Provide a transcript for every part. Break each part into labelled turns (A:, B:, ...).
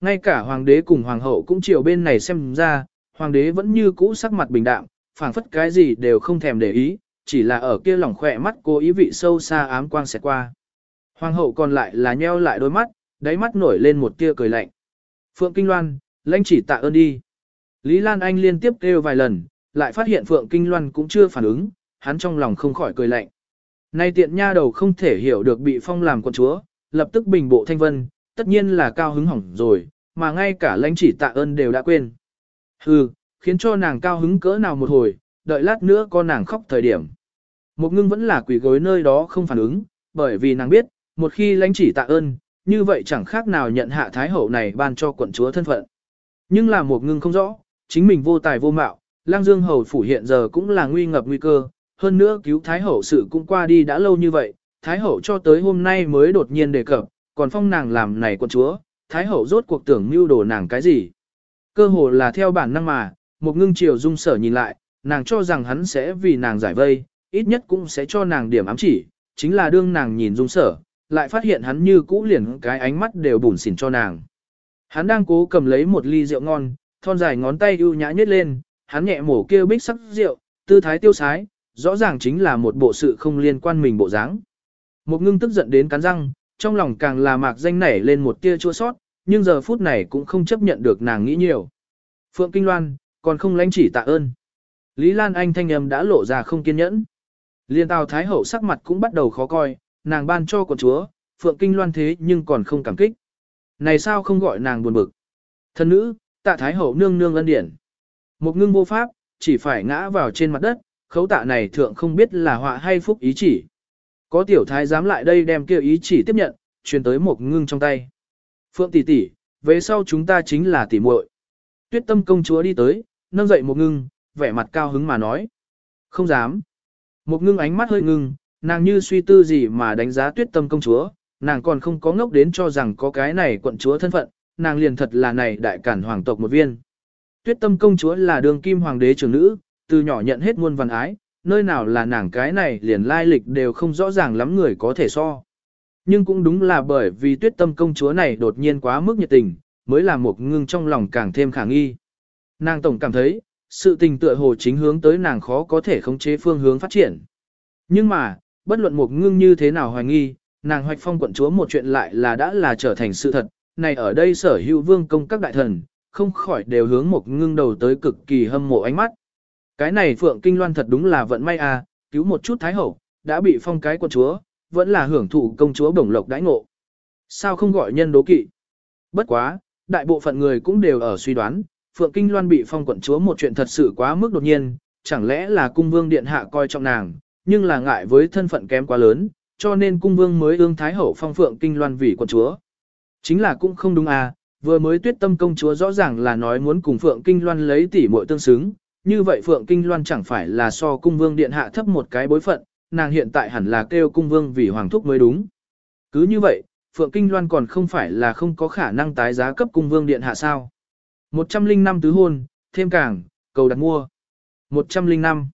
A: Ngay cả hoàng đế cùng hoàng hậu cũng chiều bên này xem ra, hoàng đế vẫn như cũ sắc mặt bình đạm, phảng phất cái gì đều không thèm để ý, chỉ là ở kia lỏng khỏe mắt cố ý vị sâu xa ám quang xẹt qua. Hoàng hậu còn lại là nheo lại đôi mắt, đáy mắt nổi lên một tia cười lạnh. Phượng Kinh Loan, lãnh chỉ tạ ơn đi. Lý Lan Anh liên tiếp kêu vài lần, lại phát hiện Phượng Kinh Loan cũng chưa phản ứng, hắn trong lòng không khỏi cười lạnh. Nay tiện nha đầu không thể hiểu được bị phong làm con chúa, lập tức bình bộ thanh vân, tất nhiên là cao hứng hỏng rồi, mà ngay cả lãnh chỉ tạ ơn đều đã quên. Hừ, khiến cho nàng cao hứng cỡ nào một hồi, đợi lát nữa con nàng khóc thời điểm. Một ngưng vẫn là quỷ gối nơi đó không phản ứng, bởi vì nàng biết, một khi lãnh chỉ tạ ơn, như vậy chẳng khác nào nhận hạ thái hậu này ban cho quận chúa thân phận. Nhưng là một ngưng không rõ, chính mình vô tài vô mạo, lang dương hầu phủ hiện giờ cũng là nguy ngập nguy cơ, hơn nữa cứu thái hậu sự cũng qua đi đã lâu như vậy, thái hậu cho tới hôm nay mới đột nhiên đề cập, còn phong nàng làm này quân chúa, thái hậu rốt cuộc tưởng mưu đồ nàng cái gì. Cơ hồ là theo bản năng mà, một ngưng chiều dung sở nhìn lại, nàng cho rằng hắn sẽ vì nàng giải vây, ít nhất cũng sẽ cho nàng điểm ám chỉ, chính là đương nàng nhìn dung sở, lại phát hiện hắn như cũ liền cái ánh mắt đều bùn xỉn cho nàng. Hắn đang cố cầm lấy một ly rượu ngon, thon dài ngón tay ưu nhã nhất lên, hắn nhẹ mổ kêu bích sắc rượu, tư thái tiêu sái, rõ ràng chính là một bộ sự không liên quan mình bộ dáng. Một ngưng tức giận đến cắn răng, trong lòng càng là mạc danh nảy lên một tia chua sót, nhưng giờ phút này cũng không chấp nhận được nàng nghĩ nhiều. Phượng Kinh Loan, còn không lãnh chỉ tạ ơn. Lý Lan Anh thanh âm đã lộ ra không kiên nhẫn. Liên Tào Thái Hậu sắc mặt cũng bắt đầu khó coi, nàng ban cho con chúa, Phượng Kinh Loan thế nhưng còn không cảm kích. Này sao không gọi nàng buồn bực. Thân nữ, tạ Thái Hậu nương nương ân điển. Một ngưng vô pháp, chỉ phải ngã vào trên mặt đất, khấu tạ này thượng không biết là họa hay phúc ý chỉ. Có tiểu thái dám lại đây đem kêu ý chỉ tiếp nhận, truyền tới một ngưng trong tay. Phượng tỷ tỷ, về sau chúng ta chính là tỷ muội. Tuyết tâm công chúa đi tới, nâng dậy một ngưng, vẻ mặt cao hứng mà nói. Không dám. Một ngưng ánh mắt hơi ngưng, nàng như suy tư gì mà đánh giá tuyết tâm công chúa, nàng còn không có ngốc đến cho rằng có cái này quận chúa thân phận, nàng liền thật là này đại cản hoàng tộc một viên. Tuyết tâm công chúa là đường kim hoàng đế trưởng nữ, từ nhỏ nhận hết muôn văn ái, nơi nào là nàng cái này liền lai lịch đều không rõ ràng lắm người có thể so. Nhưng cũng đúng là bởi vì tuyết tâm công chúa này đột nhiên quá mức nhiệt tình, mới làm một ngưng trong lòng càng thêm khả nghi. Nàng tổng cảm thấy, sự tình tựa hồ chính hướng tới nàng khó có thể khống chế phương hướng phát triển. Nhưng mà, bất luận một ngưng như thế nào hoài nghi, nàng hoạch phong quận chúa một chuyện lại là đã là trở thành sự thật, này ở đây sở hữu vương công các đại thần, không khỏi đều hướng một ngưng đầu tới cực kỳ hâm mộ ánh mắt. Cái này Phượng Kinh Loan thật đúng là vận may à, cứu một chút Thái Hậu, đã bị phong cái quân chúa, vẫn là hưởng thụ công chúa bổng lộc đãi ngộ. Sao không gọi nhân đố kỵ? Bất quá, đại bộ phận người cũng đều ở suy đoán, Phượng Kinh Loan bị phong quận chúa một chuyện thật sự quá mức đột nhiên, chẳng lẽ là cung vương điện hạ coi trọng nàng, nhưng là ngại với thân phận kém quá lớn, cho nên cung vương mới ương thái hậu phong Phượng Kinh Loan vì quận chúa. Chính là cũng không đúng à, vừa mới tuyết tâm công chúa rõ ràng là nói muốn cùng Phượng Kinh Loan lấy tỷ muội tương xứng, như vậy Phượng Kinh Loan chẳng phải là so cung vương điện hạ thấp một cái bối phận, nàng hiện tại hẳn là kêu cung vương vì hoàng thúc mới đúng. Cứ như vậy, Phượng Kinh Loan còn không phải là không có khả năng tái giá cấp cung vương điện hạ sao. 105 tứ hôn, thêm càng, cầu đặt mua. 105.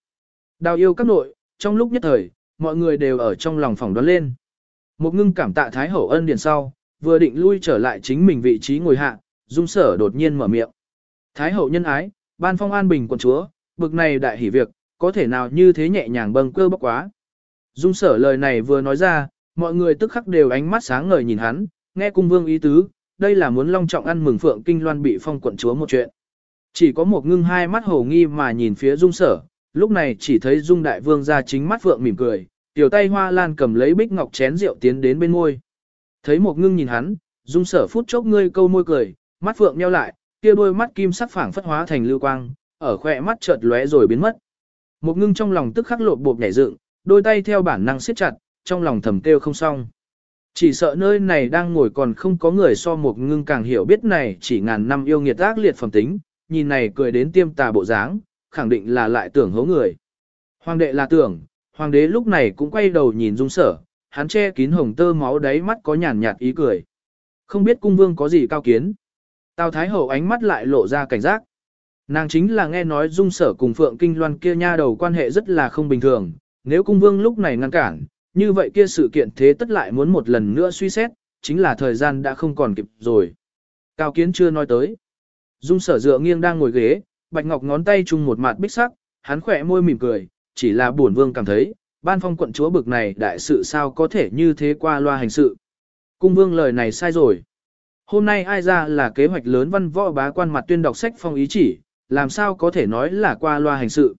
A: Đào yêu các nội, trong lúc nhất thời, mọi người đều ở trong lòng phòng đoán lên. Một ngưng cảm tạ Thái Hậu ân điển sau, vừa định lui trở lại chính mình vị trí ngồi hạ, dung sở đột nhiên mở miệng. Thái Hậu nhân ái, ban phong an bình quận chúa, bực này đại hỷ việc, có thể nào như thế nhẹ nhàng bâng cơ bốc quá. Dung sở lời này vừa nói ra, mọi người tức khắc đều ánh mắt sáng ngời nhìn hắn, nghe cung vương ý tứ, đây là muốn long trọng ăn mừng phượng kinh loan bị phong quận chúa một chuyện. Chỉ có một ngưng hai mắt hồ nghi mà nhìn phía dung sở, lúc này chỉ thấy dung đại vương ra chính mắt phượng mỉm cười, tiểu tay hoa lan cầm lấy bích ngọc chén rượu tiến đến bên ngôi, Thấy một ngưng nhìn hắn, dung sở phút chốc ngươi câu môi cười, mắt phượng nheo lại, kia đôi mắt kim sắc phảng phất hóa thành lưu quang, ở khỏe mắt chợt lóe rồi biến mất. Một ngưng trong lòng tức khắc lộ bộp nhảy dựng, đôi tay theo bản năng siết chặt, trong lòng thầm kêu không xong. Chỉ sợ nơi này đang ngồi còn không có người so một ngưng càng hiểu biết này chỉ ngàn năm yêu nghiệt ác liệt phẩm tính, nhìn này cười đến tiêm tà bộ dáng, khẳng định là lại tưởng hố người. Hoàng đệ là tưởng, hoàng đế lúc này cũng quay đầu nhìn dung sở, hắn che kín hồng tơ máu đáy mắt có nhàn nhạt ý cười. Không biết cung vương có gì cao kiến. Tào Thái Hậu ánh mắt lại lộ ra cảnh giác. Nàng chính là nghe nói dung sở cùng Phượng Kinh Loan kia nha đầu quan hệ rất là không bình thường, nếu cung vương lúc này ngăn cản, như vậy kia sự kiện thế tất lại muốn một lần nữa suy xét, chính là thời gian đã không còn kịp rồi. Cao Kiến chưa nói tới. Dung sở dựa nghiêng đang ngồi ghế, Bạch Ngọc ngón tay chung một mặt bích sắc, hắn khỏe môi mỉm cười, chỉ là buồn vương cảm thấy, ban phong quận chúa bực này đại sự sao có thể như thế qua loa hành sự. Cung vương lời này sai rồi. Hôm nay ai ra là kế hoạch lớn văn võ bá quan mặt tuyên đọc sách phong ý chỉ, làm sao có thể nói là qua loa hành sự.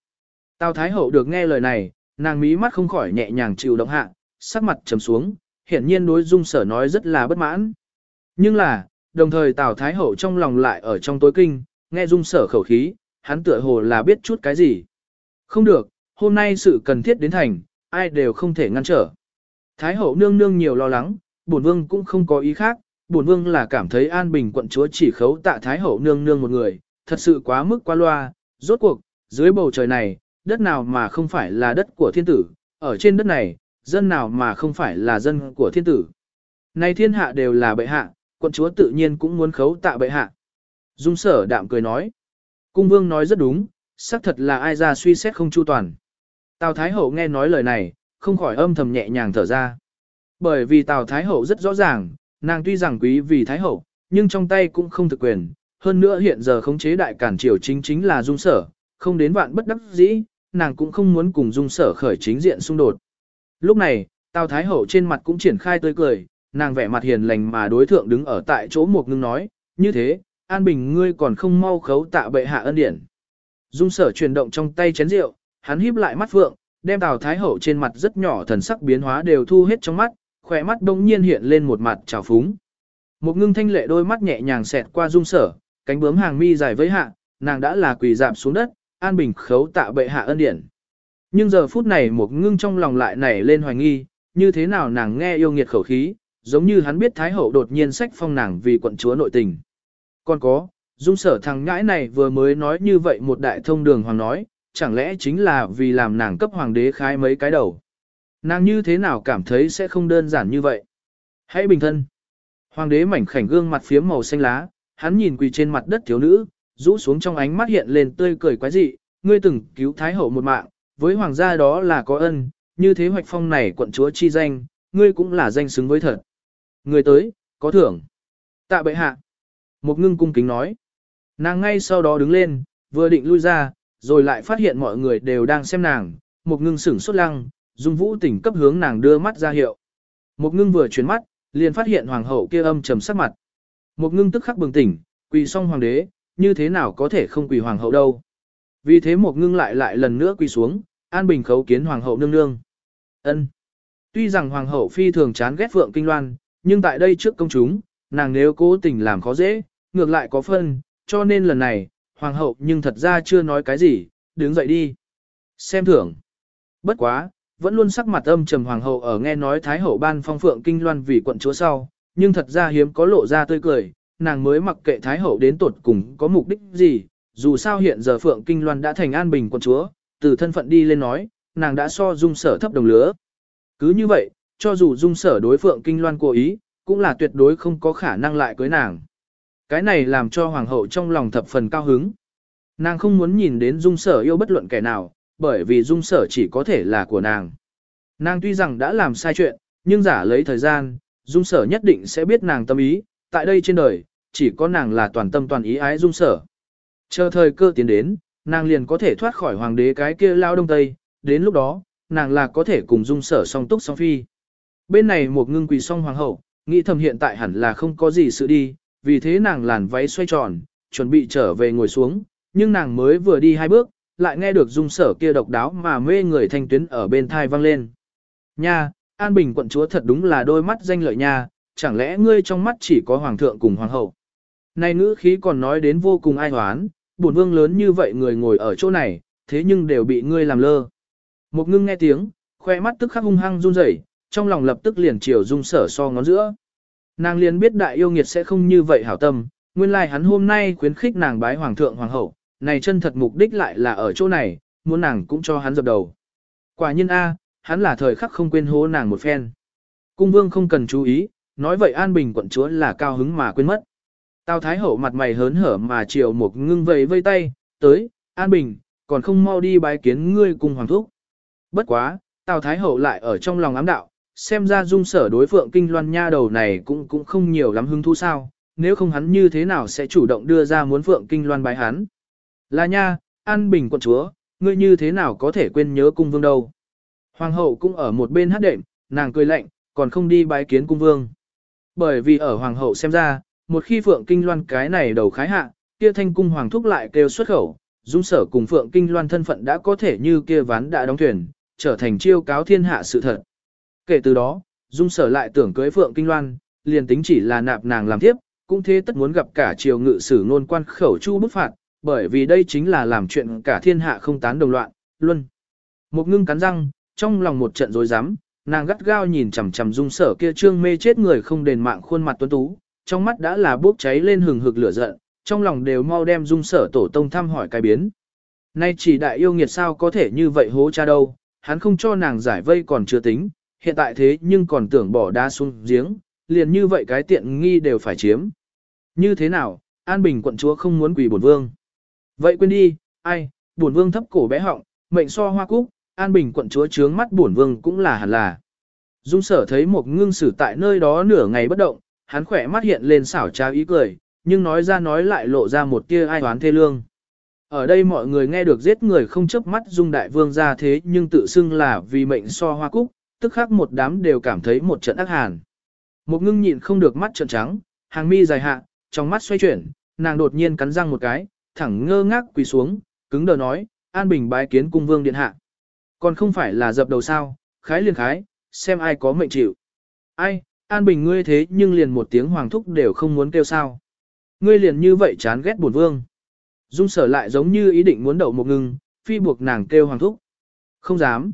A: Tào Thái Hậu được nghe lời này, nàng mí mắt không khỏi nhẹ nhàng chịu động hạ, sắc mặt trầm xuống, hiển nhiên đối dung sở nói rất là bất mãn. Nhưng là, đồng thời Tào Thái Hậu trong lòng lại ở trong tối kinh, nghe dung sở khẩu khí, hắn tựa hồ là biết chút cái gì. Không được, hôm nay sự cần thiết đến thành, ai đều không thể ngăn trở. Thái Hậu nương nương nhiều lo lắng, bổn vương cũng không có ý khác, bổn vương là cảm thấy an bình quận chúa chỉ khấu tạ Thái Hậu nương nương một người, thật sự quá mức quá loa, rốt cuộc, dưới bầu trời này, đất nào mà không phải là đất của thiên tử, ở trên đất này, dân nào mà không phải là dân của thiên tử. Này thiên hạ đều là bệ hạ, quận chúa tự nhiên cũng muốn khấu tạ bệ hạ. Dung sở đạm cười nói. Cung vương nói rất đúng, xác thật là ai ra suy xét không chu toàn. Tào Thái Hậu nghe nói lời này, không khỏi âm thầm nhẹ nhàng thở ra. Bởi vì Tào Thái Hậu rất rõ ràng, nàng tuy rằng quý vì Thái Hậu, nhưng trong tay cũng không thực quyền. Hơn nữa hiện giờ khống chế đại cản triều chính chính là dung sở, không đến vạn bất đắc dĩ, nàng cũng không muốn cùng dung sở khởi chính diện xung đột. Lúc này, Tào Thái Hậu trên mặt cũng triển khai tươi cười, nàng vẻ mặt hiền lành mà đối thượng đứng ở tại chỗ một ngưng nói, như thế, An Bình ngươi còn không mau khấu tạ bệ hạ ân điển. Dung sở chuyển động trong tay chén rượu, hắn híp lại mắt phượng, đem Tào Thái Hậu trên mặt rất nhỏ thần sắc biến hóa đều thu hết trong mắt, khỏe mắt đông nhiên hiện lên một mặt trào phúng. Một ngưng thanh lệ đôi mắt nhẹ nhàng xẹt qua dung sở, cánh bướm hàng mi dài với hạ, nàng đã là quỳ dạp xuống đất, An Bình khấu tạ bệ hạ ân điển. Nhưng giờ phút này một ngưng trong lòng lại nảy lên hoài nghi, như thế nào nàng nghe yêu nghiệt khẩu khí, giống như hắn biết Thái Hậu đột nhiên sách phong nàng vì quận chúa nội tình. Còn có, dung sở thằng ngãi này vừa mới nói như vậy một đại thông đường hoàng nói, chẳng lẽ chính là vì làm nàng cấp hoàng đế khai mấy cái đầu. Nàng như thế nào cảm thấy sẽ không đơn giản như vậy. Hãy bình thân. Hoàng đế mảnh khảnh gương mặt phiếm màu xanh lá, hắn nhìn quỳ trên mặt đất thiếu nữ, rũ xuống trong ánh mắt hiện lên tươi cười quái dị, ngươi từng cứu thái hậu một mạng, với hoàng gia đó là có ân, như thế hoạch phong này quận chúa chi danh, ngươi cũng là danh xứng với thật. Người tới, có thưởng. Tạ bệ hạ. Một ngưng cung kính nói. Nàng ngay sau đó đứng lên, vừa định lui ra, rồi lại phát hiện mọi người đều đang xem nàng, một ngưng sửng sốt lăng, dung vũ tỉnh cấp hướng nàng đưa mắt ra hiệu. Một ngưng vừa chuyển mắt, liền phát hiện hoàng hậu kia âm trầm sắc mặt. Một ngưng tức khắc bừng tỉnh, quỳ xong hoàng đế, như thế nào có thể không quỳ hoàng hậu đâu. Vì thế một ngưng lại lại lần nữa quỳ xuống, an bình khấu kiến hoàng hậu nương nương. ân Tuy rằng hoàng hậu phi thường chán ghét phượng kinh loan, nhưng tại đây trước công chúng, nàng nếu cố tình làm khó dễ, ngược lại có phân, cho nên lần này, hoàng hậu nhưng thật ra chưa nói cái gì, đứng dậy đi. Xem thưởng. Bất quá, vẫn luôn sắc mặt âm trầm hoàng hậu ở nghe nói thái hậu ban phong phượng kinh loan vì quận chúa sau, nhưng thật ra hiếm có lộ ra tươi cười, nàng mới mặc kệ thái hậu đến tột cùng có mục đích gì, dù sao hiện giờ phượng kinh loan đã thành an bình quận chúa, từ thân phận đi lên nói, nàng đã so dung sở thấp đồng lứa. Cứ như vậy, cho dù dung sở đối phượng kinh loan cố ý, cũng là tuyệt đối không có khả năng lại cưới nàng. Cái này làm cho hoàng hậu trong lòng thập phần cao hứng. Nàng không muốn nhìn đến dung sở yêu bất luận kẻ nào, bởi vì dung sở chỉ có thể là của nàng. Nàng tuy rằng đã làm sai chuyện, nhưng giả lấy thời gian, dung sở nhất định sẽ biết nàng tâm ý, tại đây trên đời, chỉ có nàng là toàn tâm toàn ý ái dung sở. Chờ thời cơ tiến đến, nàng liền có thể thoát khỏi hoàng đế cái kia lao đông tây, đến lúc đó, nàng là có thể cùng dung sở song túc song phi. Bên này một ngưng quỳ song hoàng hậu, nghĩ thầm hiện tại hẳn là không có gì sự đi, vì thế nàng làn váy xoay tròn, chuẩn bị trở về ngồi xuống, nhưng nàng mới vừa đi hai bước, lại nghe được dung sở kia độc đáo mà mê người thanh tuyến ở bên thai vang lên. Nha, An Bình quận chúa thật đúng là đôi mắt danh lợi nha, chẳng lẽ ngươi trong mắt chỉ có hoàng thượng cùng hoàng hậu. Này ngữ khí còn nói đến vô cùng ai hoán, bổn vương lớn như vậy người ngồi ở chỗ này, thế nhưng đều bị ngươi làm lơ. Một ngưng nghe tiếng, khoe mắt tức khắc hung hăng run rẩy, trong lòng lập tức liền chiều dung sở so ngón giữa. Nàng liền biết đại yêu nghiệt sẽ không như vậy hảo tâm, nguyên lai like hắn hôm nay khuyến khích nàng bái hoàng thượng hoàng hậu, này chân thật mục đích lại là ở chỗ này, muốn nàng cũng cho hắn dập đầu. Quả nhiên A, hắn là thời khắc không quên hố nàng một phen. Cung vương không cần chú ý, nói vậy an bình quận chúa là cao hứng mà quên mất. Tào Thái Hậu mặt mày hớn hở mà chiều một ngưng vầy vây tay, tới, an bình, còn không mau đi bái kiến ngươi cùng hoàng thúc. Bất quá, Tào Thái Hậu lại ở trong lòng ám đạo, xem ra dung sở đối phượng kinh loan nha đầu này cũng cũng không nhiều lắm hứng thú sao, nếu không hắn như thế nào sẽ chủ động đưa ra muốn Phượng Kinh Loan bái hắn. Là nha, An Bình quận chúa, ngươi như thế nào có thể quên nhớ cung vương đâu. Hoàng hậu cũng ở một bên hát đệm, nàng cười lạnh, còn không đi bái kiến cung vương. Bởi vì ở hoàng hậu xem ra, một khi Phượng Kinh Loan cái này đầu khái hạ, kia thanh cung hoàng thúc lại kêu xuất khẩu, dung sở cùng Phượng Kinh Loan thân phận đã có thể như kia ván đã đóng thuyền, trở thành chiêu cáo thiên hạ sự thật. Kể từ đó, dung sở lại tưởng cưới Phượng Kinh Loan, liền tính chỉ là nạp nàng làm tiếp, cũng thế tất muốn gặp cả triều ngự sử nôn quan khẩu chu bức phạt, bởi vì đây chính là làm chuyện cả thiên hạ không tán đồng loạn, luân. Một ngưng cắn răng, trong lòng một trận rối rắm, nàng gắt gao nhìn chằm chằm dung sở kia trương mê chết người không đền mạng khuôn mặt tuấn tú, trong mắt đã là bốc cháy lên hừng hực lửa giận, trong lòng đều mau đem dung sở tổ tông thăm hỏi cái biến. Nay chỉ đại yêu nghiệt sao có thể như vậy hố cha đâu, hắn không cho nàng giải vây còn chưa tính, hiện tại thế nhưng còn tưởng bỏ đá xuống giếng, liền như vậy cái tiện nghi đều phải chiếm. Như thế nào, An Bình quận chúa không muốn quỳ bổn vương. Vậy quên đi, ai, bổn vương thấp cổ bé họng, mệnh so hoa cúc, An Bình quận chúa trướng mắt bổn vương cũng là hẳn là. Dung sở thấy một ngưng sử tại nơi đó nửa ngày bất động, hắn khỏe mắt hiện lên xảo trao ý cười, nhưng nói ra nói lại lộ ra một tia ai toán thê lương. Ở đây mọi người nghe được giết người không chớp mắt Dung đại vương ra thế nhưng tự xưng là vì mệnh so hoa cúc, tức khắc một đám đều cảm thấy một trận ác hàn. Một ngưng nhịn không được mắt trợn trắng, hàng mi dài hạ, trong mắt xoay chuyển, nàng đột nhiên cắn răng một cái, thẳng ngơ ngác quỳ xuống, cứng đờ nói, An Bình bái kiến cung vương điện hạ. Còn không phải là dập đầu sao, khái liền khái, xem ai có mệnh chịu. Ai, An Bình ngươi thế nhưng liền một tiếng hoàng thúc đều không muốn kêu sao. Ngươi liền như vậy chán ghét bổn vương. Dung sở lại giống như ý định muốn đậu một ngưng, phi buộc nàng kêu hoàng thúc. Không dám.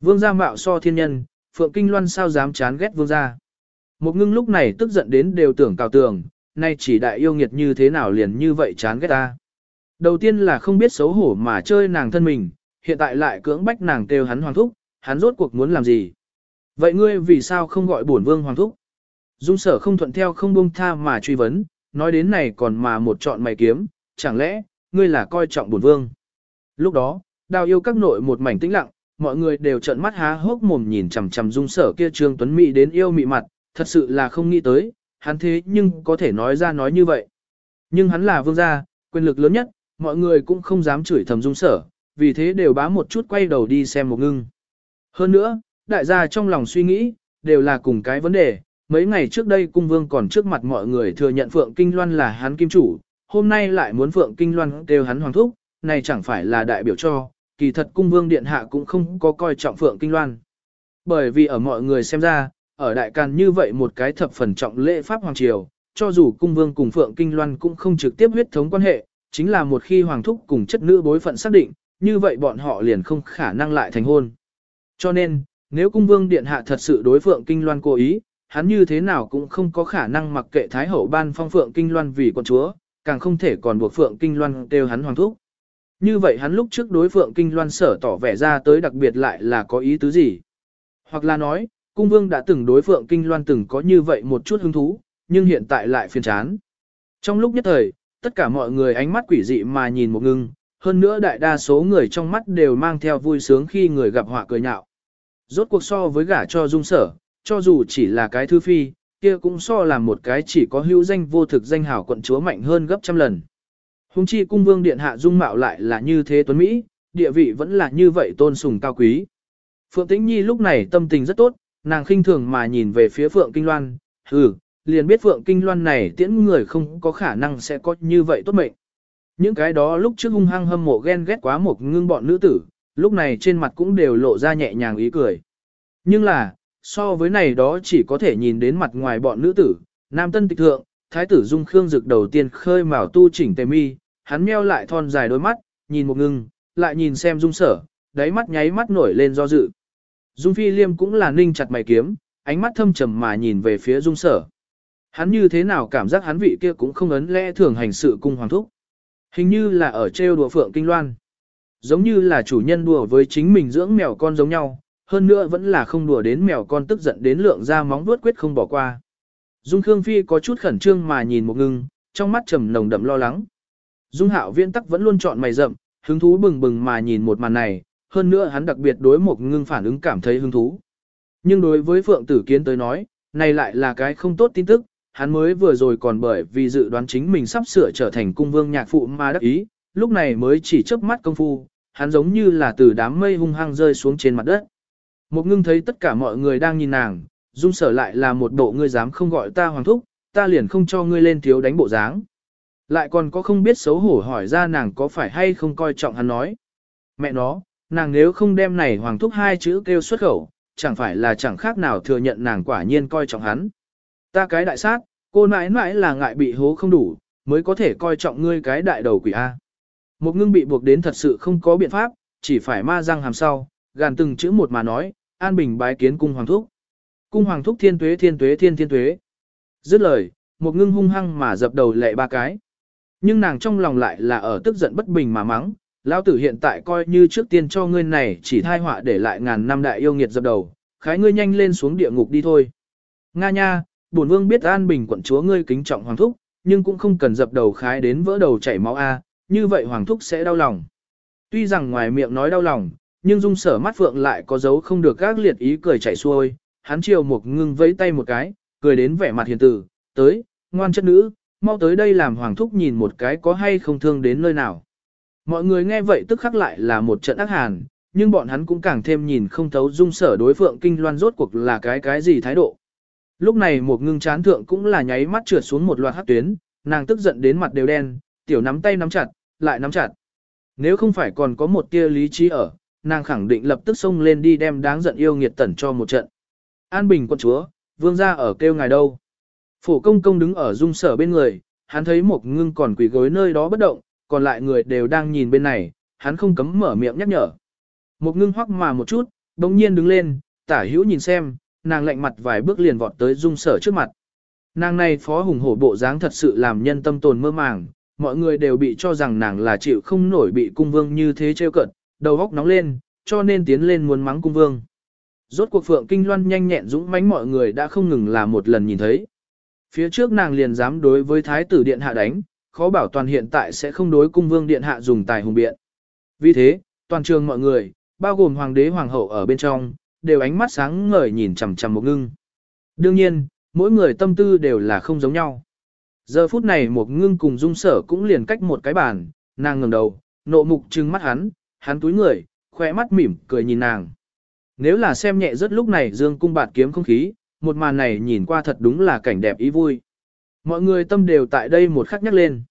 A: Vương gia mạo so thiên nhân, Phượng Kinh Loan sao dám chán ghét vương gia. Một ngưng lúc này tức giận đến đều tưởng cào tường, nay chỉ đại yêu nghiệt như thế nào liền như vậy chán ghét ta. Đầu tiên là không biết xấu hổ mà chơi nàng thân mình, hiện tại lại cưỡng bách nàng kêu hắn hoàng thúc, hắn rốt cuộc muốn làm gì. Vậy ngươi vì sao không gọi bổn vương hoàng thúc? Dung sở không thuận theo không buông tha mà truy vấn, nói đến này còn mà một chọn mày kiếm, chẳng lẽ, ngươi là coi trọng bổn vương. Lúc đó, đào yêu các nội một mảnh tĩnh lặng, mọi người đều trợn mắt há hốc mồm nhìn chằm chằm dung sở kia trương tuấn mỹ đến yêu mị mặt, thật sự là không nghĩ tới, hắn thế nhưng có thể nói ra nói như vậy. Nhưng hắn là vương gia, quyền lực lớn nhất, mọi người cũng không dám chửi thầm dung sở, vì thế đều bá một chút quay đầu đi xem một ngưng. Hơn nữa, đại gia trong lòng suy nghĩ, đều là cùng cái vấn đề, mấy ngày trước đây cung vương còn trước mặt mọi người thừa nhận Phượng Kinh Loan là hắn kim chủ, hôm nay lại muốn Phượng Kinh Loan kêu hắn hoàng thúc, này chẳng phải là đại biểu cho, kỳ thật cung vương điện hạ cũng không có coi trọng Phượng Kinh Loan. Bởi vì ở mọi người xem ra, ở đại càn như vậy một cái thập phần trọng lễ pháp hoàng triều, cho dù cung vương cùng Phượng Kinh Loan cũng không trực tiếp huyết thống quan hệ, chính là một khi hoàng thúc cùng chất nữ bối phận xác định, như vậy bọn họ liền không khả năng lại thành hôn. Cho nên, nếu cung vương điện hạ thật sự đối Phượng Kinh Loan cố ý, hắn như thế nào cũng không có khả năng mặc kệ Thái Hậu ban phong Phượng Kinh Loan vì con chúa, càng không thể còn buộc Phượng Kinh Loan kêu hắn hoàng thúc. Như vậy hắn lúc trước đối Phượng Kinh Loan sở tỏ vẻ ra tới đặc biệt lại là có ý tứ gì? Hoặc là nói, cung vương đã từng đối Phượng Kinh Loan từng có như vậy một chút hứng thú, nhưng hiện tại lại phiền chán. Trong lúc nhất thời, tất cả mọi người ánh mắt quỷ dị mà nhìn một ngưng, hơn nữa đại đa số người trong mắt đều mang theo vui sướng khi người gặp họa cười nhạo. Rốt cuộc so với gả cho dung sở, cho dù chỉ là cái thư phi, kia cũng so là một cái chỉ có hữu danh vô thực danh hảo quận chúa mạnh hơn gấp trăm lần. Hùng chi cung vương điện hạ dung mạo lại là như thế tuấn Mỹ, địa vị vẫn là như vậy tôn sùng cao quý. Phượng Tĩnh Nhi lúc này tâm tình rất tốt, nàng khinh thường mà nhìn về phía Phượng Kinh Loan, hừ, liền biết Phượng Kinh Loan này tiễn người không có khả năng sẽ có như vậy tốt mệnh. Những cái đó lúc trước hung hăng hâm mộ ghen ghét quá một ngưng bọn nữ tử, lúc này trên mặt cũng đều lộ ra nhẹ nhàng ý cười. Nhưng là, so với này đó chỉ có thể nhìn đến mặt ngoài bọn nữ tử, nam tân tịch thượng, thái tử dung khương dực đầu tiên khơi mào tu chỉnh tề mi, hắn meo lại thon dài đôi mắt, nhìn một ngưng, lại nhìn xem dung sở, đáy mắt nháy mắt nổi lên do dự. Dung phi liêm cũng là ninh chặt mày kiếm, ánh mắt thâm trầm mà nhìn về phía dung sở. Hắn như thế nào cảm giác hắn vị kia cũng không ấn lẽ thường hành sự cung hoàng thúc. Hình như là ở trêu đùa phượng kinh loan. Giống như là chủ nhân đùa với chính mình dưỡng mèo con giống nhau, hơn nữa vẫn là không đùa đến mèo con tức giận đến lượng ra móng vuốt quyết không bỏ qua. Dung Khương Phi có chút khẩn trương mà nhìn một ngưng, trong mắt trầm nồng đậm lo lắng. Dung Hạo Viễn tắc vẫn luôn chọn mày rậm, hứng thú bừng bừng mà nhìn một màn này, hơn nữa hắn đặc biệt đối một ngưng phản ứng cảm thấy hứng thú. Nhưng đối với Phượng Tử Kiến tới nói, này lại là cái không tốt tin tức, hắn mới vừa rồi còn bởi vì dự đoán chính mình sắp sửa trở thành cung vương nhạc phụ mà đắc ý, lúc này mới chỉ chớp mắt công phu, hắn giống như là từ đám mây hung hăng rơi xuống trên mặt đất. Một ngưng thấy tất cả mọi người đang nhìn nàng, dung sở lại là một bộ ngươi dám không gọi ta hoàng thúc, ta liền không cho ngươi lên thiếu đánh bộ dáng. Lại còn có không biết xấu hổ hỏi ra nàng có phải hay không coi trọng hắn nói. Mẹ nó, nàng nếu không đem này hoàng thúc hai chữ kêu xuất khẩu, chẳng phải là chẳng khác nào thừa nhận nàng quả nhiên coi trọng hắn. Ta cái đại sát, cô mãi mãi là ngại bị hố không đủ, mới có thể coi trọng ngươi cái đại đầu quỷ A. Một ngưng bị buộc đến thật sự không có biện pháp, chỉ phải ma răng hàm sau, gàn từng chữ một mà nói, an bình bái kiến cung hoàng thúc. Cung hoàng thúc thiên tuế thiên tuế thiên thiên tuế. Dứt lời, một ngưng hung hăng mà dập đầu lệ ba cái. Nhưng nàng trong lòng lại là ở tức giận bất bình mà mắng, lão tử hiện tại coi như trước tiên cho ngươi này chỉ thai họa để lại ngàn năm đại yêu nghiệt dập đầu, khái ngươi nhanh lên xuống địa ngục đi thôi. Nga nha, bổn vương biết an bình quận chúa ngươi kính trọng hoàng thúc, nhưng cũng không cần dập đầu khái đến vỡ đầu chảy máu a, như vậy hoàng thúc sẽ đau lòng. Tuy rằng ngoài miệng nói đau lòng, nhưng dung sở mắt phượng lại có dấu không được các liệt ý cười chảy xuôi, hắn chiều một ngưng vẫy tay một cái, cười đến vẻ mặt hiền tử, tới, ngoan chất nữ, mau tới đây làm hoàng thúc nhìn một cái có hay không thương đến nơi nào. Mọi người nghe vậy tức khắc lại là một trận ác hàn, nhưng bọn hắn cũng càng thêm nhìn không thấu dung sở đối phượng kinh loan rốt cuộc là cái cái gì thái độ. Lúc này một ngưng chán thượng cũng là nháy mắt trượt xuống một loạt hát tuyến, nàng tức giận đến mặt đều đen, tiểu nắm tay nắm chặt, lại nắm chặt. Nếu không phải còn có một tia lý trí ở, nàng khẳng định lập tức xông lên đi đem đáng giận yêu nghiệt tẩn cho một trận. An Bình quân chúa, vương gia ở kêu ngài đâu. Phổ công công đứng ở dung sở bên người, hắn thấy một ngưng còn quỳ gối nơi đó bất động, còn lại người đều đang nhìn bên này, hắn không cấm mở miệng nhắc nhở. Một ngưng hoắc mà một chút, đồng nhiên đứng lên, tả hữu nhìn xem, nàng lạnh mặt vài bước liền vọt tới dung sở trước mặt. Nàng này phó hùng hổ bộ dáng thật sự làm nhân tâm tồn mơ màng, mọi người đều bị cho rằng nàng là chịu không nổi bị cung vương như thế trêu cận, đầu góc nóng lên, cho nên tiến lên muốn mắng cung vương. Rốt cuộc phượng kinh loan nhanh nhẹn dũng mãnh mọi người đã không ngừng là một lần nhìn thấy. Phía trước nàng liền dám đối với thái tử điện hạ đánh, khó bảo toàn hiện tại sẽ không đối cung vương điện hạ dùng tài hùng biện. Vì thế, toàn trường mọi người, bao gồm hoàng đế hoàng hậu ở bên trong, đều ánh mắt sáng ngời nhìn chằm chằm một ngưng. Đương nhiên, mỗi người tâm tư đều là không giống nhau. Giờ phút này một ngưng cùng dung sở cũng liền cách một cái bàn, nàng ngẩng đầu, nộ mục trừng mắt hắn, hắn túi người, khỏe mắt mỉm, cười nhìn nàng. Nếu là xem nhẹ rất lúc này dương cung bạt kiếm không khí, một màn này nhìn qua thật đúng là cảnh đẹp ý vui. Mọi người tâm đều tại đây một khắc nhắc lên.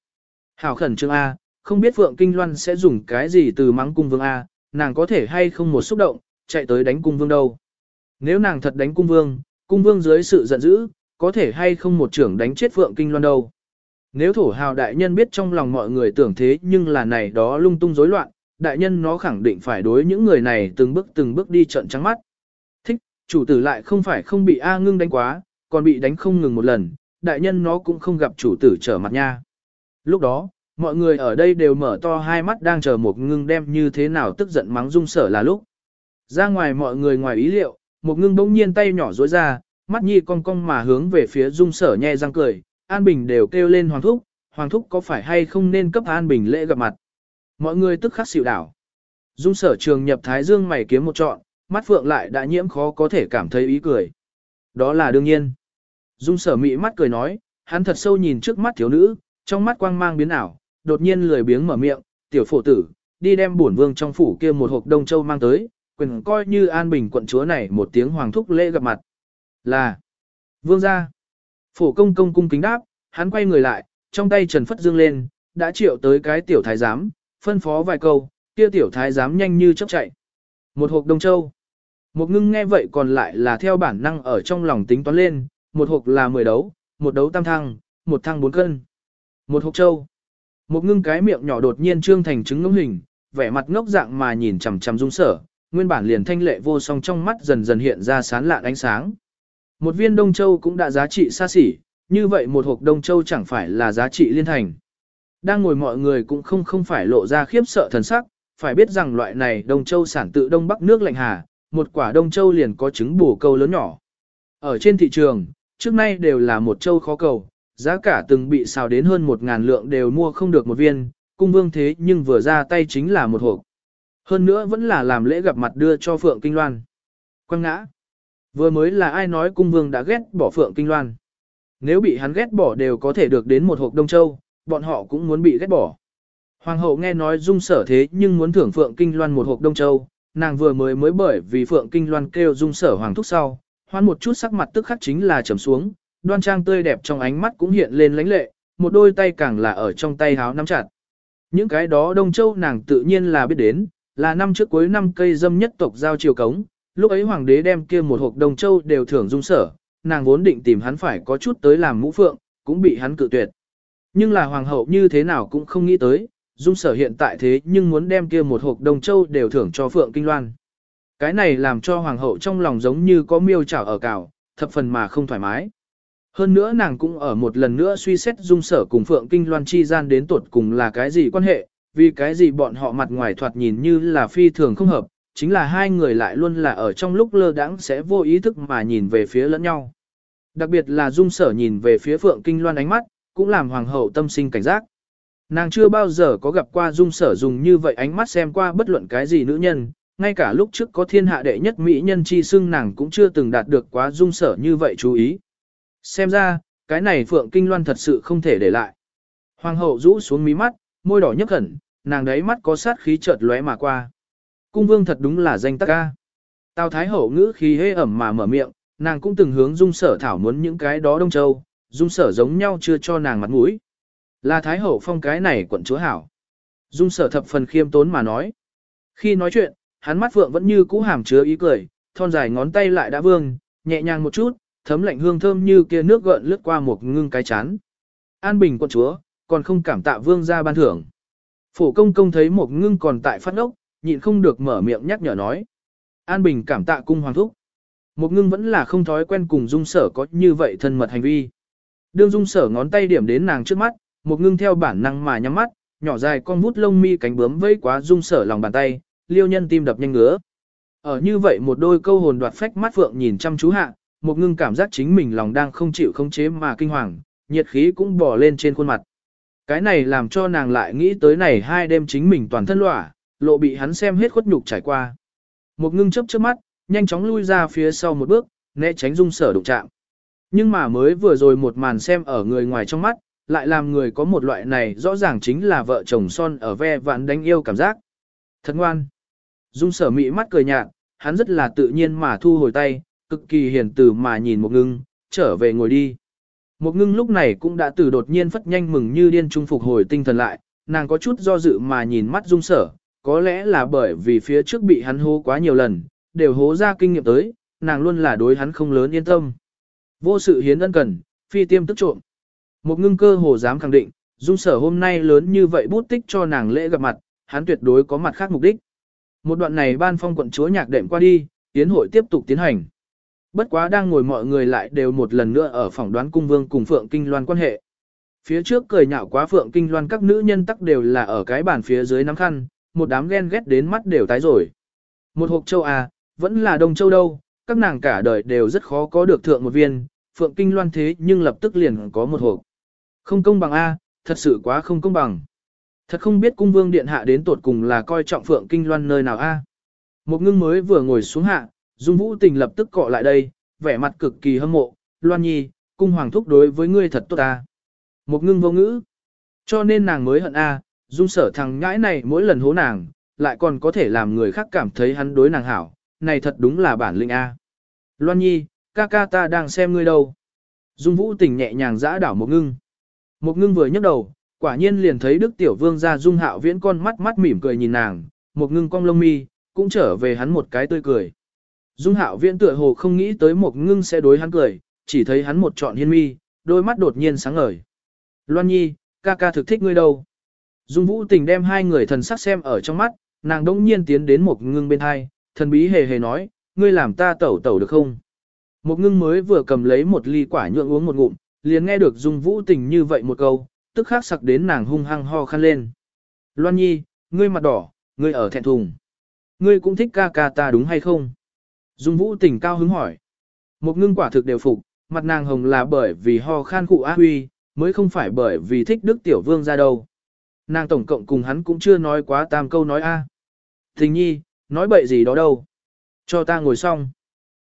A: Hảo khẩn trương A, không biết Phượng Kinh Loan sẽ dùng cái gì từ mắng cung vương A, nàng có thể hay không một xúc động, chạy tới đánh cung vương đâu. Nếu nàng thật đánh cung vương, cung vương dưới sự giận dữ, có thể hay không một trưởng đánh chết Phượng Kinh Loan đâu. Nếu thổ hào đại nhân biết trong lòng mọi người tưởng thế nhưng là này đó lung tung rối loạn, đại nhân nó khẳng định phải đối những người này từng bước từng bước đi trận trắng mắt. Thích, chủ tử lại không phải không bị A ngưng đánh quá, còn bị đánh không ngừng một lần, đại nhân nó cũng không gặp chủ tử trở mặt nha. Lúc đó, mọi người ở đây đều mở to hai mắt đang chờ một ngưng đem như thế nào tức giận mắng dung sở là lúc. Ra ngoài mọi người ngoài ý liệu, một ngưng bỗng nhiên tay nhỏ rối ra, mắt nhi cong cong mà hướng về phía dung sở nhe răng cười, An Bình đều kêu lên Hoàng Thúc, Hoàng Thúc có phải hay không nên cấp An Bình lễ gặp mặt. Mọi người tức khắc xịu đảo. Dung sở trường nhập Thái Dương mày kiếm một trọn, mắt phượng lại đã nhiễm khó có thể cảm thấy ý cười. Đó là đương nhiên. Dung sở mị mắt cười nói, hắn thật sâu nhìn trước mắt thiếu nữ, trong mắt quang mang biến ảo, đột nhiên lười biếng mở miệng, tiểu phổ tử, đi đem bổn vương trong phủ kia một hộp đông châu mang tới, quyền coi như an bình quận chúa này một tiếng hoàng thúc lễ gặp mặt. Là, vương gia. Phổ công công cung kính đáp, hắn quay người lại, trong tay trần phất dương lên, đã triệu tới cái tiểu thái giám, phân phó vài câu, kia tiểu thái giám nhanh như chớp chạy. Một hộp đông châu. Một ngưng nghe vậy còn lại là theo bản năng ở trong lòng tính toán lên, một hộp là 10 đấu, một đấu tam thăng, một thăng 4 cân. Một hộp châu. Một ngưng cái miệng nhỏ đột nhiên trương thành trứng ngỗng hình, vẻ mặt ngốc dạng mà nhìn chằm chằm dung sở, nguyên bản liền thanh lệ vô song trong mắt dần dần hiện ra sán lạn ánh sáng. Một viên đông châu cũng đã giá trị xa xỉ, như vậy một hộp đông châu chẳng phải là giá trị liên thành. Đang ngồi mọi người cũng không không phải lộ ra khiếp sợ thần sắc, phải biết rằng loại này đông châu sản tự đông bắc nước lạnh hà, một quả đông châu liền có trứng bù câu lớn nhỏ. Ở trên thị trường, trước nay đều là một châu khó cầu, giá cả từng bị xào đến hơn một ngàn lượng đều mua không được một viên, cung vương thế nhưng vừa ra tay chính là một hộp. Hơn nữa vẫn là làm lễ gặp mặt đưa cho Phượng Kinh Loan. Quang ngã. Vừa mới là ai nói cung vương đã ghét bỏ Phượng Kinh Loan. nếu bị hắn ghét bỏ đều có thể được đến một hộp đông châu, bọn họ cũng muốn bị ghét bỏ. Hoàng hậu nghe nói dung sở thế nhưng muốn thưởng Phượng Kinh Loan một hộp đông châu, nàng vừa mới mới bởi vì Phượng Kinh Loan kêu dung sở hoàng thúc sau, hoan một chút sắc mặt tức khắc chính là trầm xuống, đoan trang tươi đẹp trong ánh mắt cũng hiện lên lãnh lệ, một đôi tay càng là ở trong tay háo nắm chặt. Những cái đó đông châu nàng tự nhiên là biết đến, là năm trước cuối năm cây dâm nhất tộc giao triều cống, lúc ấy hoàng đế đem kia một hộp đồng châu đều thưởng dung sở, nàng vốn định tìm hắn phải có chút tới làm mũ phượng, cũng bị hắn cự tuyệt. Nhưng là hoàng hậu như thế nào cũng không nghĩ tới, dung sở hiện tại thế nhưng muốn đem kia một hộp đồng châu đều thưởng cho phượng kinh loan. Cái này làm cho hoàng hậu trong lòng giống như có miêu chảo ở cào, thập phần mà không thoải mái. Hơn nữa nàng cũng ở một lần nữa suy xét dung sở cùng Phượng Kinh Loan chi gian đến tuột cùng là cái gì quan hệ, vì cái gì bọn họ mặt ngoài thoạt nhìn như là phi thường không hợp, chính là hai người lại luôn là ở trong lúc lơ đãng sẽ vô ý thức mà nhìn về phía lẫn nhau. Đặc biệt là dung sở nhìn về phía Phượng Kinh Loan ánh mắt, cũng làm hoàng hậu tâm sinh cảnh giác. Nàng chưa bao giờ có gặp qua dung sở dùng như vậy ánh mắt xem qua bất luận cái gì nữ nhân, ngay cả lúc trước có thiên hạ đệ nhất mỹ nhân chi xưng nàng cũng chưa từng đạt được quá dung sở như vậy chú ý. Xem ra, cái này Phượng Kinh Loan thật sự không thể để lại. Hoàng hậu rũ xuống mí mắt, môi đỏ nhấp khẩn, nàng đấy mắt có sát khí chợt lóe mà qua. Cung vương thật đúng là danh tắc ca. Tào Thái hậu ngữ khí hê ẩm mà mở miệng, nàng cũng từng hướng dung sở thảo muốn những cái đó đông châu, dung sở giống nhau chưa cho nàng mặt mũi. Là Thái hậu phong cái này quận chúa hảo. Dung sở thập phần khiêm tốn mà nói. Khi nói chuyện, hắn mắt phượng vẫn như cũ hàm chứa ý cười, thon dài ngón tay lại đã vương, nhẹ nhàng một chút, thấm lạnh hương thơm như kia nước gợn lướt qua một ngưng cái chán. An bình quận chúa, còn không cảm tạ vương gia ban thưởng. Phổ công công thấy một ngưng còn tại phát ốc, nhịn không được mở miệng nhắc nhở nói. An bình cảm tạ cung hoàng thúc. Một ngưng vẫn là không thói quen cùng dung sở có như vậy thân mật hành vi. Đương dung sở ngón tay điểm đến nàng trước mắt, một ngưng theo bản năng mà nhắm mắt, nhỏ dài con vút lông mi cánh bướm vây quá dung sở lòng bàn tay, liêu nhân tim đập nhanh ngứa. Ở như vậy một đôi câu hồn đoạt phách mắt phượng nhìn chăm chú hạ, một ngưng cảm giác chính mình lòng đang không chịu không chế mà kinh hoàng, nhiệt khí cũng bò lên trên khuôn mặt. Cái này làm cho nàng lại nghĩ tới này hai đêm chính mình toàn thân lỏa, lộ bị hắn xem hết khuất nhục trải qua. Một ngưng chấp trước mắt, nhanh chóng lui ra phía sau một bước, né tránh dung sở đụng chạm. Nhưng mà mới vừa rồi một màn xem ở người ngoài trong mắt, lại làm người có một loại này rõ ràng chính là vợ chồng son ở ve vạn đánh yêu cảm giác. Thật ngoan. Dung sở mị mắt cười nhạt, hắn rất là tự nhiên mà thu hồi tay, cực kỳ hiền từ mà nhìn một ngưng, trở về ngồi đi. Một ngưng lúc này cũng đã từ đột nhiên phất nhanh mừng như điên trung phục hồi tinh thần lại, nàng có chút do dự mà nhìn mắt dung sở, có lẽ là bởi vì phía trước bị hắn hố quá nhiều lần, đều hố ra kinh nghiệm tới, nàng luôn là đối hắn không lớn yên tâm. Vô sự hiến ân cần, phi tiêm tức trộm. Một ngưng cơ hồ dám khẳng định, dung sở hôm nay lớn như vậy bút tích cho nàng lễ gặp mặt, hắn tuyệt đối có mặt khác mục đích. Một đoạn này ban phong quận chúa nhạc đệm qua đi, tiến hội tiếp tục tiến hành. Bất quá đang ngồi mọi người lại đều một lần nữa ở phòng đoán cung vương cùng Phượng Kinh Loan quan hệ. Phía trước cười nhạo quá Phượng Kinh Loan các nữ nhân tắc đều là ở cái bàn phía dưới nắm khăn, một đám ghen ghét đến mắt đều tái rồi. Một hộp châu à, vẫn là đông châu đâu, các nàng cả đời đều rất khó có được thượng một viên, Phượng Kinh Loan thế nhưng lập tức liền có một hộp. Không công bằng A, thật sự quá không công bằng. Thật không biết cung vương điện hạ đến tột cùng là coi trọng Phượng Kinh Loan nơi nào A. Một ngưng mới vừa ngồi xuống hạ, Dung Vũ Tình lập tức cọ lại đây, vẻ mặt cực kỳ hâm mộ, Loan Nhi, cung hoàng thúc đối với ngươi thật tốt ta. Một ngưng vô ngữ. Cho nên nàng mới hận A, Dung sở thằng ngãi này mỗi lần hố nàng, lại còn có thể làm người khác cảm thấy hắn đối nàng hảo, này thật đúng là bản lĩnh A. Loan Nhi, ca ca ta đang xem ngươi đâu. Dung Vũ Tình nhẹ nhàng giã đảo một ngưng. Một ngưng vừa nhấc đầu, quả nhiên liền thấy Đức Tiểu Vương ra Dung Hạo Viễn con mắt mắt mỉm cười nhìn nàng, một ngưng cong lông mi, cũng trở về hắn một cái tươi cười. Dung hạo viễn tựa hồ không nghĩ tới một ngưng sẽ đối hắn cười, chỉ thấy hắn một trọn hiên mi, đôi mắt đột nhiên sáng ngời. Loan nhi, ca ca thực thích ngươi đâu. Dung vũ tình đem hai người thần sắc xem ở trong mắt, nàng đông nhiên tiến đến một ngưng bên hai, thần bí hề hề nói, ngươi làm ta tẩu tẩu được không? Một ngưng mới vừa cầm lấy một ly quả nhượng uống một ngụm, liền nghe được dung vũ tình như vậy một câu, tức khắc sặc đến nàng hung hăng ho khăn lên. Loan nhi, ngươi mặt đỏ, ngươi ở thẹn thùng. Ngươi cũng thích ca ca ta đúng hay không? Dung Vũ tình cao hứng hỏi. Một ngưng quả thực đều phục, mặt nàng hồng là bởi vì ho khan cụ A Huy, mới không phải bởi vì thích Đức Tiểu Vương ra đâu. Nàng tổng cộng cùng hắn cũng chưa nói quá tam câu nói A. Tình nhi, nói bậy gì đó đâu. Cho ta ngồi xong.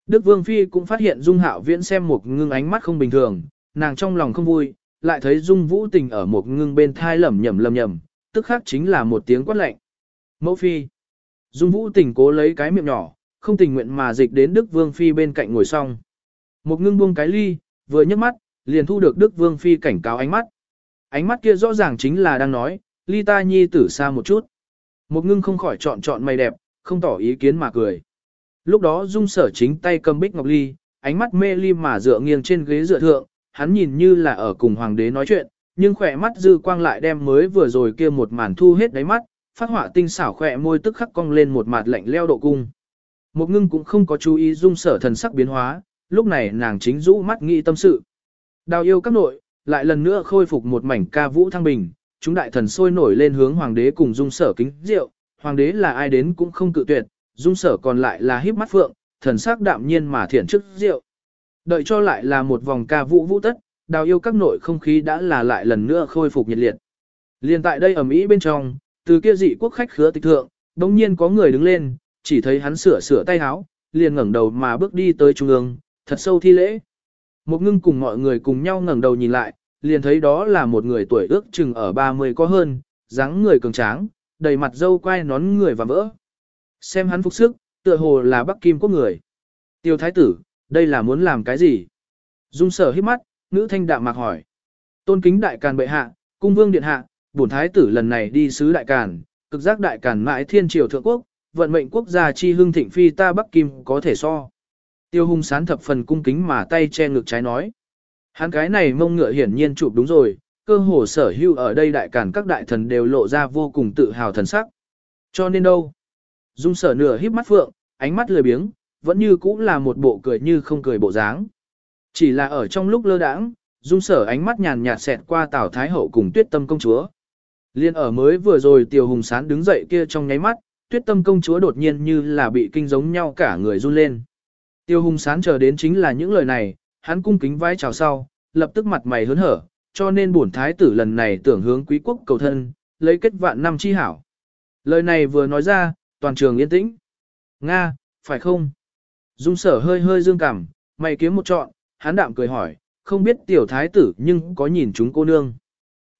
A: Đức Vương Phi cũng phát hiện Dung Hạo Viễn xem một ngưng ánh mắt không bình thường, nàng trong lòng không vui, lại thấy Dung Vũ Tình ở một ngưng bên thai lẩm nhẩm lẩm nhẩm, tức khắc chính là một tiếng quát lạnh. Mẫu phi. Dung Vũ Tình cố lấy cái miệng nhỏ, không tình nguyện mà dịch đến Đức Vương phi bên cạnh ngồi xong. Một ngưng buông cái ly, vừa nhấc mắt, liền thu được Đức Vương phi cảnh cáo ánh mắt. Ánh mắt kia rõ ràng chính là đang nói, ly ta nhi tử xa một chút. Một ngưng không khỏi chọn chọn mày đẹp, không tỏ ý kiến mà cười. Lúc đó Dung sở chính tay cầm bích ngọc ly, ánh mắt mê ly mà dựa nghiêng trên ghế dựa thượng, hắn nhìn như là ở cùng hoàng đế nói chuyện, nhưng khỏe mắt dư quang lại đem mới vừa rồi kia một màn thu hết đáy mắt, phát họa tinh xảo khỏe môi tức khắc cong lên một mặt lạnh leo độ cung. Một ngưng cũng không có chú ý dung sở thần sắc biến hóa, lúc này nàng chính rũ mắt nghĩ tâm sự. Đào yêu các nội, lại lần nữa khôi phục một mảnh ca vũ thăng bình, chúng đại thần sôi nổi lên hướng hoàng đế cùng dung sở kính rượu, hoàng đế là ai đến cũng không cự tuyệt, dung sở còn lại là híp mắt phượng, thần sắc đạm nhiên mà thiện trước rượu. Đợi cho lại là một vòng ca vũ vũ tất, đào yêu các nội không khí đã là lại lần nữa khôi phục nhiệt liệt. Liên tại đây ở Mỹ bên trong, từ kia dị quốc khách khứa tịch thượng, đồng nhiên có người đứng lên, chỉ thấy hắn sửa sửa tay áo, liền ngẩng đầu mà bước đi tới trung ương, thật sâu thi lễ. Một ngưng cùng mọi người cùng nhau ngẩng đầu nhìn lại, liền thấy đó là một người tuổi ước chừng ở 30 có hơn, dáng người cường tráng, đầy mặt dâu quai nón người và vỡ. Xem hắn phục sức, tựa hồ là Bắc Kim quốc người. Tiêu thái tử, đây là muốn làm cái gì? Dung sở hít mắt, nữ thanh đạm mạc hỏi. Tôn kính đại càn bệ hạ, cung vương điện hạ, bổn thái tử lần này đi sứ đại càn, cực giác đại càn mãi thiên triều thượng quốc, vận mệnh quốc gia chi hưng thịnh phi ta Bắc Kim có thể so. Tiêu hung sán thập phần cung kính mà tay che ngực trái nói. Hắn cái này mông ngựa hiển nhiên chụp đúng rồi, cơ hồ sở hữu ở đây đại càn các đại thần đều lộ ra vô cùng tự hào thần sắc. Cho nên đâu? Dung sở nửa híp mắt phượng, ánh mắt lười biếng, vẫn như cũ là một bộ cười như không cười bộ dáng. Chỉ là ở trong lúc lơ đãng, dung sở ánh mắt nhàn nhạt xẹt qua Tào Thái Hậu cùng tuyết tâm công chúa. Liên ở mới vừa rồi tiêu Hùng Sán đứng dậy kia trong nháy mắt, tuyết tâm công chúa đột nhiên như là bị kinh giống nhau cả người run lên. Tiêu Hùng Sán chờ đến chính là những lời này, hắn cung kính vai chào sau, lập tức mặt mày hớn hở, cho nên bổn thái tử lần này tưởng hướng quý quốc cầu thân, lấy kết vạn năm chi hảo. Lời này vừa nói ra, toàn trường yên tĩnh. Nga, phải không? Dung sở hơi hơi dương cảm, mày kiếm một trọn, hắn đạm cười hỏi, không biết tiểu thái tử nhưng có nhìn chúng cô nương.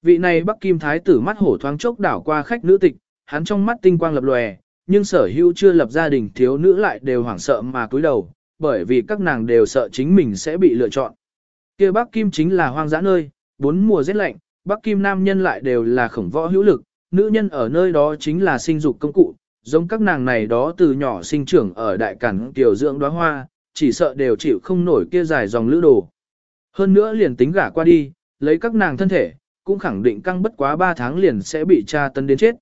A: Vị này bắc kim thái tử mắt hổ thoáng chốc đảo qua khách nữ tịch, hắn trong mắt tinh quang lập lòe, nhưng sở hữu chưa lập gia đình thiếu nữ lại đều hoảng sợ mà cúi đầu, bởi vì các nàng đều sợ chính mình sẽ bị lựa chọn. kia bắc kim chính là hoang dã nơi, bốn mùa rét lạnh, bắc kim nam nhân lại đều là khổng võ hữu lực, nữ nhân ở nơi đó chính là sinh dục công cụ, giống các nàng này đó từ nhỏ sinh trưởng ở đại cản tiểu dưỡng đóa hoa, chỉ sợ đều chịu không nổi kia dài dòng lữ đồ. Hơn nữa liền tính gả qua đi, lấy các nàng thân thể, cũng khẳng định căng bất quá 3 tháng liền sẽ bị tra tấn đến chết.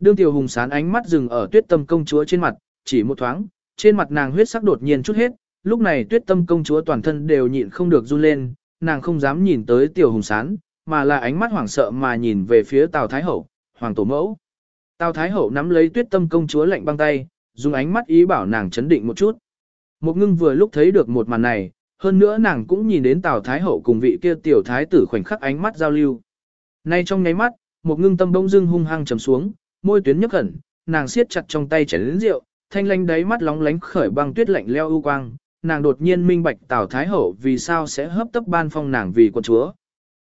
A: Đương tiểu hùng sán ánh mắt dừng ở tuyết tâm công chúa trên mặt, chỉ một thoáng, trên mặt nàng huyết sắc đột nhiên chút hết, lúc này tuyết tâm công chúa toàn thân đều nhịn không được run lên, nàng không dám nhìn tới tiểu hùng sán, mà là ánh mắt hoảng sợ mà nhìn về phía Tào Thái Hậu, Hoàng Tổ Mẫu. Tào Thái Hậu nắm lấy tuyết tâm công chúa lạnh băng tay, dùng ánh mắt ý bảo nàng chấn định một chút. Một ngưng vừa lúc thấy được một màn này, hơn nữa nàng cũng nhìn đến Tào Thái Hậu cùng vị kia tiểu thái tử khoảnh khắc ánh mắt giao lưu. Nay trong nháy mắt, một ngưng tâm bỗng dưng hung hăng trầm xuống, môi tuyến nhấp khẩn, nàng siết chặt trong tay chén lớn rượu, thanh lanh đáy mắt lóng lánh khởi băng tuyết lạnh leo ưu quang, nàng đột nhiên minh bạch Tào Thái Hậu vì sao sẽ hấp tấp ban phong nàng vì quân chúa.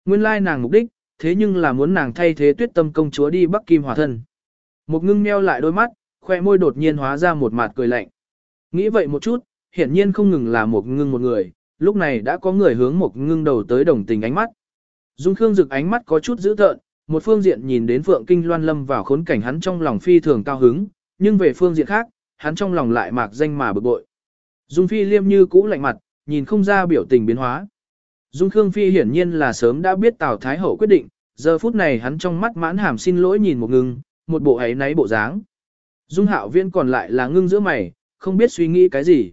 A: Nguyên lai nàng mục đích, thế nhưng là muốn nàng thay thế tuyết tâm công chúa đi Bắc Kim hòa thân. Một ngưng meo lại đôi mắt, khoe môi đột nhiên hóa ra một mặt cười lạnh. Nghĩ vậy một chút, hiển nhiên không ngừng là một ngưng một người, lúc này đã có người hướng một ngưng đầu tới đồng tình ánh mắt. Dung Khương rực ánh mắt có chút dữ tợn, một phương diện nhìn đến Phượng Kinh Loan lâm vào khốn cảnh hắn trong lòng phi thường cao hứng, nhưng về phương diện khác, hắn trong lòng lại mạc danh mà bực bội. Dung Phi liêm như cũ lạnh mặt, nhìn không ra biểu tình biến hóa. Dung Khương Phi hiển nhiên là sớm đã biết Tào Thái Hậu quyết định, giờ phút này hắn trong mắt mãn hàm xin lỗi nhìn một ngưng, một bộ ấy náy bộ dáng. Dung Hạo Viễn còn lại là ngưng giữa mày, không biết suy nghĩ cái gì.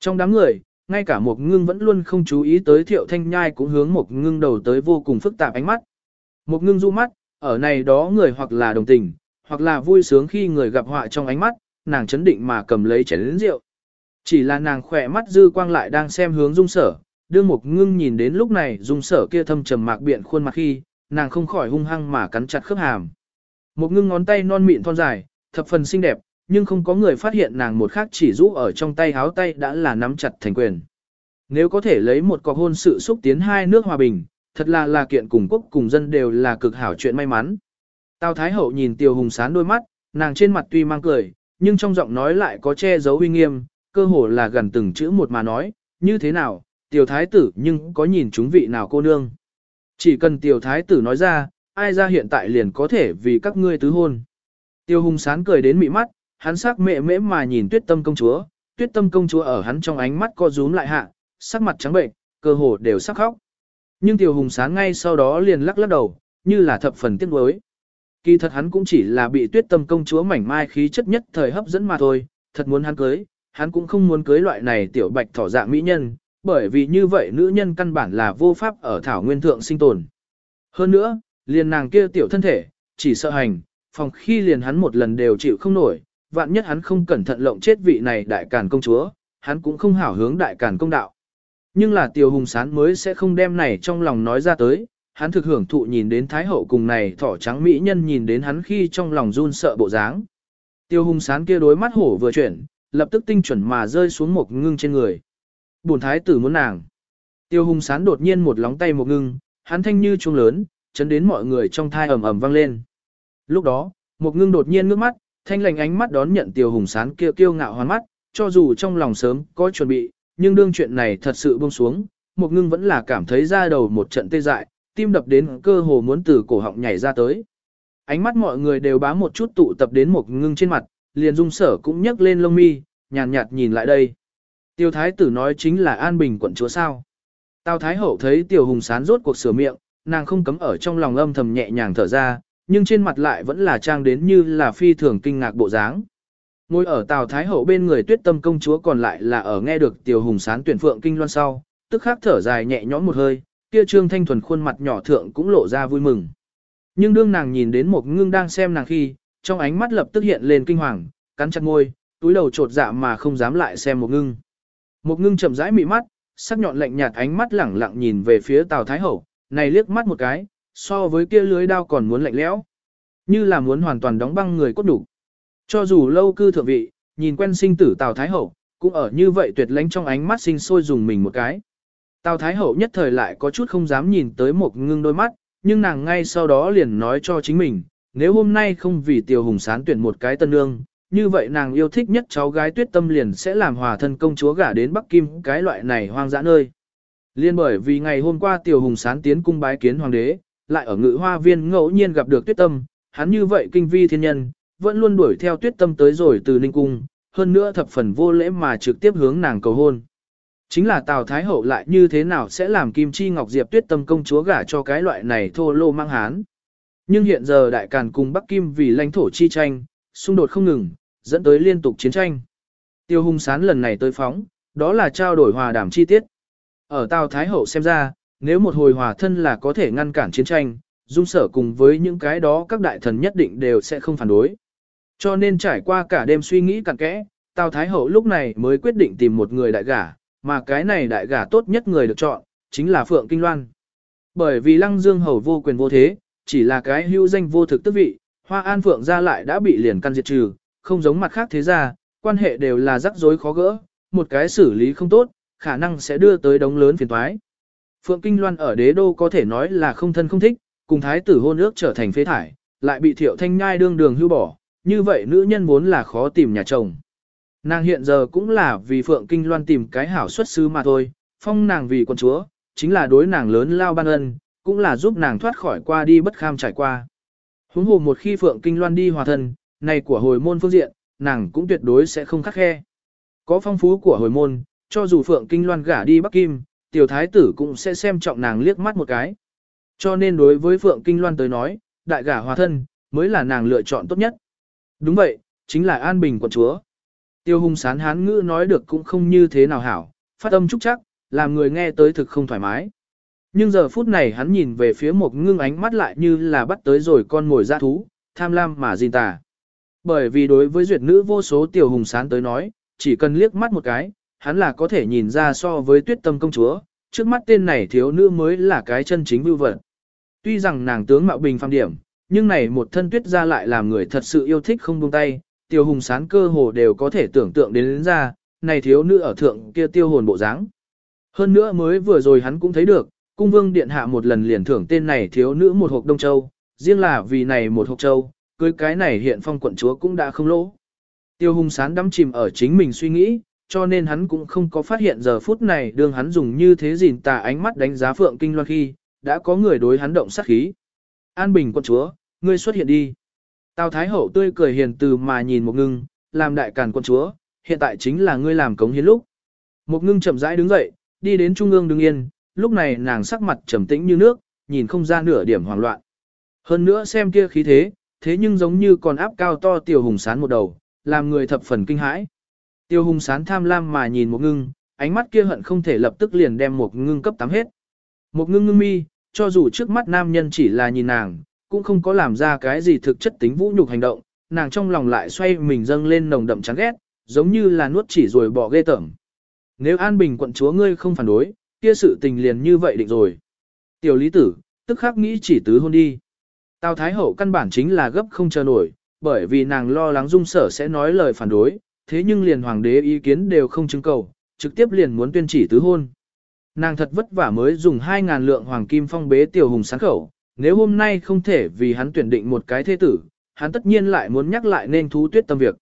A: Trong đám người, ngay cả một ngưng vẫn luôn không chú ý tới thiệu thanh nhai cũng hướng một ngưng đầu tới vô cùng phức tạp ánh mắt. Một ngưng du mắt, ở này đó người hoặc là đồng tình, hoặc là vui sướng khi người gặp họa trong ánh mắt, nàng chấn định mà cầm lấy chén lĩnh rượu. Chỉ là nàng khỏe mắt dư quang lại đang xem hướng dung sở, đương một ngưng nhìn đến lúc này dung sở kia thâm trầm mạc biện khuôn mặt khi, nàng không khỏi hung hăng mà cắn chặt khớp hàm. Một ngưng ngón tay non mịn thon dài, thập phần xinh đẹp, nhưng không có người phát hiện nàng một khác chỉ rũ ở trong tay háo tay đã là nắm chặt thành quyền. Nếu có thể lấy một cọc hôn sự xúc tiến hai nước hòa bình, thật là là kiện cùng quốc cùng dân đều là cực hảo chuyện may mắn. Tào Thái Hậu nhìn Tiêu Hùng Sán đôi mắt, nàng trên mặt tuy mang cười, nhưng trong giọng nói lại có che giấu uy nghiêm, cơ hồ là gần từng chữ một mà nói, như thế nào, Tiểu Thái tử nhưng có nhìn chúng vị nào cô nương. Chỉ cần Tiểu Thái tử nói ra, ai ra hiện tại liền có thể vì các ngươi tứ hôn. Tiêu Hùng Sán cười đến mị mắt, hắn sắc mẹ mễ mà nhìn tuyết tâm công chúa, tuyết tâm công chúa ở hắn trong ánh mắt co rúm lại hạ, sắc mặt trắng bệnh, cơ hồ đều sắc khóc. Nhưng tiểu Hùng Sán ngay sau đó liền lắc lắc đầu, như là thập phần tiếc nuối. Kỳ thật hắn cũng chỉ là bị tuyết tâm công chúa mảnh mai khí chất nhất thời hấp dẫn mà thôi, thật muốn hắn cưới, hắn cũng không muốn cưới loại này tiểu bạch thỏ dạng mỹ nhân, bởi vì như vậy nữ nhân căn bản là vô pháp ở thảo nguyên thượng sinh tồn. Hơn nữa, liền nàng kia tiểu thân thể, chỉ sợ hành, phòng khi liền hắn một lần đều chịu không nổi, vạn nhất hắn không cẩn thận lộng chết vị này đại càn công chúa, hắn cũng không hảo hướng đại càn công đạo. Nhưng là tiểu hùng sán mới sẽ không đem này trong lòng nói ra tới, hắn thực hưởng thụ nhìn đến thái hậu cùng này thỏ trắng mỹ nhân nhìn đến hắn khi trong lòng run sợ bộ dáng. Tiêu hùng sán kia đối mắt hổ vừa chuyển, lập tức tinh chuẩn mà rơi xuống một ngưng trên người. Bổn thái tử muốn nàng. Tiêu hùng sán đột nhiên một lóng tay một ngưng, hắn thanh như trung lớn, chấn đến mọi người trong thai ầm ầm vang lên. Lúc đó, một ngưng đột nhiên ngước mắt, thanh lành ánh mắt đón nhận tiêu hùng sán kia kiêu ngạo hoàn mắt, cho dù trong lòng sớm có chuẩn bị, nhưng đương chuyện này thật sự buông xuống, một ngưng vẫn là cảm thấy ra đầu một trận tê dại, tim đập đến cơ hồ muốn từ cổ họng nhảy ra tới. Ánh mắt mọi người đều bám một chút tụ tập đến một ngưng trên mặt, liền dung sở cũng nhấc lên lông mi, nhàn nhạt, nhạt nhìn lại đây. Tiêu thái tử nói chính là an bình quận chúa sao. Tào thái hậu thấy tiểu hùng sán rốt cuộc sửa miệng, nàng không cấm ở trong lòng âm thầm nhẹ nhàng thở ra, nhưng trên mặt lại vẫn là trang đến như là phi thường kinh ngạc bộ dáng. Ngồi ở Tào Thái Hậu bên người tuyết tâm công chúa còn lại là ở nghe được tiểu hùng sán tuyển phượng kinh loan sau, tức khắc thở dài nhẹ nhõm một hơi, kia trương thanh thuần khuôn mặt nhỏ thượng cũng lộ ra vui mừng. Nhưng đương nàng nhìn đến một ngưng đang xem nàng khi, trong ánh mắt lập tức hiện lên kinh hoàng, cắn chặt môi, túi đầu trột dạ mà không dám lại xem một ngưng. Một ngưng chậm rãi mị mắt, sắc nhọn lạnh nhạt ánh mắt lẳng lặng nhìn về phía Tào Thái Hậu, này liếc mắt một cái, so với kia lưới đao còn muốn lạnh lẽo, như là muốn hoàn toàn đóng băng người cốt đủ. Cho dù lâu cư thượng vị, nhìn quen sinh tử Tào Thái Hậu, cũng ở như vậy tuyệt lãnh trong ánh mắt sinh sôi dùng mình một cái. Tào Thái Hậu nhất thời lại có chút không dám nhìn tới một ngưng đôi mắt, nhưng nàng ngay sau đó liền nói cho chính mình, nếu hôm nay không vì Tiêu Hùng Sán tuyển một cái tân nương, như vậy nàng yêu thích nhất cháu gái tuyết tâm liền sẽ làm hòa thân công chúa gả đến Bắc Kim cái loại này hoang dã nơi. Liên bởi vì ngày hôm qua Tiêu Hùng Sán tiến cung bái kiến hoàng đế, lại ở ngự hoa viên ngẫu nhiên gặp được tuyết tâm, hắn như vậy kinh vi thiên nhân, vẫn luôn đuổi theo tuyết tâm tới rồi từ Ninh Cung, hơn nữa thập phần vô lễ mà trực tiếp hướng nàng cầu hôn. Chính là Tào Thái Hậu lại như thế nào sẽ làm Kim Chi Ngọc Diệp tuyết tâm công chúa gả cho cái loại này thô lô mang hán. Nhưng hiện giờ Đại Càn cùng Bắc Kim vì lãnh thổ chi tranh, xung đột không ngừng, dẫn tới liên tục chiến tranh. Tiêu hung sán lần này tới phóng, đó là trao đổi hòa đàm chi tiết. Ở Tào Thái Hậu xem ra, nếu một hồi hòa thân là có thể ngăn cản chiến tranh, dung sở cùng với những cái đó các đại thần nhất định đều sẽ không phản đối. Cho nên trải qua cả đêm suy nghĩ cặn kẽ, Tào Thái Hậu lúc này mới quyết định tìm một người đại gả, mà cái này đại gả tốt nhất người được chọn, chính là Phượng Kinh Loan. Bởi vì Lăng Dương Hầu vô quyền vô thế, chỉ là cái hưu danh vô thực tức vị, Hoa An Phượng ra lại đã bị liền căn diệt trừ, không giống mặt khác thế gia, quan hệ đều là rắc rối khó gỡ, một cái xử lý không tốt, khả năng sẽ đưa tới đống lớn phiền toái. Phượng Kinh Loan ở đế đô có thể nói là không thân không thích, cùng thái tử hôn ước trở thành phế thải, lại bị thiệu thanh nhai đương đường hưu bỏ, như vậy nữ nhân vốn là khó tìm nhà chồng. Nàng hiện giờ cũng là vì Phượng Kinh Loan tìm cái hảo xuất sư mà thôi, phong nàng vì con chúa, chính là đối nàng lớn lao ban ân, cũng là giúp nàng thoát khỏi qua đi bất kham trải qua. Huống hồ một khi Phượng Kinh Loan đi hòa thân, này của hồi môn phương diện, nàng cũng tuyệt đối sẽ không khắc khe. Có phong phú của hồi môn, cho dù Phượng Kinh Loan gả đi Bắc Kim, tiểu thái tử cũng sẽ xem trọng nàng liếc mắt một cái. Cho nên đối với Phượng Kinh Loan tới nói, đại gả hòa thân, mới là nàng lựa chọn tốt nhất. Đúng vậy, chính là An Bình quận chúa. Tiêu hung sán hán ngữ nói được cũng không như thế nào hảo, phát âm trúc chắc, làm người nghe tới thực không thoải mái. Nhưng giờ phút này hắn nhìn về phía một ngưng ánh mắt lại như là bắt tới rồi con ngồi ra thú, tham lam mà gìn tà. Bởi vì đối với duyệt nữ vô số tiểu hùng sán tới nói, chỉ cần liếc mắt một cái, hắn là có thể nhìn ra so với tuyết tâm công chúa, trước mắt tên này thiếu nữ mới là cái chân chính vưu vật. Tuy rằng nàng tướng mạo bình phàm điểm, nhưng này một thân tuyết ra lại làm người thật sự yêu thích không buông tay, tiêu hùng sán cơ hồ đều có thể tưởng tượng đến, đến ra, này thiếu nữ ở thượng kia tiêu hồn bộ dáng. Hơn nữa mới vừa rồi hắn cũng thấy được, cung vương điện hạ một lần liền thưởng tên này thiếu nữ một hộp đông châu, riêng là vì này một hộp châu, cưới cái này hiện phong quận chúa cũng đã không lỗ. Tiêu hùng sán đắm chìm ở chính mình suy nghĩ, cho nên hắn cũng không có phát hiện giờ phút này đương hắn dùng như thế gìn tà ánh mắt đánh giá phượng kinh loan khi, đã có người đối hắn động sát khí. An bình quận chúa, ngươi xuất hiện đi. Tào Thái Hậu tươi cười hiền từ mà nhìn một ngưng, làm đại càn quân chúa, hiện tại chính là ngươi làm cống hiến lúc. Một ngưng chậm rãi đứng dậy, đi đến trung ương đứng yên, lúc này nàng sắc mặt trầm tĩnh như nước, nhìn không ra nửa điểm hoảng loạn. Hơn nữa xem kia khí thế, thế nhưng giống như còn áp cao to tiểu hùng sán một đầu, làm người thập phần kinh hãi. Tiêu hùng sán tham lam mà nhìn một ngưng, ánh mắt kia hận không thể lập tức liền đem một ngưng cấp tắm hết. Một ngưng ngưng mi, cho dù trước mắt nam nhân chỉ là nhìn nàng, cũng không có làm ra cái gì thực chất tính vũ nhục hành động, nàng trong lòng lại xoay mình dâng lên nồng đậm chán ghét, giống như là nuốt chỉ rồi bỏ ghê tởm. Nếu An Bình quận chúa ngươi không phản đối, kia sự tình liền như vậy định rồi. Tiểu lý tử, tức khắc nghĩ chỉ tứ hôn đi. Tào Thái Hậu căn bản chính là gấp không chờ nổi, bởi vì nàng lo lắng dung sở sẽ nói lời phản đối, thế nhưng liền hoàng đế ý kiến đều không chứng cầu, trực tiếp liền muốn tuyên chỉ tứ hôn. Nàng thật vất vả mới dùng 2.000 lượng hoàng kim phong bế tiểu hùng sáng khẩu, nếu hôm nay không thể vì hắn tuyển định một cái thế tử, hắn tất nhiên lại muốn nhắc lại nên thú tuyết tâm việc.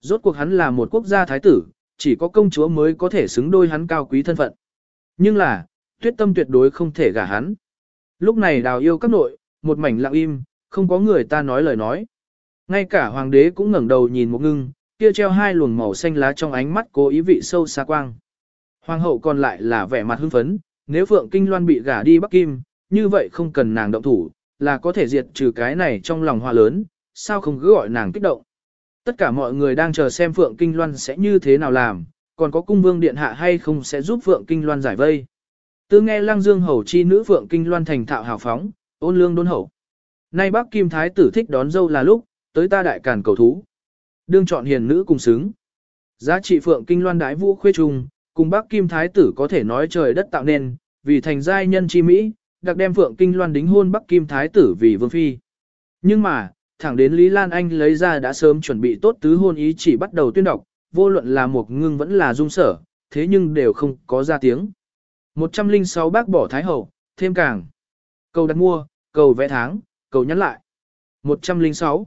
A: Rốt cuộc hắn là một quốc gia thái tử, chỉ có công chúa mới có thể xứng đôi hắn cao quý thân phận. Nhưng là, tuyết tâm tuyệt đối không thể gả hắn. Lúc này đào yêu các nội, một mảnh lặng im, không có người ta nói lời nói. Ngay cả hoàng đế cũng ngẩng đầu nhìn một ngưng, kia treo hai luồng màu xanh lá trong ánh mắt cố ý vị sâu xa quang. Hoàng hậu còn lại là vẻ mặt hưng phấn, nếu Phượng Kinh Loan bị gả đi Bắc Kim, như vậy không cần nàng động thủ, là có thể diệt trừ cái này trong lòng hoa lớn, sao không cứ gọi nàng kích động. Tất cả mọi người đang chờ xem Phượng Kinh Loan sẽ như thế nào làm, còn có cung vương điện hạ hay không sẽ giúp Phượng Kinh Loan giải vây. Tư nghe Lăng Dương hầu chi nữ Phượng Kinh Loan thành thạo hào phóng, ôn lương đôn hậu. Nay bác Kim Thái tử thích đón dâu là lúc, tới ta đại càn cầu thú. Đương chọn hiền nữ cùng xứng. Giá trị Phượng Kinh Loan đái vũ khuê trùng, cùng bác Kim Thái tử có thể nói trời đất tạo nên, vì thành giai nhân chi Mỹ, đặc đem Phượng Kinh Loan đính hôn Bắc Kim Thái tử vì vương phi. Nhưng mà, thẳng đến Lý Lan Anh lấy ra đã sớm chuẩn bị tốt tứ hôn ý chỉ bắt đầu tuyên đọc, vô luận là một ngưng vẫn là dung sở, thế nhưng đều không có ra tiếng. 106 bác bỏ Thái Hậu, thêm càng. Cầu đặt mua, cầu vẽ tháng, cầu nhắn lại. 106.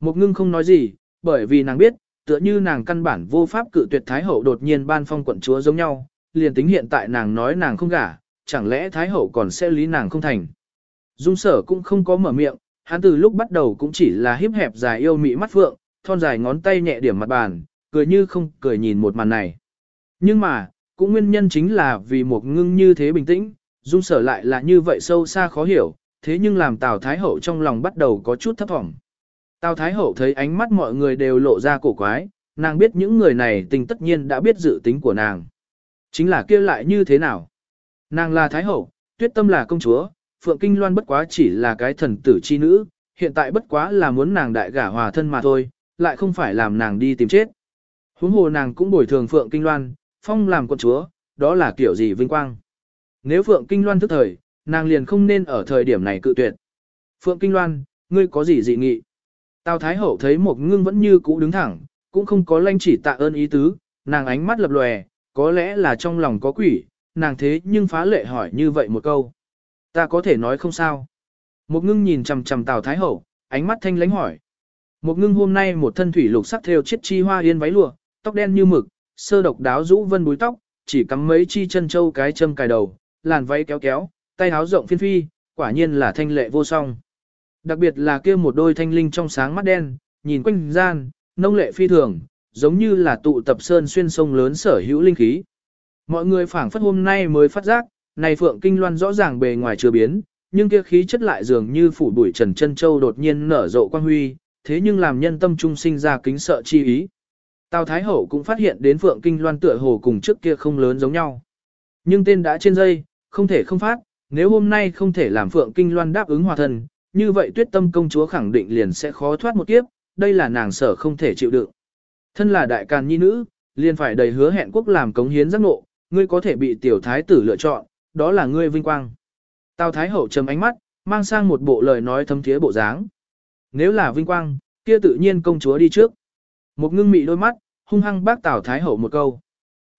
A: Một ngưng không nói gì, bởi vì nàng biết, tựa như nàng căn bản vô pháp cự tuyệt Thái Hậu đột nhiên ban phong quận chúa giống nhau, liền tính hiện tại nàng nói nàng không gả, chẳng lẽ Thái Hậu còn sẽ lý nàng không thành. Dung sở cũng không có mở miệng, hắn từ lúc bắt đầu cũng chỉ là hiếp hẹp dài yêu mị mắt phượng, thon dài ngón tay nhẹ điểm mặt bàn, cười như không cười nhìn một màn này. Nhưng mà, cũng nguyên nhân chính là vì một ngưng như thế bình tĩnh, dung sở lại là như vậy sâu xa khó hiểu, thế nhưng làm Tào Thái Hậu trong lòng bắt đầu có chút thấp thỏm. Tào Thái Hậu thấy ánh mắt mọi người đều lộ ra cổ quái, nàng biết những người này tình tất nhiên đã biết dự tính của nàng. Chính là kia lại như thế nào? Nàng là Thái Hậu, Tuyết Tâm là công chúa, Phượng Kinh Loan bất quá chỉ là cái thần tử chi nữ, hiện tại bất quá là muốn nàng đại gả hòa thân mà thôi, lại không phải làm nàng đi tìm chết. Huống hồ nàng cũng bồi thường Phượng Kinh Loan, phong làm con chúa, đó là kiểu gì vinh quang. Nếu Phượng Kinh Loan thức thời, nàng liền không nên ở thời điểm này cự tuyệt. Phượng Kinh Loan, ngươi có gì dị nghị? Tào Thái Hậu thấy một ngưng vẫn như cũ đứng thẳng, cũng không có lanh chỉ tạ ơn ý tứ, nàng ánh mắt lập lòe, có lẽ là trong lòng có quỷ, nàng thế nhưng phá lệ hỏi như vậy một câu. Ta có thể nói không sao. Một ngưng nhìn chầm chầm Tào Thái Hậu, ánh mắt thanh lãnh hỏi. Một ngưng hôm nay một thân thủy lục sắc theo chiếc chi hoa yên váy lụa, tóc đen như mực, sơ độc đáo rũ vân búi tóc, chỉ cắm mấy chi chân châu cái châm cài đầu, làn váy kéo kéo, tay áo rộng phiên phi, quả nhiên là thanh lệ vô song. Đặc biệt là kia một đôi thanh linh trong sáng mắt đen, nhìn quanh gian, nông lệ phi thường, giống như là tụ tập sơn xuyên sông lớn sở hữu linh khí. Mọi người phảng phất hôm nay mới phát giác, này Phượng Kinh Loan rõ ràng bề ngoài chưa biến, nhưng kia khí chất lại dường như phủ bụi trần chân châu đột nhiên nở rộ quang huy, thế nhưng làm nhân tâm trung sinh ra kính sợ chi ý. Tào Thái Hậu cũng phát hiện đến Phượng Kinh Loan tựa hồ cùng trước kia không lớn giống nhau. Nhưng tên đã trên dây, không thể không phát, nếu hôm nay không thể làm Phượng Kinh Loan đáp ứng hòa thân, như vậy tuyết tâm công chúa khẳng định liền sẽ khó thoát một kiếp, đây là nàng sở không thể chịu đựng. Thân là đại càn nhi nữ, liền phải đầy hứa hẹn quốc làm cống hiến giác ngộ, ngươi có thể bị tiểu thái tử lựa chọn, đó là ngươi vinh quang. Tào Thái Hậu trầm ánh mắt, mang sang một bộ lời nói thấm thiế bộ dáng. Nếu là vinh quang, kia tự nhiên công chúa đi trước. Một ngưng mị đôi mắt, hung hăng bác Tào Thái Hậu một câu.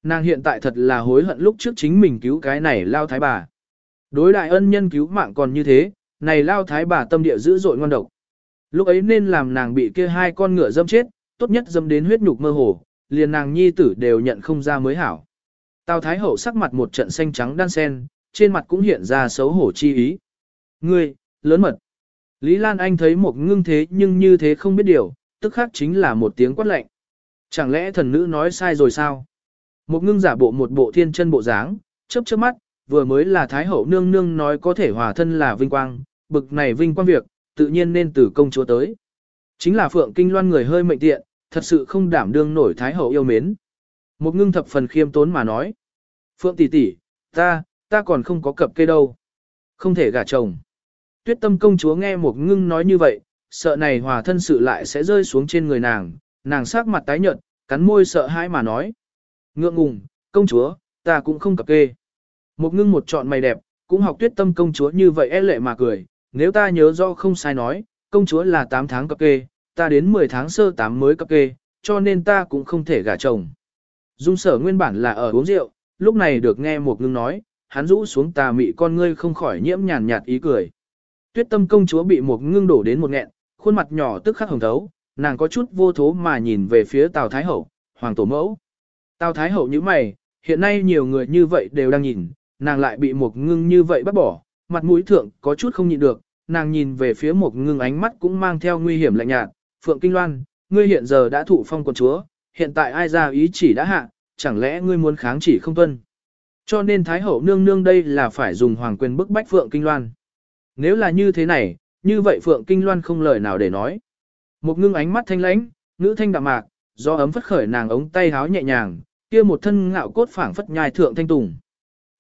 A: Nàng hiện tại thật là hối hận lúc trước chính mình cứu cái này lao thái bà. Đối đại ân nhân cứu mạng còn như thế, này lao thái bà tâm địa dữ dội ngon độc. Lúc ấy nên làm nàng bị kia hai con ngựa dâm chết, tốt nhất dâm đến huyết nhục mơ hồ, liền nàng nhi tử đều nhận không ra mới hảo. Tào Thái Hậu sắc mặt một trận xanh trắng đan sen, trên mặt cũng hiện ra xấu hổ chi ý. Ngươi, lớn mật. Lý Lan Anh thấy một ngưng thế nhưng như thế không biết điều, tức khác chính là một tiếng quát lệnh. Chẳng lẽ thần nữ nói sai rồi sao? Một ngưng giả bộ một bộ thiên chân bộ dáng, chớp chớp mắt, vừa mới là Thái Hậu nương nương nói có thể hòa thân là vinh quang, bực này vinh quang việc, tự nhiên nên từ công chúa tới. Chính là Phượng Kinh Loan người hơi mệnh tiện, thật sự không đảm đương nổi Thái Hậu yêu mến. Một ngưng thập phần khiêm tốn mà nói. Phượng tỷ tỷ, ta, ta còn không có cập kê đâu. Không thể gả chồng. Tuyết tâm công chúa nghe một ngưng nói như vậy, sợ này hòa thân sự lại sẽ rơi xuống trên người nàng, nàng sắc mặt tái nhợt, cắn môi sợ hãi mà nói. Ngượng ngùng, công chúa, ta cũng không cập kê. Một ngưng một trọn mày đẹp, cũng học tuyết tâm công chúa như vậy e lệ mà cười, nếu ta nhớ rõ không sai nói, công chúa là 8 tháng cập kê, ta đến 10 tháng sơ 8 mới cập kê, cho nên ta cũng không thể gả chồng. Dung sở nguyên bản là ở uống rượu, lúc này được nghe một ngưng nói, hắn rũ xuống tà mị con ngươi không khỏi nhiễm nhàn nhạt ý cười. Tuyết tâm công chúa bị một ngưng đổ đến một nghẹn, khuôn mặt nhỏ tức khắc hồng thấu, nàng có chút vô thố mà nhìn về phía Tào Thái Hậu, Hoàng Tổ Mẫu. Tào Thái Hậu như mày, hiện nay nhiều người như vậy đều đang nhìn, nàng lại bị một ngưng như vậy bắt bỏ, mặt mũi thượng có chút không nhịn được, nàng nhìn về phía một ngưng ánh mắt cũng mang theo nguy hiểm lạnh nhạt, Phượng Kinh Loan, ngươi hiện giờ đã thụ phong quận chúa, hiện tại ai ra ý chỉ đã hạ, chẳng lẽ ngươi muốn kháng chỉ không tuân. Cho nên Thái Hậu nương nương đây là phải dùng hoàng quyền bức bách Phượng Kinh Loan. Nếu là như thế này, như vậy Phượng Kinh Loan không lời nào để nói. Một ngưng ánh mắt thanh lãnh, ngữ thanh đạm mạc, do ấm phất khởi nàng ống tay háo nhẹ nhàng, kia một thân ngạo cốt phảng phất nhai thượng thanh tùng.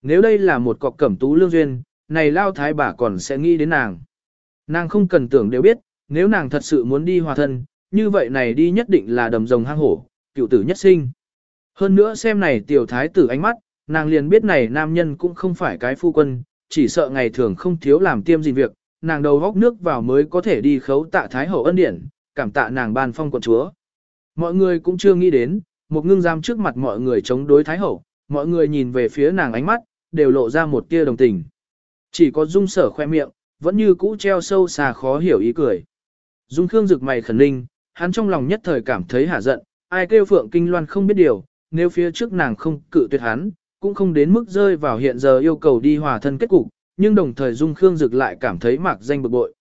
A: Nếu đây là một cọc cẩm tú lương duyên, này lao thái bà còn sẽ nghĩ đến nàng. Nàng không cần tưởng đều biết, nếu nàng thật sự muốn đi hòa thân, như vậy này đi nhất định là đầm rồng hang hổ, cựu tử nhất sinh. Hơn nữa xem này tiểu thái tử ánh mắt, nàng liền biết này nam nhân cũng không phải cái phu quân, chỉ sợ ngày thường không thiếu làm tiêm gì việc, nàng đầu góc nước vào mới có thể đi khấu tạ thái hậu ân điển, cảm tạ nàng ban phong quận chúa. Mọi người cũng chưa nghĩ đến, một ngưng giam trước mặt mọi người chống đối thái hậu, mọi người nhìn về phía nàng ánh mắt, đều lộ ra một tia đồng tình. Chỉ có dung sở khoe miệng, vẫn như cũ treo sâu xa khó hiểu ý cười. Dung Khương rực mày khẩn ninh, hắn trong lòng nhất thời cảm thấy hả giận, ai kêu Phượng Kinh Loan không biết điều, nếu phía trước nàng không cự tuyệt hắn, cũng không đến mức rơi vào hiện giờ yêu cầu đi hòa thân kết cục, nhưng đồng thời Dung Khương Dực lại cảm thấy mạc danh bực bội.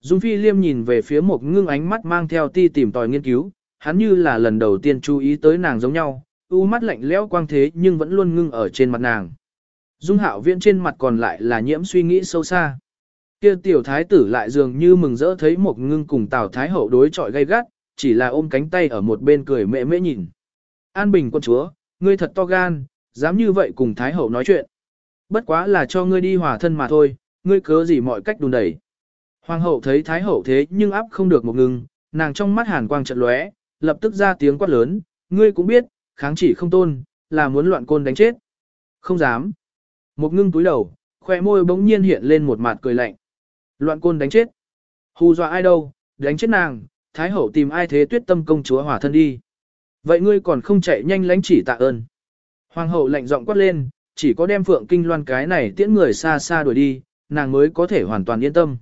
A: Dung Phi Liêm nhìn về phía một ngưng ánh mắt mang theo ti tìm tòi nghiên cứu, hắn như là lần đầu tiên chú ý tới nàng giống nhau, u mắt lạnh lẽo quang thế nhưng vẫn luôn ngưng ở trên mặt nàng. Dung Hạo Viễn trên mặt còn lại là nhiễm suy nghĩ sâu xa. Kia tiểu thái tử lại dường như mừng rỡ thấy một ngưng cùng Tào Thái hậu đối chọi gay gắt, chỉ là ôm cánh tay ở một bên cười mẹ mễ nhìn. An Bình quân chúa, ngươi thật to gan, dám như vậy cùng Thái hậu nói chuyện. Bất quá là cho ngươi đi hòa thân mà thôi, ngươi cớ gì mọi cách đùn đẩy. Hoàng hậu thấy Thái hậu thế nhưng áp không được một ngưng, nàng trong mắt hàn quang trận lóe, lập tức ra tiếng quát lớn, ngươi cũng biết, kháng chỉ không tôn, là muốn loạn côn đánh chết. Không dám. Một ngưng túi đầu, khoe môi bỗng nhiên hiện lên một mặt cười lạnh. Loạn côn đánh chết. Hù dọa ai đâu, đánh chết nàng, Thái hậu tìm ai thế tuyết tâm công chúa hòa thân đi. Vậy ngươi còn không chạy nhanh lánh chỉ tạ ơn. Hoàng hậu lạnh giọng quát lên, chỉ có đem phượng kinh loan cái này tiễn người xa xa đuổi đi, nàng mới có thể hoàn toàn yên tâm.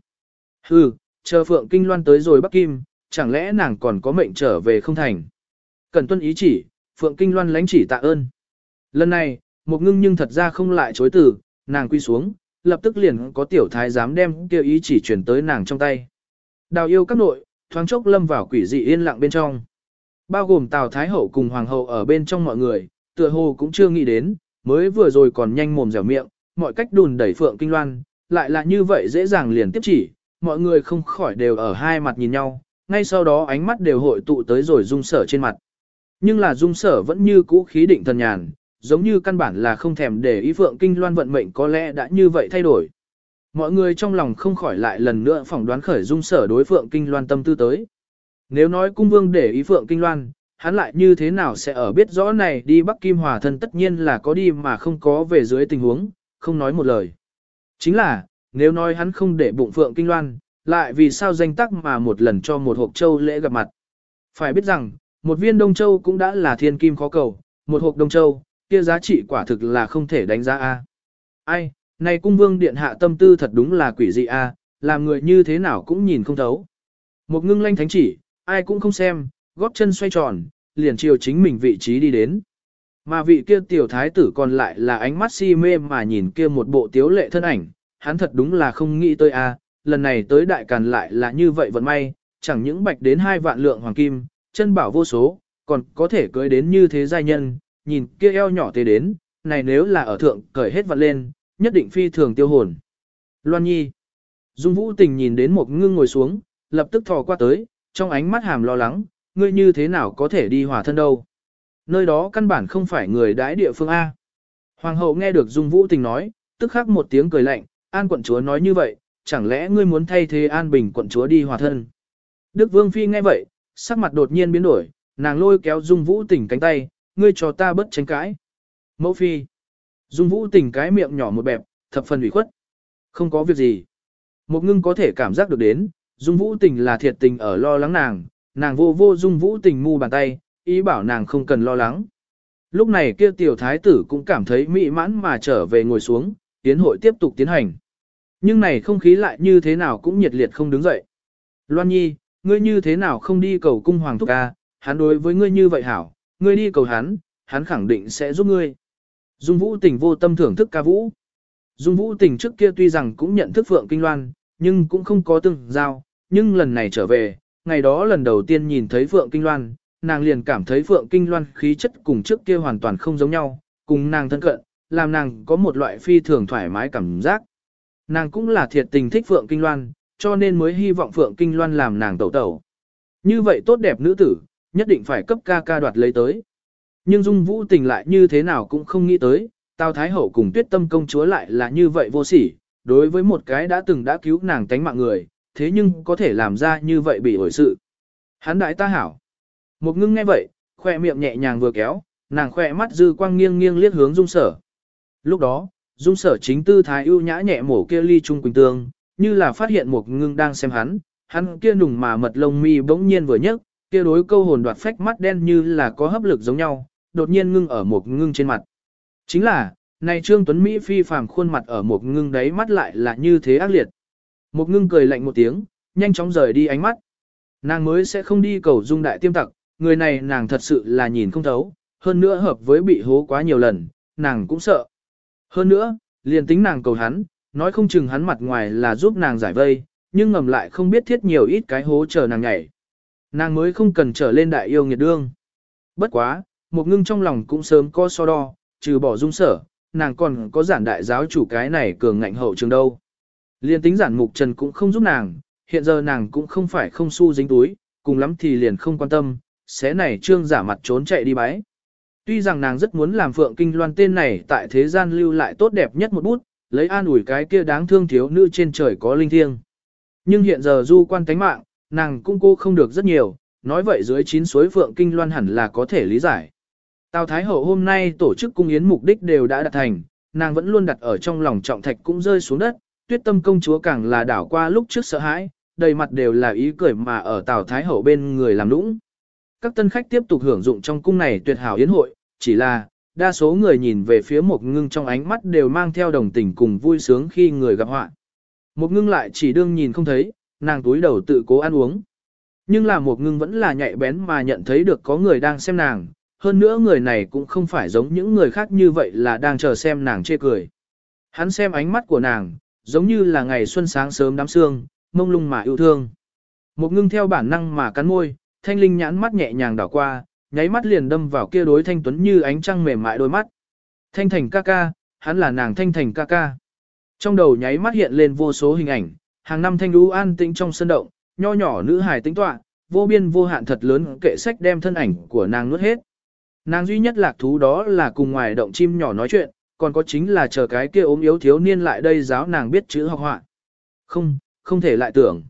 A: Hừ, chờ phượng kinh loan tới rồi Bắc Kim, chẳng lẽ nàng còn có mệnh trở về không thành. Cần tuân ý chỉ, phượng kinh loan lánh chỉ tạ ơn. Lần này, một ngưng nhưng thật ra không lại chối từ, nàng quy xuống, lập tức liền có tiểu thái dám đem kêu ý chỉ chuyển tới nàng trong tay. Đào yêu các nội, thoáng chốc lâm vào quỷ dị yên lặng bên trong. Bao gồm Tào Thái Hậu cùng Hoàng Hậu ở bên trong mọi người, tựa hồ cũng chưa nghĩ đến, mới vừa rồi còn nhanh mồm dẻo miệng, mọi cách đùn đẩy Phượng Kinh Loan, lại là như vậy dễ dàng liền tiếp chỉ, mọi người không khỏi đều ở hai mặt nhìn nhau, ngay sau đó ánh mắt đều hội tụ tới rồi dung sở trên mặt. Nhưng là dung sở vẫn như cũ khí định thần nhàn, giống như căn bản là không thèm để ý Phượng Kinh Loan vận mệnh có lẽ đã như vậy thay đổi. Mọi người trong lòng không khỏi lại lần nữa phỏng đoán khởi dung sở đối Phượng Kinh Loan tâm tư tới. Nếu nói cung vương để ý Phượng Kinh Loan, hắn lại như thế nào sẽ ở biết rõ này đi Bắc Kim Hòa thân tất nhiên là có đi mà không có về dưới tình huống, không nói một lời. Chính là, nếu nói hắn không để bụng Phượng Kinh Loan, lại vì sao danh tắc mà một lần cho một hộp châu lễ gặp mặt. Phải biết rằng, một viên Đông Châu cũng đã là thiên kim khó cầu, một hộp Đông Châu, kia giá trị quả thực là không thể đánh giá a. Ai, này cung vương điện hạ tâm tư thật đúng là quỷ dị a, làm người như thế nào cũng nhìn không thấu. Một ngưng lanh thánh chỉ, ai cũng không xem, góp chân xoay tròn, liền chiều chính mình vị trí đi đến. Mà vị kia tiểu thái tử còn lại là ánh mắt si mê mà nhìn kia một bộ tiếu lệ thân ảnh, hắn thật đúng là không nghĩ tới a, lần này tới đại càn lại là như vậy vận may, chẳng những bạch đến hai vạn lượng hoàng kim, chân bảo vô số, còn có thể cưới đến như thế giai nhân, nhìn kia eo nhỏ tế đến, này nếu là ở thượng cởi hết vặt lên, nhất định phi thường tiêu hồn. Loan Nhi Dung Vũ Tình nhìn đến một ngưng ngồi xuống, lập tức thò qua tới, trong ánh mắt hàm lo lắng, ngươi như thế nào có thể đi hòa thân đâu. Nơi đó căn bản không phải người đãi địa phương A. Hoàng hậu nghe được Dung Vũ Tình nói, tức khắc một tiếng cười lạnh, An quận chúa nói như vậy, chẳng lẽ ngươi muốn thay thế An Bình quận chúa đi hòa thân. Đức Vương Phi nghe vậy, sắc mặt đột nhiên biến đổi, nàng lôi kéo Dung Vũ Tình cánh tay, ngươi cho ta bất tranh cãi. Mẫu Phi. Dung Vũ Tình cái miệng nhỏ một bẹp, thập phần ủy khuất. Không có việc gì. Một ngưng có thể cảm giác được đến, Dung Vũ Tình là thiệt tình ở lo lắng nàng, nàng vô vô Dung Vũ Tình mu bàn tay, ý bảo nàng không cần lo lắng. Lúc này kia tiểu thái tử cũng cảm thấy mỹ mãn mà trở về ngồi xuống, tiến hội tiếp tục tiến hành. Nhưng này không khí lại như thế nào cũng nhiệt liệt không đứng dậy. Loan Nhi, ngươi như thế nào không đi cầu cung hoàng thúc ca, hắn đối với ngươi như vậy hảo, ngươi đi cầu hắn, hắn khẳng định sẽ giúp ngươi. Dung Vũ Tình vô tâm thưởng thức ca vũ. Dung Vũ Tình trước kia tuy rằng cũng nhận thức Phượng Kinh Loan, nhưng cũng không có từng giao, nhưng lần này trở về, ngày đó lần đầu tiên nhìn thấy Phượng Kinh Loan, nàng liền cảm thấy Phượng Kinh Loan khí chất cùng trước kia hoàn toàn không giống nhau, cùng nàng thân cận, làm nàng có một loại phi thường thoải mái cảm giác. Nàng cũng là thiệt tình thích Phượng Kinh Loan, cho nên mới hy vọng Phượng Kinh Loan làm nàng tẩu tẩu. Như vậy tốt đẹp nữ tử, nhất định phải cấp ca ca đoạt lấy tới. Nhưng Dung Vũ tình lại như thế nào cũng không nghĩ tới, Tào Thái Hậu cùng tuyết tâm công chúa lại là như vậy vô sỉ, đối với một cái đã từng đã cứu nàng tánh mạng người, thế nhưng có thể làm ra như vậy bị hồi sự. Hắn đại ta hảo. Một ngưng nghe vậy, khoe miệng nhẹ nhàng vừa kéo, nàng khoe mắt dư quang nghiêng nghiêng liếc hướng Dung Sở. Lúc đó, Dung Sở chính tư thái ưu nhã nhẹ mổ kia ly trung quỳnh tương, như là phát hiện một ngưng đang xem hắn, hắn kia nùng mà mật lông mi bỗng nhiên vừa nhấc, kia đối câu hồn đoạt phách mắt đen như là có hấp lực giống nhau, đột nhiên ngưng ở một ngưng trên mặt. Chính là, này Trương Tuấn Mỹ phi phàm khuôn mặt ở một ngưng đấy mắt lại là như thế ác liệt. Một ngưng cười lạnh một tiếng, nhanh chóng rời đi ánh mắt. Nàng mới sẽ không đi cầu dung đại tiêm tặc, người này nàng thật sự là nhìn không thấu, hơn nữa hợp với bị hố quá nhiều lần, nàng cũng sợ. Hơn nữa, liền tính nàng cầu hắn, nói không chừng hắn mặt ngoài là giúp nàng giải vây, nhưng ngầm lại không biết thiết nhiều ít cái hố chờ nàng nhảy. Nàng mới không cần trở lên đại yêu nghiệt đương. Bất quá, một ngưng trong lòng cũng sớm có so đo, trừ bỏ dung sở, nàng còn có giản đại giáo chủ cái này cường ngạnh hậu trường đâu. Liên tính giản mục trần cũng không giúp nàng, hiện giờ nàng cũng không phải không xu dính túi, cùng lắm thì liền không quan tâm, xé này trương giả mặt trốn chạy đi bái. Tuy rằng nàng rất muốn làm phượng kinh loan tên này tại thế gian lưu lại tốt đẹp nhất một bút, lấy an ủi cái kia đáng thương thiếu nữ trên trời có linh thiêng. Nhưng hiện giờ du quan tánh mạng, nàng cũng cô không được rất nhiều, nói vậy dưới chín suối phượng kinh loan hẳn là có thể lý giải. Tào Thái Hậu hôm nay tổ chức cung yến mục đích đều đã đạt thành, nàng vẫn luôn đặt ở trong lòng trọng thạch cũng rơi xuống đất, tuyết tâm công chúa càng là đảo qua lúc trước sợ hãi, đầy mặt đều là ý cười mà ở Tào Thái Hậu bên người làm nũng. Các tân khách tiếp tục hưởng dụng trong cung này tuyệt hảo yến hội, chỉ là, đa số người nhìn về phía một ngưng trong ánh mắt đều mang theo đồng tình cùng vui sướng khi người gặp họa. Một ngưng lại chỉ đương nhìn không thấy, nàng túi đầu tự cố ăn uống. Nhưng là một ngưng vẫn là nhạy bén mà nhận thấy được có người đang xem nàng, hơn nữa người này cũng không phải giống những người khác như vậy là đang chờ xem nàng chê cười. Hắn xem ánh mắt của nàng, giống như là ngày xuân sáng sớm đám sương, mông lung mà yêu thương. Một ngưng theo bản năng mà cắn môi, thanh linh nhãn mắt nhẹ nhàng đảo qua, nháy mắt liền đâm vào kia đối thanh tuấn như ánh trăng mềm mại đôi mắt. Thanh thành ca ca, hắn là nàng thanh thành ca ca. Trong đầu nháy mắt hiện lên vô số hình ảnh, hàng năm thanh đú an tĩnh trong sân động, nho nhỏ nữ hài tĩnh tọa, vô biên vô hạn thật lớn kệ sách đem thân ảnh của nàng nuốt hết. Nàng duy nhất lạc thú đó là cùng ngoài động chim nhỏ nói chuyện, còn có chính là chờ cái kia ốm yếu thiếu niên lại đây giáo nàng biết chữ học họa. Không, không thể lại tưởng.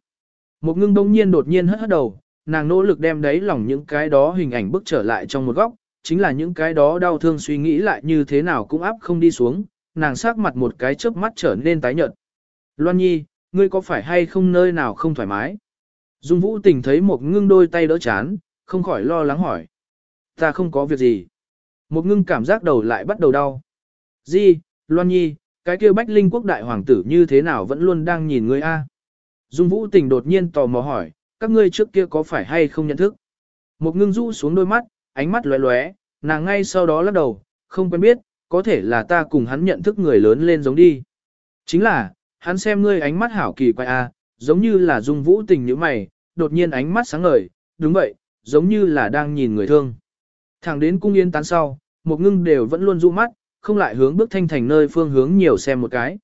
A: Một ngưng đông nhiên đột nhiên hất hất đầu, nàng nỗ lực đem đấy lòng những cái đó hình ảnh bức trở lại trong một góc, chính là những cái đó đau thương suy nghĩ lại như thế nào cũng áp không đi xuống, nàng sát mặt một cái chớp mắt trở nên tái nhợt. Loan Nhi, ngươi có phải hay không nơi nào không thoải mái? Dung Vũ tình thấy một ngưng đôi tay đỡ chán, không khỏi lo lắng hỏi. Ta không có việc gì. Một ngưng cảm giác đầu lại bắt đầu đau. Di, Loan Nhi, cái kia bách linh quốc đại hoàng tử như thế nào vẫn luôn đang nhìn ngươi a? Dung Vũ Tình đột nhiên tò mò hỏi, các ngươi trước kia có phải hay không nhận thức? Một ngưng rũ xuống đôi mắt, ánh mắt lóe lóe, nàng ngay sau đó lắc đầu, không quen biết, có thể là ta cùng hắn nhận thức người lớn lên giống đi. Chính là, hắn xem ngươi ánh mắt hảo kỳ quay a, giống như là Dung Vũ Tình như mày, đột nhiên ánh mắt sáng ngời, đúng vậy, giống như là đang nhìn người thương. Thẳng đến cung yên tán sau, một ngưng đều vẫn luôn du mắt, không lại hướng bước thanh thành nơi phương hướng nhiều xem một cái.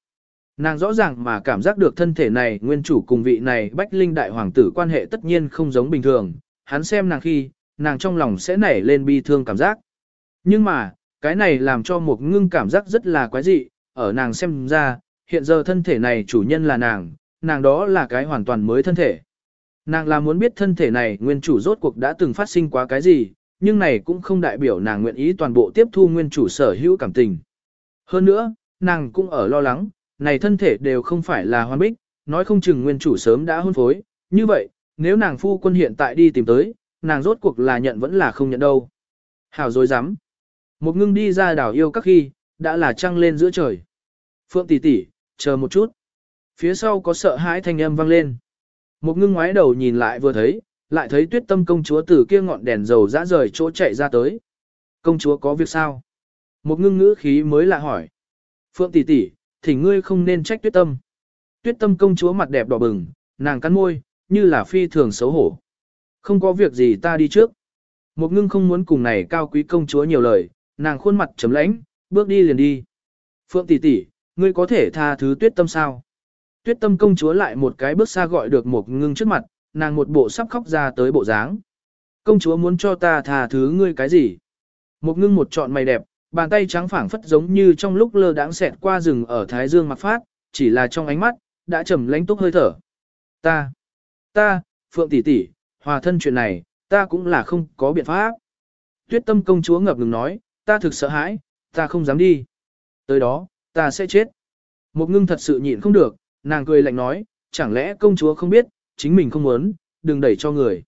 A: Nàng rõ ràng mà cảm giác được thân thể này nguyên chủ cùng vị này bách linh đại hoàng tử quan hệ tất nhiên không giống bình thường, hắn xem nàng khi, nàng trong lòng sẽ nảy lên bi thương cảm giác. Nhưng mà, cái này làm cho một ngưng cảm giác rất là quái dị, ở nàng xem ra, hiện giờ thân thể này chủ nhân là nàng, nàng đó là cái hoàn toàn mới thân thể. Nàng là muốn biết thân thể này nguyên chủ rốt cuộc đã từng phát sinh quá cái gì, nhưng này cũng không đại biểu nàng nguyện ý toàn bộ tiếp thu nguyên chủ sở hữu cảm tình. Hơn nữa, nàng cũng ở lo lắng, này thân thể đều không phải là hoàn bích, nói không chừng nguyên chủ sớm đã hôn phối, như vậy, nếu nàng phu quân hiện tại đi tìm tới, nàng rốt cuộc là nhận vẫn là không nhận đâu. Hảo dối rắm Một ngưng đi ra đảo yêu các khi, đã là trăng lên giữa trời. Phượng tỷ tỷ, chờ một chút. Phía sau có sợ hãi thanh âm vang lên. Một ngưng ngoái đầu nhìn lại vừa thấy, lại thấy tuyết tâm công chúa từ kia ngọn đèn dầu dã rời chỗ chạy ra tới. Công chúa có việc sao? Một ngưng ngữ khí mới lạ hỏi. Phượng tỷ tỷ, thì ngươi không nên trách tuyết tâm. Tuyết tâm công chúa mặt đẹp đỏ bừng, nàng cắn môi, như là phi thường xấu hổ. Không có việc gì ta đi trước. Một ngưng không muốn cùng này cao quý công chúa nhiều lời, nàng khuôn mặt chấm lãnh, bước đi liền đi. Phượng tỷ tỷ, ngươi có thể tha thứ tuyết tâm sao? Tuyết tâm công chúa lại một cái bước xa gọi được một ngưng trước mặt, nàng một bộ sắp khóc ra tới bộ dáng. Công chúa muốn cho ta tha thứ ngươi cái gì? Một ngưng một trọn mày đẹp, bàn tay trắng phảng phất giống như trong lúc lơ đãng xẹt qua rừng ở thái dương mặc phát, chỉ là trong ánh mắt, đã trầm lãnh túc hơi thở. Ta, ta, phượng tỷ tỷ, hòa thân chuyện này, ta cũng là không có biện pháp. Tuyết tâm công chúa ngập ngừng nói, ta thực sợ hãi, ta không dám đi. Tới đó, ta sẽ chết. Một ngưng thật sự nhịn không được, nàng cười lạnh nói, chẳng lẽ công chúa không biết, chính mình không muốn, đừng đẩy cho người.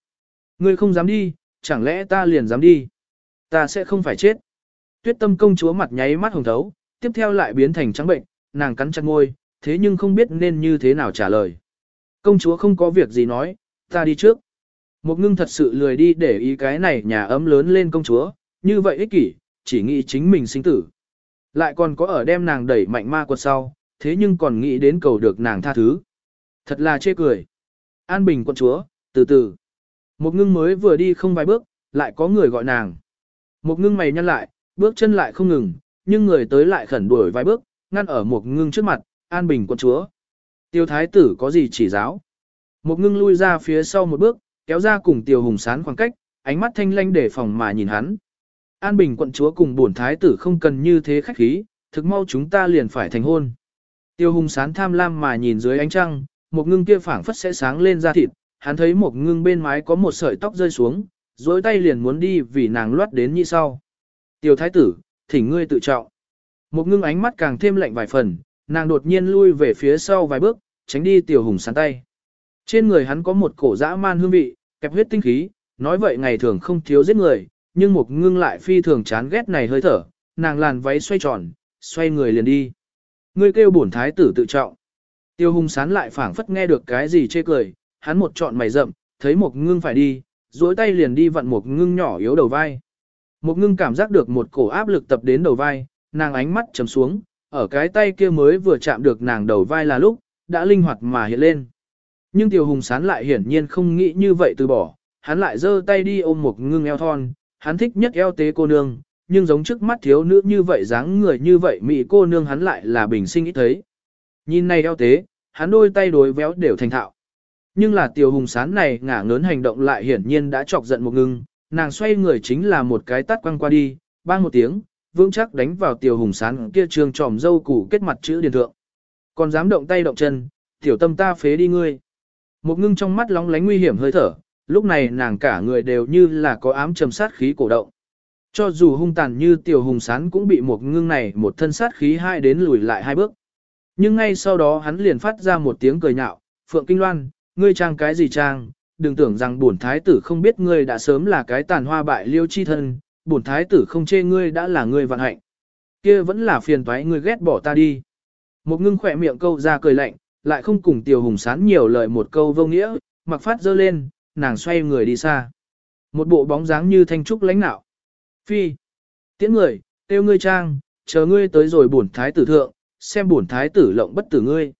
A: Ngươi không dám đi, chẳng lẽ ta liền dám đi. Ta sẽ không phải chết. Tuyết tâm công chúa mặt nháy mắt hồng thấu, tiếp theo lại biến thành trắng bệnh, nàng cắn chặt môi, thế nhưng không biết nên như thế nào trả lời. Công chúa không có việc gì nói, ta đi trước. Một ngưng thật sự lười đi để ý cái này nhà ấm lớn lên công chúa, như vậy ích kỷ, chỉ nghĩ chính mình sinh tử. Lại còn có ở đem nàng đẩy mạnh ma quật sau, thế nhưng còn nghĩ đến cầu được nàng tha thứ. Thật là chê cười. An bình quận chúa, từ từ. Một ngưng mới vừa đi không vài bước, lại có người gọi nàng. Một ngưng mày nhăn lại, bước chân lại không ngừng, nhưng người tới lại khẩn đuổi vài bước, ngăn ở một ngưng trước mặt, an bình quận chúa. Tiêu thái tử có gì chỉ giáo? Một ngưng lui ra phía sau một bước, kéo ra cùng tiêu hùng sán khoảng cách, ánh mắt thanh lanh để phòng mà nhìn hắn. An bình quận chúa cùng bổn thái tử không cần như thế khách khí, thực mau chúng ta liền phải thành hôn. Tiêu hùng sán tham lam mà nhìn dưới ánh trăng, một ngưng kia phảng phất sẽ sáng lên ra thịt, hắn thấy một ngưng bên mái có một sợi tóc rơi xuống, dối tay liền muốn đi vì nàng loát đến như sau. Tiểu thái tử, thỉnh ngươi tự trọng. Một ngưng ánh mắt càng thêm lạnh vài phần, nàng đột nhiên lui về phía sau vài bước, tránh đi tiểu hùng sán tay. Trên người hắn có một cổ dã man hương vị, kẹp huyết tinh khí, nói vậy ngày thường không thiếu giết người, nhưng một ngưng lại phi thường chán ghét này hơi thở, nàng làn váy xoay tròn, xoay người liền đi. Ngươi kêu bổn thái tử tự trọng. Tiêu hùng sán lại phảng phất nghe được cái gì chê cười, hắn một trọn mày rậm, thấy một ngưng phải đi, duỗi tay liền đi vặn một ngưng nhỏ yếu đầu vai. Một ngưng cảm giác được một cổ áp lực tập đến đầu vai, nàng ánh mắt chấm xuống, ở cái tay kia mới vừa chạm được nàng đầu vai là lúc, đã linh hoạt mà hiện lên. Nhưng tiêu hùng sán lại hiển nhiên không nghĩ như vậy từ bỏ, hắn lại giơ tay đi ôm một ngưng eo thon, hắn thích nhất eo tế cô nương, nhưng giống trước mắt thiếu nữ như vậy dáng người như vậy mỹ cô nương hắn lại là bình sinh ít thấy. Nhìn này eo tế, hắn đôi tay đối véo đều thành thạo. Nhưng là tiểu hùng sán này ngả ngớn hành động lại hiển nhiên đã chọc giận một ngưng, nàng xoay người chính là một cái tắt quăng qua đi, bang một tiếng, vững chắc đánh vào tiểu hùng sán kia trường tròm dâu củ kết mặt chữ điền thượng. Còn dám động tay động chân, tiểu tâm ta phế đi ngươi. Một ngưng trong mắt lóng lánh nguy hiểm hơi thở, lúc này nàng cả người đều như là có ám trầm sát khí cổ động. Cho dù hung tàn như tiểu hùng sán cũng bị một ngưng này một thân sát khí hai đến lùi lại hai bước. Nhưng ngay sau đó hắn liền phát ra một tiếng cười nhạo, Phượng Kinh Loan, ngươi trang cái gì trang, đừng tưởng rằng bổn thái tử không biết ngươi đã sớm là cái tàn hoa bại liêu chi thân, bổn thái tử không chê ngươi đã là ngươi vạn hạnh. Kia vẫn là phiền toái ngươi ghét bỏ ta đi. Một ngưng khỏe miệng câu ra cười lạnh, lại không cùng tiểu Hùng Sán nhiều lời một câu vô nghĩa, mặc phát dơ lên, nàng xoay người đi xa. Một bộ bóng dáng như thanh trúc lãnh nạo. Phi. Tiễn người, tiêu ngươi trang, chờ ngươi tới rồi bổn thái tử thượng, xem bổn thái tử lộng bất tử ngươi.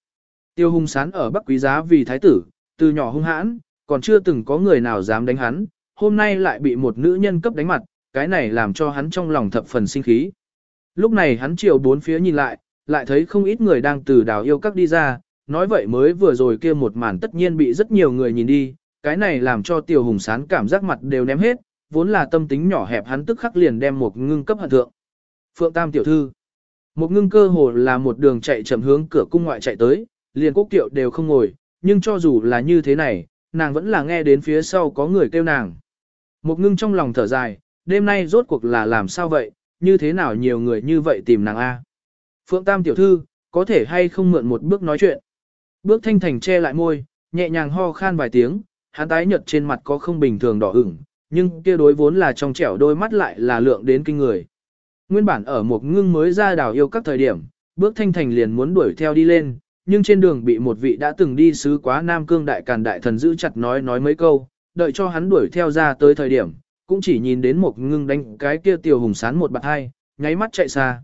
A: Tiêu hung sán ở Bắc Quý Giá vì thái tử, từ nhỏ hung hãn, còn chưa từng có người nào dám đánh hắn, hôm nay lại bị một nữ nhân cấp đánh mặt, cái này làm cho hắn trong lòng thập phần sinh khí. Lúc này hắn chiều bốn phía nhìn lại, lại thấy không ít người đang từ đào yêu các đi ra, nói vậy mới vừa rồi kia một màn tất nhiên bị rất nhiều người nhìn đi, cái này làm cho tiểu hùng sán cảm giác mặt đều ném hết, vốn là tâm tính nhỏ hẹp hắn tức khắc liền đem một ngưng cấp hận thượng. Phượng Tam tiểu thư. Một ngưng cơ hồ là một đường chạy chậm hướng cửa cung ngoại chạy tới, liền quốc tiệu đều không ngồi, nhưng cho dù là như thế này, nàng vẫn là nghe đến phía sau có người kêu nàng. Một ngưng trong lòng thở dài, đêm nay rốt cuộc là làm sao vậy, như thế nào nhiều người như vậy tìm nàng A. Phượng Tam tiểu thư, có thể hay không mượn một bước nói chuyện. Bước thanh thành che lại môi, nhẹ nhàng ho khan vài tiếng, hắn tái nhợt trên mặt có không bình thường đỏ ửng, nhưng kia đối vốn là trong trẻo đôi mắt lại là lượng đến kinh người. Nguyên bản ở một ngưng mới ra đảo yêu các thời điểm, bước thanh thành liền muốn đuổi theo đi lên, nhưng trên đường bị một vị đã từng đi sứ quá Nam Cương Đại Càn Đại Thần giữ chặt nói nói mấy câu, đợi cho hắn đuổi theo ra tới thời điểm, cũng chỉ nhìn đến một ngưng đánh cái kia tiểu hùng sán một bạc hai, nháy mắt chạy xa.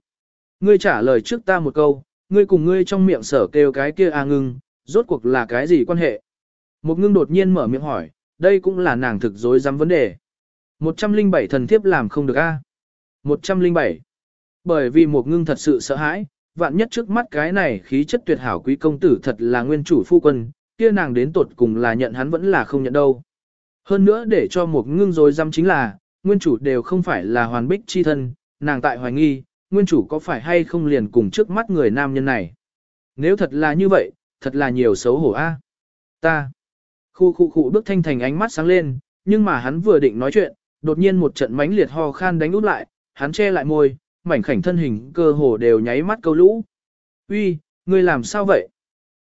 A: Ngươi trả lời trước ta một câu, ngươi cùng ngươi trong miệng sở kêu cái kia a ngưng, rốt cuộc là cái gì quan hệ? Một ngưng đột nhiên mở miệng hỏi, đây cũng là nàng thực dối dám vấn đề. 107 thần thiếp làm không được a. 107. Bởi vì một ngưng thật sự sợ hãi, vạn nhất trước mắt cái này khí chất tuyệt hảo quý công tử thật là nguyên chủ phu quân, kia nàng đến tột cùng là nhận hắn vẫn là không nhận đâu. Hơn nữa để cho một ngưng rồi dám chính là, nguyên chủ đều không phải là hoàn bích chi thân, nàng tại hoài nghi, nguyên chủ có phải hay không liền cùng trước mắt người nam nhân này. Nếu thật là như vậy, thật là nhiều xấu hổ a. Ta. Khu khu khu bước thanh thành ánh mắt sáng lên, nhưng mà hắn vừa định nói chuyện, đột nhiên một trận mãnh liệt ho khan đánh út lại, hắn che lại môi, mảnh khảnh thân hình cơ hồ đều nháy mắt câu lũ. Uy, ngươi làm sao vậy?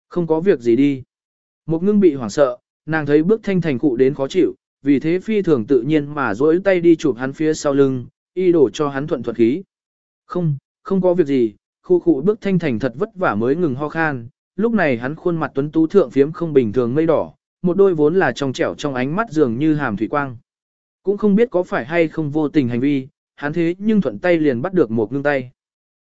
A: Không có việc gì đi. Một ngưng bị hoảng sợ, nàng thấy bước thanh thành cụ đến khó chịu, vì thế phi thường tự nhiên mà duỗi tay đi chụp hắn phía sau lưng, y đổ cho hắn thuận thuận khí. Không, không có việc gì, khu cụ bước thanh thành thật vất vả mới ngừng ho khan, lúc này hắn khuôn mặt tuấn tú thượng phiếm không bình thường mây đỏ, một đôi vốn là trong trẻo trong ánh mắt dường như hàm thủy quang. Cũng không biết có phải hay không vô tình hành vi, hắn thế nhưng thuận tay liền bắt được một ngưng tay.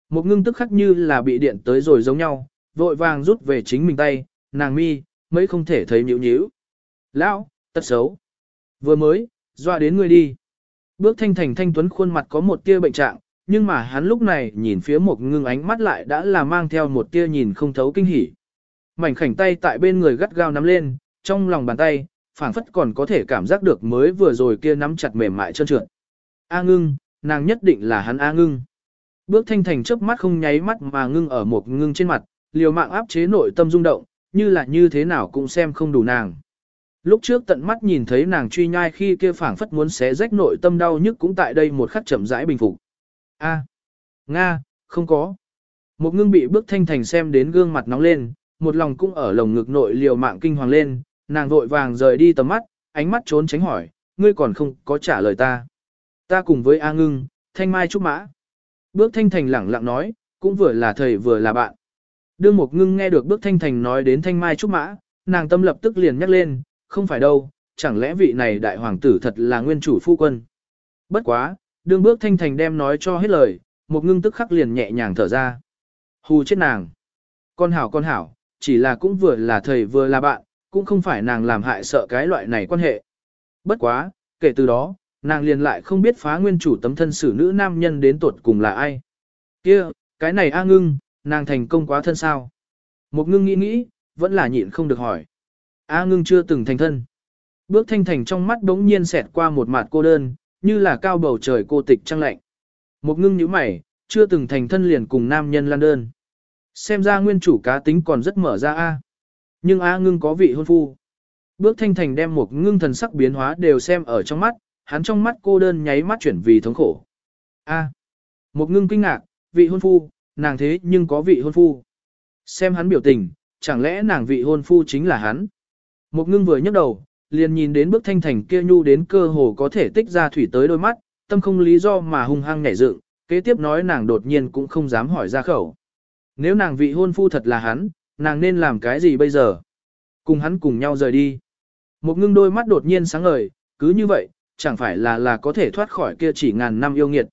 A: Một ngưng tức khắc như là bị điện tới rồi giống nhau, vội vàng rút về chính mình tay, nàng mi, mấy không thể thấy nhíu nhíu. Lão, tất xấu. Vừa mới, dọa đến người đi. Bước thanh thành thanh tuấn khuôn mặt có một tia bệnh trạng, nhưng mà hắn lúc này nhìn phía một ngưng ánh mắt lại đã là mang theo một tia nhìn không thấu kinh hỉ. Mảnh khảnh tay tại bên người gắt gao nắm lên, trong lòng bàn tay, phảng phất còn có thể cảm giác được mới vừa rồi kia nắm chặt mềm mại trơn trượt. A ngưng, nàng nhất định là hắn A ngưng. Bước thanh thành chớp mắt không nháy mắt mà ngưng ở một ngưng trên mặt, liều mạng áp chế nội tâm rung động, như là như thế nào cũng xem không đủ nàng. Lúc trước tận mắt nhìn thấy nàng truy nhai khi kia phảng phất muốn xé rách nội tâm đau nhức cũng tại đây một khắc chậm rãi bình phục. A, Nga, không có. Một ngưng bị bước thanh thành xem đến gương mặt nóng lên, một lòng cũng ở lồng ngực nội liều mạng kinh hoàng lên, nàng vội vàng rời đi tầm mắt, ánh mắt trốn tránh hỏi, ngươi còn không có trả lời ta. Ta cùng với A ngưng, thanh mai trúc mã. Bước thanh thành lẳng lặng nói, cũng vừa là thầy vừa là bạn. Đương một ngưng nghe được bước thanh thành nói đến thanh mai trúc mã, nàng tâm lập tức liền nhắc lên, không phải đâu, chẳng lẽ vị này đại hoàng tử thật là nguyên chủ phu quân. Bất quá, đương bước thanh thành đem nói cho hết lời, một ngưng tức khắc liền nhẹ nhàng thở ra. Hù chết nàng. Con hảo con hảo, chỉ là cũng vừa là thầy vừa là bạn, cũng không phải nàng làm hại sợ cái loại này quan hệ. Bất quá, kể từ đó, nàng liền lại không biết phá nguyên chủ tấm thân xử nữ nam nhân đến tuột cùng là ai. kia cái này A ngưng, nàng thành công quá thân sao? Một ngưng nghĩ nghĩ, vẫn là nhịn không được hỏi. A ngưng chưa từng thành thân. Bước thanh thành trong mắt đống nhiên xẹt qua một mặt cô đơn, như là cao bầu trời cô tịch trăng lạnh. Một ngưng như mày, chưa từng thành thân liền cùng nam nhân lan đơn. Xem ra nguyên chủ cá tính còn rất mở ra A. Nhưng A ngưng có vị hôn phu. Bước thanh thành đem một ngưng thần sắc biến hóa đều xem ở trong mắt, hắn trong mắt cô đơn nháy mắt chuyển vì thống khổ. A. Một ngưng kinh ngạc, vị hôn phu, nàng thế nhưng có vị hôn phu. Xem hắn biểu tình, chẳng lẽ nàng vị hôn phu chính là hắn. Một ngưng vừa nhấc đầu, liền nhìn đến bước thanh thành kia nhu đến cơ hồ có thể tích ra thủy tới đôi mắt, tâm không lý do mà hung hăng nhảy dựng, kế tiếp nói nàng đột nhiên cũng không dám hỏi ra khẩu. Nếu nàng vị hôn phu thật là hắn, nàng nên làm cái gì bây giờ? Cùng hắn cùng nhau rời đi. Một ngưng đôi mắt đột nhiên sáng ngời, cứ như vậy, chẳng phải là là có thể thoát khỏi kia chỉ ngàn năm yêu nghiệt.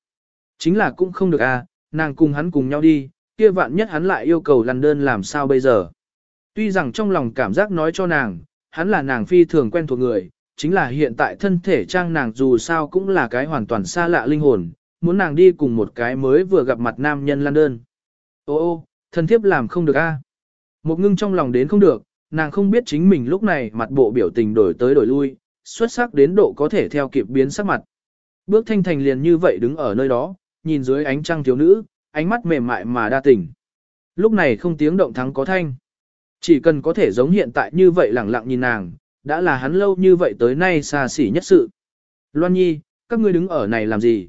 A: Chính là cũng không được à, nàng cùng hắn cùng nhau đi, kia vạn nhất hắn lại yêu cầu lăn đơn làm sao bây giờ. Tuy rằng trong lòng cảm giác nói cho nàng, hắn là nàng phi thường quen thuộc người, chính là hiện tại thân thể trang nàng dù sao cũng là cái hoàn toàn xa lạ linh hồn, muốn nàng đi cùng một cái mới vừa gặp mặt nam nhân lăn đơn. Ô ô, thân thiếp làm không được a. Một ngưng trong lòng đến không được, nàng không biết chính mình lúc này mặt bộ biểu tình đổi tới đổi lui, xuất sắc đến độ có thể theo kịp biến sắc mặt. Bước thanh thành liền như vậy đứng ở nơi đó, nhìn dưới ánh trăng thiếu nữ, ánh mắt mềm mại mà đa tình. Lúc này không tiếng động thắng có thanh. Chỉ cần có thể giống hiện tại như vậy lẳng lặng nhìn nàng, đã là hắn lâu như vậy tới nay xa xỉ nhất sự. Loan Nhi, các ngươi đứng ở này làm gì?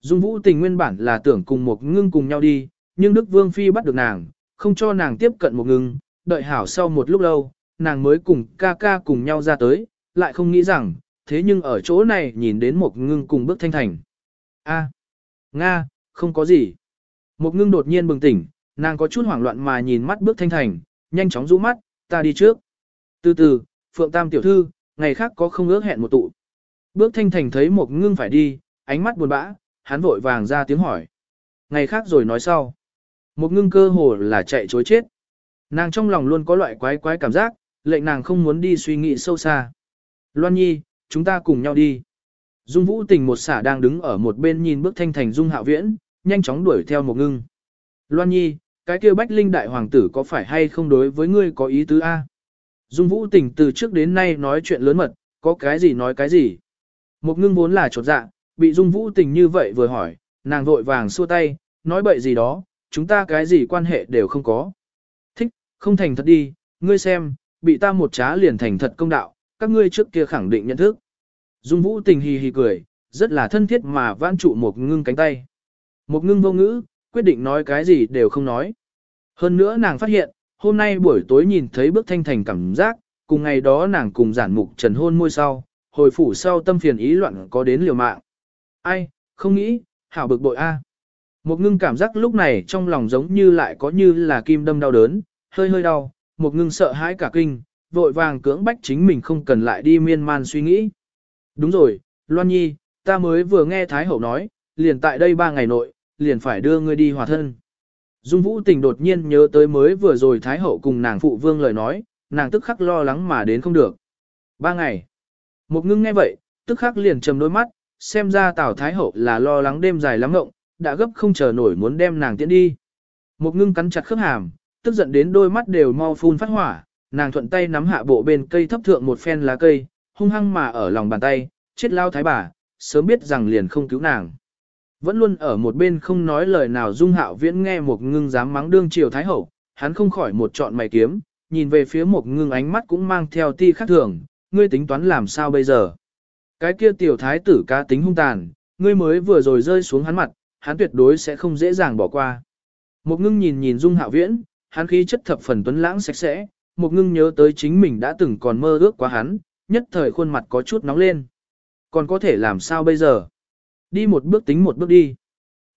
A: Dung Vũ tình nguyên bản là tưởng cùng một ngưng cùng nhau đi, nhưng Đức Vương Phi bắt được nàng, không cho nàng tiếp cận một ngưng, đợi hảo sau một lúc lâu, nàng mới cùng ca ca cùng nhau ra tới, lại không nghĩ rằng, thế nhưng ở chỗ này nhìn đến một ngưng cùng bước thanh thành. A, Nga, không có gì. Một ngưng đột nhiên bừng tỉnh, nàng có chút hoảng loạn mà nhìn mắt bước thanh thành, nhanh chóng rũ mắt, ta đi trước. Từ từ, Phượng Tam tiểu thư, ngày khác có không ước hẹn một tụ. Bước thanh thành thấy một ngưng phải đi, ánh mắt buồn bã, hắn vội vàng ra tiếng hỏi. Ngày khác rồi nói sau. Một ngưng cơ hồ là chạy chối chết. Nàng trong lòng luôn có loại quái quái cảm giác, lệnh nàng không muốn đi suy nghĩ sâu xa. Loan Nhi, chúng ta cùng nhau đi. Dung Vũ Tình một xả đang đứng ở một bên nhìn bước thanh thành Dung Hạo Viễn, nhanh chóng đuổi theo một ngưng. Loan Nhi, cái kia Bách Linh đại hoàng tử có phải hay không đối với ngươi có ý tứ a? Dung Vũ Tình từ trước đến nay nói chuyện lớn mật, có cái gì nói cái gì. Một ngưng vốn là trột dạ, bị Dung Vũ Tình như vậy vừa hỏi, nàng vội vàng xua tay, nói bậy gì đó, chúng ta cái gì quan hệ đều không có. Thích, không thành thật đi, ngươi xem, bị ta một trá liền thành thật công đạo, các ngươi trước kia khẳng định nhận thức. Dung Vũ Tình hì hì cười, rất là thân thiết mà vãn trụ một ngưng cánh tay. Một ngưng vô ngữ, quyết định nói cái gì đều không nói. Hơn nữa nàng phát hiện, hôm nay buổi tối nhìn thấy bước thanh thành cảm giác, cùng ngày đó nàng cùng giản mục trần hôn môi sau, hồi phủ sau tâm phiền ý loạn có đến liều mạng. Ai, không nghĩ, hảo bực bội a. Một ngưng cảm giác lúc này trong lòng giống như lại có như là kim đâm đau đớn, hơi hơi đau, một ngưng sợ hãi cả kinh, vội vàng cưỡng bách chính mình không cần lại đi miên man suy nghĩ. Đúng rồi, Loan Nhi, ta mới vừa nghe Thái Hậu nói, liền tại đây ba ngày nội, liền phải đưa ngươi đi hòa thân. Dung Vũ Tình đột nhiên nhớ tới mới vừa rồi Thái Hậu cùng nàng phụ vương lời nói, nàng tức khắc lo lắng mà đến không được. Ba ngày. Một ngưng nghe vậy, tức khắc liền trầm đôi mắt, xem ra Tào Thái Hậu là lo lắng đêm dài lắm ngộng, đã gấp không chờ nổi muốn đem nàng tiễn đi. Một ngưng cắn chặt khớp hàm, tức giận đến đôi mắt đều mau phun phát hỏa, nàng thuận tay nắm hạ bộ bên cây thấp thượng một phen lá cây, hung hăng mà ở lòng bàn tay, chết lao thái bà, sớm biết rằng liền không cứu nàng. Vẫn luôn ở một bên không nói lời nào dung hạo viễn nghe một ngưng dám mắng đương triều thái hậu, hắn không khỏi một trọn mày kiếm, nhìn về phía một ngưng ánh mắt cũng mang theo ti khác thường, ngươi tính toán làm sao bây giờ. Cái kia tiểu thái tử ca tính hung tàn, ngươi mới vừa rồi rơi xuống hắn mặt, hắn tuyệt đối sẽ không dễ dàng bỏ qua. Một ngưng nhìn nhìn dung hạo viễn, hắn khí chất thập phần tuấn lãng sạch sẽ, một ngưng nhớ tới chính mình đã từng còn mơ ước quá hắn, nhất thời khuôn mặt có chút nóng lên. Còn có thể làm sao bây giờ? Đi một bước tính một bước đi.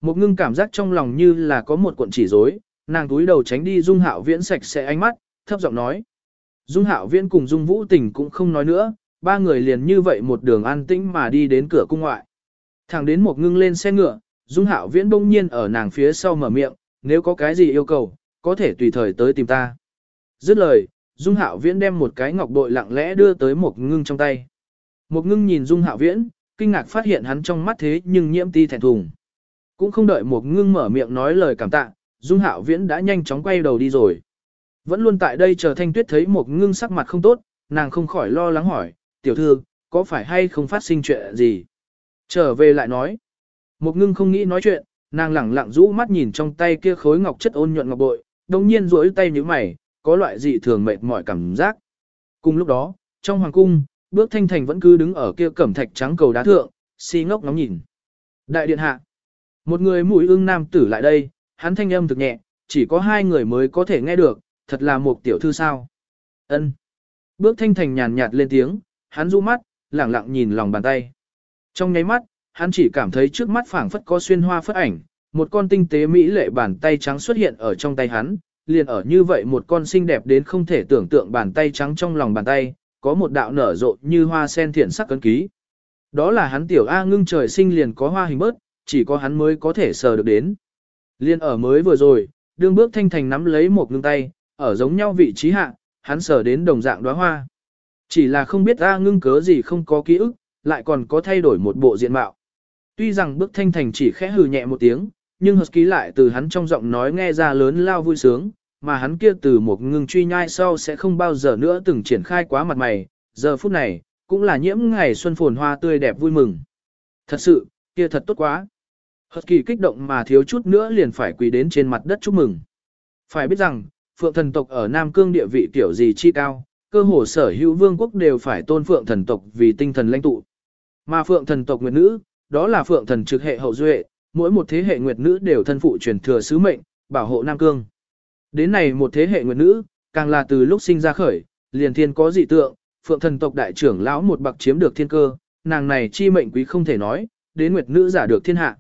A: Một ngưng cảm giác trong lòng như là có một cuộn chỉ rối, nàng túi đầu tránh đi dung hạo viễn sạch sẽ ánh mắt, thấp giọng nói. Dung hạo viễn cùng dung vũ tình cũng không nói nữa, ba người liền như vậy một đường an tĩnh mà đi đến cửa cung ngoại. Thẳng đến một ngưng lên xe ngựa, dung hạo viễn bỗng nhiên ở nàng phía sau mở miệng, nếu có cái gì yêu cầu, có thể tùy thời tới tìm ta. Dứt lời, Dung Hạo Viễn đem một cái ngọc bội lặng lẽ đưa tới một ngưng trong tay. Một ngưng nhìn Dung Hạo Viễn, kinh ngạc phát hiện hắn trong mắt thế nhưng nhiễm ti thẹn thùng. Cũng không đợi một ngưng mở miệng nói lời cảm tạ, Dung Hạo Viễn đã nhanh chóng quay đầu đi rồi. Vẫn luôn tại đây chờ Thanh Tuyết thấy một ngưng sắc mặt không tốt, nàng không khỏi lo lắng hỏi, tiểu thư, có phải hay không phát sinh chuyện gì? Trở về lại nói. Một ngưng không nghĩ nói chuyện, nàng lẳng lặng rũ mắt nhìn trong tay kia khối ngọc chất ôn nhuận ngọc bội, đồng nhiên duỗi tay như mày, có loại dị thường mệt mỏi cảm giác. Cùng lúc đó, trong hoàng cung, bước thanh thành vẫn cứ đứng ở kia cẩm thạch trắng cầu đá thượng, si ngốc ngóng nhìn. Đại điện hạ, một người mũi ưng nam tử lại đây, hắn thanh âm thực nhẹ, chỉ có hai người mới có thể nghe được, thật là một tiểu thư sao. ân Bước thanh thành nhàn nhạt lên tiếng, hắn du mắt, lẳng lặng nhìn lòng bàn tay. Trong nháy mắt, hắn chỉ cảm thấy trước mắt phảng phất có xuyên hoa phất ảnh, một con tinh tế mỹ lệ bàn tay trắng xuất hiện ở trong tay hắn, liền ở như vậy một con xinh đẹp đến không thể tưởng tượng bàn tay trắng trong lòng bàn tay, có một đạo nở rộ như hoa sen thiện sắc cấn ký. Đó là hắn tiểu A ngưng trời sinh liền có hoa hình bớt, chỉ có hắn mới có thể sờ được đến. Liên ở mới vừa rồi, đương bước thanh thành nắm lấy một ngưng tay, ở giống nhau vị trí hạ, hắn sờ đến đồng dạng đóa hoa. Chỉ là không biết A ngưng cớ gì không có ký ức, lại còn có thay đổi một bộ diện mạo. Tuy rằng bước thanh thành chỉ khẽ hừ nhẹ một tiếng, nhưng Husky lại từ hắn trong giọng nói nghe ra lớn lao vui sướng, mà hắn kia từ một ngưng truy nhai sau sẽ không bao giờ nữa từng triển khai quá mặt mày, giờ phút này, cũng là nhiễm ngày xuân phồn hoa tươi đẹp vui mừng. Thật sự, kia thật tốt quá. Husky kích động mà thiếu chút nữa liền phải quỳ đến trên mặt đất chúc mừng. Phải biết rằng, phượng thần tộc ở Nam Cương địa vị tiểu gì chi cao, cơ hồ sở hữu vương quốc đều phải tôn phượng thần tộc vì tinh thần lãnh tụ. Mà phượng thần tộc nguyệt nữ, đó là phượng thần trực hệ hậu duệ, mỗi một thế hệ nguyệt nữ đều thân phụ truyền thừa sứ mệnh, bảo hộ Nam Cương. Đến này một thế hệ nguyệt nữ, càng là từ lúc sinh ra khởi, liền thiên có dị tượng, phượng thần tộc đại trưởng lão một bậc chiếm được thiên cơ, nàng này chi mệnh quý không thể nói, đến nguyệt nữ giả được thiên hạ.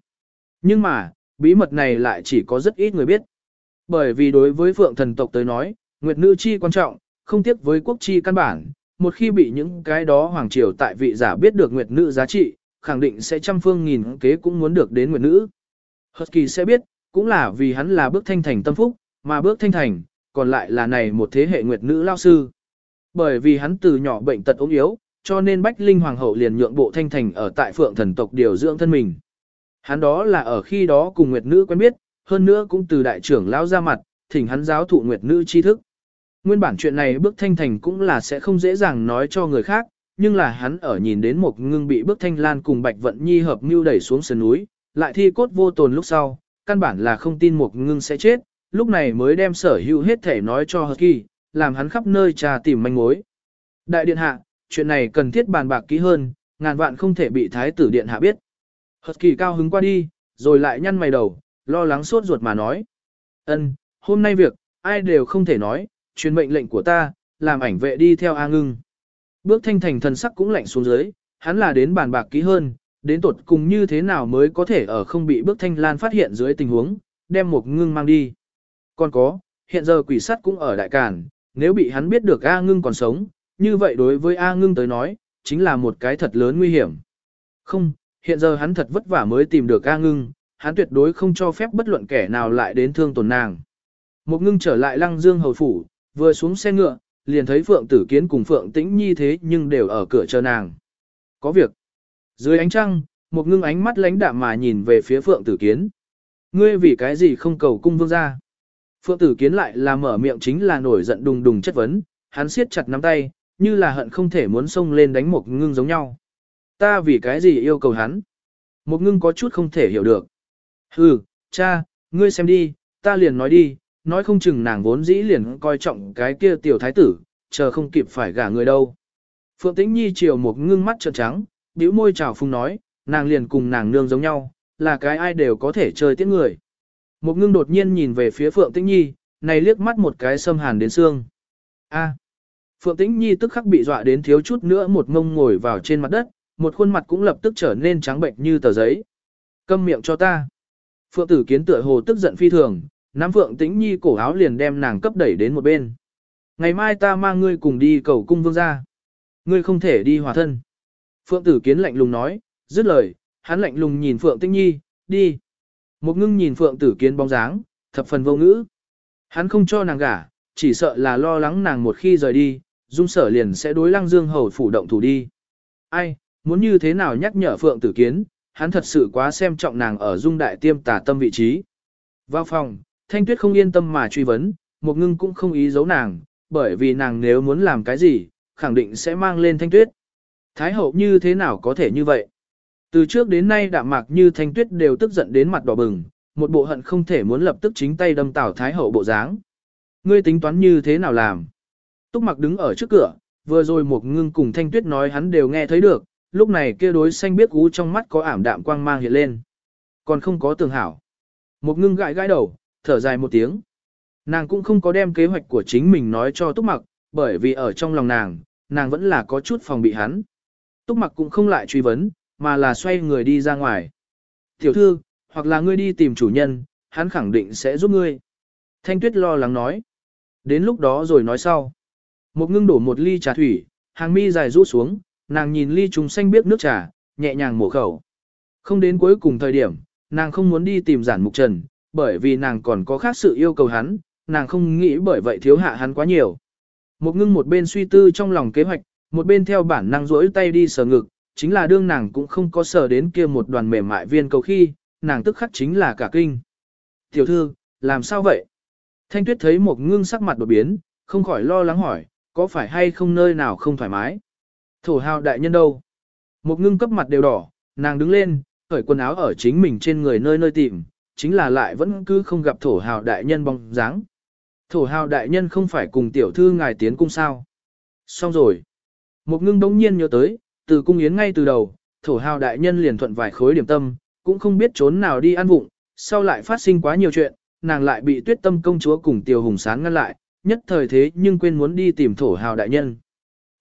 A: Nhưng mà, bí mật này lại chỉ có rất ít người biết. Bởi vì đối với phượng thần tộc tới nói, nguyệt nữ chi quan trọng, không tiếc với quốc chi căn bản, một khi bị những cái đó hoàng triều tại vị giả biết được nguyệt nữ giá trị, khẳng định sẽ trăm phương nghìn kế cũng muốn được đến nguyệt nữ. Husky sẽ biết, cũng là vì hắn là bước thanh thành tâm phúc, mà bước thanh thành, còn lại là này một thế hệ nguyệt nữ lao sư. Bởi vì hắn từ nhỏ bệnh tật ốm yếu, cho nên Bách Linh Hoàng hậu liền nhượng bộ thanh thành ở tại phượng thần tộc điều dưỡng thân mình. Hắn đó là ở khi đó cùng nguyệt nữ quen biết, hơn nữa cũng từ đại trưởng lão ra mặt, thỉnh hắn giáo thụ nguyệt nữ tri thức. Nguyên bản chuyện này bước thanh thành cũng là sẽ không dễ dàng nói cho người khác, nhưng là hắn ở nhìn đến một ngưng bị bước thanh lan cùng bạch vận nhi hợp mưu đẩy xuống sườn núi, lại thi cốt vô tồn lúc sau, căn bản là không tin một ngưng sẽ chết, lúc này mới đem sở hữu hết thể nói cho Hật Kỳ, làm hắn khắp nơi trà tìm manh mối. Đại điện hạ, chuyện này cần thiết bàn bạc kỹ hơn, ngàn vạn không thể bị thái tử điện hạ biết. Hật Kỳ cao hứng qua đi, rồi lại nhăn mày đầu, lo lắng suốt ruột mà nói. ân hôm nay việc, ai đều không thể nói, truyền mệnh lệnh của ta, làm ảnh vệ đi theo A ngưng. Bước thanh thành thần sắc cũng lạnh xuống dưới, hắn là đến bàn bạc kỹ hơn, đến tột cùng như thế nào mới có thể ở không bị bước thanh lan phát hiện dưới tình huống, đem một ngưng mang đi. Còn có, hiện giờ quỷ sắt cũng ở đại cản, nếu bị hắn biết được A ngưng còn sống, như vậy đối với A ngưng tới nói, chính là một cái thật lớn nguy hiểm. Không, hiện giờ hắn thật vất vả mới tìm được A ngưng, hắn tuyệt đối không cho phép bất luận kẻ nào lại đến thương tổn nàng. Một ngưng trở lại lăng dương hầu phủ, vừa xuống xe ngựa, liền thấy Phượng Tử Kiến cùng Phượng Tĩnh Nhi thế nhưng đều ở cửa chờ nàng. Có việc. Dưới ánh trăng, một ngưng ánh mắt lánh đạm mà nhìn về phía Phượng Tử Kiến. Ngươi vì cái gì không cầu cung vương ra? Phượng Tử Kiến lại là mở miệng chính là nổi giận đùng đùng chất vấn, hắn siết chặt nắm tay, như là hận không thể muốn xông lên đánh một ngưng giống nhau. Ta vì cái gì yêu cầu hắn? Một ngưng có chút không thể hiểu được. Hừ, cha, ngươi xem đi, ta liền nói đi, nói không chừng nàng vốn dĩ liền coi trọng cái kia tiểu thái tử, chờ không kịp phải gả người đâu. Phượng Tĩnh Nhi chiều một ngưng mắt trợn trắng, bĩu môi chào phung nói, nàng liền cùng nàng nương giống nhau, là cái ai đều có thể chơi tiết người. Một ngưng đột nhiên nhìn về phía Phượng Tĩnh Nhi, này liếc mắt một cái xâm hàn đến xương. A. À. Phượng Tĩnh Nhi tức khắc bị dọa đến thiếu chút nữa một mông ngồi vào trên mặt đất, một khuôn mặt cũng lập tức trở nên trắng bệnh như tờ giấy. Câm miệng cho ta. Phượng Tử Kiến tựa hồ tức giận phi thường, Nam Phượng Tĩnh Nhi cổ áo liền đem nàng cấp đẩy đến một bên. Ngày mai ta mang ngươi cùng đi cầu cung vương gia. Ngươi không thể đi hòa thân. Phượng Tử Kiến lạnh lùng nói, dứt lời, hắn lạnh lùng nhìn Phượng Tĩnh Nhi, đi. Một ngưng nhìn Phượng Tử Kiến bóng dáng, thập phần vô ngữ. Hắn không cho nàng gả, chỉ sợ là lo lắng nàng một khi rời đi, dung sở liền sẽ đối lăng dương hầu phủ động thủ đi. Ai, muốn như thế nào nhắc nhở Phượng Tử Kiến, hắn thật sự quá xem trọng nàng ở dung đại tiêm tả tâm vị trí. Vào phòng, Thanh Tuyết không yên tâm mà truy vấn, Mộc ngưng cũng không ý giấu nàng, bởi vì nàng nếu muốn làm cái gì, khẳng định sẽ mang lên Thanh Tuyết. Thái hậu như thế nào có thể như vậy? Từ trước đến nay đạm mạc như Thanh Tuyết đều tức giận đến mặt đỏ bừng, một bộ hận không thể muốn lập tức chính tay đâm tảo Thái hậu bộ dáng. Ngươi tính toán như thế nào làm? Túc mặc đứng ở trước cửa, vừa rồi Mộc ngưng cùng Thanh Tuyết nói hắn đều nghe thấy được, lúc này kia đối xanh biết gú trong mắt có ảm đạm quang mang hiện lên. Còn không có tường hảo. Mộc ngưng gãi gãi đầu, thở dài một tiếng. Nàng cũng không có đem kế hoạch của chính mình nói cho Túc Mặc, bởi vì ở trong lòng nàng, nàng vẫn là có chút phòng bị hắn. Túc Mặc cũng không lại truy vấn, mà là xoay người đi ra ngoài. Tiểu thư, hoặc là ngươi đi tìm chủ nhân, hắn khẳng định sẽ giúp ngươi. Thanh tuyết lo lắng nói. Đến lúc đó rồi nói sau. Một ngưng đổ một ly trà thủy, hàng mi dài rũ xuống, nàng nhìn ly trùng xanh biếc nước trà, nhẹ nhàng mổ khẩu. Không đến cuối cùng thời điểm, nàng không muốn đi tìm giản mục trần, bởi vì nàng còn có khác sự yêu cầu hắn, nàng không nghĩ bởi vậy thiếu hạ hắn quá nhiều. Một ngưng một bên suy tư trong lòng kế hoạch, một bên theo bản năng rỗi tay đi sờ ngực, chính là đương nàng cũng không có sờ đến kia một đoàn mềm mại viên cầu khi, nàng tức khắc chính là cả kinh. Tiểu thư, làm sao vậy? Thanh tuyết thấy một ngưng sắc mặt đột biến, không khỏi lo lắng hỏi, có phải hay không nơi nào không thoải mái? Thổ hào đại nhân đâu? Một ngưng cấp mặt đều đỏ, nàng đứng lên, khởi quần áo ở chính mình trên người nơi nơi tìm, chính là lại vẫn cứ không gặp thổ hào đại nhân bóng dáng. Thổ hào đại nhân không phải cùng tiểu thư ngài tiến cung sao? Xong rồi. Một ngưng đống nhiên nhớ tới, từ cung yến ngay từ đầu, thổ hào đại nhân liền thuận vài khối điểm tâm, cũng không biết trốn nào đi ăn vụng, sau lại phát sinh quá nhiều chuyện, nàng lại bị tuyết tâm công chúa cùng tiểu hùng sán ngăn lại, nhất thời thế nhưng quên muốn đi tìm thổ hào đại nhân.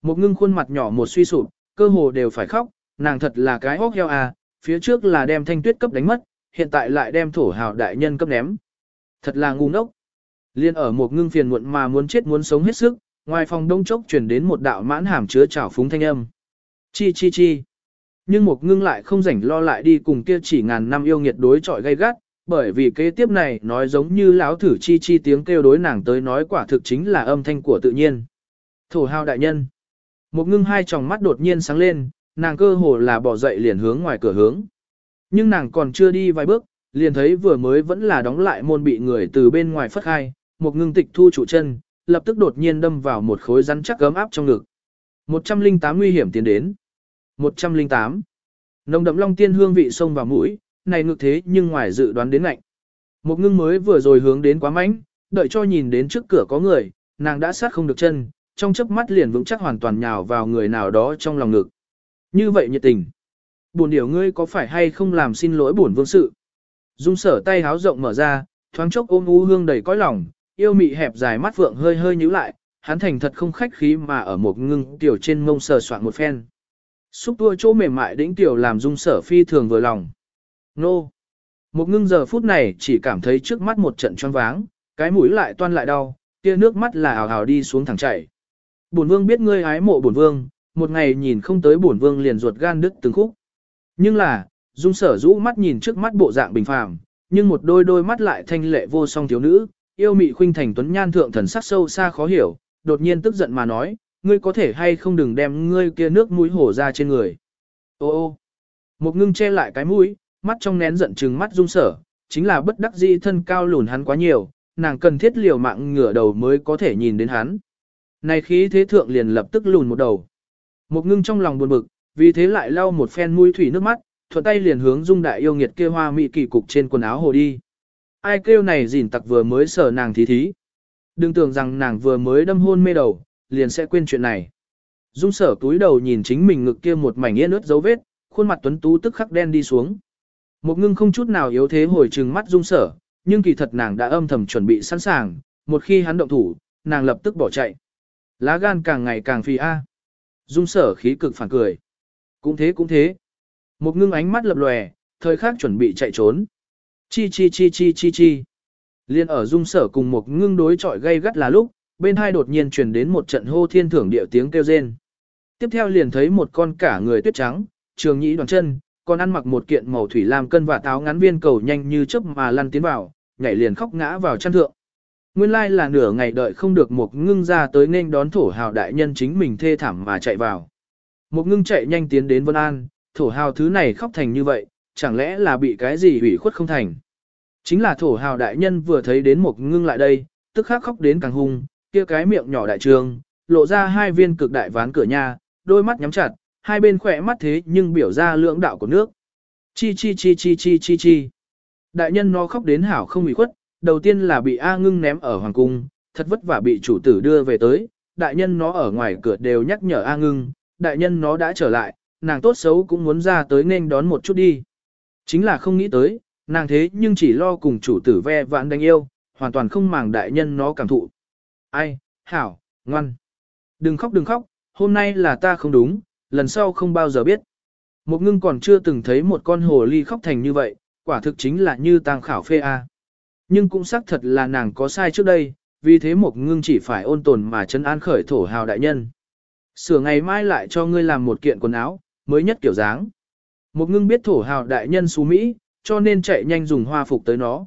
A: Một ngưng khuôn mặt nhỏ một suy sụp, cơ hồ đều phải khóc, nàng thật là cái hốc heo à, phía trước là đem thanh tuyết cấp đánh mất, hiện tại lại đem thổ hào đại nhân cấp ném. Thật là ngu ngốc. Liên ở một ngưng phiền muộn mà muốn chết muốn sống hết sức, ngoài phòng đông chốc chuyển đến một đạo mãn hàm chứa trào phúng thanh âm. Chi chi chi. Nhưng một ngưng lại không rảnh lo lại đi cùng kia chỉ ngàn năm yêu nghiệt đối trọi gay gắt, bởi vì kế tiếp này nói giống như lão thử chi chi tiếng kêu đối nàng tới nói quả thực chính là âm thanh của tự nhiên. Thổ hào đại nhân. Một ngưng hai tròng mắt đột nhiên sáng lên, nàng cơ hồ là bỏ dậy liền hướng ngoài cửa hướng. Nhưng nàng còn chưa đi vài bước, liền thấy vừa mới vẫn là đóng lại môn bị người từ bên ngoài phất khai, một ngưng tịch thu trụ chân, lập tức đột nhiên đâm vào một khối rắn chắc gấm áp trong ngực. 108 nguy hiểm tiến đến. 108. Nồng đậm long tiên hương vị sông vào mũi, này ngược thế nhưng ngoài dự đoán đến lạnh. Một ngưng mới vừa rồi hướng đến quá mạnh, đợi cho nhìn đến trước cửa có người, nàng đã sát không được chân, trong chớp mắt liền vững chắc hoàn toàn nhào vào người nào đó trong lòng ngực. Như vậy nhiệt tình. Buồn điều ngươi có phải hay không làm xin lỗi buồn vương sự? Dung sở tay háo rộng mở ra, thoáng chốc ôm u hương đầy cõi lòng, yêu mị hẹp dài mắt vượng hơi hơi nhíu lại, hắn thành thật không khách khí mà ở một ngưng tiểu trên mông sờ soạn một phen. Xúc tua chỗ mềm mại đĩnh tiểu làm dung sở phi thường vừa lòng. Nô! Một ngưng giờ phút này chỉ cảm thấy trước mắt một trận choáng váng, cái mũi lại toan lại đau, kia nước mắt là ảo ảo đi xuống thẳng chảy. Bổn vương biết ngươi ái mộ bổn vương, một ngày nhìn không tới bổn vương liền ruột gan đứt từng khúc. Nhưng là, dung sở rũ mắt nhìn trước mắt bộ dạng bình phàm, nhưng một đôi đôi mắt lại thanh lệ vô song thiếu nữ, yêu mị khuynh thành tuấn nhan thượng thần sắc sâu xa khó hiểu, đột nhiên tức giận mà nói, ngươi có thể hay không đừng đem ngươi kia nước mũi hổ ra trên người. Ô ô, một ngưng che lại cái mũi, mắt trong nén giận trừng mắt dung sở, chính là bất đắc dĩ thân cao lùn hắn quá nhiều, nàng cần thiết liều mạng ngửa đầu mới có thể nhìn đến hắn. Này khí thế thượng liền lập tức lùn một đầu. Một ngưng trong lòng buồn bực, vì thế lại lau một phen mũi thủy nước mắt, thuận tay liền hướng dung đại yêu nghiệt kia hoa mỹ kỳ cục trên quần áo hồ đi. Ai kêu này gìn tặc vừa mới sở nàng thí thí. Đừng tưởng rằng nàng vừa mới đâm hôn mê đầu, liền sẽ quên chuyện này. Dung sở túi đầu nhìn chính mình ngực kia một mảnh yên ướt dấu vết, khuôn mặt tuấn tú tức khắc đen đi xuống. Một ngưng không chút nào yếu thế hồi trừng mắt dung sở, nhưng kỳ thật nàng đã âm thầm chuẩn bị sẵn sàng, một khi hắn động thủ, nàng lập tức bỏ chạy. Lá gan càng ngày càng phi a. Dung sở khí cực phản cười. Cũng thế cũng thế. Một ngưng ánh mắt lập lòe, thời khắc chuẩn bị chạy trốn. Chi chi chi chi chi chi. Liên ở dung sở cùng một ngưng đối chọi gây gắt là lúc, bên hai đột nhiên truyền đến một trận hô thiên thưởng địa tiếng kêu rên. Tiếp theo liền thấy một con cả người tuyết trắng, trường nhĩ đoàn chân, còn ăn mặc một kiện màu thủy lam cân và táo ngắn viên cầu nhanh như chớp mà lăn tiến vào, nhảy liền khóc ngã vào chăn thượng. Nguyên lai là nửa ngày đợi không được một ngưng ra tới nên đón thổ hào đại nhân chính mình thê thảm mà chạy vào. Một ngưng chạy nhanh tiến đến Vân An, thổ hào thứ này khóc thành như vậy, chẳng lẽ là bị cái gì hủy khuất không thành. Chính là thổ hào đại nhân vừa thấy đến một ngưng lại đây, tức khắc khóc đến càng hung, kia cái miệng nhỏ đại trường, lộ ra hai viên cực đại ván cửa nhà, đôi mắt nhắm chặt, hai bên khỏe mắt thế nhưng biểu ra lưỡng đạo của nước. Chi chi chi chi chi chi chi. Đại nhân nó khóc đến hảo không hủy khuất, đầu tiên là bị A ngưng ném ở hoàng cung, thật vất vả bị chủ tử đưa về tới, đại nhân nó ở ngoài cửa đều nhắc nhở A ngưng, đại nhân nó đã trở lại, nàng tốt xấu cũng muốn ra tới nên đón một chút đi. Chính là không nghĩ tới, nàng thế nhưng chỉ lo cùng chủ tử ve vãn đánh yêu, hoàn toàn không màng đại nhân nó cảm thụ. Ai, hảo, ngoan. Đừng khóc đừng khóc, hôm nay là ta không đúng, lần sau không bao giờ biết. Một ngưng còn chưa từng thấy một con hồ ly khóc thành như vậy, quả thực chính là như tang khảo phê A. Nhưng cũng xác thật là nàng có sai trước đây, vì thế một ngưng chỉ phải ôn tồn mà chân an khởi thổ hào đại nhân. Sửa ngày mai lại cho ngươi làm một kiện quần áo, mới nhất kiểu dáng. Một ngưng biết thổ hào đại nhân xú Mỹ, cho nên chạy nhanh dùng hoa phục tới nó.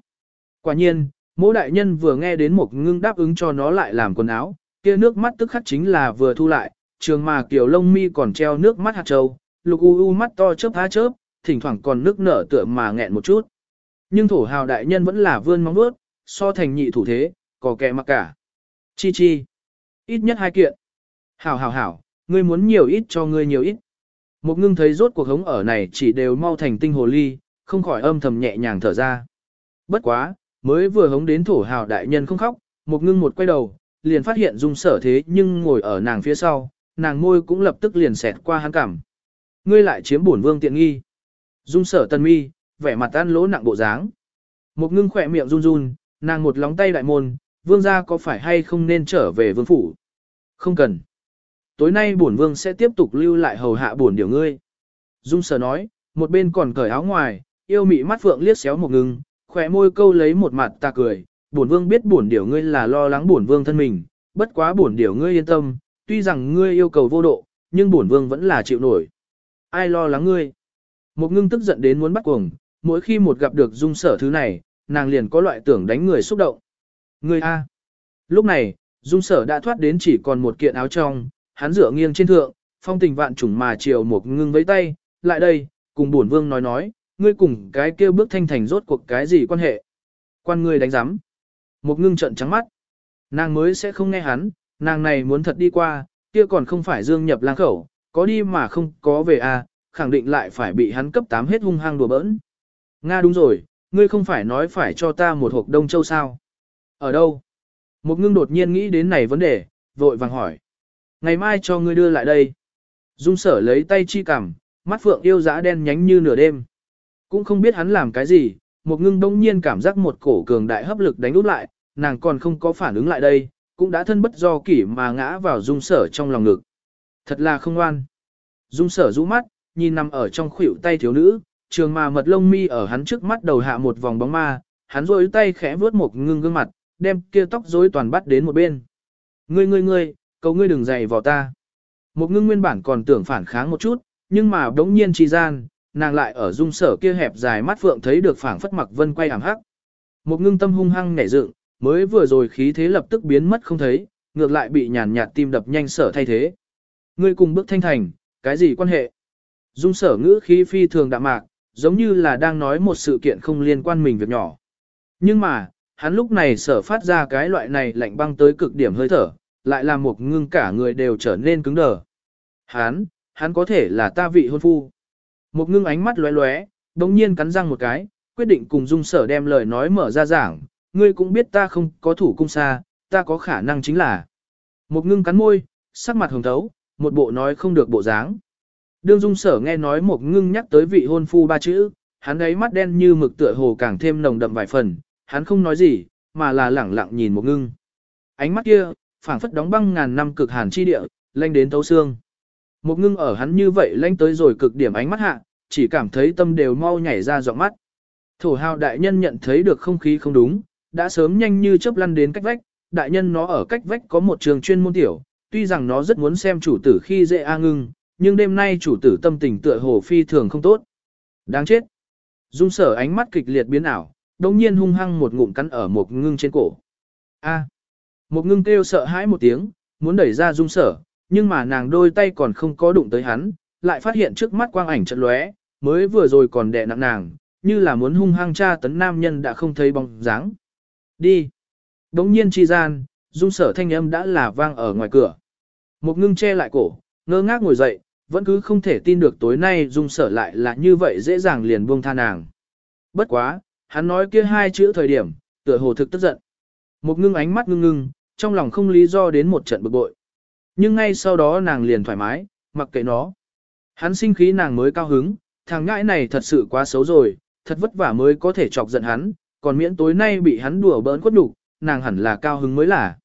A: Quả nhiên, mỗi đại nhân vừa nghe đến một ngưng đáp ứng cho nó lại làm quần áo, kia nước mắt tức khắc chính là vừa thu lại, trường mà kiểu lông mi còn treo nước mắt hạt trâu, lục u u mắt to chớp há chớp, thỉnh thoảng còn nước nở tựa mà nghẹn một chút. Nhưng thổ hào đại nhân vẫn là vươn mong bước, so thành nhị thủ thế, có kẻ mặc cả. Chi chi. Ít nhất hai kiện. Hảo hảo hảo, ngươi muốn nhiều ít cho ngươi nhiều ít. Một ngưng thấy rốt cuộc hống ở này chỉ đều mau thành tinh hồ ly, không khỏi âm thầm nhẹ nhàng thở ra. Bất quá, mới vừa hống đến thổ hào đại nhân không khóc, một ngưng một quay đầu, liền phát hiện dung sở thế nhưng ngồi ở nàng phía sau, nàng môi cũng lập tức liền xẹt qua hắn cảm. Ngươi lại chiếm bổn vương tiện nghi. Dung sở tân mi, vẻ mặt ăn lỗ nặng bộ dáng. Một ngưng khỏe miệng run run, nàng một lóng tay đại môn, vương gia có phải hay không nên trở về vương phủ? Không cần. Tối nay bổn vương sẽ tiếp tục lưu lại hầu hạ bổn điều ngươi. Dung sở nói, một bên còn cởi áo ngoài, yêu mị mắt phượng liếc xéo một ngưng, khỏe môi câu lấy một mặt ta cười, bổn vương biết bổn điều ngươi là lo lắng bổn vương thân mình, bất quá bổn điều ngươi yên tâm, tuy rằng ngươi yêu cầu vô độ, nhưng bổn vương vẫn là chịu nổi. Ai lo lắng ngươi? Một ngưng tức giận đến muốn bắt cuồng, mỗi khi một gặp được dung sở thứ này, nàng liền có loại tưởng đánh người xúc động. Ngươi A. Lúc này, dung sở đã thoát đến chỉ còn một kiện áo trong, hắn dựa nghiêng trên thượng, phong tình vạn trùng mà chiều một ngưng với tay, lại đây, cùng bổn vương nói nói, ngươi cùng cái kêu bước thanh thành rốt cuộc cái gì quan hệ. Quan ngươi đánh giám. Một ngưng trận trắng mắt. Nàng mới sẽ không nghe hắn, nàng này muốn thật đi qua, kia còn không phải dương nhập lang khẩu, có đi mà không có về à, khẳng định lại phải bị hắn cấp 8 hết hung hăng đùa bỡn. Nga đúng rồi, ngươi không phải nói phải cho ta một hộp đông châu sao? Ở đâu? Một ngưng đột nhiên nghĩ đến này vấn đề, vội vàng hỏi. Ngày mai cho ngươi đưa lại đây. Dung sở lấy tay chi cằm, mắt phượng yêu dã đen nhánh như nửa đêm. Cũng không biết hắn làm cái gì, một ngưng đông nhiên cảm giác một cổ cường đại hấp lực đánh út lại, nàng còn không có phản ứng lại đây, cũng đã thân bất do kỷ mà ngã vào dung sở trong lòng ngực. Thật là không ngoan. Dung sở rũ mắt, nhìn nằm ở trong khuỷu tay thiếu nữ, trường mà mật lông mi ở hắn trước mắt đầu hạ một vòng bóng ma, hắn rôi tay khẽ vuốt một ngưng gương mặt, đem kia tóc rối toàn bắt đến một bên. Ngươi ngươi ngươi, cầu ngươi đừng dày vào ta. Một ngưng nguyên bản còn tưởng phản kháng một chút, nhưng mà đống nhiên chi gian, nàng lại ở dung sở kia hẹp dài mắt phượng thấy được phảng phất mặc vân quay ảm hắc. Một ngưng tâm hung hăng nảy dựng, mới vừa rồi khí thế lập tức biến mất không thấy, ngược lại bị nhàn nhạt tim đập nhanh sở thay thế. Ngươi cùng bước thanh thành, cái gì quan hệ? Dung sở ngữ khí phi thường đạm mạc, giống như là đang nói một sự kiện không liên quan mình việc nhỏ. Nhưng mà, hắn lúc này sở phát ra cái loại này lạnh băng tới cực điểm hơi thở, lại làm một ngưng cả người đều trở nên cứng đờ. Hắn, hắn có thể là ta vị hôn phu. Một ngưng ánh mắt lóe lóe, đồng nhiên cắn răng một cái, quyết định cùng dung sở đem lời nói mở ra giảng, ngươi cũng biết ta không có thủ cung xa, ta có khả năng chính là. Một ngưng cắn môi, sắc mặt hồng thấu, một bộ nói không được bộ dáng. Đương dung sở nghe nói một ngưng nhắc tới vị hôn phu ba chữ, hắn ấy mắt đen như mực tựa hồ càng thêm nồng đậm vài phần, hắn không nói gì, mà là lẳng lặng nhìn một ngưng. Ánh mắt kia, phảng phất đóng băng ngàn năm cực hàn chi địa, lanh đến thấu xương. Một ngưng ở hắn như vậy lanh tới rồi cực điểm ánh mắt hạ, chỉ cảm thấy tâm đều mau nhảy ra giọng mắt. Thổ hào đại nhân nhận thấy được không khí không đúng, đã sớm nhanh như chớp lăn đến cách vách, đại nhân nó ở cách vách có một trường chuyên môn tiểu, tuy rằng nó rất muốn xem chủ tử khi dễ a ngưng, nhưng đêm nay chủ tử tâm tình tựa hồ phi thường không tốt. Đáng chết. Dung sở ánh mắt kịch liệt biến ảo, đồng nhiên hung hăng một ngụm cắn ở một ngưng trên cổ. A. Một ngưng kêu sợ hãi một tiếng, muốn đẩy ra dung sở, nhưng mà nàng đôi tay còn không có đụng tới hắn, lại phát hiện trước mắt quang ảnh trận lóe, mới vừa rồi còn đè nặng nàng, như là muốn hung hăng tra tấn nam nhân đã không thấy bóng dáng. Đi. Đống nhiên chi gian, dung sở thanh âm đã là vang ở ngoài cửa. Một ngưng che lại cổ, ngơ ngác ngồi dậy, vẫn cứ không thể tin được tối nay dung sở lại là như vậy dễ dàng liền buông tha nàng. Bất quá, hắn nói kia hai chữ thời điểm, tựa hồ thực tức giận. Một ngưng ánh mắt ngưng ngưng, trong lòng không lý do đến một trận bực bội. Nhưng ngay sau đó nàng liền thoải mái, mặc kệ nó. Hắn sinh khí nàng mới cao hứng, thằng ngãi này thật sự quá xấu rồi, thật vất vả mới có thể chọc giận hắn, còn miễn tối nay bị hắn đùa bỡn quất đục, nàng hẳn là cao hứng mới là.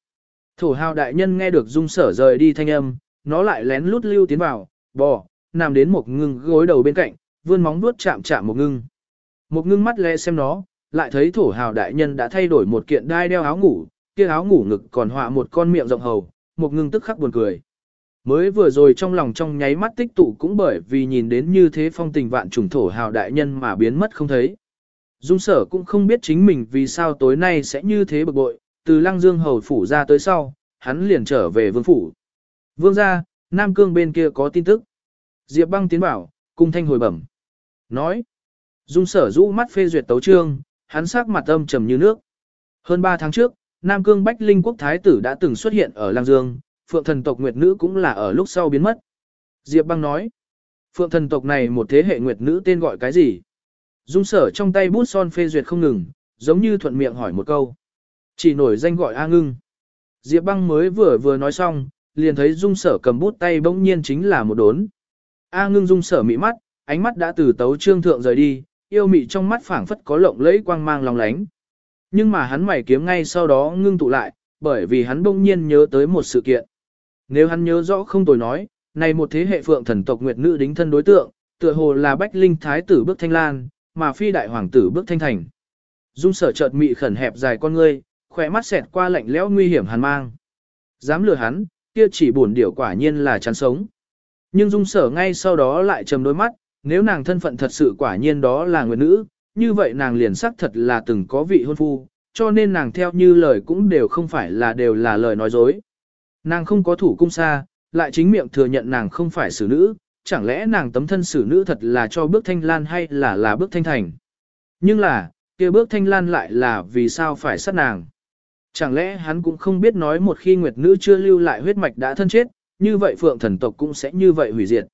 A: Thổ hào đại nhân nghe được dung sở rời đi thanh âm, nó lại lén lút lưu tiến vào, bò, nằm đến một ngưng gối đầu bên cạnh, vươn móng vuốt chạm chạm một ngưng. Một ngưng mắt lẽ xem nó, lại thấy thổ hào đại nhân đã thay đổi một kiện đai đeo áo ngủ, kia áo ngủ ngực còn họa một con miệng rộng hầu, một ngưng tức khắc buồn cười. Mới vừa rồi trong lòng trong nháy mắt tích tụ cũng bởi vì nhìn đến như thế phong tình vạn trùng thổ hào đại nhân mà biến mất không thấy. Dung sở cũng không biết chính mình vì sao tối nay sẽ như thế bực bội, từ lăng dương hầu phủ ra tới sau, hắn liền trở về vương phủ. Vương ra, Nam Cương bên kia có tin tức. Diệp băng tiến bảo, cung thanh hồi bẩm. Nói. Dung sở rũ mắt phê duyệt tấu trương, hắn sắc mặt âm trầm như nước. Hơn 3 tháng trước, Nam Cương Bách Linh Quốc Thái tử đã từng xuất hiện ở lang Dương, Phượng thần tộc Nguyệt Nữ cũng là ở lúc sau biến mất. Diệp băng nói. Phượng thần tộc này một thế hệ Nguyệt Nữ tên gọi cái gì? Dung sở trong tay bút son phê duyệt không ngừng, giống như thuận miệng hỏi một câu. Chỉ nổi danh gọi A ngưng. Diệp băng mới vừa vừa nói xong, liền thấy dung sở cầm bút tay bỗng nhiên chính là một đốn. A ngưng dung sở mị mắt, ánh mắt đã từ tấu trương thượng rời đi, yêu mị trong mắt phảng phất có lộng lẫy quang mang lòng lánh. Nhưng mà hắn mày kiếm ngay sau đó ngưng tụ lại, bởi vì hắn bỗng nhiên nhớ tới một sự kiện. Nếu hắn nhớ rõ không tồi nói, này một thế hệ phượng thần tộc nguyệt nữ đính thân đối tượng, tựa hồ là Bách Linh Thái tử bước thanh lan, mà phi đại hoàng tử bước thanh thành. Dung sở chợt mị khẩn hẹp dài con ngươi, khỏe mắt xẹt qua lạnh lẽo nguy hiểm hàn mang. Dám lừa hắn, kia chỉ buồn điểu quả nhiên là chán sống. Nhưng dung sở ngay sau đó lại trầm đôi mắt, nếu nàng thân phận thật sự quả nhiên đó là nguyệt nữ, như vậy nàng liền sắc thật là từng có vị hôn phu, cho nên nàng theo như lời cũng đều không phải là đều là lời nói dối. Nàng không có thủ cung xa, lại chính miệng thừa nhận nàng không phải xử nữ, chẳng lẽ nàng tấm thân xử nữ thật là cho bước thanh lan hay là là bước thanh thành. Nhưng là, kia bước thanh lan lại là vì sao phải sát nàng. Chẳng lẽ hắn cũng không biết nói một khi nguyệt nữ chưa lưu lại huyết mạch đã thân chết, như vậy phượng thần tộc cũng sẽ như vậy hủy diệt.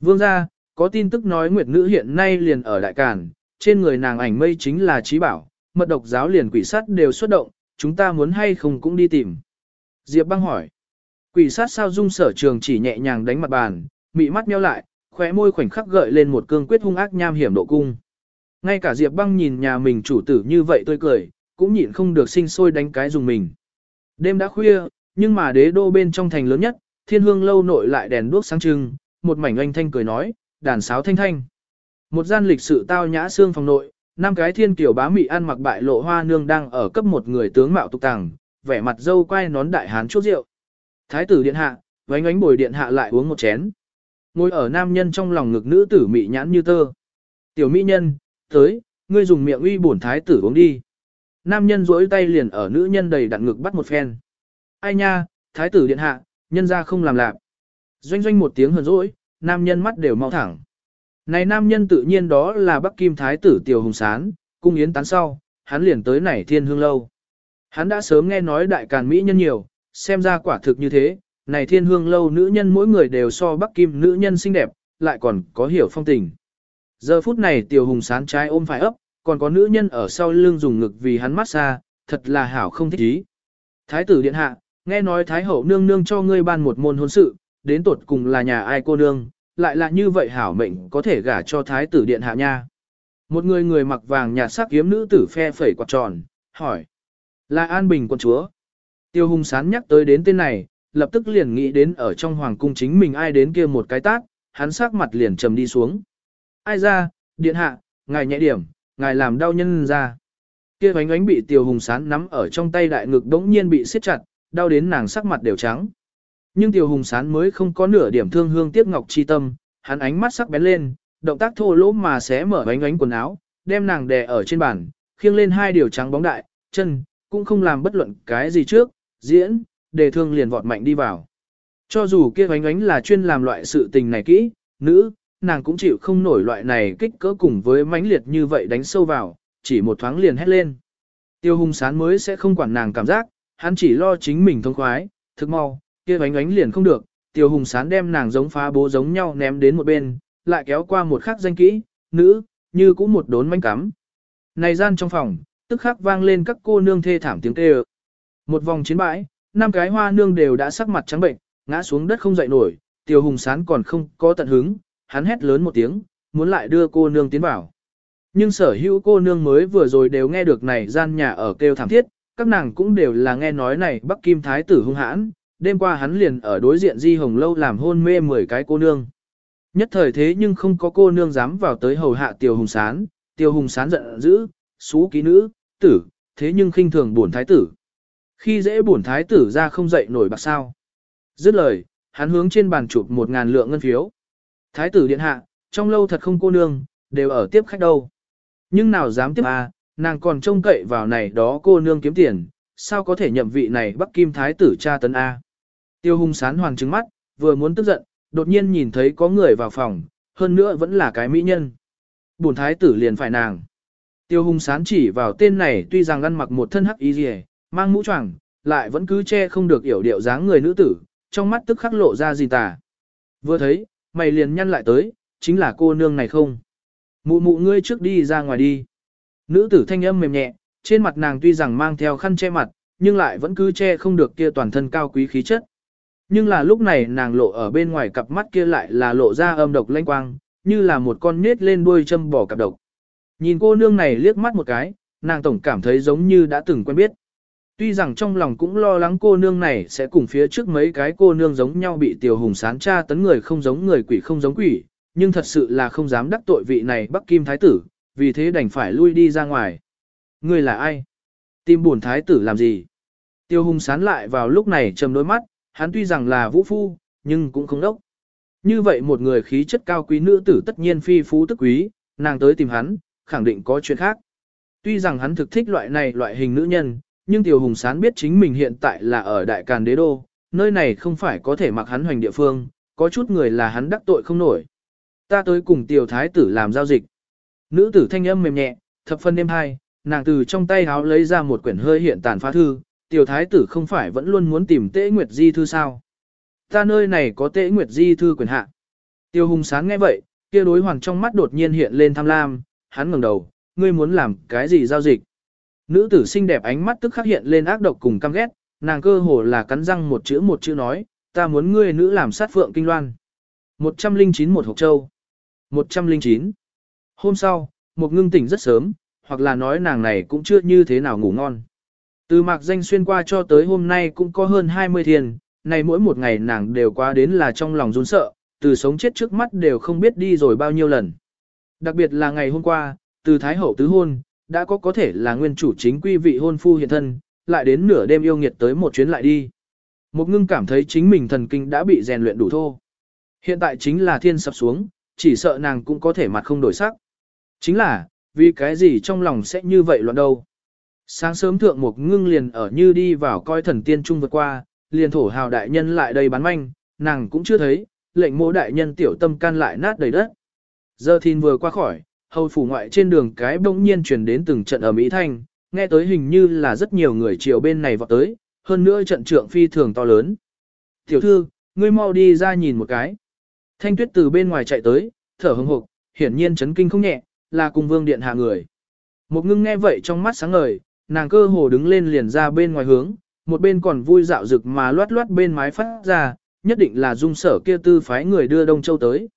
A: Vương gia, có tin tức nói nguyệt nữ hiện nay liền ở đại càn, trên người nàng ảnh mây chính là trí bảo, mật độc giáo liền quỷ sát đều xuất động, chúng ta muốn hay không cũng đi tìm. Diệp băng hỏi, quỷ sát sao dung sở trường chỉ nhẹ nhàng đánh mặt bàn, mị mắt nheo lại, khóe môi khoảnh khắc gợi lên một cương quyết hung ác nham hiểm độ cung. Ngay cả Diệp băng nhìn nhà mình chủ tử như vậy tươi cười, cũng nhịn không được sinh sôi đánh cái dùng mình. Đêm đã khuya, nhưng mà đế đô bên trong thành lớn nhất, thiên hương lâu nội lại đèn đuốc sáng trưng, một mảnh anh thanh cười nói, đàn sáo thanh thanh. Một gian lịch sự tao nhã xương phòng nội, năm cái thiên kiều bá mị ăn mặc bại lộ hoa nương đang ở cấp một người tướng mạo tục tàng, vẻ mặt dâu quay nón đại hán chốt rượu. Thái tử điện hạ, vánh ánh bồi điện hạ lại uống một chén. Ngồi ở nam nhân trong lòng ngực nữ tử mị nhãn như tơ. Tiểu mỹ nhân, tới, ngươi dùng miệng uy bổn thái tử uống đi. Nam nhân duỗi tay liền ở nữ nhân đầy đặn ngực bắt một phen. Ai nha, thái tử điện hạ, nhân ra không làm lạc. Doanh doanh một tiếng hờn dỗi, nam nhân mắt đều mau thẳng. Này nam nhân tự nhiên đó là Bắc Kim Thái tử Tiểu Hùng Sán, cung yến tán sau, hắn liền tới nảy thiên hương lâu. Hắn đã sớm nghe nói đại càn Mỹ nhân nhiều, xem ra quả thực như thế, này thiên hương lâu nữ nhân mỗi người đều so Bắc Kim nữ nhân xinh đẹp, lại còn có hiểu phong tình. Giờ phút này Tiểu Hùng Sán trái ôm phải ấp, còn có nữ nhân ở sau lưng dùng ngực vì hắn mát xa, thật là hảo không thích ý. Thái tử điện hạ, nghe nói Thái hậu nương nương cho ngươi ban một môn hôn sự, đến tột cùng là nhà ai cô nương, lại là như vậy hảo mệnh có thể gả cho Thái tử điện hạ nha. Một người người mặc vàng nhạt sắc kiếm nữ tử phe phẩy quạt tròn, hỏi. Là An Bình quân chúa. Tiêu hùng sán nhắc tới đến tên này, lập tức liền nghĩ đến ở trong hoàng cung chính mình ai đến kia một cái tác, hắn sắc mặt liền trầm đi xuống. Ai ra, điện hạ, ngài nhẹ điểm, ngài làm đau nhân ra. Kia bánh ánh bị Tiêu Hùng Sán nắm ở trong tay đại ngực đống nhiên bị siết chặt, đau đến nàng sắc mặt đều trắng. Nhưng Tiêu Hùng Sán mới không có nửa điểm thương hương tiếc ngọc chi tâm, hắn ánh mắt sắc bén lên, động tác thô lỗ mà xé mở bánh ánh quần áo, đem nàng đè ở trên bàn, khiêng lên hai điều trắng bóng đại, chân, cũng không làm bất luận cái gì trước, diễn, đề thương liền vọt mạnh đi vào. Cho dù kia bánh ánh là chuyên làm loại sự tình này kỹ, nữ, nàng cũng chịu không nổi loại này kích cỡ cùng với mãnh liệt như vậy đánh sâu vào, chỉ một thoáng liền hét lên. Tiêu Hùng sán mới sẽ không quản nàng cảm giác, hắn chỉ lo chính mình thông khoái, thức mau, kia ánh ánh liền không được, tiêu hùng sán đem nàng giống phá bố giống nhau ném đến một bên, lại kéo qua một khắc danh kỹ, nữ, như cũng một đốn manh cắm. Này gian trong phòng, tức khắc vang lên các cô nương thê thảm tiếng kêu. Một vòng chiến bãi, năm cái hoa nương đều đã sắc mặt trắng bệnh, ngã xuống đất không dậy nổi, tiêu hùng sán còn không có tận hứng, hắn hét lớn một tiếng, muốn lại đưa cô nương tiến vào. Nhưng sở hữu cô nương mới vừa rồi đều nghe được này gian nhà ở kêu thảm thiết, các nàng cũng đều là nghe nói này Bắc Kim Thái tử hung hãn, đêm qua hắn liền ở đối diện Di Hồng Lâu làm hôn mê 10 cái cô nương. Nhất thời thế nhưng không có cô nương dám vào tới hầu hạ Tiêu Hùng Sán, Tiêu Hùng Sán giận dữ, xú ký nữ, tử, thế nhưng khinh thường bổn thái tử. Khi dễ bổn thái tử ra không dậy nổi bạc sao. Dứt lời, hắn hướng trên bàn chụp một ngàn lượng ngân phiếu. Thái tử điện hạ, trong lâu thật không cô nương, đều ở tiếp khách đâu. Nhưng nào dám tiếp à, nàng còn trông cậy vào này đó cô nương kiếm tiền, sao có thể nhậm vị này bắc kim thái tử cha tấn A. Tiêu hung sán hoàng trứng mắt, vừa muốn tức giận, đột nhiên nhìn thấy có người vào phòng, hơn nữa vẫn là cái mỹ nhân. Bổn thái tử liền phải nàng. Tiêu hung sán chỉ vào tên này tuy rằng ăn mặc một thân hắc y rìa, mang mũ choàng, lại vẫn cứ che không được yểu điệu dáng người nữ tử, trong mắt tức khắc lộ ra gì tà. Vừa thấy, mày liền nhăn lại tới, chính là cô nương này không. Mụ mụ ngươi trước đi ra ngoài đi. Nữ tử thanh âm mềm nhẹ, trên mặt nàng tuy rằng mang theo khăn che mặt, nhưng lại vẫn cứ che không được kia toàn thân cao quý khí chất. Nhưng là lúc này nàng lộ ở bên ngoài cặp mắt kia lại là lộ ra âm độc lanh quang, như là một con nết lên đuôi châm bỏ cặp độc. Nhìn cô nương này liếc mắt một cái, nàng tổng cảm thấy giống như đã từng quen biết. Tuy rằng trong lòng cũng lo lắng cô nương này sẽ cùng phía trước mấy cái cô nương giống nhau bị tiểu hùng sán tra tấn người không giống người quỷ không giống quỷ, nhưng thật sự là không dám đắc tội vị này Bắc Kim Thái tử, vì thế đành phải lui đi ra ngoài. Ngươi là ai? Tìm buồn Thái tử làm gì? Tiêu hùng sán lại vào lúc này trầm đôi mắt, hắn tuy rằng là vũ phu, nhưng cũng không đốc. Như vậy một người khí chất cao quý nữ tử tất nhiên phi phú tức quý, nàng tới tìm hắn, khẳng định có chuyện khác. Tuy rằng hắn thực thích loại này loại hình nữ nhân, nhưng Tiểu Hùng Sán biết chính mình hiện tại là ở Đại Càn Đế Đô, nơi này không phải có thể mặc hắn hoành địa phương, có chút người là hắn đắc tội không nổi. Ta tới cùng Tiểu Thái tử làm giao dịch. Nữ tử thanh âm mềm nhẹ, thập phân đêm hai, nàng từ trong tay háo lấy ra một quyển hơi hiện tàn phá thư, Tiểu Thái tử không phải vẫn luôn muốn tìm Tế Nguyệt Di thư sao? Ta nơi này có Tế Nguyệt Di thư quyền hạ. Tiêu Hùng Sáng nghe vậy, kia đối hoàng trong mắt đột nhiên hiện lên tham lam, hắn ngẩng đầu, ngươi muốn làm cái gì giao dịch? Nữ tử xinh đẹp ánh mắt tức khắc hiện lên ác độc cùng căm ghét, nàng cơ hồ là cắn răng một chữ một chữ nói, ta muốn ngươi nữ làm sát phượng kinh loan. 109 một hộp châu. 109. Hôm sau, một ngưng tỉnh rất sớm, hoặc là nói nàng này cũng chưa như thế nào ngủ ngon. Từ mạc danh xuyên qua cho tới hôm nay cũng có hơn 20 thiên, này mỗi một ngày nàng đều qua đến là trong lòng run sợ, từ sống chết trước mắt đều không biết đi rồi bao nhiêu lần. Đặc biệt là ngày hôm qua, từ Thái Hậu tứ hôn, đã có có thể là nguyên chủ chính quy vị hôn phu hiện thân, lại đến nửa đêm yêu nghiệt tới một chuyến lại đi. Một ngưng cảm thấy chính mình thần kinh đã bị rèn luyện đủ thô. Hiện tại chính là thiên sập xuống, chỉ sợ nàng cũng có thể mặt không đổi sắc. Chính là, vì cái gì trong lòng sẽ như vậy loạn đâu. Sáng sớm thượng một ngưng liền ở như đi vào coi thần tiên trung vượt qua, liền thổ hào đại nhân lại đây bán manh, nàng cũng chưa thấy, lệnh mô đại nhân tiểu tâm can lại nát đầy đất. Giờ thìn vừa qua khỏi, hầu phủ ngoại trên đường cái bỗng nhiên truyền đến từng trận ở Mỹ Thanh, nghe tới hình như là rất nhiều người chiều bên này vọt tới, hơn nữa trận trượng phi thường to lớn. Tiểu thư, ngươi mau đi ra nhìn một cái. Thanh tuyết từ bên ngoài chạy tới, thở hừng hực, hiển nhiên chấn kinh không nhẹ, là cùng vương điện hạ người. Một ngưng nghe vậy trong mắt sáng ngời, nàng cơ hồ đứng lên liền ra bên ngoài hướng, một bên còn vui dạo rực mà loát loát bên mái phát ra, nhất định là dung sở kia tư phái người đưa Đông Châu tới.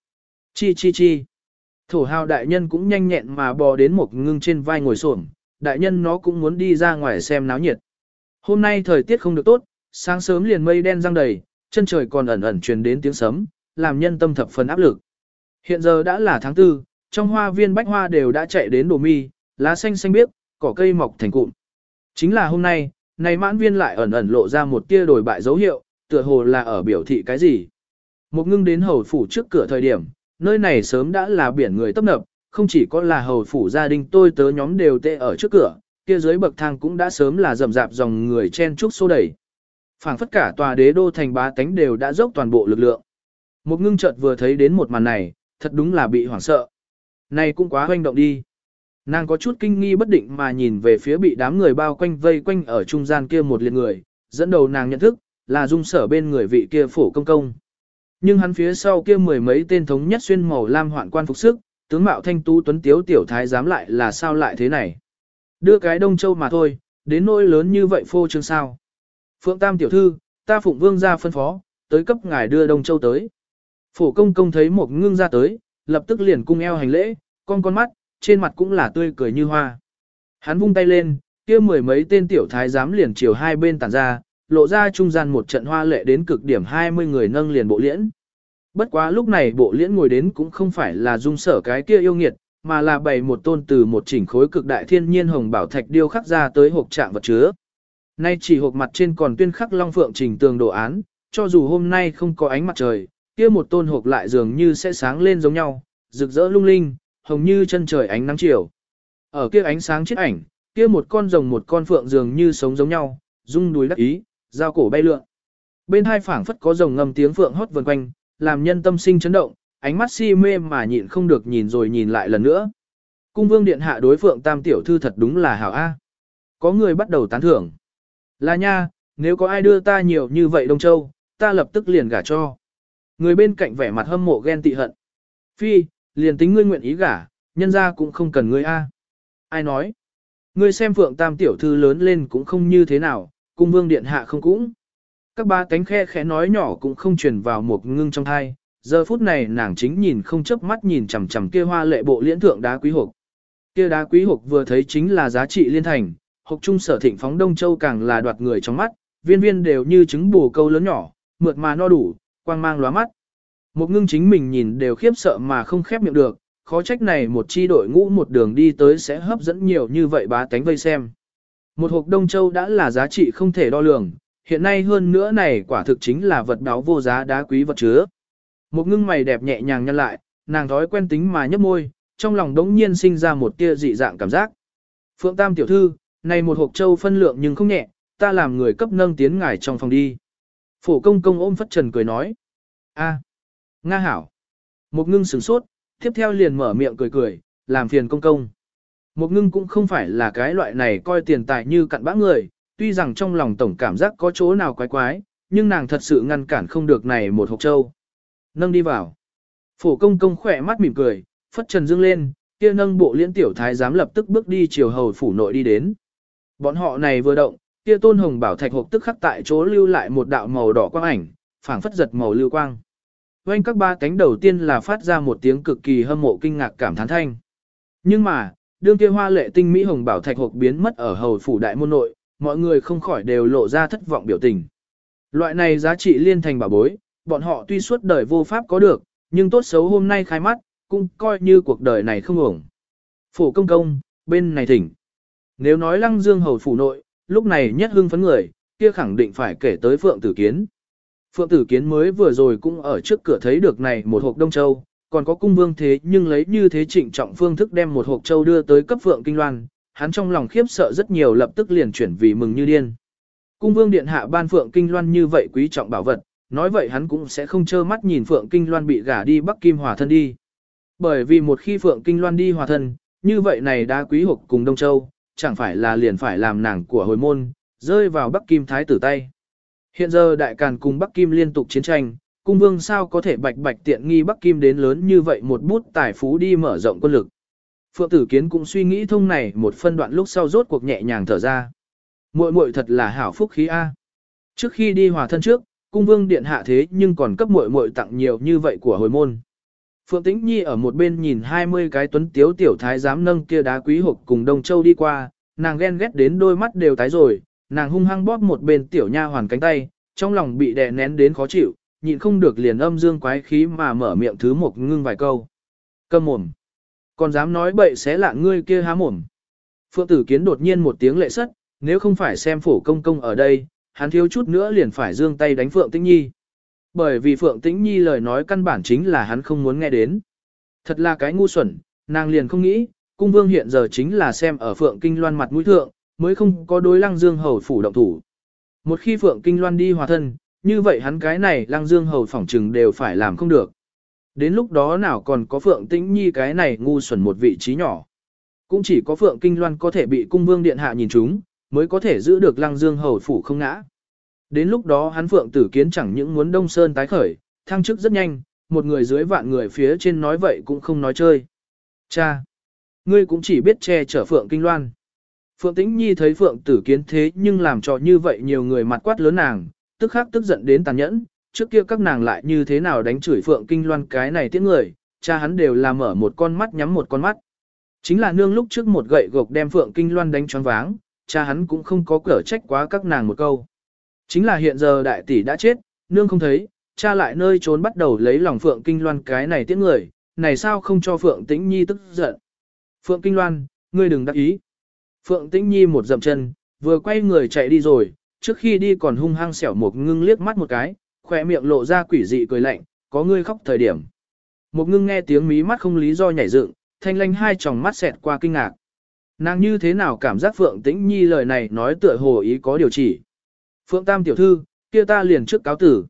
A: Chi chi chi. Thổ hào đại nhân cũng nhanh nhẹn mà bò đến một ngưng trên vai ngồi xổm, đại nhân nó cũng muốn đi ra ngoài xem náo nhiệt. Hôm nay thời tiết không được tốt, sáng sớm liền mây đen răng đầy, chân trời còn ẩn ẩn truyền đến tiếng sấm, làm nhân tâm thập phần áp lực. Hiện giờ đã là tháng tư, trong hoa viên bách hoa đều đã chạy đến đồ mi, lá xanh xanh biếc, cỏ cây mọc thành cụm. Chính là hôm nay, này mãn viên lại ẩn ẩn lộ ra một tia đổi bại dấu hiệu, tựa hồ là ở biểu thị cái gì. Một ngưng đến hầu phủ trước cửa thời điểm, nơi này sớm đã là biển người tấp nập, không chỉ có là hầu phủ gia đình tôi tớ nhóm đều tê ở trước cửa, kia dưới bậc thang cũng đã sớm là rầm rạp dòng người chen trúc xô đẩy. Phảng phất cả tòa đế đô thành bá tánh đều đã dốc toàn bộ lực lượng. Một ngưng chợt vừa thấy đến một màn này, thật đúng là bị hoảng sợ. Này cũng quá hoành động đi. Nàng có chút kinh nghi bất định mà nhìn về phía bị đám người bao quanh vây quanh ở trung gian kia một liệt người, dẫn đầu nàng nhận thức, là dung sở bên người vị kia phổ công công. Nhưng hắn phía sau kia mười mấy tên thống nhất xuyên màu lam hoạn quan phục sức, tướng mạo thanh tú tuấn tiếu tiểu thái dám lại là sao lại thế này. Đưa cái đông châu mà thôi, đến nỗi lớn như vậy phô trương sao. Phượng Tam tiểu thư, ta phụng vương ra phân phó, tới cấp ngài đưa đông châu tới. Phổ công công thấy một ngưng ra tới, lập tức liền cung eo hành lễ, con con mắt, trên mặt cũng là tươi cười như hoa. Hắn vung tay lên, kia mười mấy tên tiểu thái giám liền chiều hai bên tản ra, lộ ra trung gian một trận hoa lệ đến cực điểm 20 người nâng liền bộ liễn. Bất quá lúc này bộ liễn ngồi đến cũng không phải là dung sở cái kia yêu nghiệt, mà là bày một tôn từ một chỉnh khối cực đại thiên nhiên hồng bảo thạch điêu khắc ra tới hộp trạng vật chứa. Nay chỉ hộp mặt trên còn tuyên khắc long phượng trình tường đồ án, cho dù hôm nay không có ánh mặt trời, kia một tôn hộp lại dường như sẽ sáng lên giống nhau, rực rỡ lung linh, hồng như chân trời ánh nắng chiều. Ở kia ánh sáng chiếc ảnh, kia một con rồng một con phượng dường như sống giống nhau, rung đuôi đắc ý, giao cổ bay lượn. Bên hai phảng phất có rồng ngầm tiếng phượng hót vần quanh, làm nhân tâm sinh chấn động, ánh mắt si mê mà nhịn không được nhìn rồi nhìn lại lần nữa. Cung vương điện hạ đối phượng tam tiểu thư thật đúng là hảo A. Có người bắt đầu tán thưởng. Là nha, nếu có ai đưa ta nhiều như vậy Đông Châu, ta lập tức liền gả cho. Người bên cạnh vẻ mặt hâm mộ ghen tị hận. Phi, liền tính ngươi nguyện ý gả, nhân ra cũng không cần ngươi A. Ai nói? Ngươi xem phượng tam tiểu thư lớn lên cũng không như thế nào, cung vương điện hạ không cũng. Các ba cánh khe khẽ nói nhỏ cũng không truyền vào một ngưng trong thai, giờ phút này nàng chính nhìn không chớp mắt nhìn chằm chằm kia hoa lệ bộ liễn thượng đá quý hộp. Kia đá quý hộp vừa thấy chính là giá trị liên thành, hộp trung sở thịnh phóng Đông Châu càng là đoạt người trong mắt, viên viên đều như trứng bù câu lớn nhỏ, mượt mà no đủ, quang mang lóa mắt. Một ngưng chính mình nhìn đều khiếp sợ mà không khép miệng được, khó trách này một chi đội ngũ một đường đi tới sẽ hấp dẫn nhiều như vậy bá tánh vây xem. Một hộp Đông Châu đã là giá trị không thể đo lường, hiện nay hơn nữa này quả thực chính là vật đáo vô giá đá quý vật chứa. Một ngưng mày đẹp nhẹ nhàng nhăn lại, nàng thói quen tính mà nhấp môi, trong lòng đống nhiên sinh ra một tia dị dạng cảm giác. Phượng Tam tiểu thư, này một hộp châu phân lượng nhưng không nhẹ, ta làm người cấp nâng tiến ngài trong phòng đi. Phổ công công ôm phất trần cười nói. a Nga hảo. Một ngưng sửng sốt, tiếp theo liền mở miệng cười cười, làm phiền công công. Một ngưng cũng không phải là cái loại này coi tiền tài như cặn bã người, tuy rằng trong lòng tổng cảm giác có chỗ nào quái quái, nhưng nàng thật sự ngăn cản không được này một hộp châu. Nâng đi vào. Phổ công công khỏe mắt mỉm cười, phất trần dương lên, kia nâng bộ liễn tiểu thái giám lập tức bước đi chiều hầu phủ nội đi đến. Bọn họ này vừa động, kia tôn hồng bảo thạch hộp tức khắc tại chỗ lưu lại một đạo màu đỏ quang ảnh, phảng phất giật màu lưu quang oanh các ba cánh đầu tiên là phát ra một tiếng cực kỳ hâm mộ kinh ngạc cảm thán thanh. Nhưng mà, đương kia hoa lệ tinh mỹ hồng bảo thạch hộp biến mất ở hầu phủ đại môn nội, mọi người không khỏi đều lộ ra thất vọng biểu tình. Loại này giá trị liên thành bảo bối, bọn họ tuy suốt đời vô pháp có được, nhưng tốt xấu hôm nay khai mắt, cũng coi như cuộc đời này không ổng. Phủ công công, bên này thỉnh. Nếu nói lăng dương hầu phủ nội, lúc này nhất hưng phấn người, kia khẳng định phải kể tới Phượng Tử Kiến. Phượng Tử Kiến mới vừa rồi cũng ở trước cửa thấy được này một hộp Đông Châu, còn có cung vương thế nhưng lấy như thế trịnh trọng phương thức đem một hộp Châu đưa tới cấp Phượng Kinh Loan, hắn trong lòng khiếp sợ rất nhiều lập tức liền chuyển vì mừng như điên. Cung vương điện hạ ban Phượng Kinh Loan như vậy quý trọng bảo vật, nói vậy hắn cũng sẽ không trơ mắt nhìn Phượng Kinh Loan bị gả đi Bắc Kim Hòa thân đi. Bởi vì một khi Phượng Kinh Loan đi hòa thân, như vậy này đã quý hộp cùng Đông Châu, chẳng phải là liền phải làm nàng của hồi môn, rơi vào Bắc Kim Thái tử tay. Hiện giờ đại càn cùng Bắc Kim liên tục chiến tranh, cung vương sao có thể bạch bạch tiện nghi Bắc Kim đến lớn như vậy một bút tài phú đi mở rộng quân lực. Phượng Tử Kiến cũng suy nghĩ thông này một phân đoạn lúc sau rốt cuộc nhẹ nhàng thở ra. Muội muội thật là hảo phúc khí a. Trước khi đi hòa thân trước, cung vương điện hạ thế nhưng còn cấp muội muội tặng nhiều như vậy của hồi môn. Phượng Tĩnh Nhi ở một bên nhìn 20 cái tuấn tiếu tiểu thái giám nâng kia đá quý hộp cùng Đông Châu đi qua, nàng ghen ghét đến đôi mắt đều tái rồi, nàng hung hăng bóp một bên tiểu nha hoàn cánh tay, trong lòng bị đè nén đến khó chịu, nhịn không được liền âm dương quái khí mà mở miệng thứ một ngưng vài câu. Câm mồm. Còn dám nói bậy xé lạ ngươi kia há mồm. Phượng tử kiến đột nhiên một tiếng lệ sất, nếu không phải xem phổ công công ở đây, hắn thiếu chút nữa liền phải dương tay đánh Phượng Tĩnh Nhi. Bởi vì Phượng Tĩnh Nhi lời nói căn bản chính là hắn không muốn nghe đến. Thật là cái ngu xuẩn, nàng liền không nghĩ, cung vương hiện giờ chính là xem ở Phượng Kinh Loan mặt mũi thượng, mới không có đối lăng dương hầu phủ động thủ. Một khi Phượng Kinh Loan đi hòa thân, như vậy hắn cái này lăng dương hầu phỏng trừng đều phải làm không được. Đến lúc đó nào còn có Phượng Tĩnh Nhi cái này ngu xuẩn một vị trí nhỏ. Cũng chỉ có Phượng Kinh Loan có thể bị cung vương điện hạ nhìn chúng, mới có thể giữ được lăng dương hầu phủ không ngã. Đến lúc đó hắn Phượng Tử Kiến chẳng những muốn Đông Sơn tái khởi, thăng chức rất nhanh, một người dưới vạn người phía trên nói vậy cũng không nói chơi. Cha! Ngươi cũng chỉ biết che chở Phượng Kinh Loan. Phượng Tĩnh Nhi thấy Phượng Tử Kiến thế nhưng làm cho như vậy nhiều người mặt quát lớn nàng, tức khắc tức giận đến tàn nhẫn, trước kia các nàng lại như thế nào đánh chửi Phượng Kinh Loan cái này tiếng người, cha hắn đều là mở một con mắt nhắm một con mắt. Chính là nương lúc trước một gậy gộc đem Phượng Kinh Loan đánh choáng váng, cha hắn cũng không có cở trách quá các nàng một câu. Chính là hiện giờ đại tỷ đã chết, nương không thấy, cha lại nơi trốn bắt đầu lấy lòng Phượng Kinh Loan cái này tiễn người, này sao không cho Phượng Tĩnh Nhi tức giận. Phượng Kinh Loan, ngươi đừng đắc ý. Phượng Tĩnh Nhi một dậm chân, vừa quay người chạy đi rồi, trước khi đi còn hung hăng xẻo một ngưng liếc mắt một cái, khỏe miệng lộ ra quỷ dị cười lạnh, có ngươi khóc thời điểm. Một ngưng nghe tiếng mí mắt không lý do nhảy dựng, thanh lanh hai tròng mắt xẹt qua kinh ngạc. Nàng như thế nào cảm giác Phượng Tĩnh Nhi lời này nói tựa hồ ý có điều chỉ. Phượng Tam tiểu thư, kia ta liền trước cáo tử.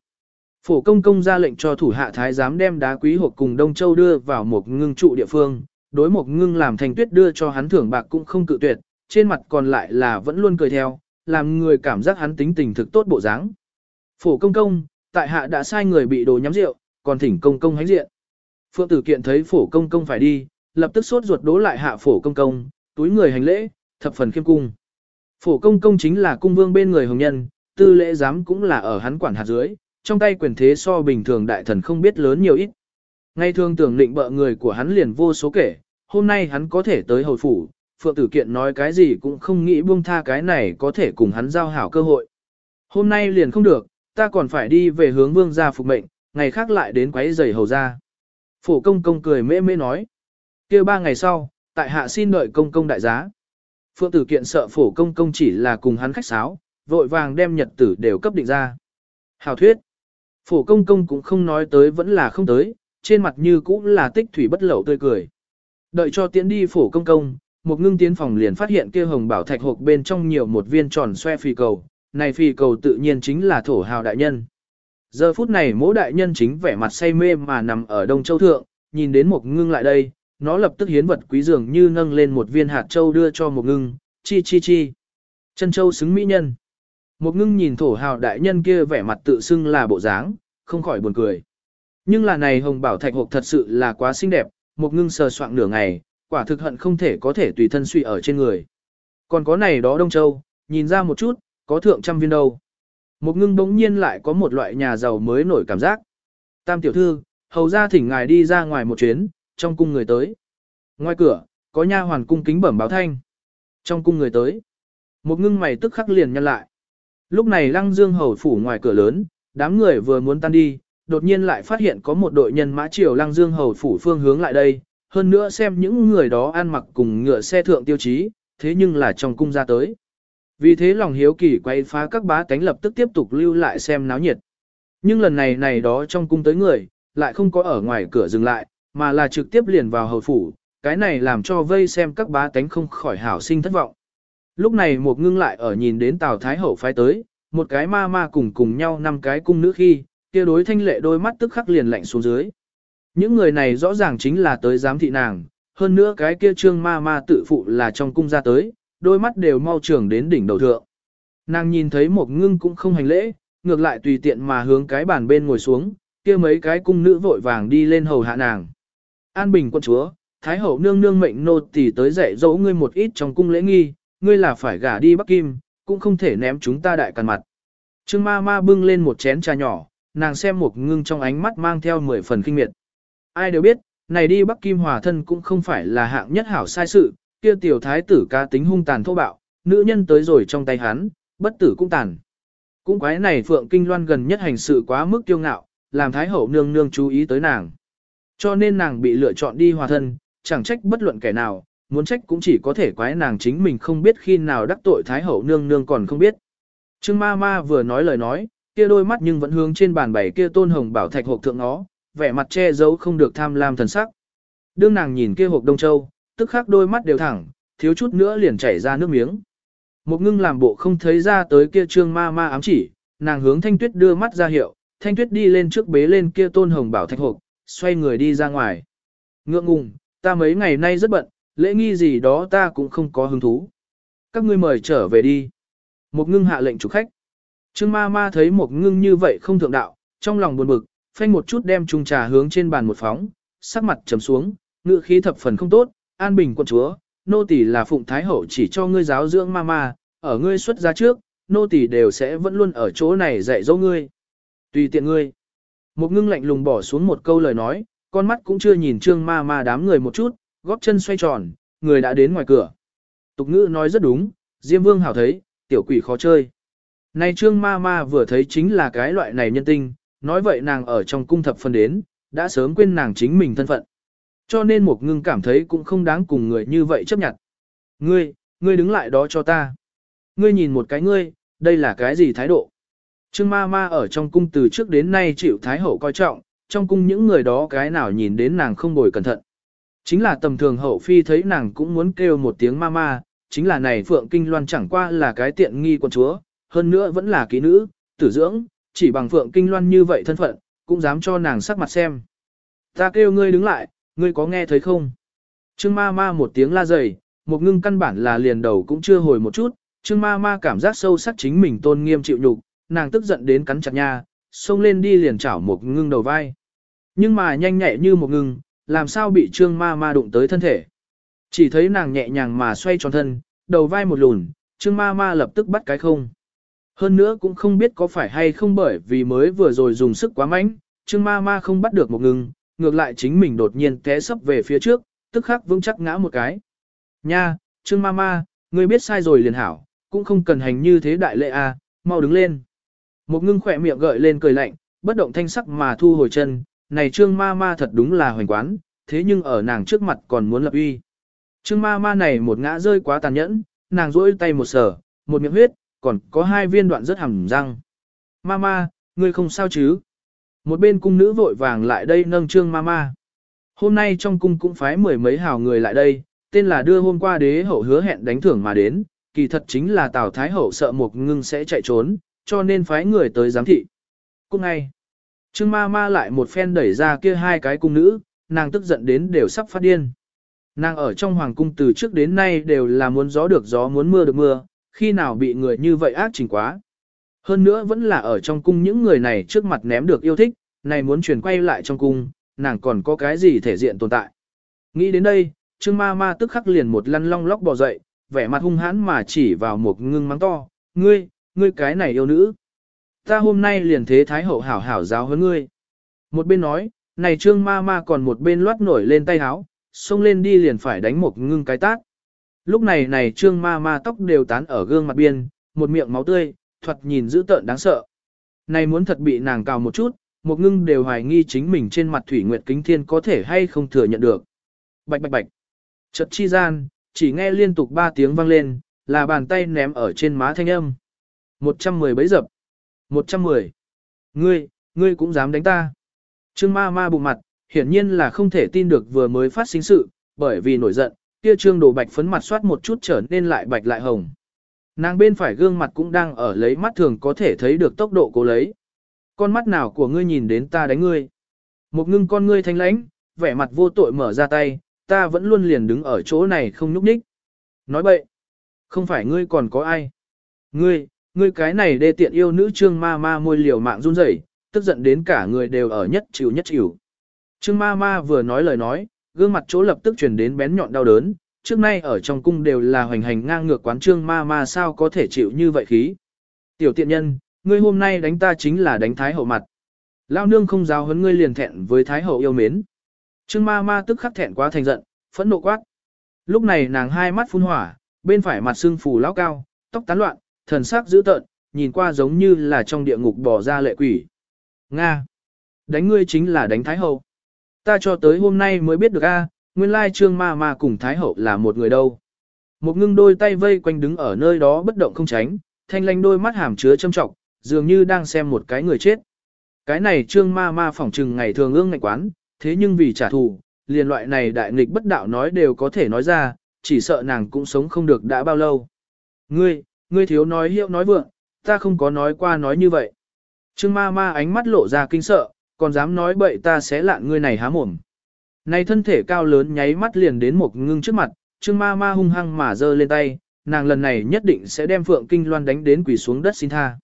A: Phổ công công ra lệnh cho thủ hạ thái giám đem đá quý hộp cùng Đông Châu đưa vào một ngưng trụ địa phương, đối một ngưng làm thành tuyết đưa cho hắn thưởng bạc cũng không cự tuyệt, trên mặt còn lại là vẫn luôn cười theo, làm người cảm giác hắn tính tình thực tốt bộ dáng. Phổ công công, tại hạ đã sai người bị đồ nhắm rượu, còn thỉnh công công hãnh diện. Phượng tử kiện thấy phổ công công phải đi, lập tức sốt ruột đố lại hạ phổ công công, túi người hành lễ, thập phần khiêm cung. Phổ công công chính là cung vương bên người hồng nhân, tư lễ giám cũng là ở hắn quản hạt dưới, trong tay quyền thế so bình thường đại thần không biết lớn nhiều ít. Ngay thường tưởng định bợ người của hắn liền vô số kể, hôm nay hắn có thể tới hồi phủ, Phượng Tử Kiện nói cái gì cũng không nghĩ buông tha cái này có thể cùng hắn giao hảo cơ hội. Hôm nay liền không được, ta còn phải đi về hướng vương gia phục mệnh, ngày khác lại đến quấy giày hầu ra. Phổ công công cười mê mê nói. kia ba ngày sau, tại hạ xin đợi công công đại giá. Phượng tử kiện sợ phổ công công chỉ là cùng hắn khách sáo, vội vàng đem nhật tử đều cấp định ra. Hào thuyết. Phổ công công cũng không nói tới vẫn là không tới, trên mặt như cũng là tích thủy bất lẩu tươi cười. Đợi cho tiến đi phổ công công, một ngưng tiến phòng liền phát hiện kia hồng bảo thạch hộp bên trong nhiều một viên tròn xoe phi cầu, này phi cầu tự nhiên chính là thổ hào đại nhân. Giờ phút này mỗi đại nhân chính vẻ mặt say mê mà nằm ở Đông Châu Thượng, nhìn đến một ngưng lại đây, nó lập tức hiến vật quý dường như nâng lên một viên hạt châu đưa cho một ngưng, chi chi chi. Chân châu xứng mỹ nhân. Một ngưng nhìn thổ hào đại nhân kia vẻ mặt tự xưng là bộ dáng, không khỏi buồn cười. Nhưng là này hồng bảo thạch hộp thật sự là quá xinh đẹp, một ngưng sờ soạn nửa ngày, quả thực hận không thể có thể tùy thân suy ở trên người. Còn có này đó Đông Châu, nhìn ra một chút, có thượng trăm viên đâu. Một ngưng bỗng nhiên lại có một loại nhà giàu mới nổi cảm giác. Tam tiểu thư, hầu ra thỉnh ngài đi ra ngoài một chuyến, trong cung người tới. Ngoài cửa, có nha hoàn cung kính bẩm báo thanh. Trong cung người tới. Một ngưng mày tức khắc liền nhăn lại. Lúc này lăng dương hầu phủ ngoài cửa lớn, đám người vừa muốn tan đi, đột nhiên lại phát hiện có một đội nhân mã triều lăng dương hầu phủ phương hướng lại đây. Hơn nữa xem những người đó ăn mặc cùng ngựa xe thượng tiêu chí, thế nhưng là trong cung ra tới. Vì thế lòng hiếu kỳ quay phá các bá tánh lập tức tiếp tục lưu lại xem náo nhiệt. Nhưng lần này này đó trong cung tới người, lại không có ở ngoài cửa dừng lại, mà là trực tiếp liền vào hầu phủ, cái này làm cho vây xem các bá tánh không khỏi hảo sinh thất vọng. Lúc này một ngưng lại ở nhìn đến Tào Thái Hậu phái tới, một cái ma ma cùng cùng nhau năm cái cung nữ khi, kia đối thanh lệ đôi mắt tức khắc liền lạnh xuống dưới. Những người này rõ ràng chính là tới giám thị nàng, hơn nữa cái kia trương ma ma tự phụ là trong cung ra tới, đôi mắt đều mau trưởng đến đỉnh đầu thượng. Nàng nhìn thấy một ngưng cũng không hành lễ, ngược lại tùy tiện mà hướng cái bàn bên ngồi xuống, kia mấy cái cung nữ vội vàng đi lên hầu hạ nàng. An bình quân chúa, Thái hậu nương nương mệnh nô tỳ tới dạy dỗ ngươi một ít trong cung lễ nghi, ngươi là phải gả đi Bắc Kim, cũng không thể ném chúng ta đại càn mặt. Trương ma ma bưng lên một chén trà nhỏ, nàng xem một ngưng trong ánh mắt mang theo mười phần kinh miệt. Ai đều biết, này đi Bắc Kim hòa thân cũng không phải là hạng nhất hảo sai sự, kia tiểu thái tử ca tính hung tàn thô bạo, nữ nhân tới rồi trong tay hắn, bất tử cũng tàn. Cũng quái này Phượng Kinh Loan gần nhất hành sự quá mức kiêu ngạo, làm Thái Hậu nương nương chú ý tới nàng. Cho nên nàng bị lựa chọn đi hòa thân, chẳng trách bất luận kẻ nào, muốn trách cũng chỉ có thể quái nàng chính mình không biết khi nào đắc tội Thái Hậu nương nương còn không biết. Trương ma ma vừa nói lời nói, kia đôi mắt nhưng vẫn hướng trên bàn bày kia tôn hồng bảo thạch hộp thượng nó, vẻ mặt che giấu không được tham lam thần sắc. Đương nàng nhìn kia hộp đông châu, tức khắc đôi mắt đều thẳng, thiếu chút nữa liền chảy ra nước miếng. Một ngưng làm bộ không thấy ra tới kia trương ma ma ám chỉ, nàng hướng thanh tuyết đưa mắt ra hiệu, thanh tuyết đi lên trước bế lên kia tôn hồng bảo thạch hộp, xoay người đi ra ngoài. Ngượng ngùng, ta mấy ngày nay rất bận, lễ nghi gì đó ta cũng không có hứng thú. Các ngươi mời trở về đi. Một ngưng hạ lệnh chủ khách. Trương ma ma thấy một ngưng như vậy không thượng đạo, trong lòng buồn bực, phanh một chút đem chung trà hướng trên bàn một phóng, sắc mặt trầm xuống, ngựa khí thập phần không tốt, an bình quận chúa, nô tỳ là phụng thái hậu chỉ cho ngươi giáo dưỡng ma ma, ở ngươi xuất gia trước, nô tỳ đều sẽ vẫn luôn ở chỗ này dạy dỗ ngươi. Tùy tiện ngươi. Một ngưng lạnh lùng bỏ xuống một câu lời nói, con mắt cũng chưa nhìn trương ma ma đám người một chút, góp chân xoay tròn, người đã đến ngoài cửa. Tục ngữ nói rất đúng, Diêm Vương hảo thấy, tiểu quỷ khó chơi. Này trương ma ma vừa thấy chính là cái loại này nhân tinh, nói vậy nàng ở trong cung thập phần đến, đã sớm quên nàng chính mình thân phận. Cho nên một ngưng cảm thấy cũng không đáng cùng người như vậy chấp nhận. Ngươi, ngươi đứng lại đó cho ta. Ngươi nhìn một cái ngươi, đây là cái gì thái độ? Trương ma ma ở trong cung từ trước đến nay chịu thái hậu coi trọng, trong cung những người đó cái nào nhìn đến nàng không bồi cẩn thận. Chính là tầm thường hậu phi thấy nàng cũng muốn kêu một tiếng ma ma, chính là này Phượng Kinh Loan chẳng qua là cái tiện nghi quân chúa, hơn nữa vẫn là ký nữ, tử dưỡng, chỉ bằng Phượng Kinh Loan như vậy thân phận, cũng dám cho nàng sắc mặt xem. Ta kêu ngươi đứng lại, ngươi có nghe thấy không? Trương ma ma một tiếng la dày, một ngưng căn bản là liền đầu cũng chưa hồi một chút, Trương ma ma cảm giác sâu sắc chính mình tôn nghiêm chịu nhục, nàng tức giận đến cắn chặt nha, xông lên đi liền chảo một ngưng đầu vai. Nhưng mà nhanh nhẹ như một ngưng, làm sao bị trương ma ma đụng tới thân thể. Chỉ thấy nàng nhẹ nhàng mà xoay tròn thân, đầu vai một lùn, trương ma ma lập tức bắt cái không. Hơn nữa cũng không biết có phải hay không bởi vì mới vừa rồi dùng sức quá mạnh, trương ma ma không bắt được một ngừng, ngược lại chính mình đột nhiên té sấp về phía trước, tức khắc vững chắc ngã một cái. Nha, trương ma ma, ngươi biết sai rồi liền hảo, cũng không cần hành như thế đại lệ a, à, mau đứng lên. Một ngưng khỏe miệng gợi lên cười lạnh, bất động thanh sắc mà thu hồi chân, này trương ma ma thật đúng là hoành quán, thế nhưng ở nàng trước mặt còn muốn lập uy. Trương ma ma này một ngã rơi quá tàn nhẫn, nàng rỗi tay một sở, một miệng huyết, còn có hai viên đoạn rất hẳn răng. mama ngươi không sao chứ? Một bên cung nữ vội vàng lại đây nâng trương mama. Hôm nay trong cung cũng phái mười mấy hào người lại đây, tên là đưa hôm qua đế hậu hứa hẹn đánh thưởng mà đến, kỳ thật chính là Tào Thái Hậu sợ một ngưng sẽ chạy trốn, cho nên phái người tới giám thị. Cũng ngay, Trương ma ma lại một phen đẩy ra kia hai cái cung nữ, nàng tức giận đến đều sắp phát điên. Nàng ở trong hoàng cung từ trước đến nay đều là muốn gió được gió muốn mưa được mưa, khi nào bị người như vậy ác chỉnh quá. Hơn nữa vẫn là ở trong cung những người này trước mặt ném được yêu thích, này muốn chuyển quay lại trong cung, nàng còn có cái gì thể diện tồn tại. Nghĩ đến đây, Trương ma ma tức khắc liền một lăn long lóc bò dậy, vẻ mặt hung hãn mà chỉ vào một ngưng mắng to, ngươi, ngươi cái này yêu nữ. Ta hôm nay liền thế Thái Hậu hảo hảo giáo huấn ngươi. Một bên nói, này trương ma ma còn một bên loát nổi lên tay háo, xông lên đi liền phải đánh một ngưng cái tát. Lúc này này trương ma ma tóc đều tán ở gương mặt biên, một miệng máu tươi, thuật nhìn dữ tợn đáng sợ. Này muốn thật bị nàng cào một chút, một ngưng đều hoài nghi chính mình trên mặt thủy nguyệt kính thiên có thể hay không thừa nhận được. Bạch bạch bạch. Chợt chi gian, chỉ nghe liên tục ba tiếng vang lên, là bàn tay ném ở trên má thanh âm. 110 bấy dập. 110. Ngươi, ngươi cũng dám đánh ta. Trương ma ma bụng mặt, hiển nhiên là không thể tin được vừa mới phát sinh sự, bởi vì nổi giận, kia trương đồ bạch phấn mặt soát một chút trở nên lại bạch lại hồng. Nàng bên phải gương mặt cũng đang ở lấy mắt thường có thể thấy được tốc độ cố lấy. Con mắt nào của ngươi nhìn đến ta đánh ngươi. Một ngưng con ngươi thanh lãnh, vẻ mặt vô tội mở ra tay, ta vẫn luôn liền đứng ở chỗ này không nhúc nhích. Nói bậy, không phải ngươi còn có ai. Ngươi, Ngươi cái này đê tiện yêu nữ trương ma ma môi liều mạng run rẩy, tức giận đến cả người đều ở nhất chịu nhất chịu. Trương ma ma vừa nói lời nói, gương mặt chỗ lập tức truyền đến bén nhọn đau đớn, trước nay ở trong cung đều là hoành hành ngang ngược quán trương ma ma sao có thể chịu như vậy khí. Tiểu tiện nhân, ngươi hôm nay đánh ta chính là đánh thái hậu mặt. Lao nương không giáo huấn ngươi liền thẹn với thái hậu yêu mến. Trương ma ma tức khắc thẹn quá thành giận, phẫn nộ quát. Lúc này nàng hai mắt phun hỏa, bên phải mặt xương phù lão cao, tóc tán loạn, thần sắc dữ tợn, nhìn qua giống như là trong địa ngục bỏ ra lệ quỷ. Nga! Đánh ngươi chính là đánh Thái Hậu. Ta cho tới hôm nay mới biết được a, nguyên lai trương ma ma cùng Thái Hậu là một người đâu. Một ngưng đôi tay vây quanh đứng ở nơi đó bất động không tránh, thanh lanh đôi mắt hàm chứa châm trọng, dường như đang xem một cái người chết. Cái này trương ma ma phỏng trừng ngày thường ương ngạch quán, thế nhưng vì trả thù, liền loại này đại nghịch bất đạo nói đều có thể nói ra, chỉ sợ nàng cũng sống không được đã bao lâu. Ngươi, Ngươi thiếu nói hiệu nói vượng, ta không có nói qua nói như vậy. Trương ma ma ánh mắt lộ ra kinh sợ, còn dám nói bậy ta sẽ lạn ngươi này há mồm. Này thân thể cao lớn nháy mắt liền đến một ngưng trước mặt, Trương ma ma hung hăng mà giơ lên tay, nàng lần này nhất định sẽ đem Phượng Kinh Loan đánh đến quỳ xuống đất xin tha.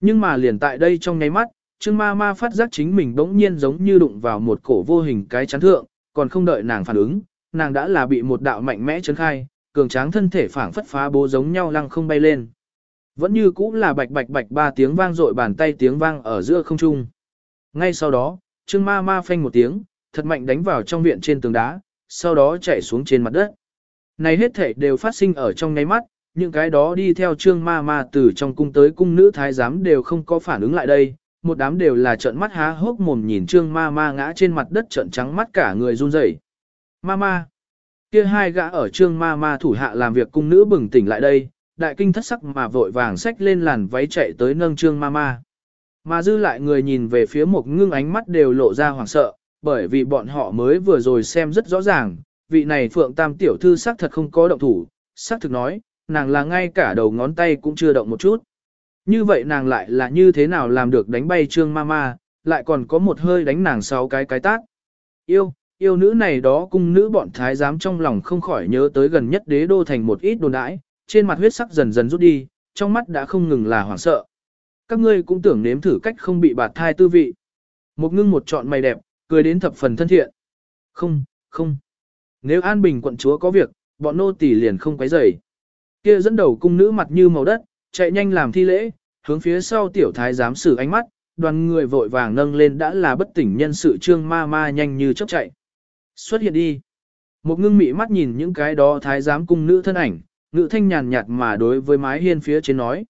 A: Nhưng mà liền tại đây trong nháy mắt, Trương ma ma phát giác chính mình bỗng nhiên giống như đụng vào một cổ vô hình cái chắn thượng, còn không đợi nàng phản ứng, nàng đã là bị một đạo mạnh mẽ chấn khai, cường tráng thân thể phảng phất phá bố giống nhau lăng không bay lên. Vẫn như cũ là bạch bạch bạch ba tiếng vang dội bàn tay tiếng vang ở giữa không trung. Ngay sau đó, Trương Ma Ma phanh một tiếng, thật mạnh đánh vào trong viện trên tường đá, sau đó chạy xuống trên mặt đất. Này hết thể đều phát sinh ở trong nháy mắt, những cái đó đi theo Trương Ma Ma từ trong cung tới cung nữ thái giám đều không có phản ứng lại đây, một đám đều là trợn mắt há hốc mồm nhìn trương ma ma ngã trên mặt đất trợn trắng mắt cả người run rẩy. Ma ma. Kia hai gã ở trương ma ma thủ hạ làm việc cung nữ bừng tỉnh lại đây, đại kinh thất sắc mà vội vàng xách lên làn váy chạy tới nâng trương ma ma. Mà dư lại người nhìn về phía một ngưng ánh mắt đều lộ ra hoảng sợ, bởi vì bọn họ mới vừa rồi xem rất rõ ràng, vị này phượng tam tiểu thư xác thật không có động thủ, xác thực nói, nàng là ngay cả đầu ngón tay cũng chưa động một chút. Như vậy nàng lại là như thế nào làm được đánh bay trương ma lại còn có một hơi đánh nàng sáu cái cái tác. Yêu, yêu nữ này đó cung nữ bọn thái giám trong lòng không khỏi nhớ tới gần nhất đế đô thành một ít đồn đãi, trên mặt huyết sắc dần dần rút đi, trong mắt đã không ngừng là hoảng sợ. Các ngươi cũng tưởng nếm thử cách không bị bạt thai tư vị. Một ngưng một trọn mày đẹp, cười đến thập phần thân thiện. Không, không. Nếu An Bình quận chúa có việc, bọn nô tỳ liền không quấy rầy. Kia dẫn đầu cung nữ mặt như màu đất, chạy nhanh làm thi lễ, hướng phía sau tiểu thái giám sử ánh mắt, đoàn người vội vàng nâng lên đã là bất tỉnh nhân sự trương ma ma nhanh như chớp chạy. Xuất hiện đi. Một ngưng mị mắt nhìn những cái đó thái giám cung nữ thân ảnh, nữ thanh nhàn nhạt mà đối với mái hiên phía trên nói.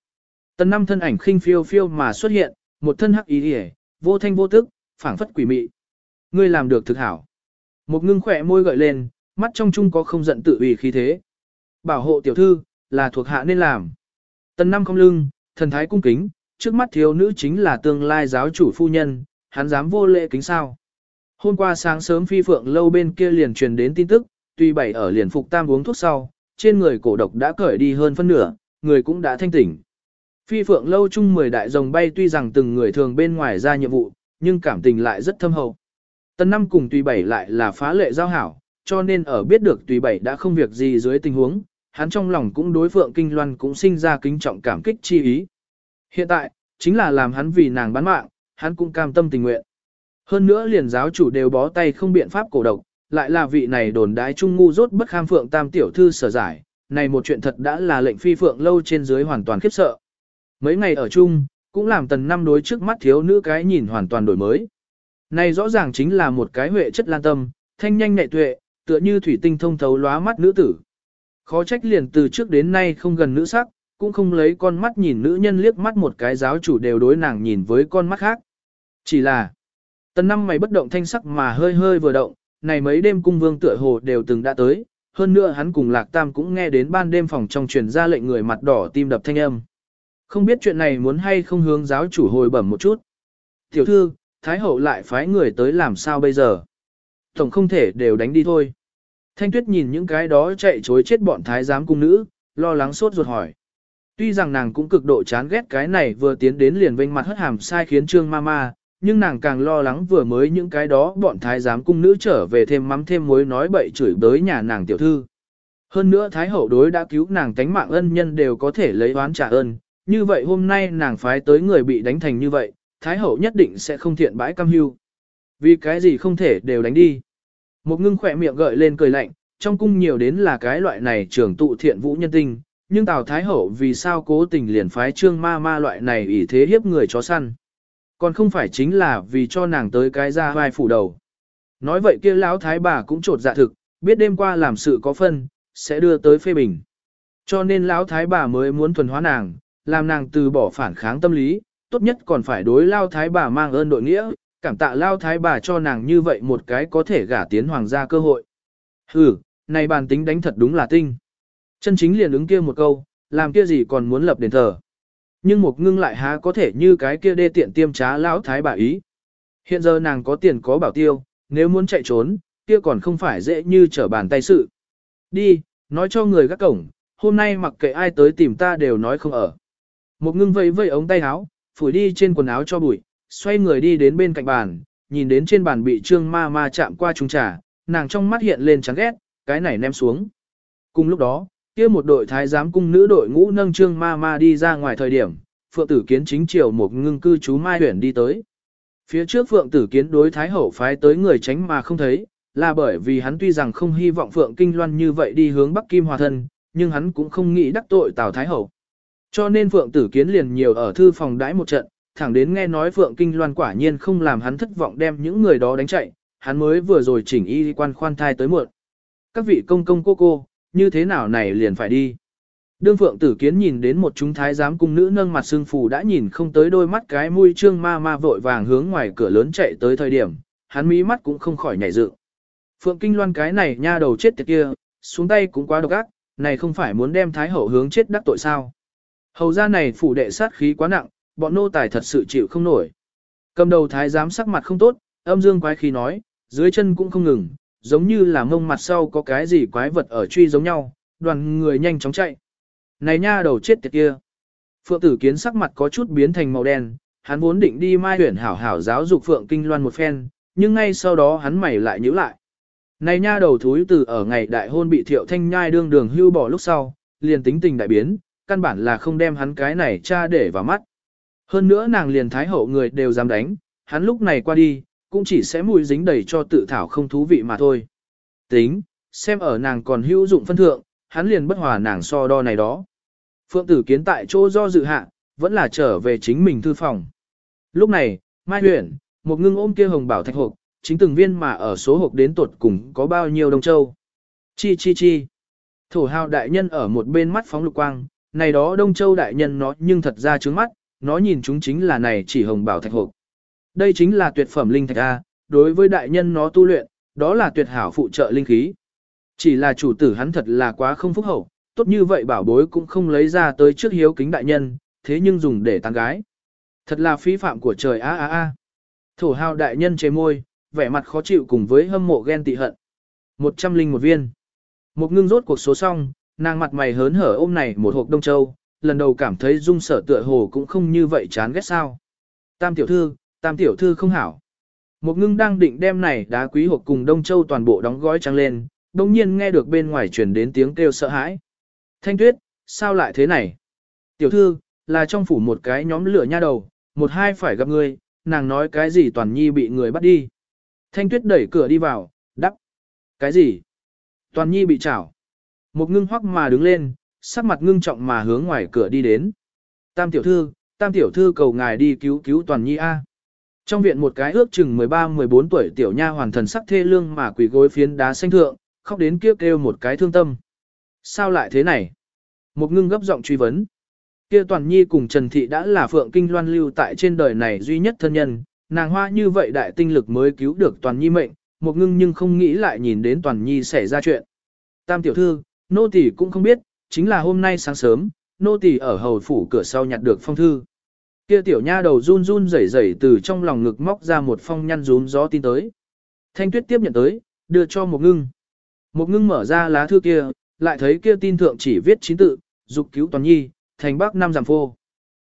A: Tần năm thân ảnh khinh phiêu phiêu mà xuất hiện, một thân hắc ý hề, vô thanh vô tức, phảng phất quỷ mị. Ngươi làm được thực hảo. Một ngưng khỏe môi gợi lên, mắt trong chung có không giận tự ủy khí thế. Bảo hộ tiểu thư, là thuộc hạ nên làm. Tần năm không lưng, thần thái cung kính, trước mắt thiếu nữ chính là tương lai giáo chủ phu nhân, hắn dám vô lễ kính sao. Hôm qua sáng sớm phi phượng lâu bên kia liền truyền đến tin tức, tuy bảy ở liền phục tam uống thuốc sau, trên người cổ độc đã cởi đi hơn phân nửa, người cũng đã thanh tỉnh. Phi phượng lâu chung 10 đại rồng bay tuy rằng từng người thường bên ngoài ra nhiệm vụ, nhưng cảm tình lại rất thâm hậu. Tân năm cùng tùy bảy lại là phá lệ giao hảo, cho nên ở biết được tùy bảy đã không việc gì dưới tình huống, hắn trong lòng cũng đối phượng kinh loan cũng sinh ra kính trọng cảm kích chi ý. Hiện tại, chính là làm hắn vì nàng bán mạng, hắn cũng cam tâm tình nguyện. Hơn nữa liền giáo chủ đều bó tay không biện pháp cổ độc, lại là vị này đồn đái trung ngu rốt bất kham phượng tam tiểu thư sở giải, này một chuyện thật đã là lệnh phi phượng lâu trên dưới hoàn toàn khiếp sợ. Mấy ngày ở chung, cũng làm tần năm đối trước mắt thiếu nữ cái nhìn hoàn toàn đổi mới. Này rõ ràng chính là một cái huệ chất lan tâm, thanh nhanh nhạy tuệ, tựa như thủy tinh thông thấu lóa mắt nữ tử. Khó trách liền từ trước đến nay không gần nữ sắc, cũng không lấy con mắt nhìn nữ nhân liếc mắt một cái giáo chủ đều đối nàng nhìn với con mắt khác. Chỉ là, tần năm mày bất động thanh sắc mà hơi hơi vừa động, này mấy đêm cung vương tựa hồ đều từng đã tới, hơn nữa hắn cùng Lạc Tam cũng nghe đến ban đêm phòng trong truyền ra lệnh người mặt đỏ tim đập thanh âm. Không biết chuyện này muốn hay không hướng giáo chủ hồi bẩm một chút. Tiểu thư, Thái hậu lại phái người tới làm sao bây giờ? Tổng không thể đều đánh đi thôi. Thanh tuyết nhìn những cái đó chạy chối chết bọn thái giám cung nữ, lo lắng sốt ruột hỏi. Tuy rằng nàng cũng cực độ chán ghét cái này vừa tiến đến liền vênh mặt hất hàm sai khiến trương ma ma, nhưng nàng càng lo lắng vừa mới những cái đó bọn thái giám cung nữ trở về thêm mắm thêm muối nói bậy chửi bới nhà nàng tiểu thư. Hơn nữa thái hậu đối đã cứu nàng tánh mạng ân nhân đều có thể lấy oán trả ơn, như vậy hôm nay nàng phái tới người bị đánh thành như vậy, thái hậu nhất định sẽ không thiện bãi cam hưu. Vì cái gì không thể đều đánh đi. Một ngưng khỏe miệng gợi lên cười lạnh, trong cung nhiều đến là cái loại này trưởng tụ thiện vũ nhân tinh, nhưng Tào Thái Hậu vì sao cố tình liền phái trương ma ma loại này ỷ thế hiếp người chó săn. Còn không phải chính là vì cho nàng tới cái ra vai phủ đầu. Nói vậy kia lão thái bà cũng trột dạ thực, biết đêm qua làm sự có phân, sẽ đưa tới phê bình. Cho nên lão thái bà mới muốn thuần hóa nàng, làm nàng từ bỏ phản kháng tâm lý, tốt nhất còn phải đối lao thái bà mang ơn đội nghĩa, cảm tạ lao thái bà cho nàng như vậy một cái có thể gả tiến hoàng gia cơ hội. Hừ, này bàn tính đánh thật đúng là tinh. Chân chính liền ứng kia một câu, làm kia gì còn muốn lập đền thờ. Nhưng một ngưng lại há có thể như cái kia đê tiện tiêm trá lão thái bà ý. Hiện giờ nàng có tiền có bảo tiêu, nếu muốn chạy trốn, kia còn không phải dễ như trở bàn tay sự. Đi, nói cho người gác cổng, hôm nay mặc kệ ai tới tìm ta đều nói không ở. Một ngưng vẫy vẫy ống tay áo, phủi đi trên quần áo cho bụi, xoay người đi đến bên cạnh bàn, nhìn đến trên bàn bị trương ma ma chạm qua trung trà, nàng trong mắt hiện lên chán ghét, cái này ném xuống. Cùng lúc đó, kia một đội thái giám cung nữ đội ngũ nâng trương ma ma đi ra ngoài thời điểm, phượng tử kiến chính triều một ngưng cư chú mai huyển đi tới. Phía trước phượng tử kiến đối thái hậu phái tới người tránh mà không thấy, là bởi vì hắn tuy rằng không hy vọng phượng kinh loan như vậy đi hướng bắc kim hòa thân, nhưng hắn cũng không nghĩ đắc tội tào thái hậu. Cho nên phượng tử kiến liền nhiều ở thư phòng đãi một trận, thẳng đến nghe nói phượng kinh loan quả nhiên không làm hắn thất vọng đem những người đó đánh chạy, hắn mới vừa rồi chỉnh y quan khoan thai tới muộn. Các vị công công cô cô, như thế nào này liền phải đi. Đương phượng tử kiến nhìn đến một chúng thái giám cung nữ nâng mặt sương phù đã nhìn không tới đôi mắt cái mũi trương ma ma vội vàng hướng ngoài cửa lớn chạy tới thời điểm, hắn mí mắt cũng không khỏi nhảy dựng. Phượng Kinh Loan cái này nha đầu chết tiệt kia, xuống tay cũng quá độc ác, này không phải muốn đem thái hậu hướng chết đắc tội sao. Hầu ra này phủ đệ sát khí quá nặng, bọn nô tài thật sự chịu không nổi. Cầm đầu thái giám sắc mặt không tốt, âm dương quái khí nói, dưới chân cũng không ngừng, giống như là mông mặt sau có cái gì quái vật ở truy giống nhau, đoàn người nhanh chóng chạy. Này nha đầu chết tiệt kia. Phượng tử kiến sắc mặt có chút biến thành màu đen, hắn vốn định đi mai huyển hảo hảo giáo dục Phượng Kinh Loan một phen, nhưng ngay sau đó hắn mày lại nhíu lại. Này nha đầu thúi từ ở ngày đại hôn bị thiệu thanh nhai đương đường hưu bỏ lúc sau, liền tính tình đại biến, căn bản là không đem hắn cái này cha để vào mắt. Hơn nữa nàng liền thái hậu người đều dám đánh, hắn lúc này qua đi, cũng chỉ sẽ mùi dính đầy cho tự thảo không thú vị mà thôi. Tính, xem ở nàng còn hữu dụng phân thượng, hắn liền bất hòa nàng so đo này đó. Phượng tử kiến tại chỗ do dự hạ, vẫn là trở về chính mình thư phòng. Lúc này, Mai Huyền, một ngưng ôm kia hồng bảo thạch hộp, chính từng viên mà ở số hộp đến tuột cùng có bao nhiêu đông châu. Chi chi chi. Thổ hào đại nhân ở một bên mắt phóng lục quang, này đó đông châu đại nhân nó nhưng thật ra trướng mắt, nó nhìn chúng chính là này chỉ hồng bảo thạch hộp. Đây chính là tuyệt phẩm linh thạch A, đối với đại nhân nó tu luyện, đó là tuyệt hảo phụ trợ linh khí. Chỉ là chủ tử hắn thật là quá không phúc hậu, tốt như vậy bảo bối cũng không lấy ra tới trước hiếu kính đại nhân, thế nhưng dùng để tán gái. Thật là phí phạm của trời a a a. Thổ hào đại nhân chế môi, vẻ mặt khó chịu cùng với hâm mộ ghen tị hận. Một trăm linh một viên. Một ngưng rốt cuộc số xong, nàng mặt mày hớn hở ôm này một hộp đông châu, lần đầu cảm thấy dung sở tựa hồ cũng không như vậy chán ghét sao. Tam tiểu thư, tam tiểu thư không hảo. Một ngưng đang định đem này đá quý hộp cùng đông châu toàn bộ đóng gói trăng lên, đồng nhiên nghe được bên ngoài truyền đến tiếng kêu sợ hãi. Thanh tuyết, sao lại thế này? Tiểu thư, là trong phủ một cái nhóm lửa nha đầu, một hai phải gặp ngươi, nàng nói cái gì toàn nhi bị người bắt đi. Thanh tuyết đẩy cửa đi vào, đắp. Cái gì? Toàn nhi bị chảo. Một ngưng hoắc mà đứng lên, sắc mặt ngưng trọng mà hướng ngoài cửa đi đến. Tam tiểu thư, tam tiểu thư cầu ngài đi cứu cứu toàn nhi A. Trong viện một cái ước chừng 13-14 tuổi tiểu nha hoàn thần sắc thê lương mà quỳ gối phiến đá xanh thượng, khóc đến kiếp kêu một cái thương tâm. Sao lại thế này? Một ngưng gấp giọng truy vấn. Kia toàn nhi cùng Trần Thị đã là phượng kinh loan lưu tại trên đời này duy nhất thân nhân, nàng hoa như vậy đại tinh lực mới cứu được toàn nhi mệnh, một ngưng nhưng không nghĩ lại nhìn đến toàn nhi xảy ra chuyện. Tam tiểu thư, nô tỳ cũng không biết, chính là hôm nay sáng sớm, nô tỳ ở hầu phủ cửa sau nhặt được phong thư. Kia tiểu nha đầu run run rẩy rẩy từ trong lòng ngực móc ra một phong nhăn rún gió tin tới. Thanh tuyết tiếp nhận tới, đưa cho một ngưng. Một ngưng mở ra lá thư kia, lại thấy kia tin thượng chỉ viết chín tự, dục cứu toàn nhi, thành bắc năm giảm phô.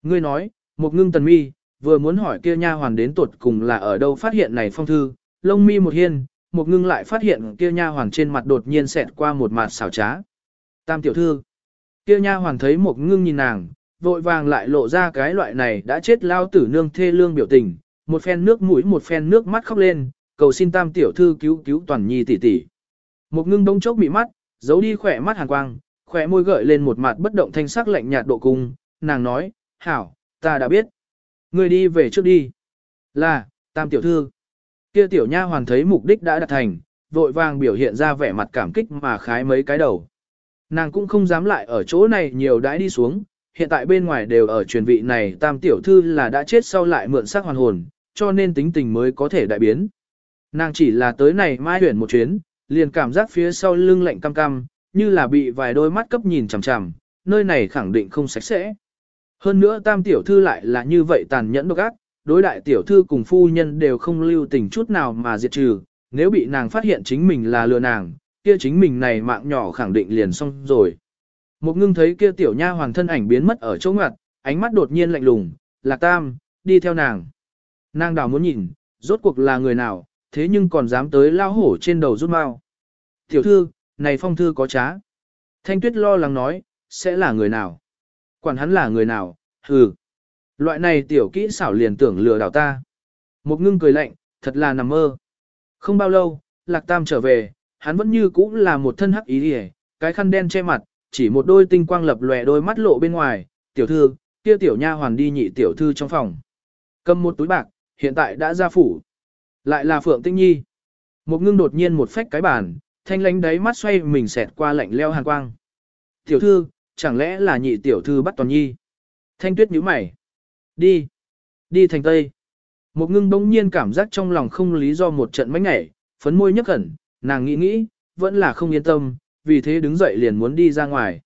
A: Ngươi nói, một ngưng tần mi, vừa muốn hỏi kia nha hoàn đến tuột cùng là ở đâu phát hiện này phong thư, lông mi một hiên, một ngưng lại phát hiện kia nha hoàn trên mặt đột nhiên xẹt qua một mặt xảo trá. Tam tiểu thư, kia nha hoàn thấy một ngưng nhìn nàng, vội vàng lại lộ ra cái loại này đã chết lao tử nương thê lương biểu tình, một phen nước mũi một phen nước mắt khóc lên, cầu xin tam tiểu thư cứu cứu toàn nhi tỷ tỷ. Một ngưng đông chốc bị mắt, giấu đi khỏe mắt hàn quang, khỏe môi gợi lên một mặt bất động thanh sắc lạnh nhạt độ cung, nàng nói, hảo, ta đã biết. Người đi về trước đi. Là, tam tiểu thư. Kia tiểu nha hoàn thấy mục đích đã đạt thành, vội vàng biểu hiện ra vẻ mặt cảm kích mà khái mấy cái đầu. Nàng cũng không dám lại ở chỗ này nhiều đãi đi xuống, hiện tại bên ngoài đều ở truyền vị này tam tiểu thư là đã chết sau lại mượn xác hoàn hồn, cho nên tính tình mới có thể đại biến. Nàng chỉ là tới này mai huyển một chuyến, liền cảm giác phía sau lưng lạnh cam cam, như là bị vài đôi mắt cấp nhìn chằm chằm, nơi này khẳng định không sạch sẽ. Hơn nữa tam tiểu thư lại là như vậy tàn nhẫn độc ác, đối đại tiểu thư cùng phu nhân đều không lưu tình chút nào mà diệt trừ, nếu bị nàng phát hiện chính mình là lừa nàng, kia chính mình này mạng nhỏ khẳng định liền xong rồi. Một ngưng thấy kia tiểu nha hoàng thân ảnh biến mất ở chỗ ngoặt, ánh mắt đột nhiên lạnh lùng, lạc tam, đi theo nàng. Nàng đào muốn nhìn, rốt cuộc là người nào, thế nhưng còn dám tới lao hổ trên đầu rút mau. Tiểu thư, này phong thư có trá. Thanh tuyết lo lắng nói, sẽ là người nào? Quản hắn là người nào, hừ. Loại này tiểu kỹ xảo liền tưởng lừa đảo ta. Một ngưng cười lạnh, thật là nằm mơ. Không bao lâu, lạc tam trở về, hắn vẫn như cũ là một thân hắc ý đi cái khăn đen che mặt, chỉ một đôi tinh quang lập lòe đôi mắt lộ bên ngoài, tiểu thư, kia tiểu nha hoàn đi nhị tiểu thư trong phòng. Cầm một túi bạc, hiện tại đã ra phủ. Lại là Phượng Tinh Nhi. Một ngưng đột nhiên một phách cái bàn, thanh lánh đáy mắt xoay mình xẹt qua lạnh leo hàn quang. Tiểu thư, chẳng lẽ là nhị tiểu thư bắt toàn nhi. Thanh tuyết nhíu mày. Đi. Đi thành tây. Một ngưng bỗng nhiên cảm giác trong lòng không lý do một trận mánh ngảy, phấn môi nhấc khẩn, nàng nghĩ nghĩ, vẫn là không yên tâm, vì thế đứng dậy liền muốn đi ra ngoài.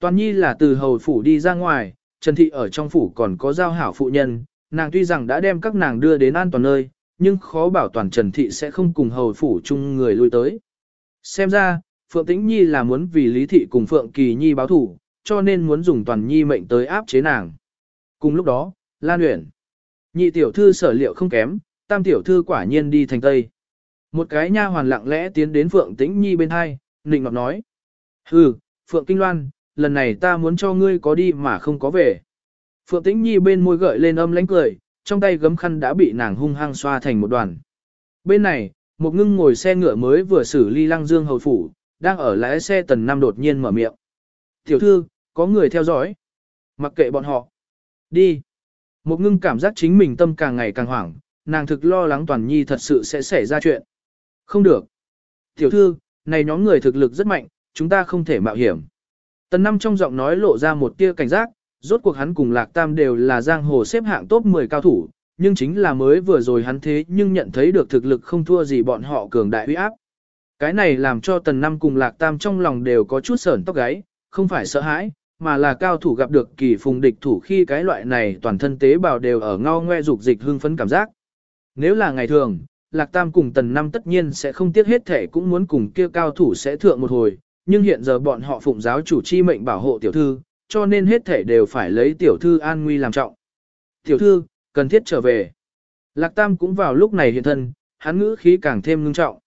A: Toàn nhi là từ hầu phủ đi ra ngoài, Trần Thị ở trong phủ còn có giao hảo phụ nhân, nàng tuy rằng đã đem các nàng đưa đến an toàn nơi, nhưng khó bảo toàn Trần Thị sẽ không cùng hầu phủ chung người lui tới. Xem ra, Phượng Tĩnh Nhi là muốn vì Lý Thị cùng Phượng Kỳ Nhi báo thủ, cho nên muốn dùng toàn nhi mệnh tới áp chế nàng. Cùng lúc đó, Lan Uyển, nhị tiểu thư sở liệu không kém, tam tiểu thư quả nhiên đi thành Tây. Một cái nha hoàn lặng lẽ tiến đến Phượng Tĩnh Nhi bên hai, nịnh ngọt nói. Hừ, Phượng Kinh Loan, lần này ta muốn cho ngươi có đi mà không có về. Phượng Tĩnh Nhi bên môi gợi lên âm lánh cười, trong tay gấm khăn đã bị nàng hung hăng xoa thành một đoàn. Bên này, một ngưng ngồi xe ngựa mới vừa xử ly lăng dương hầu phủ, đang ở lái xe tần năm đột nhiên mở miệng. Tiểu thư, có người theo dõi. Mặc kệ bọn họ. Đi. Một ngưng cảm giác chính mình tâm càng ngày càng hoảng, nàng thực lo lắng toàn nhi thật sự sẽ xảy ra chuyện. Không được. Tiểu thư, này nhóm người thực lực rất mạnh, chúng ta không thể mạo hiểm. Tần năm trong giọng nói lộ ra một tia cảnh giác, rốt cuộc hắn cùng Lạc Tam đều là giang hồ xếp hạng top 10 cao thủ, nhưng chính là mới vừa rồi hắn thế nhưng nhận thấy được thực lực không thua gì bọn họ cường đại uy áp. Cái này làm cho tần năm cùng Lạc Tam trong lòng đều có chút sởn tóc gáy, không phải sợ hãi, mà là cao thủ gặp được kỳ phùng địch thủ khi cái loại này toàn thân tế bào đều ở ngao ngoe dục dịch hưng phấn cảm giác. Nếu là ngày thường, Lạc Tam cùng Tần Năm tất nhiên sẽ không tiếc hết thể cũng muốn cùng kia cao thủ sẽ thượng một hồi, nhưng hiện giờ bọn họ phụng giáo chủ chi mệnh bảo hộ tiểu thư, cho nên hết thể đều phải lấy tiểu thư an nguy làm trọng. Tiểu thư, cần thiết trở về. Lạc Tam cũng vào lúc này hiện thân, hắn ngữ khí càng thêm ngưng trọng.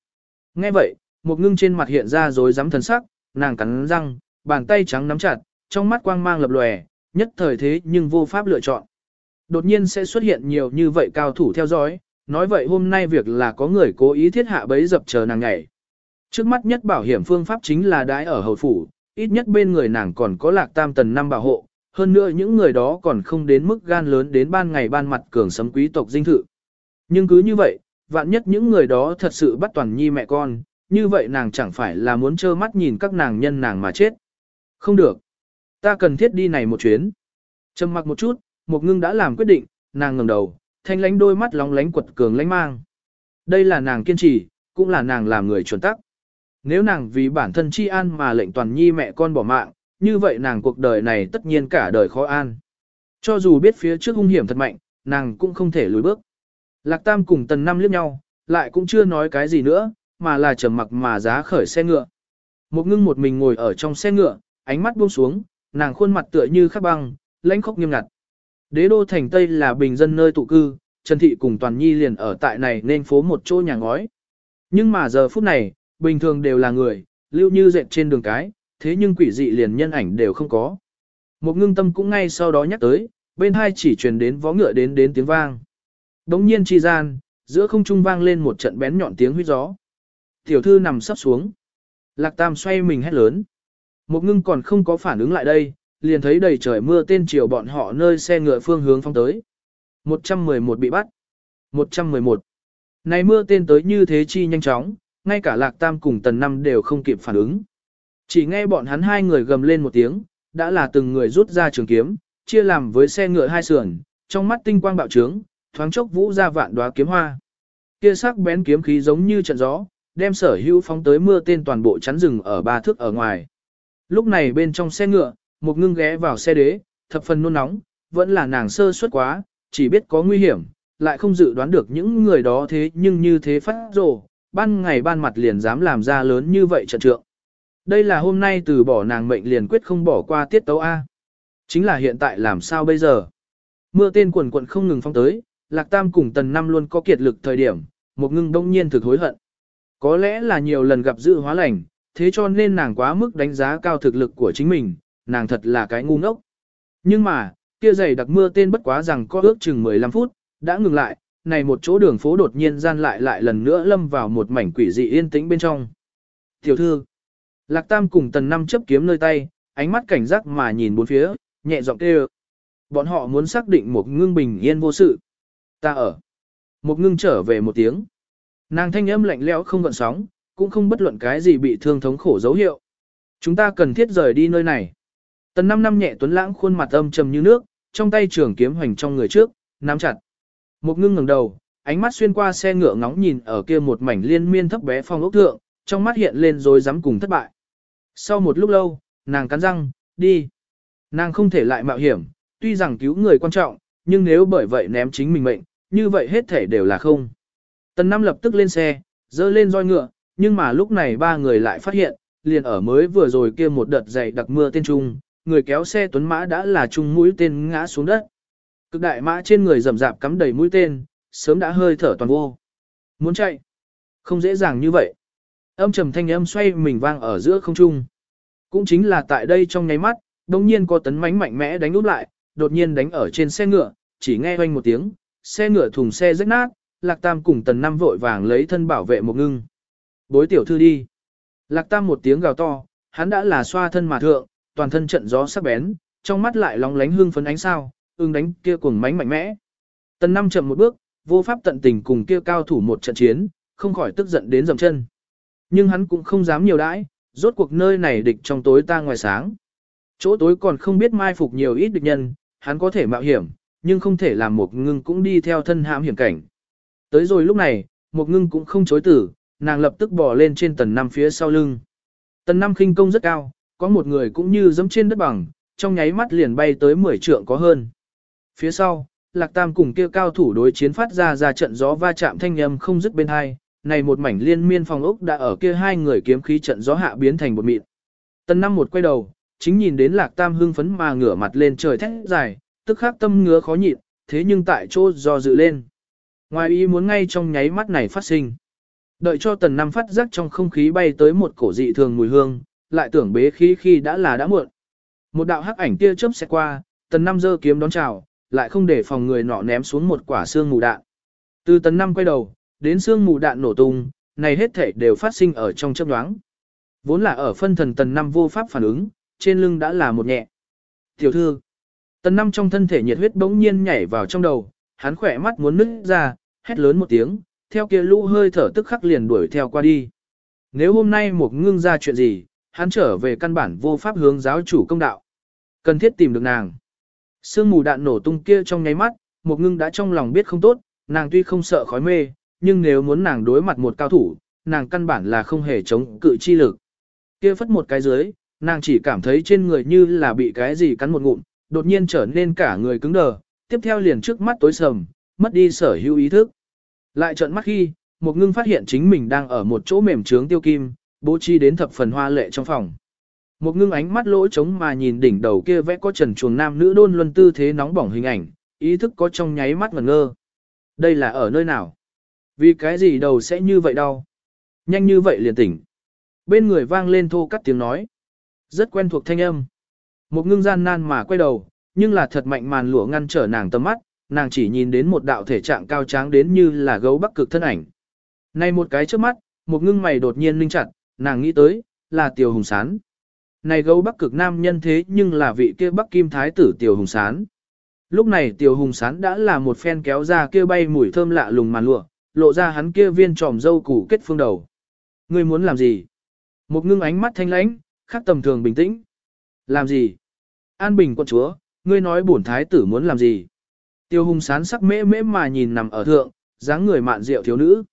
A: Nghe vậy, một ngưng trên mặt hiện ra rồi dám thần sắc, nàng cắn răng, bàn tay trắng nắm chặt, trong mắt quang mang lập lòe, nhất thời thế nhưng vô pháp lựa chọn. Đột nhiên sẽ xuất hiện nhiều như vậy cao thủ theo dõi, nói vậy hôm nay việc là có người cố ý thiết hạ bấy dập chờ nàng ngày. Trước mắt nhất bảo hiểm phương pháp chính là đái ở hầu phủ, ít nhất bên người nàng còn có lạc tam tần năm bảo hộ, hơn nữa những người đó còn không đến mức gan lớn đến ban ngày ban mặt cường sấm quý tộc dinh thự. Nhưng cứ như vậy, vạn nhất những người đó thật sự bắt toàn nhi mẹ con, như vậy nàng chẳng phải là muốn trơ mắt nhìn các nàng nhân nàng mà chết. Không được. Ta cần thiết đi này một chuyến. Trầm mặc một chút, Mục ngưng đã làm quyết định, nàng ngẩng đầu, thanh lánh đôi mắt lóng lánh quật cường lánh mang. Đây là nàng kiên trì, cũng là nàng làm người chuẩn tắc. Nếu nàng vì bản thân chi an mà lệnh toàn nhi mẹ con bỏ mạng, như vậy nàng cuộc đời này tất nhiên cả đời khó an. Cho dù biết phía trước hung hiểm thật mạnh, nàng cũng không thể lùi bước. Lạc Tam cùng Tần Năm liếc nhau, lại cũng chưa nói cái gì nữa, mà là trầm mặc mà giá khởi xe ngựa. Một ngưng một mình ngồi ở trong xe ngựa, ánh mắt buông xuống, nàng khuôn mặt tựa như khắc băng, lãnh khốc nghiêm ngặt. Đế đô thành Tây là bình dân nơi tụ cư, Trần Thị cùng Toàn Nhi liền ở tại này nên phố một chỗ nhà ngói. Nhưng mà giờ phút này, bình thường đều là người, lưu như dệt trên đường cái, thế nhưng quỷ dị liền nhân ảnh đều không có. Một ngưng tâm cũng ngay sau đó nhắc tới, bên hai chỉ truyền đến vó ngựa đến đến tiếng vang. Đống nhiên chi gian, giữa không trung vang lên một trận bén nhọn tiếng huyết gió. Tiểu thư nằm sắp xuống. Lạc Tam xoay mình hét lớn. Một ngưng còn không có phản ứng lại đây, liền thấy đầy trời mưa tên chiều bọn họ nơi xe ngựa phương hướng phong tới. 111 bị bắt. 111. Này mưa tên tới như thế chi nhanh chóng, ngay cả Lạc Tam cùng Tần Năm đều không kịp phản ứng. Chỉ nghe bọn hắn hai người gầm lên một tiếng, đã là từng người rút ra trường kiếm, chia làm với xe ngựa hai sườn, trong mắt tinh quang bạo trướng, thoáng chốc vũ ra vạn đóa kiếm hoa. Kia sắc bén kiếm khí giống như trận gió, đem sở hữu phóng tới mưa tên toàn bộ chắn rừng ở ba thước ở ngoài. Lúc này bên trong xe ngựa, một ngưng ghé vào xe đế, thập phần nôn nóng, vẫn là nàng sơ suất quá, chỉ biết có nguy hiểm, lại không dự đoán được những người đó thế nhưng như thế phát rồ, ban ngày ban mặt liền dám làm ra lớn như vậy trận trượng. Đây là hôm nay từ bỏ nàng mệnh liền quyết không bỏ qua tiết tấu A. Chính là hiện tại làm sao bây giờ? Mưa tên quần quận không ngừng phong tới, Lạc Tam cùng Tần Năm luôn có kiệt lực thời điểm, một ngưng đông nhiên thực hối hận. Có lẽ là nhiều lần gặp dự hóa lành, thế cho nên nàng quá mức đánh giá cao thực lực của chính mình, nàng thật là cái ngu ngốc. Nhưng mà, kia giày đặc mưa tên bất quá rằng có ước chừng 15 phút, đã ngừng lại, này một chỗ đường phố đột nhiên gian lại lại lần nữa lâm vào một mảnh quỷ dị yên tĩnh bên trong. Tiểu thư, Lạc Tam cùng tần năm chấp kiếm nơi tay, ánh mắt cảnh giác mà nhìn bốn phía, nhẹ giọng kêu. Bọn họ muốn xác định một ngưng bình yên vô sự. Ta ở. Một ngưng trở về một tiếng. Nàng thanh âm lạnh lẽo không gợn sóng, cũng không bất luận cái gì bị thương thống khổ dấu hiệu. Chúng ta cần thiết rời đi nơi này. Tần năm năm nhẹ tuấn lãng khuôn mặt âm trầm như nước, trong tay trường kiếm hoành trong người trước, nắm chặt. Một ngưng ngẩng đầu, ánh mắt xuyên qua xe ngựa ngóng nhìn ở kia một mảnh liên miên thấp bé phong ốc thượng, trong mắt hiện lên rồi dám cùng thất bại. Sau một lúc lâu, nàng cắn răng, đi. Nàng không thể lại mạo hiểm, tuy rằng cứu người quan trọng, nhưng nếu bởi vậy ném chính mình mệnh, như vậy hết thể đều là không. Tần Năm lập tức lên xe, dơ lên roi ngựa, nhưng mà lúc này ba người lại phát hiện, liền ở mới vừa rồi kia một đợt dày đặc mưa tên trung, người kéo xe tuấn mã đã là trung mũi tên ngã xuống đất. Cực đại mã trên người rầm rạp cắm đầy mũi tên, sớm đã hơi thở toàn vô. Muốn chạy? Không dễ dàng như vậy. Âm trầm thanh âm xoay mình vang ở giữa không trung. Cũng chính là tại đây trong nháy mắt, đồng nhiên có tấn mánh mạnh mẽ đánh úp lại, đột nhiên đánh ở trên xe ngựa, chỉ nghe oanh một tiếng, xe ngựa thùng xe rách nát, Lạc Tam cùng tần năm vội vàng lấy thân bảo vệ một ngưng. Bối tiểu thư đi. Lạc Tam một tiếng gào to, hắn đã là xoa thân mà thượng, toàn thân trận gió sắc bén, trong mắt lại lóng lánh hương phấn ánh sao, ưng đánh kia cuồng mánh mạnh mẽ. Tần năm chậm một bước, vô pháp tận tình cùng kia cao thủ một trận chiến, không khỏi tức giận đến dầm chân. Nhưng hắn cũng không dám nhiều đãi, rốt cuộc nơi này địch trong tối ta ngoài sáng. Chỗ tối còn không biết mai phục nhiều ít địch nhân, hắn có thể mạo hiểm, nhưng không thể làm một ngưng cũng đi theo thân hãm hiểm cảnh. Tới rồi lúc này, một ngưng cũng không chối tử, nàng lập tức bò lên trên tần năm phía sau lưng. Tần năm khinh công rất cao, có một người cũng như giẫm trên đất bằng, trong nháy mắt liền bay tới 10 trượng có hơn. Phía sau, Lạc Tam cùng kia cao thủ đối chiến phát ra ra trận gió va chạm thanh âm không dứt bên hai, này một mảnh liên miên phòng ốc đã ở kia hai người kiếm khí trận gió hạ biến thành một mịn. Tần năm một quay đầu, chính nhìn đến Lạc Tam hưng phấn mà ngửa mặt lên trời thét dài, tức khắc tâm ngứa khó nhịn, thế nhưng tại chỗ do dự lên. Ngoài ý muốn ngay trong nháy mắt này phát sinh. Đợi cho tần năm phát giác trong không khí bay tới một cổ dị thường mùi hương, lại tưởng bế khí khi đã là đã muộn. Một đạo hắc ảnh tia chớp sẽ qua, tần năm giơ kiếm đón chào, lại không để phòng người nọ ném xuống một quả xương mù đạn. Từ tần năm quay đầu, đến xương mù đạn nổ tung, này hết thể đều phát sinh ở trong chớp nhoáng. Vốn là ở phân thần tần năm vô pháp phản ứng, trên lưng đã là một nhẹ. Tiểu thư, tần năm trong thân thể nhiệt huyết bỗng nhiên nhảy vào trong đầu, hắn khỏe mắt muốn nứt ra, hét lớn một tiếng, theo kia lũ hơi thở tức khắc liền đuổi theo qua đi. Nếu hôm nay một ngưng ra chuyện gì, hắn trở về căn bản vô pháp hướng giáo chủ công đạo. Cần thiết tìm được nàng. Sương mù đạn nổ tung kia trong nháy mắt, một ngưng đã trong lòng biết không tốt, nàng tuy không sợ khói mê, nhưng nếu muốn nàng đối mặt một cao thủ, nàng căn bản là không hề chống cự chi lực. Kia phất một cái dưới, nàng chỉ cảm thấy trên người như là bị cái gì cắn một ngụm, đột nhiên trở nên cả người cứng đờ, tiếp theo liền trước mắt tối sầm, mất đi sở hữu ý thức. Lại trợn mắt khi, một ngưng phát hiện chính mình đang ở một chỗ mềm trướng tiêu kim, bố trí đến thập phần hoa lệ trong phòng. Một ngưng ánh mắt lỗ trống mà nhìn đỉnh đầu kia vẽ có trần chuồng nam nữ đôn luân tư thế nóng bỏng hình ảnh, ý thức có trong nháy mắt ngẩn ngơ. Đây là ở nơi nào? Vì cái gì đầu sẽ như vậy đau? Nhanh như vậy liền tỉnh. Bên người vang lên thô cắt tiếng nói. Rất quen thuộc thanh âm. Một ngưng gian nan mà quay đầu, nhưng là thật mạnh màn lụa ngăn trở nàng tầm mắt, nàng chỉ nhìn đến một đạo thể trạng cao tráng đến như là gấu bắc cực thân ảnh. Này một cái trước mắt, một ngưng mày đột nhiên linh chặt, nàng nghĩ tới, là Tiểu Hùng Sán. Này gấu bắc cực nam nhân thế nhưng là vị kia bắc kim thái tử Tiểu Hùng Sán. Lúc này Tiểu Hùng Sán đã là một phen kéo ra kia bay mùi thơm lạ lùng màn lụa, lộ ra hắn kia viên tròm dâu củ kết phương đầu. Ngươi muốn làm gì? Một ngưng ánh mắt thanh lãnh, khác tầm thường bình tĩnh. Làm gì? An bình quân chúa, ngươi nói bổn thái tử muốn làm gì? Tiêu hùng sán sắc mễ mễ mà nhìn nằm ở thượng, dáng người mạn rượu thiếu nữ.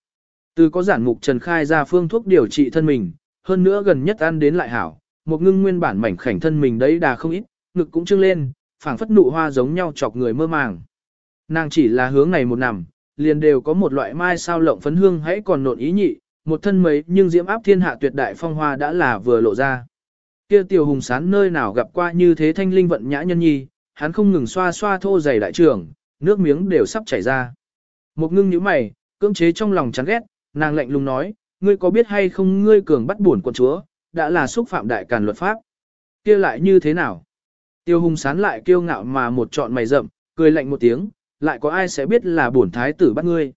A: Từ có giản mục trần khai ra phương thuốc điều trị thân mình, hơn nữa gần nhất ăn đến lại hảo, một ngưng nguyên bản mảnh khảnh thân mình đấy đà không ít, ngực cũng trưng lên, phảng phất nụ hoa giống nhau chọc người mơ màng. Nàng chỉ là hướng này một nằm, liền đều có một loại mai sao lộng phấn hương hãy còn nộn ý nhị, một thân mấy nhưng diễm áp thiên hạ tuyệt đại phong hoa đã là vừa lộ ra. Kia tiểu hùng sán nơi nào gặp qua như thế thanh linh vận nhã nhân nhi, hắn không ngừng xoa xoa thô dày đại trưởng, nước miếng đều sắp chảy ra. Một ngưng nhíu mày, cưỡng chế trong lòng chán ghét, nàng lạnh lùng nói, ngươi có biết hay không ngươi cường bắt buồn quân chúa, đã là xúc phạm đại càn luật pháp. kia lại như thế nào? Tiêu hùng sán lại kiêu ngạo mà một trọn mày rậm, cười lạnh một tiếng, lại có ai sẽ biết là bổn thái tử bắt ngươi.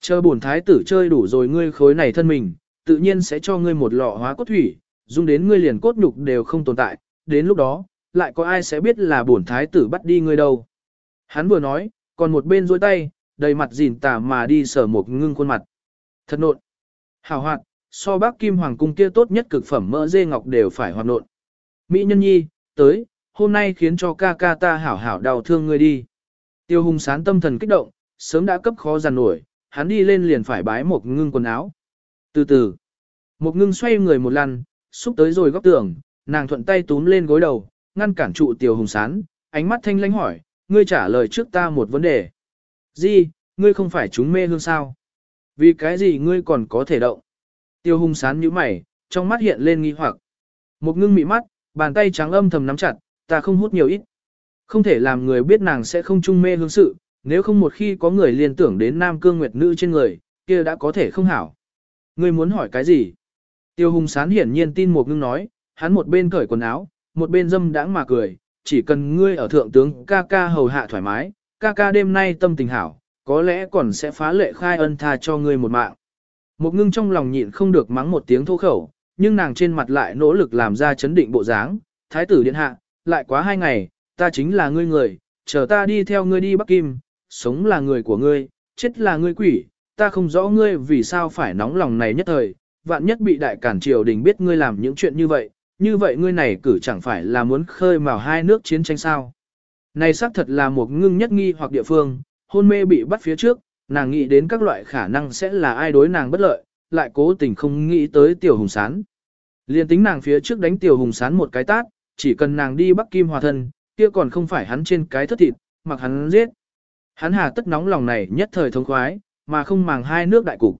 A: Chờ bổn thái tử chơi đủ rồi ngươi khối này thân mình, tự nhiên sẽ cho ngươi một lọ hóa cốt thủy, dung đến ngươi liền cốt nhục đều không tồn tại, đến lúc đó, lại có ai sẽ biết là bổn thái tử bắt đi ngươi đâu. Hắn vừa nói, còn một bên duỗi tay, đầy mặt dìn tà mà đi sở một ngưng khuôn mặt. Thật nộn. Hào hoạt, so bác Kim Hoàng cung kia tốt nhất cực phẩm mỡ dê ngọc đều phải hoạt nộn. Mỹ nhân nhi, tới, hôm nay khiến cho ca ca ta hảo hảo đau thương ngươi đi. Tiêu hùng sán tâm thần kích động, sớm đã cấp khó giàn nổi, hắn đi lên liền phải bái một ngưng quần áo. Từ từ, một ngưng xoay người một lần, xúc tới rồi góc tường, nàng thuận tay túm lên gối đầu, ngăn cản trụ tiểu hùng sán, ánh mắt thanh lãnh hỏi, ngươi trả lời trước ta một vấn đề. Gì, ngươi không phải chúng mê hương sao? Vì cái gì ngươi còn có thể động? Tiêu hùng sán như mày, trong mắt hiện lên nghi hoặc. Một ngưng mị mắt, bàn tay trắng âm thầm nắm chặt, ta không hút nhiều ít. Không thể làm người biết nàng sẽ không chung mê hương sự, nếu không một khi có người liên tưởng đến nam cương nguyệt nữ trên người, kia đã có thể không hảo. Ngươi muốn hỏi cái gì? Tiêu hùng sán hiển nhiên tin một ngưng nói, hắn một bên cởi quần áo, một bên dâm đãng mà cười, chỉ cần ngươi ở thượng tướng ca ca hầu hạ thoải mái, ca ca đêm nay tâm tình hảo, có lẽ còn sẽ phá lệ khai ân tha cho ngươi một mạng. Một ngưng trong lòng nhịn không được mắng một tiếng thô khẩu, nhưng nàng trên mặt lại nỗ lực làm ra chấn định bộ dáng, thái tử điện hạ, lại quá hai ngày, ta chính là ngươi người, chờ ta đi theo ngươi đi Bắc Kim, sống là người của ngươi, chết là ngươi quỷ, ta không rõ ngươi vì sao phải nóng lòng này nhất thời, vạn nhất bị đại cản triều đình biết ngươi làm những chuyện như vậy, như vậy ngươi này cử chẳng phải là muốn khơi mào hai nước chiến tranh sao. Này xác thật là một ngưng nhất nghi hoặc địa phương, hôn mê bị bắt phía trước, nàng nghĩ đến các loại khả năng sẽ là ai đối nàng bất lợi, lại cố tình không nghĩ tới tiểu hùng sán. Liên tính nàng phía trước đánh tiểu hùng sán một cái tát, chỉ cần nàng đi Bắc Kim hòa thân, kia còn không phải hắn trên cái thất thịt, mặc hắn giết. Hắn hà tất nóng lòng này nhất thời thống khoái, mà không màng hai nước đại cục.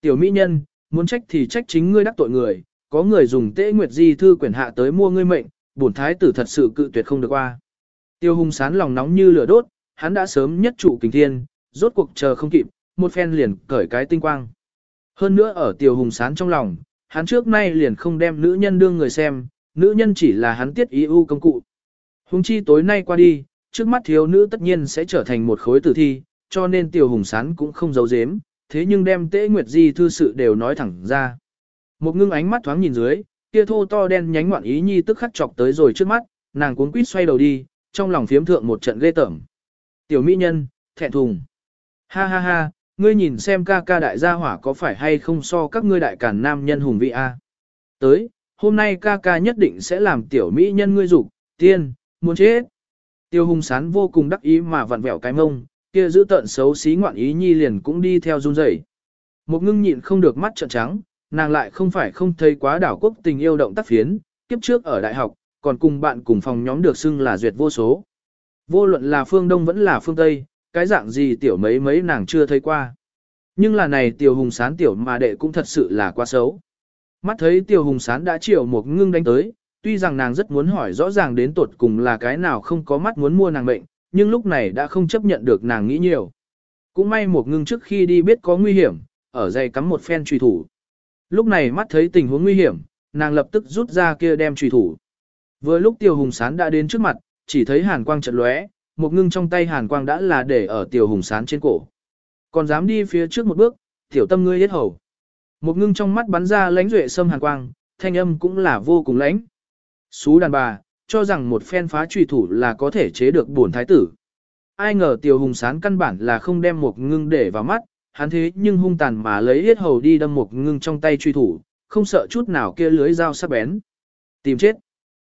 A: Tiểu mỹ nhân, muốn trách thì trách chính ngươi đắc tội người, có người dùng tế nguyệt di thư quyển hạ tới mua ngươi mệnh, bổn thái tử thật sự cự tuyệt không được qua. Tiêu hùng sán lòng nóng như lửa đốt, hắn đã sớm nhất trụ kình thiên, rốt cuộc chờ không kịp, một phen liền cởi cái tinh quang. Hơn nữa ở tiêu hùng sán trong lòng, hắn trước nay liền không đem nữ nhân đương người xem, nữ nhân chỉ là hắn tiết ý ưu công cụ. Hùng chi tối nay qua đi, trước mắt thiếu nữ tất nhiên sẽ trở thành một khối tử thi, cho nên Tiêu hùng sán cũng không giấu giếm, thế nhưng đem tế nguyệt di thư sự đều nói thẳng ra. Một ngưng ánh mắt thoáng nhìn dưới, kia thô to đen nhánh ngoạn ý nhi tức khắc chọc tới rồi trước mắt, nàng cuốn quýt xoay đầu đi, trong lòng phiếm thượng một trận ghê tởm. Tiểu mỹ nhân, thẹn thùng. Ha ha ha, ngươi nhìn xem ca ca đại gia hỏa có phải hay không so các ngươi đại cản nam nhân hùng vị a. Tới, hôm nay ca ca nhất định sẽ làm tiểu mỹ nhân ngươi dục tiên, muốn chết. Tiêu hùng sán vô cùng đắc ý mà vặn vẹo cái mông, kia giữ tận xấu xí ngoạn ý nhi liền cũng đi theo run rẩy. Một ngưng nhịn không được mắt trợn trắng, nàng lại không phải không thấy quá đảo quốc tình yêu động tác phiến, kiếp trước ở đại học, còn cùng bạn cùng phòng nhóm được xưng là duyệt vô số. Vô luận là phương Đông vẫn là phương Tây, cái dạng gì tiểu mấy mấy nàng chưa thấy qua. Nhưng là này tiểu hùng sán tiểu mà đệ cũng thật sự là quá xấu. Mắt thấy tiểu hùng sán đã chiều một ngưng đánh tới, tuy rằng nàng rất muốn hỏi rõ ràng đến tột cùng là cái nào không có mắt muốn mua nàng mệnh, nhưng lúc này đã không chấp nhận được nàng nghĩ nhiều. Cũng may một ngưng trước khi đi biết có nguy hiểm, ở dây cắm một phen truy thủ. Lúc này mắt thấy tình huống nguy hiểm, nàng lập tức rút ra kia đem truy thủ. Vừa lúc Tiêu hùng sán đã đến trước mặt, chỉ thấy hàn quang chợt lóe, một ngưng trong tay hàn quang đã là để ở Tiêu hùng sán trên cổ. Còn dám đi phía trước một bước, tiểu tâm ngươi yết hầu. Một ngưng trong mắt bắn ra lãnh duệ sâm hàn quang, thanh âm cũng là vô cùng lãnh. Xú đàn bà, cho rằng một phen phá trùy thủ là có thể chế được bổn thái tử. Ai ngờ Tiêu hùng sán căn bản là không đem một ngưng để vào mắt, hắn thế nhưng hung tàn mà lấy hết hầu đi đâm một ngưng trong tay truy thủ, không sợ chút nào kia lưới dao sắc bén. Tìm chết.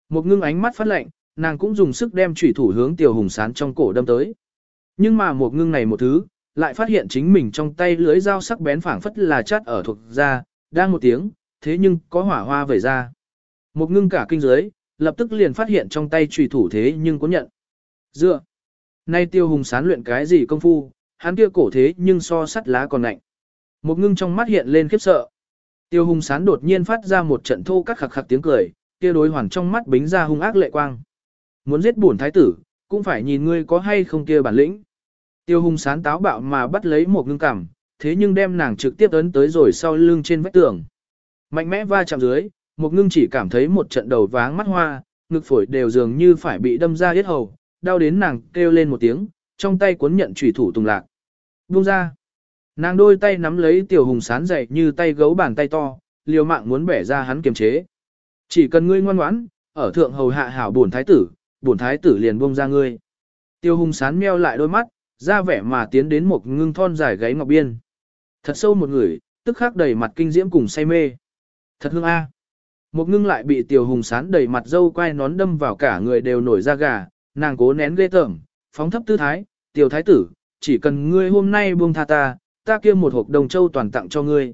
A: Một ngưng ánh mắt phát lạnh, nàng cũng dùng sức đem truy thủ hướng tiểu hùng sán trong cổ đâm tới. Nhưng mà một ngưng này một thứ, lại phát hiện chính mình trong tay lưới dao sắc bén phảng phất là chát ở thuộc ra, đang một tiếng, thế nhưng có hỏa hoa vẩy ra. Một ngưng cả kinh giới, lập tức liền phát hiện trong tay trùy thủ thế nhưng có nhận. Dựa. Nay tiêu hùng sán luyện cái gì công phu, hắn kia cổ thế nhưng so sắt lá còn lạnh. Một ngưng trong mắt hiện lên khiếp sợ. Tiêu hùng sán đột nhiên phát ra một trận thô cắt khặc khặc tiếng cười, kia đối hoàn trong mắt bính ra hung ác lệ quang. Muốn giết bổn thái tử, cũng phải nhìn ngươi có hay không kia bản lĩnh. Tiêu hùng sán táo bạo mà bắt lấy một ngưng cảm, thế nhưng đem nàng trực tiếp ấn tới rồi sau lưng trên vách tường. Mạnh mẽ va chạm dưới, một ngưng chỉ cảm thấy một trận đầu váng mắt hoa, ngực phổi đều dường như phải bị đâm ra yết hầu, đau đến nàng kêu lên một tiếng, trong tay cuốn nhận chủy thủ tùng lạc. Buông ra. Nàng đôi tay nắm lấy tiểu hùng sán dậy như tay gấu bàn tay to, liều mạng muốn bẻ ra hắn kiềm chế. Chỉ cần ngươi ngoan ngoãn, ở thượng hầu hạ hảo bổn thái tử, bổn thái tử liền buông ra ngươi. Tiêu hùng sán meo lại đôi mắt, ra vẻ mà tiến đến một ngưng thon dài gáy ngọc biên. Thật sâu một người, tức khắc đầy mặt kinh diễm cùng say mê. Thật hương a. Một ngưng lại bị tiểu hùng sán đầy mặt dâu quay nón đâm vào cả người đều nổi da gà, nàng cố nén ghê tởm, phóng thấp tư thái, tiểu thái tử, chỉ cần ngươi hôm nay buông tha ta, ta kia một hộp đồng châu toàn tặng cho ngươi.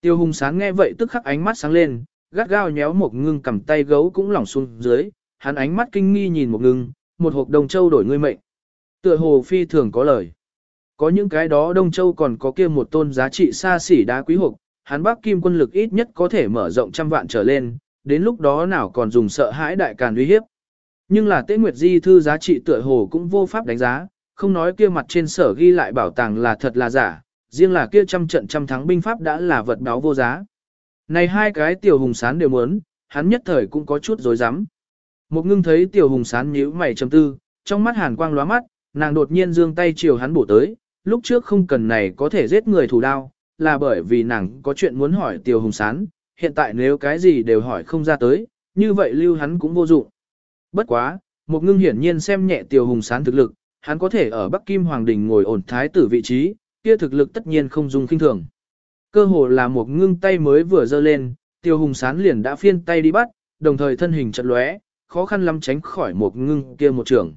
A: Tiêu hùng sán nghe vậy tức khắc ánh mắt sáng lên, gắt gao nhéo một ngưng cầm tay gấu cũng lỏng xuống dưới, hắn ánh mắt kinh nghi nhìn một ngưng, một hộp đồng châu đổi ngươi mệnh. Tựa hồ phi thường có lời. Có những cái đó Đông Châu còn có kia một tôn giá trị xa xỉ đá quý hộp, hắn Bắc Kim quân lực ít nhất có thể mở rộng trăm vạn trở lên, đến lúc đó nào còn dùng sợ hãi đại càn uy hiếp. Nhưng là Tế Nguyệt Di thư giá trị tựa hồ cũng vô pháp đánh giá, không nói kia mặt trên sở ghi lại bảo tàng là thật là giả, riêng là kia trăm trận trăm thắng binh pháp đã là vật báo vô giá. Này hai cái tiểu hùng sán đều muốn, hắn nhất thời cũng có chút dối rắm Một ngưng thấy tiểu hùng sán nhíu mày trầm tư, trong mắt hàn quang lóa mắt, nàng đột nhiên dương tay chiều hắn bổ tới, lúc trước không cần này có thể giết người thủ đao, là bởi vì nàng có chuyện muốn hỏi tiểu hùng sán, hiện tại nếu cái gì đều hỏi không ra tới, như vậy lưu hắn cũng vô dụng. Bất quá, một ngưng hiển nhiên xem nhẹ tiểu hùng sán thực lực, hắn có thể ở Bắc Kim Hoàng Đình ngồi ổn thái tử vị trí, kia thực lực tất nhiên không dùng kinh thường. Cơ hồ là một ngưng tay mới vừa dơ lên, tiêu hùng sán liền đã phiên tay đi bắt, đồng thời thân hình chật lóe, khó khăn lắm tránh khỏi một ngưng kia một trường.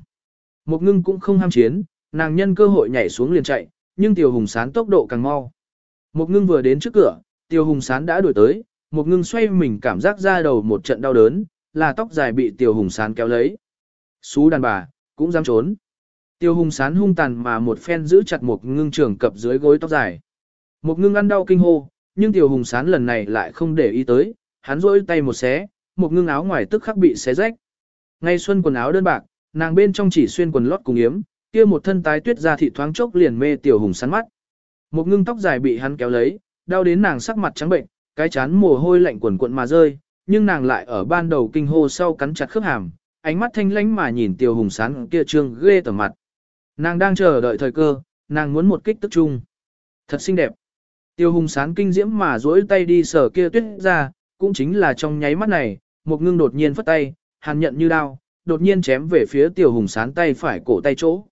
A: Một ngưng cũng không ham chiến, nàng nhân cơ hội nhảy xuống liền chạy, nhưng tiêu hùng sán tốc độ càng mau. Một ngưng vừa đến trước cửa, tiêu hùng sán đã đuổi tới, một ngưng xoay mình cảm giác ra đầu một trận đau đớn, là tóc dài bị tiêu hùng sán kéo lấy. Xú đàn bà, cũng dám trốn. Tiêu hùng sán hung tàn mà một phen giữ chặt một ngưng trường cập dưới gối tóc dài. Một ngưng ăn đau kinh hô, nhưng tiểu hùng sán lần này lại không để ý tới, hắn rỗi tay một xé, một ngưng áo ngoài tức khắc bị xé rách. Ngay xuân quần áo đơn bạc, nàng bên trong chỉ xuyên quần lót cùng yếm, kia một thân tái tuyết ra thị thoáng chốc liền mê tiểu hùng sán mắt. Một ngưng tóc dài bị hắn kéo lấy, đau đến nàng sắc mặt trắng bệnh, cái chán mồ hôi lạnh quần quận mà rơi, nhưng nàng lại ở ban đầu kinh hô sau cắn chặt khớp hàm, ánh mắt thanh lãnh mà nhìn Tiêu hùng sán kia trương ghê tởm mặt. Nàng đang chờ đợi thời cơ, nàng muốn một kích tức chung. Thật xinh đẹp. Tiêu hùng sán kinh diễm mà duỗi tay đi sờ kia tuyết ra, cũng chính là trong nháy mắt này, một ngưng đột nhiên phất tay, hàn nhận như đao, đột nhiên chém về phía Tiêu hùng sán tay phải cổ tay chỗ.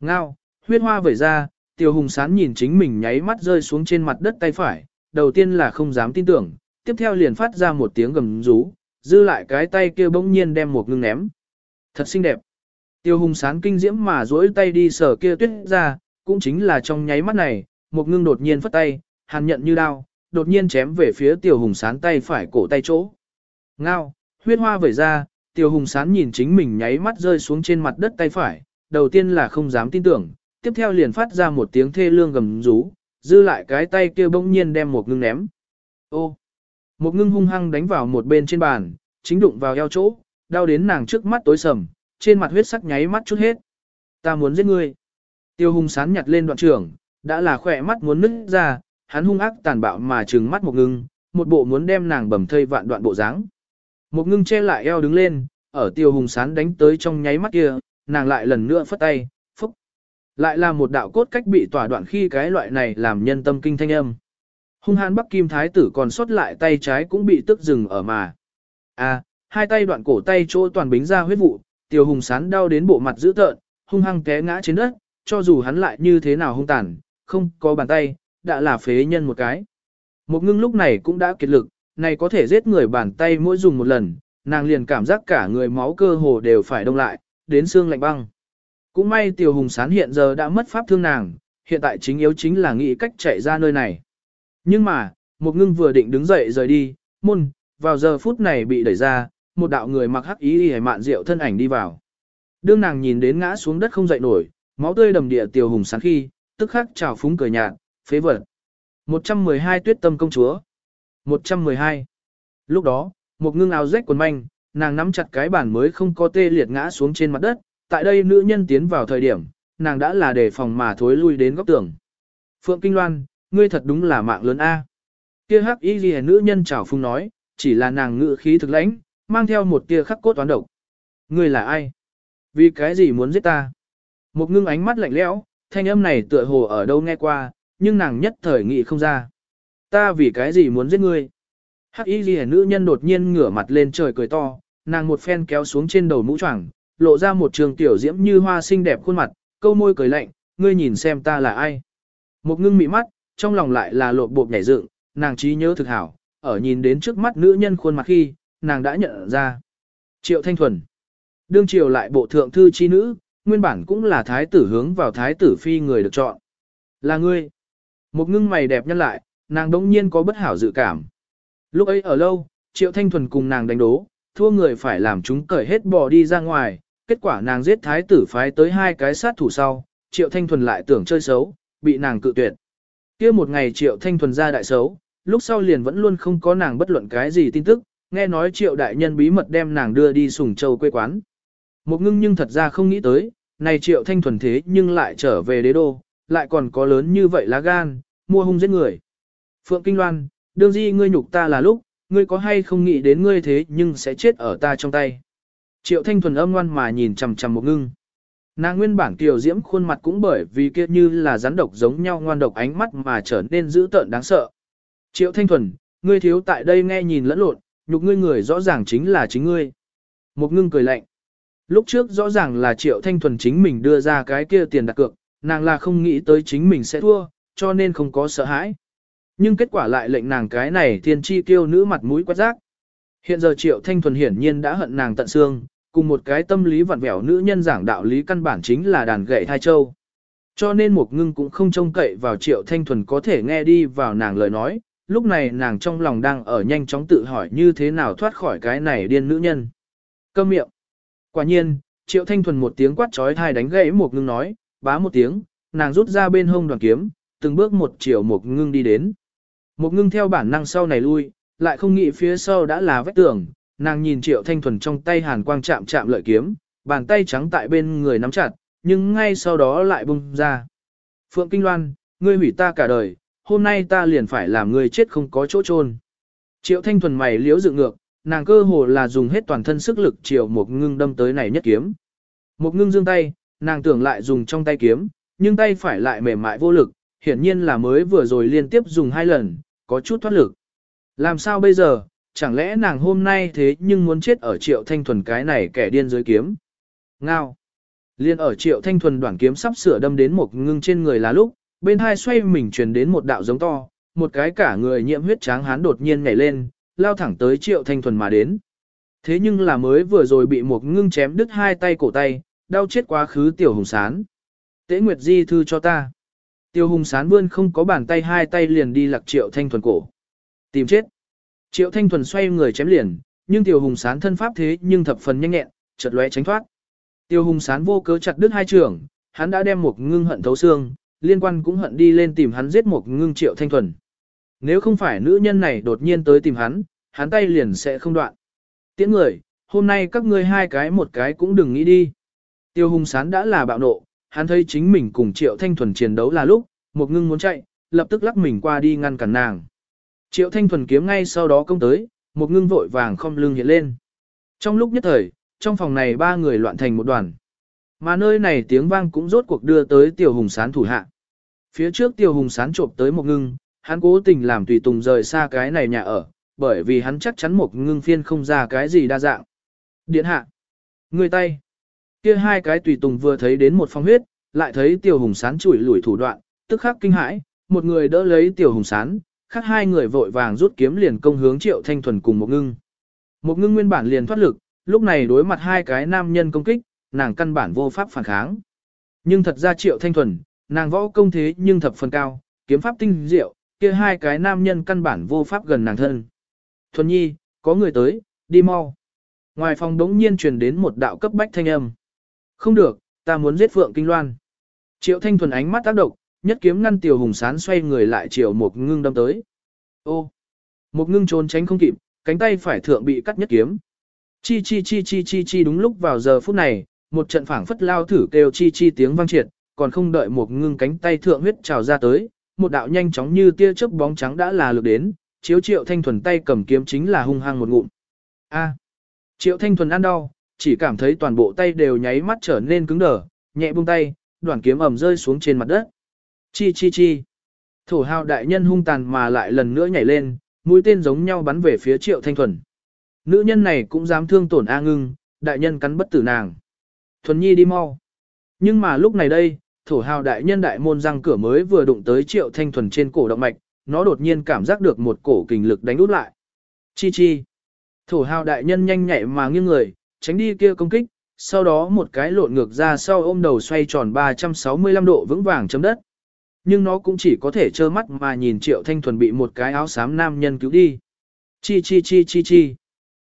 A: Ngao, huyết hoa vẩy ra, Tiêu hùng sán nhìn chính mình nháy mắt rơi xuống trên mặt đất tay phải, đầu tiên là không dám tin tưởng, tiếp theo liền phát ra một tiếng gầm rú, dư lại cái tay kia bỗng nhiên đem một ngưng ném. Thật xinh đẹp. Tiêu hùng sán kinh diễm mà duỗi tay đi sờ kia tuyết ra, cũng chính là trong nháy mắt này, một ngưng đột nhiên phất tay, hàn nhận như đao, đột nhiên chém về phía Tiêu hùng sán tay phải cổ tay chỗ. Ngao, huyết hoa vẩy ra, Tiêu hùng sán nhìn chính mình nháy mắt rơi xuống trên mặt đất tay phải, đầu tiên là không dám tin tưởng, tiếp theo liền phát ra một tiếng thê lương gầm rú, dư lại cái tay kia bỗng nhiên đem một ngưng ném. Ô, một ngưng hung hăng đánh vào một bên trên bàn, chính đụng vào eo chỗ, đau đến nàng trước mắt tối sầm, trên mặt huyết sắc nháy mắt chút hết. Ta muốn giết ngươi. Tiêu Hung sán nhặt lên đoạn trưởng, đã là khỏe mắt muốn nứt ra, hắn hung ác tàn bạo mà trừng mắt một ngưng, một bộ muốn đem nàng bầm thây vạn đoạn bộ dáng. Một ngưng che lại eo đứng lên, ở tiêu hùng sán đánh tới trong nháy mắt kia, nàng lại lần nữa phất tay, phúc. Lại là một đạo cốt cách bị tỏa đoạn khi cái loại này làm nhân tâm kinh thanh âm. Hung hãn Bắc Kim Thái tử còn sót lại tay trái cũng bị tức dừng ở mà. À, hai tay đoạn cổ tay chỗ toàn bính ra huyết vụ, tiêu hùng sán đau đến bộ mặt dữ tợn, hung hăng té ngã trên đất, cho dù hắn lại như thế nào hung tàn, không có bàn tay, đã là phế nhân một cái. Một ngưng lúc này cũng đã kiệt lực, này có thể giết người bàn tay mỗi dùng một lần, nàng liền cảm giác cả người máu cơ hồ đều phải đông lại, đến xương lạnh băng. Cũng may tiểu hùng sán hiện giờ đã mất pháp thương nàng, hiện tại chính yếu chính là nghĩ cách chạy ra nơi này. Nhưng mà, một ngưng vừa định đứng dậy rời đi, môn, vào giờ phút này bị đẩy ra, một đạo người mặc hắc ý y mạn rượu thân ảnh đi vào. Đương nàng nhìn đến ngã xuống đất không dậy nổi, máu tươi đầm địa tiểu hùng sán khi, tức khắc trào phúng cười nhạt, phế vật. 112 tuyết tâm công chúa. 112. Lúc đó, một ngưng áo rách quần manh, nàng nắm chặt cái bàn mới không có tê liệt ngã xuống trên mặt đất, tại đây nữ nhân tiến vào thời điểm, nàng đã là đề phòng mà thối lui đến góc tường. Phượng Kinh Loan, ngươi thật đúng là mạng lớn A. Kia hắc y ghi nữ nhân chào phung nói, chỉ là nàng ngự khí thực lãnh, mang theo một tia khắc cốt toán độc. Ngươi là ai? Vì cái gì muốn giết ta? Một ngưng ánh mắt lạnh lẽo, thanh âm này tựa hồ ở đâu nghe qua, nhưng nàng nhất thời nghĩ không ra. Ta vì cái gì muốn giết ngươi? Hắc y ghi nữ nhân đột nhiên ngửa mặt lên trời cười to, nàng một phen kéo xuống trên đầu mũ choàng, lộ ra một trường tiểu diễm như hoa xinh đẹp khuôn mặt, câu môi cười lạnh, ngươi nhìn xem ta là ai. Một ngưng mị mắt, trong lòng lại là lộ bộp nhảy dựng, nàng trí nhớ thực hảo, ở nhìn đến trước mắt nữ nhân khuôn mặt khi, nàng đã nhận ra. Triệu Thanh Thuần. Đương triều lại bộ thượng thư chi nữ, nguyên bản cũng là thái tử hướng vào thái tử phi người được chọn. Là ngươi. Một ngưng mày đẹp nhân lại, nàng đống nhiên có bất hảo dự cảm. Lúc ấy ở lâu, Triệu Thanh Thuần cùng nàng đánh đố, thua người phải làm chúng cởi hết bò đi ra ngoài, kết quả nàng giết thái tử phái tới hai cái sát thủ sau, Triệu Thanh Thuần lại tưởng chơi xấu, bị nàng cự tuyệt kia một ngày Triệu Thanh Thuần ra đại xấu, lúc sau liền vẫn luôn không có nàng bất luận cái gì tin tức, nghe nói Triệu Đại Nhân bí mật đem nàng đưa đi sùng châu quê quán. Một ngưng nhưng thật ra không nghĩ tới, này Triệu Thanh Thuần thế nhưng lại trở về đế đô, lại còn có lớn như vậy lá gan, mua hung giết người. Phượng Kinh Loan, đương di ngươi nhục ta là lúc, ngươi có hay không nghĩ đến ngươi thế nhưng sẽ chết ở ta trong tay. Triệu Thanh Thuần âm ngoan mà nhìn chằm chằm một ngưng. Nàng nguyên bản tiểu diễm khuôn mặt cũng bởi vì kia như là rắn độc giống nhau ngoan độc ánh mắt mà trở nên dữ tợn đáng sợ. Triệu Thanh Thuần, ngươi thiếu tại đây nghe nhìn lẫn lộn, nhục ngươi người rõ ràng chính là chính ngươi. Một ngưng cười lạnh. Lúc trước rõ ràng là Triệu Thanh Thuần chính mình đưa ra cái kia tiền đặt cược, nàng là không nghĩ tới chính mình sẽ thua, cho nên không có sợ hãi. Nhưng kết quả lại lệnh nàng cái này thiên chi tiêu nữ mặt mũi quát rác. Hiện giờ Triệu Thanh Thuần hiển nhiên đã hận nàng tận xương, cùng một cái tâm lý vặn vẹo nữ nhân giảng đạo lý căn bản chính là đàn gậy thai châu. Cho nên một ngưng cũng không trông cậy vào Triệu Thanh Thuần có thể nghe đi vào nàng lời nói, lúc này nàng trong lòng đang ở nhanh chóng tự hỏi như thế nào thoát khỏi cái này điên nữ nhân. Câm miệng. Quả nhiên, Triệu Thanh Thuần một tiếng quát trói thai đánh gãy một ngưng nói, bá một tiếng, nàng rút ra bên hông đoàn kiếm, từng bước một triệu một ngưng đi đến. Một ngưng theo bản năng sau này lui, lại không nghĩ phía sau đã là vách tường, nàng nhìn triệu thanh thuần trong tay hàn quang chạm chạm lợi kiếm, bàn tay trắng tại bên người nắm chặt, nhưng ngay sau đó lại bung ra. Phượng Kinh Loan, ngươi hủy ta cả đời, hôm nay ta liền phải làm ngươi chết không có chỗ chôn. Triệu thanh thuần mày liếu dựng ngược, nàng cơ hồ là dùng hết toàn thân sức lực triệu một ngưng đâm tới này nhất kiếm. Một ngưng dương tay, nàng tưởng lại dùng trong tay kiếm, nhưng tay phải lại mềm mại vô lực, hiển nhiên là mới vừa rồi liên tiếp dùng hai lần, có chút thoát lực. Làm sao bây giờ, chẳng lẽ nàng hôm nay thế nhưng muốn chết ở triệu thanh thuần cái này kẻ điên dưới kiếm. Ngao. Liên ở triệu thanh thuần đoạn kiếm sắp sửa đâm đến một ngưng trên người là lúc, bên hai xoay mình truyền đến một đạo giống to, một cái cả người nhiễm huyết tráng hán đột nhiên nhảy lên, lao thẳng tới triệu thanh thuần mà đến. Thế nhưng là mới vừa rồi bị một ngưng chém đứt hai tay cổ tay, đau chết quá khứ tiểu hùng sán. Tế Nguyệt Di thư cho ta. Tiêu hùng sán vươn không có bàn tay hai tay liền đi lạc triệu thanh thuần cổ. Tìm chết. Triệu thanh thuần xoay người chém liền, nhưng tiêu hùng sán thân pháp thế nhưng thập phần nhanh nhẹn, chợt lóe tránh thoát. Tiêu hùng sán vô cớ chặt đứt hai trường, hắn đã đem một ngưng hận thấu xương, liên quan cũng hận đi lên tìm hắn giết một ngưng triệu thanh thuần. Nếu không phải nữ nhân này đột nhiên tới tìm hắn, hắn tay liền sẽ không đoạn. Tiễn người, hôm nay các ngươi hai cái một cái cũng đừng nghĩ đi. Tiêu hùng sán đã là bạo nộ, hắn thấy chính mình cùng triệu thanh thuần chiến đấu là lúc, một ngưng muốn chạy, lập tức lắc mình qua đi ngăn cản nàng. Triệu thanh thuần kiếm ngay sau đó công tới, một ngưng vội vàng không lưng hiện lên. Trong lúc nhất thời, trong phòng này ba người loạn thành một đoàn. Mà nơi này tiếng vang cũng rốt cuộc đưa tới tiểu hùng sán thủ hạ. Phía trước tiểu hùng sán trộm tới một ngưng, hắn cố tình làm tùy tùng rời xa cái này nhà ở, bởi vì hắn chắc chắn một ngưng phiên không ra cái gì đa dạng. Điện hạ. Người tay. Kia hai cái tùy tùng vừa thấy đến một phong huyết, lại thấy tiểu hùng sán chủi lủi thủ đoạn, tức khắc kinh hãi, một người đỡ lấy tiểu hùng sán, khác hai người vội vàng rút kiếm liền công hướng triệu thanh thuần cùng một ngưng. Một ngưng nguyên bản liền thoát lực, lúc này đối mặt hai cái nam nhân công kích, nàng căn bản vô pháp phản kháng. Nhưng thật ra triệu thanh thuần, nàng võ công thế nhưng thập phần cao, kiếm pháp tinh diệu, kia hai cái nam nhân căn bản vô pháp gần nàng thân. Thuần nhi, có người tới, đi mau. Ngoài phòng đống nhiên truyền đến một đạo cấp bách thanh âm. Không được, ta muốn giết Phượng Kinh Loan. Triệu Thanh Thuần ánh mắt tác động, nhất kiếm ngăn Tiểu Hùng Sán xoay người lại Triệu Một Ngưng đâm tới. Ô! Một Ngưng trốn tránh không kịp, cánh tay phải thượng bị cắt nhất kiếm. Chi chi chi chi chi chi đúng lúc vào giờ phút này, một trận phảng phất lao thử kêu chi chi tiếng vang triệt, còn không đợi Một Ngưng cánh tay thượng huyết trào ra tới, một đạo nhanh chóng như tia chớp bóng trắng đã là lực đến, chiếu Triệu Thanh Thuần tay cầm kiếm chính là hung hăng một ngụm. A! Triệu Thanh Thuần ăn đau, chỉ cảm thấy toàn bộ tay đều nháy mắt trở nên cứng đờ, nhẹ buông tay, đoạn kiếm ầm rơi xuống trên mặt đất. Chi chi chi. Thổ hào đại nhân hung tàn mà lại lần nữa nhảy lên, mũi tên giống nhau bắn về phía triệu thanh thuần. Nữ nhân này cũng dám thương tổn A ngưng, đại nhân cắn bất tử nàng. Thuần nhi đi mau. Nhưng mà lúc này đây, thổ hào đại nhân đại môn răng cửa mới vừa đụng tới triệu thanh thuần trên cổ động mạch, nó đột nhiên cảm giác được một cổ kình lực đánh út lại. Chi chi. Thổ hào đại nhân nhanh nhạy mà nghiêng người, tránh đi kia công kích, sau đó một cái lộn ngược ra sau ôm đầu xoay tròn 365 độ vững vàng chấm đất. Nhưng nó cũng chỉ có thể trơ mắt mà nhìn Triệu Thanh Thuần bị một cái áo xám nam nhân cứu đi. Chi chi chi chi chi.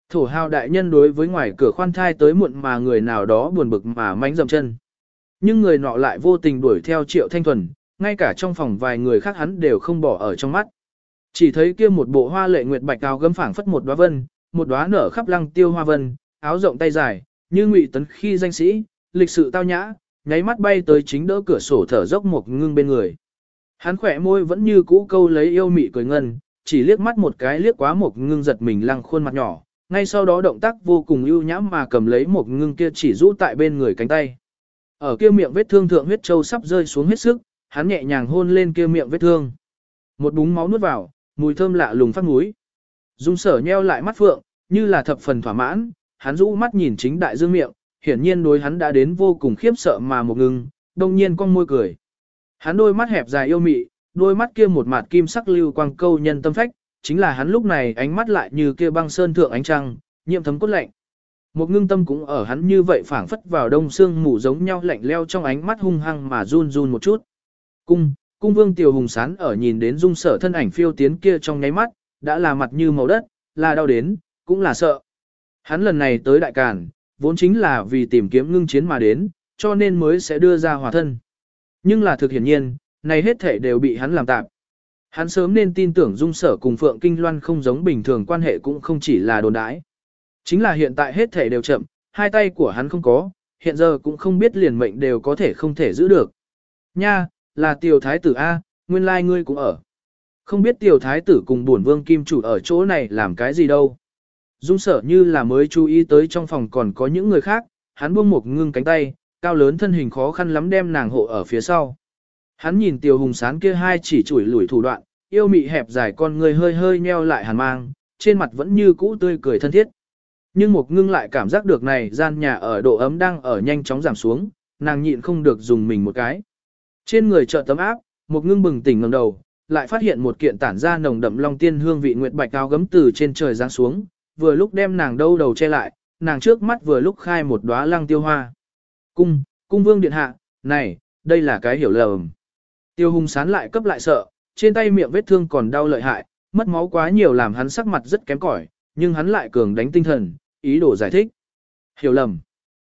A: Thổ hào đại nhân đối với ngoài cửa khoan thai tới muộn mà người nào đó buồn bực mà mánh dầm chân. Nhưng người nọ lại vô tình đuổi theo Triệu Thanh Thuần, ngay cả trong phòng vài người khác hắn đều không bỏ ở trong mắt. Chỉ thấy kia một bộ hoa lệ nguyệt bạch áo gấm phảng phất một đóa vân, một đóa nở khắp lăng tiêu hoa vân, áo rộng tay dài, như ngụy tấn khi danh sĩ, lịch sự tao nhã, nháy mắt bay tới chính đỡ cửa sổ thở dốc một ngưng bên người. Hắn khỏe môi vẫn như cũ câu lấy yêu mị cười ngân, chỉ liếc mắt một cái liếc quá một ngưng giật mình lăng khuôn mặt nhỏ, ngay sau đó động tác vô cùng ưu nhãm mà cầm lấy một ngưng kia chỉ rũ tại bên người cánh tay. Ở kia miệng vết thương thượng huyết châu sắp rơi xuống hết sức, hắn nhẹ nhàng hôn lên kia miệng vết thương. Một búng máu nuốt vào, mùi thơm lạ lùng phát mũi. Dung sở nheo lại mắt phượng, như là thập phần thỏa mãn, hắn rũ mắt nhìn chính đại dương miệng, hiển nhiên đối hắn đã đến vô cùng khiếp sợ mà một ngưng, đông nhiên con môi cười. Hắn đôi mắt hẹp dài yêu mị, đôi mắt kia một mạt kim sắc lưu quang câu nhân tâm phách, chính là hắn lúc này ánh mắt lại như kia băng sơn thượng ánh trăng, nhiệm thấm cốt lạnh. Một ngưng tâm cũng ở hắn như vậy phảng phất vào đông xương mù giống nhau lạnh leo trong ánh mắt hung hăng mà run run một chút. Cung, cung vương tiểu hùng sán ở nhìn đến dung sở thân ảnh phiêu tiến kia trong nháy mắt, đã là mặt như màu đất, là đau đến, cũng là sợ. Hắn lần này tới đại càn, vốn chính là vì tìm kiếm ngưng chiến mà đến, cho nên mới sẽ đưa ra hòa thân. Nhưng là thực hiển nhiên, này hết thể đều bị hắn làm tạm. Hắn sớm nên tin tưởng dung sở cùng Phượng Kinh Loan không giống bình thường quan hệ cũng không chỉ là đồn đãi. Chính là hiện tại hết thể đều chậm, hai tay của hắn không có, hiện giờ cũng không biết liền mệnh đều có thể không thể giữ được. Nha, là tiểu thái tử A, nguyên lai ngươi cũng ở. Không biết tiểu thái tử cùng bổn vương kim chủ ở chỗ này làm cái gì đâu. Dung sở như là mới chú ý tới trong phòng còn có những người khác, hắn buông một ngưng cánh tay, cao lớn thân hình khó khăn lắm đem nàng hộ ở phía sau. Hắn nhìn tiểu hùng sán kia hai chỉ chủi lủi thủ đoạn, yêu mị hẹp dài con người hơi hơi nheo lại hàn mang, trên mặt vẫn như cũ tươi cười thân thiết. Nhưng một ngưng lại cảm giác được này gian nhà ở độ ấm đang ở nhanh chóng giảm xuống, nàng nhịn không được dùng mình một cái. Trên người chợ tấm áp, một ngưng bừng tỉnh ngẩng đầu, lại phát hiện một kiện tản ra nồng đậm long tiên hương vị nguyệt bạch cao gấm từ trên trời giáng xuống, vừa lúc đem nàng đâu đầu che lại, nàng trước mắt vừa lúc khai một đóa lăng tiêu hoa. Cung, cung vương điện hạ, này, đây là cái hiểu lầm. Tiêu hùng sán lại cấp lại sợ, trên tay miệng vết thương còn đau lợi hại, mất máu quá nhiều làm hắn sắc mặt rất kém cỏi, nhưng hắn lại cường đánh tinh thần, ý đồ giải thích. Hiểu lầm.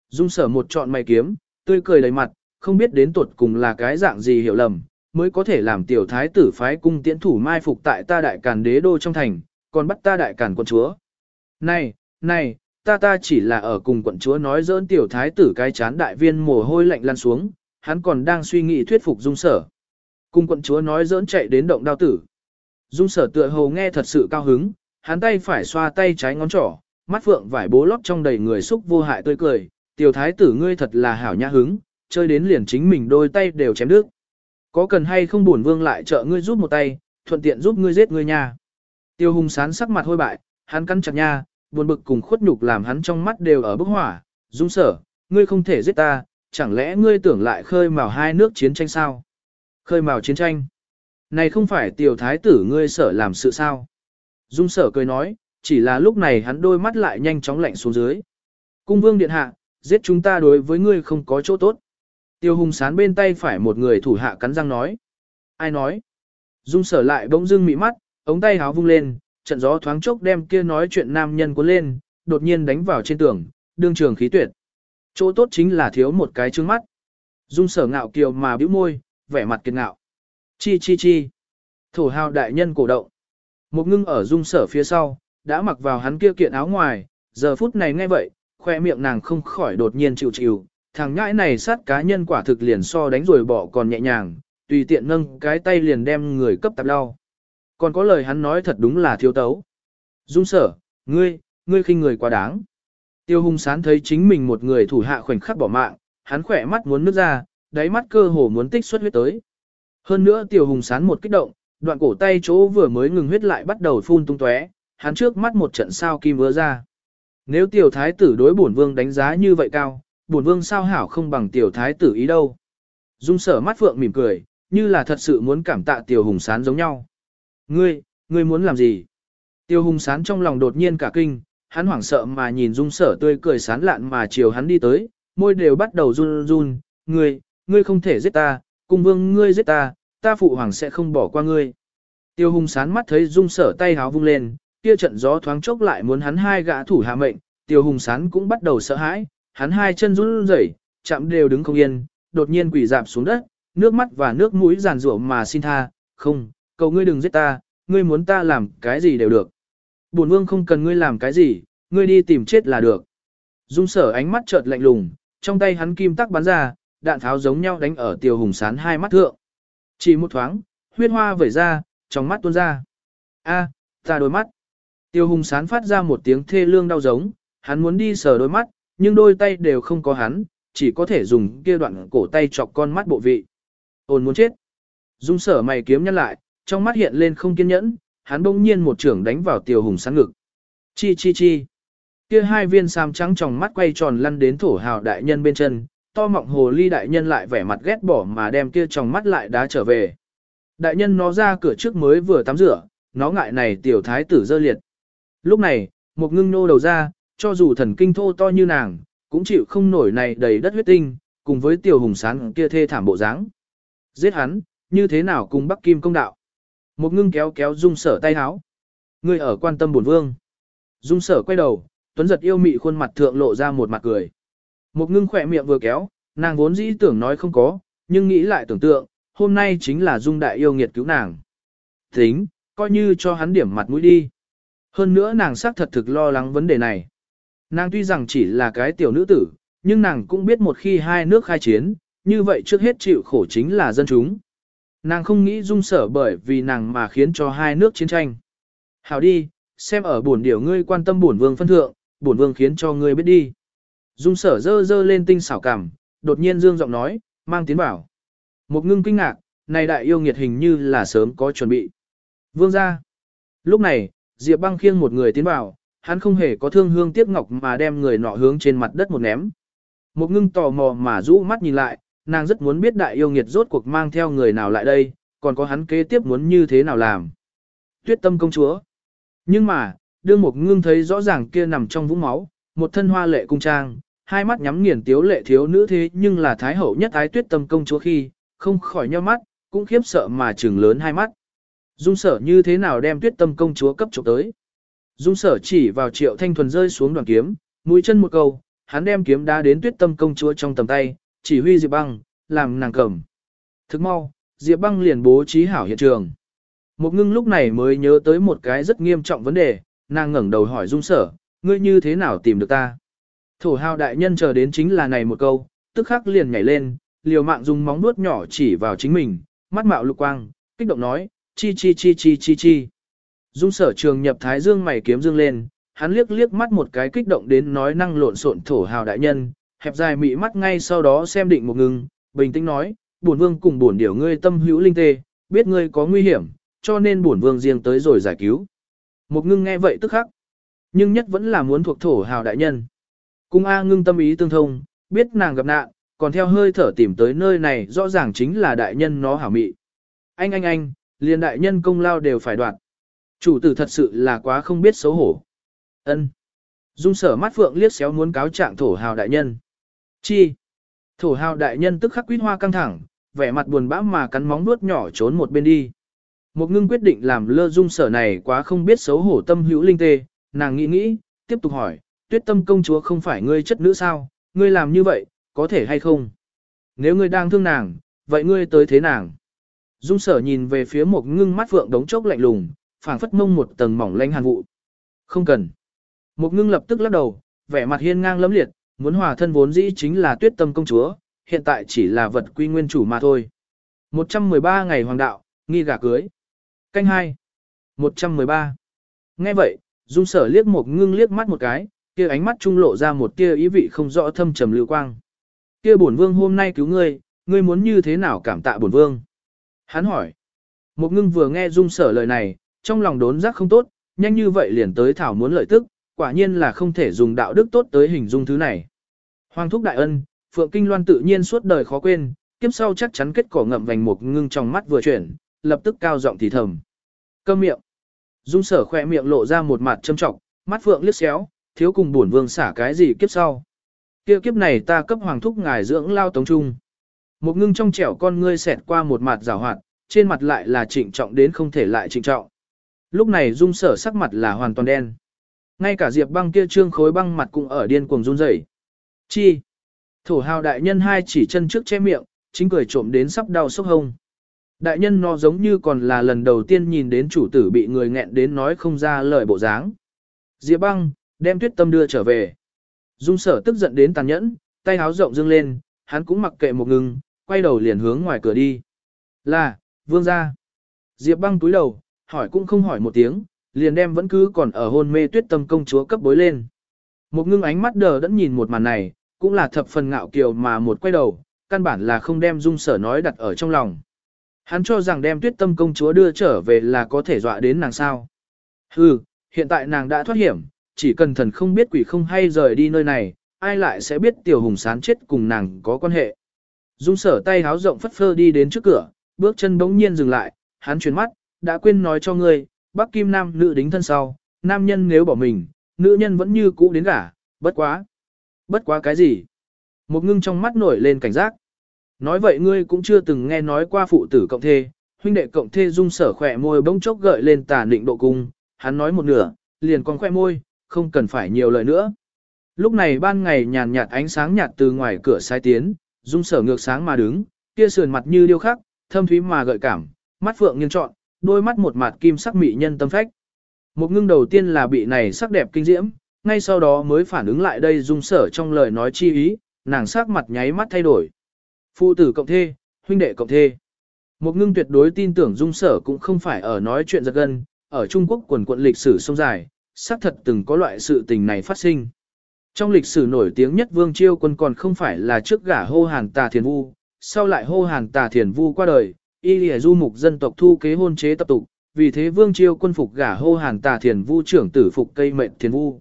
A: Dung sở một trọn mày kiếm, tươi cười đầy mặt, không biết đến tuột cùng là cái dạng gì hiểu lầm, mới có thể làm tiểu thái tử phái cung tiễn thủ mai phục tại ta đại càn đế đô trong thành, còn bắt ta đại càn quân chúa. Này, này, ta ta chỉ là ở cùng quận chúa nói dỡn tiểu thái tử cái chán đại viên mồ hôi lạnh lăn xuống, hắn còn đang suy nghĩ thuyết phục dung sở. Cùng quận chúa nói dỡn chạy đến động đao tử. Dung sở tựa hồ nghe thật sự cao hứng, hắn tay phải xoa tay trái ngón trỏ, mắt phượng vải bố lót trong đầy người xúc vô hại tươi cười, tiểu thái tử ngươi thật là hảo nhã hứng, chơi đến liền chính mình đôi tay đều chém đứt. Có cần hay không buồn vương lại trợ ngươi giúp một tay, thuận tiện giúp ngươi giết ngươi nha. Tiêu hùng sán sắc mặt hôi bại, hắn cắn chặt nha, buồn bực cùng khuất nhục làm hắn trong mắt đều ở bức hỏa, dung sở, ngươi không thể giết ta, chẳng lẽ ngươi tưởng lại khơi mào hai nước chiến tranh sao? Khơi mào chiến tranh? Này không phải tiểu thái tử ngươi sở làm sự sao? Dung sở cười nói, chỉ là lúc này hắn đôi mắt lại nhanh chóng lạnh xuống dưới. Cung vương điện hạ, giết chúng ta đối với ngươi không có chỗ tốt. Tiêu hùng sán bên tay phải một người thủ hạ cắn răng nói. Ai nói? Dung sở lại bỗng dưng mị mắt, ống tay háo vung lên, trận gió thoáng chốc đem kia nói chuyện nam nhân cuốn lên, đột nhiên đánh vào trên tường, đương trường khí tuyệt. Chỗ tốt chính là thiếu một cái trứng mắt. Dung sở ngạo kiều mà bĩu môi, vẻ mặt kiệt ngạo. Chi chi chi. Thổ hào đại nhân cổ động. Một ngưng ở dung sở phía sau, đã mặc vào hắn kia kiện áo ngoài, giờ phút này nghe vậy, khoe miệng nàng không khỏi đột nhiên chịu chịu, thằng ngãi này sát cá nhân quả thực liền so đánh rồi bỏ còn nhẹ nhàng, tùy tiện nâng cái tay liền đem người cấp tạp đau. Còn có lời hắn nói thật đúng là thiếu tấu. Dung sở, ngươi, ngươi khinh người quá đáng. Tiêu hung sán thấy chính mình một người thủ hạ khoảnh khắc bỏ mạng, hắn khỏe mắt muốn nước ra, đáy mắt cơ hồ muốn tích xuất huyết tới. Hơn nữa tiêu hùng sán một kích động, đoạn cổ tay chỗ vừa mới ngừng huyết lại bắt đầu phun tung tóe, hắn trước mắt một trận sao kim vỡ ra. Nếu tiểu thái tử đối bổn vương đánh giá như vậy cao, bổn vương sao hảo không bằng tiểu thái tử ý đâu. Dung sở mắt phượng mỉm cười, như là thật sự muốn cảm tạ tiểu hùng sán giống nhau. Ngươi, ngươi muốn làm gì? Tiêu hùng sán trong lòng đột nhiên cả kinh, hắn hoảng sợ mà nhìn dung sở tươi cười sán lạn mà chiều hắn đi tới, môi đều bắt đầu run run, ngươi, ngươi không thể giết ta, cung vương ngươi giết ta, ta phụ hoàng sẽ không bỏ qua ngươi. Tiêu hùng sán mắt thấy dung sở tay háo vung lên, kia trận gió thoáng chốc lại muốn hắn hai gã thủ hạ mệnh, tiêu hùng sán cũng bắt đầu sợ hãi, hắn hai chân run rẩy, chạm đều đứng không yên, đột nhiên quỳ dạp xuống đất, nước mắt và nước mũi giàn rủa mà xin tha, không, cầu ngươi đừng giết ta, ngươi muốn ta làm cái gì đều được. Bổn vương không cần ngươi làm cái gì, ngươi đi tìm chết là được. Dung sở ánh mắt chợt lạnh lùng, trong tay hắn kim tắc bắn ra, đạn tháo giống nhau đánh ở tiêu hùng sán hai mắt thượng. Chỉ một thoáng, huyết hoa vẩy ra, trong mắt tuôn ra. A, ta đôi mắt. Tiêu hùng sán phát ra một tiếng thê lương đau giống, hắn muốn đi sờ đôi mắt, nhưng đôi tay đều không có hắn, chỉ có thể dùng kia đoạn cổ tay chọc con mắt bộ vị. Ôn muốn chết. Dung sở mày kiếm nhăn lại, trong mắt hiện lên không kiên nhẫn, hắn bỗng nhiên một trưởng đánh vào tiêu hùng sáng ngực. Chi chi chi. Kia hai viên sam trắng trong mắt quay tròn lăn đến thổ hào đại nhân bên chân, to mọng hồ ly đại nhân lại vẻ mặt ghét bỏ mà đem kia trong mắt lại đá trở về. Đại nhân nó ra cửa trước mới vừa tắm rửa, nó ngại này tiểu thái tử dơ liệt. Lúc này, một ngưng nô đầu ra, cho dù thần kinh thô to như nàng, cũng chịu không nổi này đầy đất huyết tinh, cùng với tiểu hùng sán kia thê thảm bộ dáng. Giết hắn, như thế nào cùng Bắc Kim công đạo. Một ngưng kéo kéo dung sở tay háo. Người ở quan tâm bổn vương. Dung sở quay đầu, tuấn giật yêu mị khuôn mặt thượng lộ ra một mặt cười. Một ngưng khỏe miệng vừa kéo, nàng vốn dĩ tưởng nói không có, nhưng nghĩ lại tưởng tượng, hôm nay chính là dung đại yêu nghiệt cứu nàng. Tính, coi như cho hắn điểm mặt mũi đi. Hơn nữa nàng xác thật thực lo lắng vấn đề này. Nàng tuy rằng chỉ là cái tiểu nữ tử, nhưng nàng cũng biết một khi hai nước khai chiến, như vậy trước hết chịu khổ chính là dân chúng. Nàng không nghĩ dung sở bởi vì nàng mà khiến cho hai nước chiến tranh. Hảo đi, xem ở bổn điều ngươi quan tâm bổn vương phân thượng, bổn vương khiến cho ngươi biết đi. Dung sở dơ dơ lên tinh xảo cảm, đột nhiên dương giọng nói, mang tiến bảo. Một ngưng kinh ngạc, này đại yêu nghiệt hình như là sớm có chuẩn bị. Vương ra. Lúc này, Diệp băng khiêng một người tiến vào, hắn không hề có thương hương tiếc ngọc mà đem người nọ hướng trên mặt đất một ném. Một ngưng tò mò mà rũ mắt nhìn lại, nàng rất muốn biết đại yêu nghiệt rốt cuộc mang theo người nào lại đây, còn có hắn kế tiếp muốn như thế nào làm. Tuyết tâm công chúa. Nhưng mà, đương một ngưng thấy rõ ràng kia nằm trong vũng máu, một thân hoa lệ cung trang, hai mắt nhắm nghiền tiếu lệ thiếu nữ thế nhưng là thái hậu nhất ái tuyết tâm công chúa khi, không khỏi nheo mắt, cũng khiếp sợ mà trừng lớn hai mắt. Dung sở như thế nào đem tuyết tâm công chúa cấp trục tới. Dung sở chỉ vào triệu thanh thuần rơi xuống đoàn kiếm, mũi chân một câu, hắn đem kiếm đá đến tuyết tâm công chúa trong tầm tay, chỉ huy Diệp băng, làm nàng cầm. Thức mau, Diệp băng liền bố trí hảo hiện trường. Một ngưng lúc này mới nhớ tới một cái rất nghiêm trọng vấn đề, nàng ngẩng đầu hỏi dung sở, ngươi như thế nào tìm được ta? Thổ hào đại nhân chờ đến chính là này một câu, tức khắc liền nhảy lên, liều mạng dùng móng nuốt nhỏ chỉ vào chính mình, mắt mạo lục quang, kích động nói, chi chi chi chi chi chi. Dung sở trường nhập thái dương mày kiếm dương lên, hắn liếc liếc mắt một cái kích động đến nói năng lộn xộn thổ hào đại nhân, hẹp dài mị mắt ngay sau đó xem định một ngừng, bình tĩnh nói, bổn vương cùng bổn điểu ngươi tâm hữu linh tê, biết ngươi có nguy hiểm, cho nên bổn vương riêng tới rồi giải cứu. Một ngưng nghe vậy tức khắc, nhưng nhất vẫn là muốn thuộc thổ hào đại nhân. Cung A ngưng tâm ý tương thông, biết nàng gặp nạn, còn theo hơi thở tìm tới nơi này rõ ràng chính là đại nhân nó hảo mị. Anh anh anh, liền đại nhân công lao đều phải đoạt. Chủ tử thật sự là quá không biết xấu hổ. ân Dung sở mắt phượng liếc xéo muốn cáo trạng thổ hào đại nhân. Chi? Thổ hào đại nhân tức khắc quýt hoa căng thẳng, vẻ mặt buồn bã mà cắn móng nuốt nhỏ trốn một bên đi. Một ngưng quyết định làm lơ dung sở này quá không biết xấu hổ tâm hữu linh tê, nàng nghĩ nghĩ, tiếp tục hỏi, tuyết tâm công chúa không phải ngươi chất nữ sao, ngươi làm như vậy, có thể hay không? Nếu ngươi đang thương nàng, vậy ngươi tới thế nàng? Dung sở nhìn về phía một ngưng mắt vượng đống chốc lạnh lùng, phảng phất mông một tầng mỏng lanh hàn vụ. Không cần. Một ngưng lập tức lắc đầu, vẻ mặt hiên ngang lấm liệt, muốn hòa thân vốn dĩ chính là tuyết tâm công chúa, hiện tại chỉ là vật quy nguyên chủ mà thôi. 113 ngày hoàng đạo, nghi gả cưới. Canh 2. 113. Nghe vậy, dung sở liếc một ngưng liếc mắt một cái, kia ánh mắt trung lộ ra một tia ý vị không rõ thâm trầm lưu quang. Kia bổn vương hôm nay cứu ngươi, ngươi muốn như thế nào cảm tạ bổn vương? Hắn hỏi. Một ngưng vừa nghe dung sở lời này, trong lòng đốn giác không tốt, nhanh như vậy liền tới thảo muốn lợi tức, quả nhiên là không thể dùng đạo đức tốt tới hình dung thứ này. Hoàng thúc đại ân, Phượng Kinh Loan tự nhiên suốt đời khó quên, kiếp sau chắc chắn kết cỏ ngậm vành một ngưng trong mắt vừa chuyển, lập tức cao giọng thì thầm. Câm miệng. Dung sở khỏe miệng lộ ra một mặt châm trọng, mắt Phượng liếc xéo, thiếu cùng buồn vương xả cái gì kiếp sau. Kia kiếp này ta cấp hoàng thúc ngài dưỡng lao tống trung. Một ngưng trong trẻo con ngươi xẹt qua một mặt rào hoạt, trên mặt lại là trịnh trọng đến không thể lại trịnh trọng. Lúc này dung sở sắc mặt là hoàn toàn đen. Ngay cả diệp băng kia trương khối băng mặt cũng ở điên cuồng run rẩy. Chi? Thổ hào đại nhân hai chỉ chân trước che miệng, chính cười trộm đến sắp đau sốc hông. Đại nhân nó giống như còn là lần đầu tiên nhìn đến chủ tử bị người nghẹn đến nói không ra lời bộ dáng. Diệp băng, đem tuyết tâm đưa trở về. Dung sở tức giận đến tàn nhẫn, tay háo rộng dương lên, hắn cũng mặc kệ một ngừng, quay đầu liền hướng ngoài cửa đi. Là, vương ra. Diệp băng túi đầu, hỏi cũng không hỏi một tiếng, liền đem vẫn cứ còn ở hôn mê tuyết tâm công chúa cấp bối lên. Một ngưng ánh mắt đờ đẫn nhìn một màn này, cũng là thập phần ngạo kiều mà một quay đầu, căn bản là không đem dung sở nói đặt ở trong lòng. Hắn cho rằng đem tuyết tâm công chúa đưa trở về là có thể dọa đến nàng sao. Hừ, hiện tại nàng đã thoát hiểm, chỉ cần thần không biết quỷ không hay rời đi nơi này, ai lại sẽ biết tiểu hùng sán chết cùng nàng có quan hệ. Dung sở tay háo rộng phất phơ đi đến trước cửa, bước chân bỗng nhiên dừng lại, hắn chuyển mắt, đã quên nói cho ngươi, bắc kim nam nữ đính thân sau, nam nhân nếu bỏ mình, nữ nhân vẫn như cũ đến gả, bất quá. Bất quá cái gì? Một ngưng trong mắt nổi lên cảnh giác. Nói vậy ngươi cũng chưa từng nghe nói qua phụ tử cộng thê, huynh đệ cộng thê dung sở khỏe môi bỗng chốc gợi lên tà định độ cung, hắn nói một nửa, liền còn khoe môi, không cần phải nhiều lời nữa. Lúc này ban ngày nhàn nhạt ánh sáng nhạt từ ngoài cửa sai tiến, dung sở ngược sáng mà đứng, kia sườn mặt như điêu khắc, thâm thúy mà gợi cảm, mắt phượng nghiêng trọn, đôi mắt một mặt kim sắc mị nhân tâm phách. Một ngưng đầu tiên là bị này sắc đẹp kinh diễm, ngay sau đó mới phản ứng lại đây dung sở trong lời nói chi ý, nàng sắc mặt nháy mắt thay đổi. Phụ tử cộng thê, huynh đệ cộng thê. Một ngưng tuyệt đối tin tưởng dung sở cũng không phải ở nói chuyện giật gân, ở Trung Quốc quần quận lịch sử sông dài, xác thật từng có loại sự tình này phát sinh. Trong lịch sử nổi tiếng nhất Vương Chiêu quân còn không phải là trước gả hô hàn tà thiền vu, sau lại hô hàn tà thiền vu qua đời, y lìa du mục dân tộc thu kế hôn chế tập tục, vì thế Vương Chiêu quân phục gả hô hàn tà thiền vu trưởng tử phục cây mệnh thiền vu.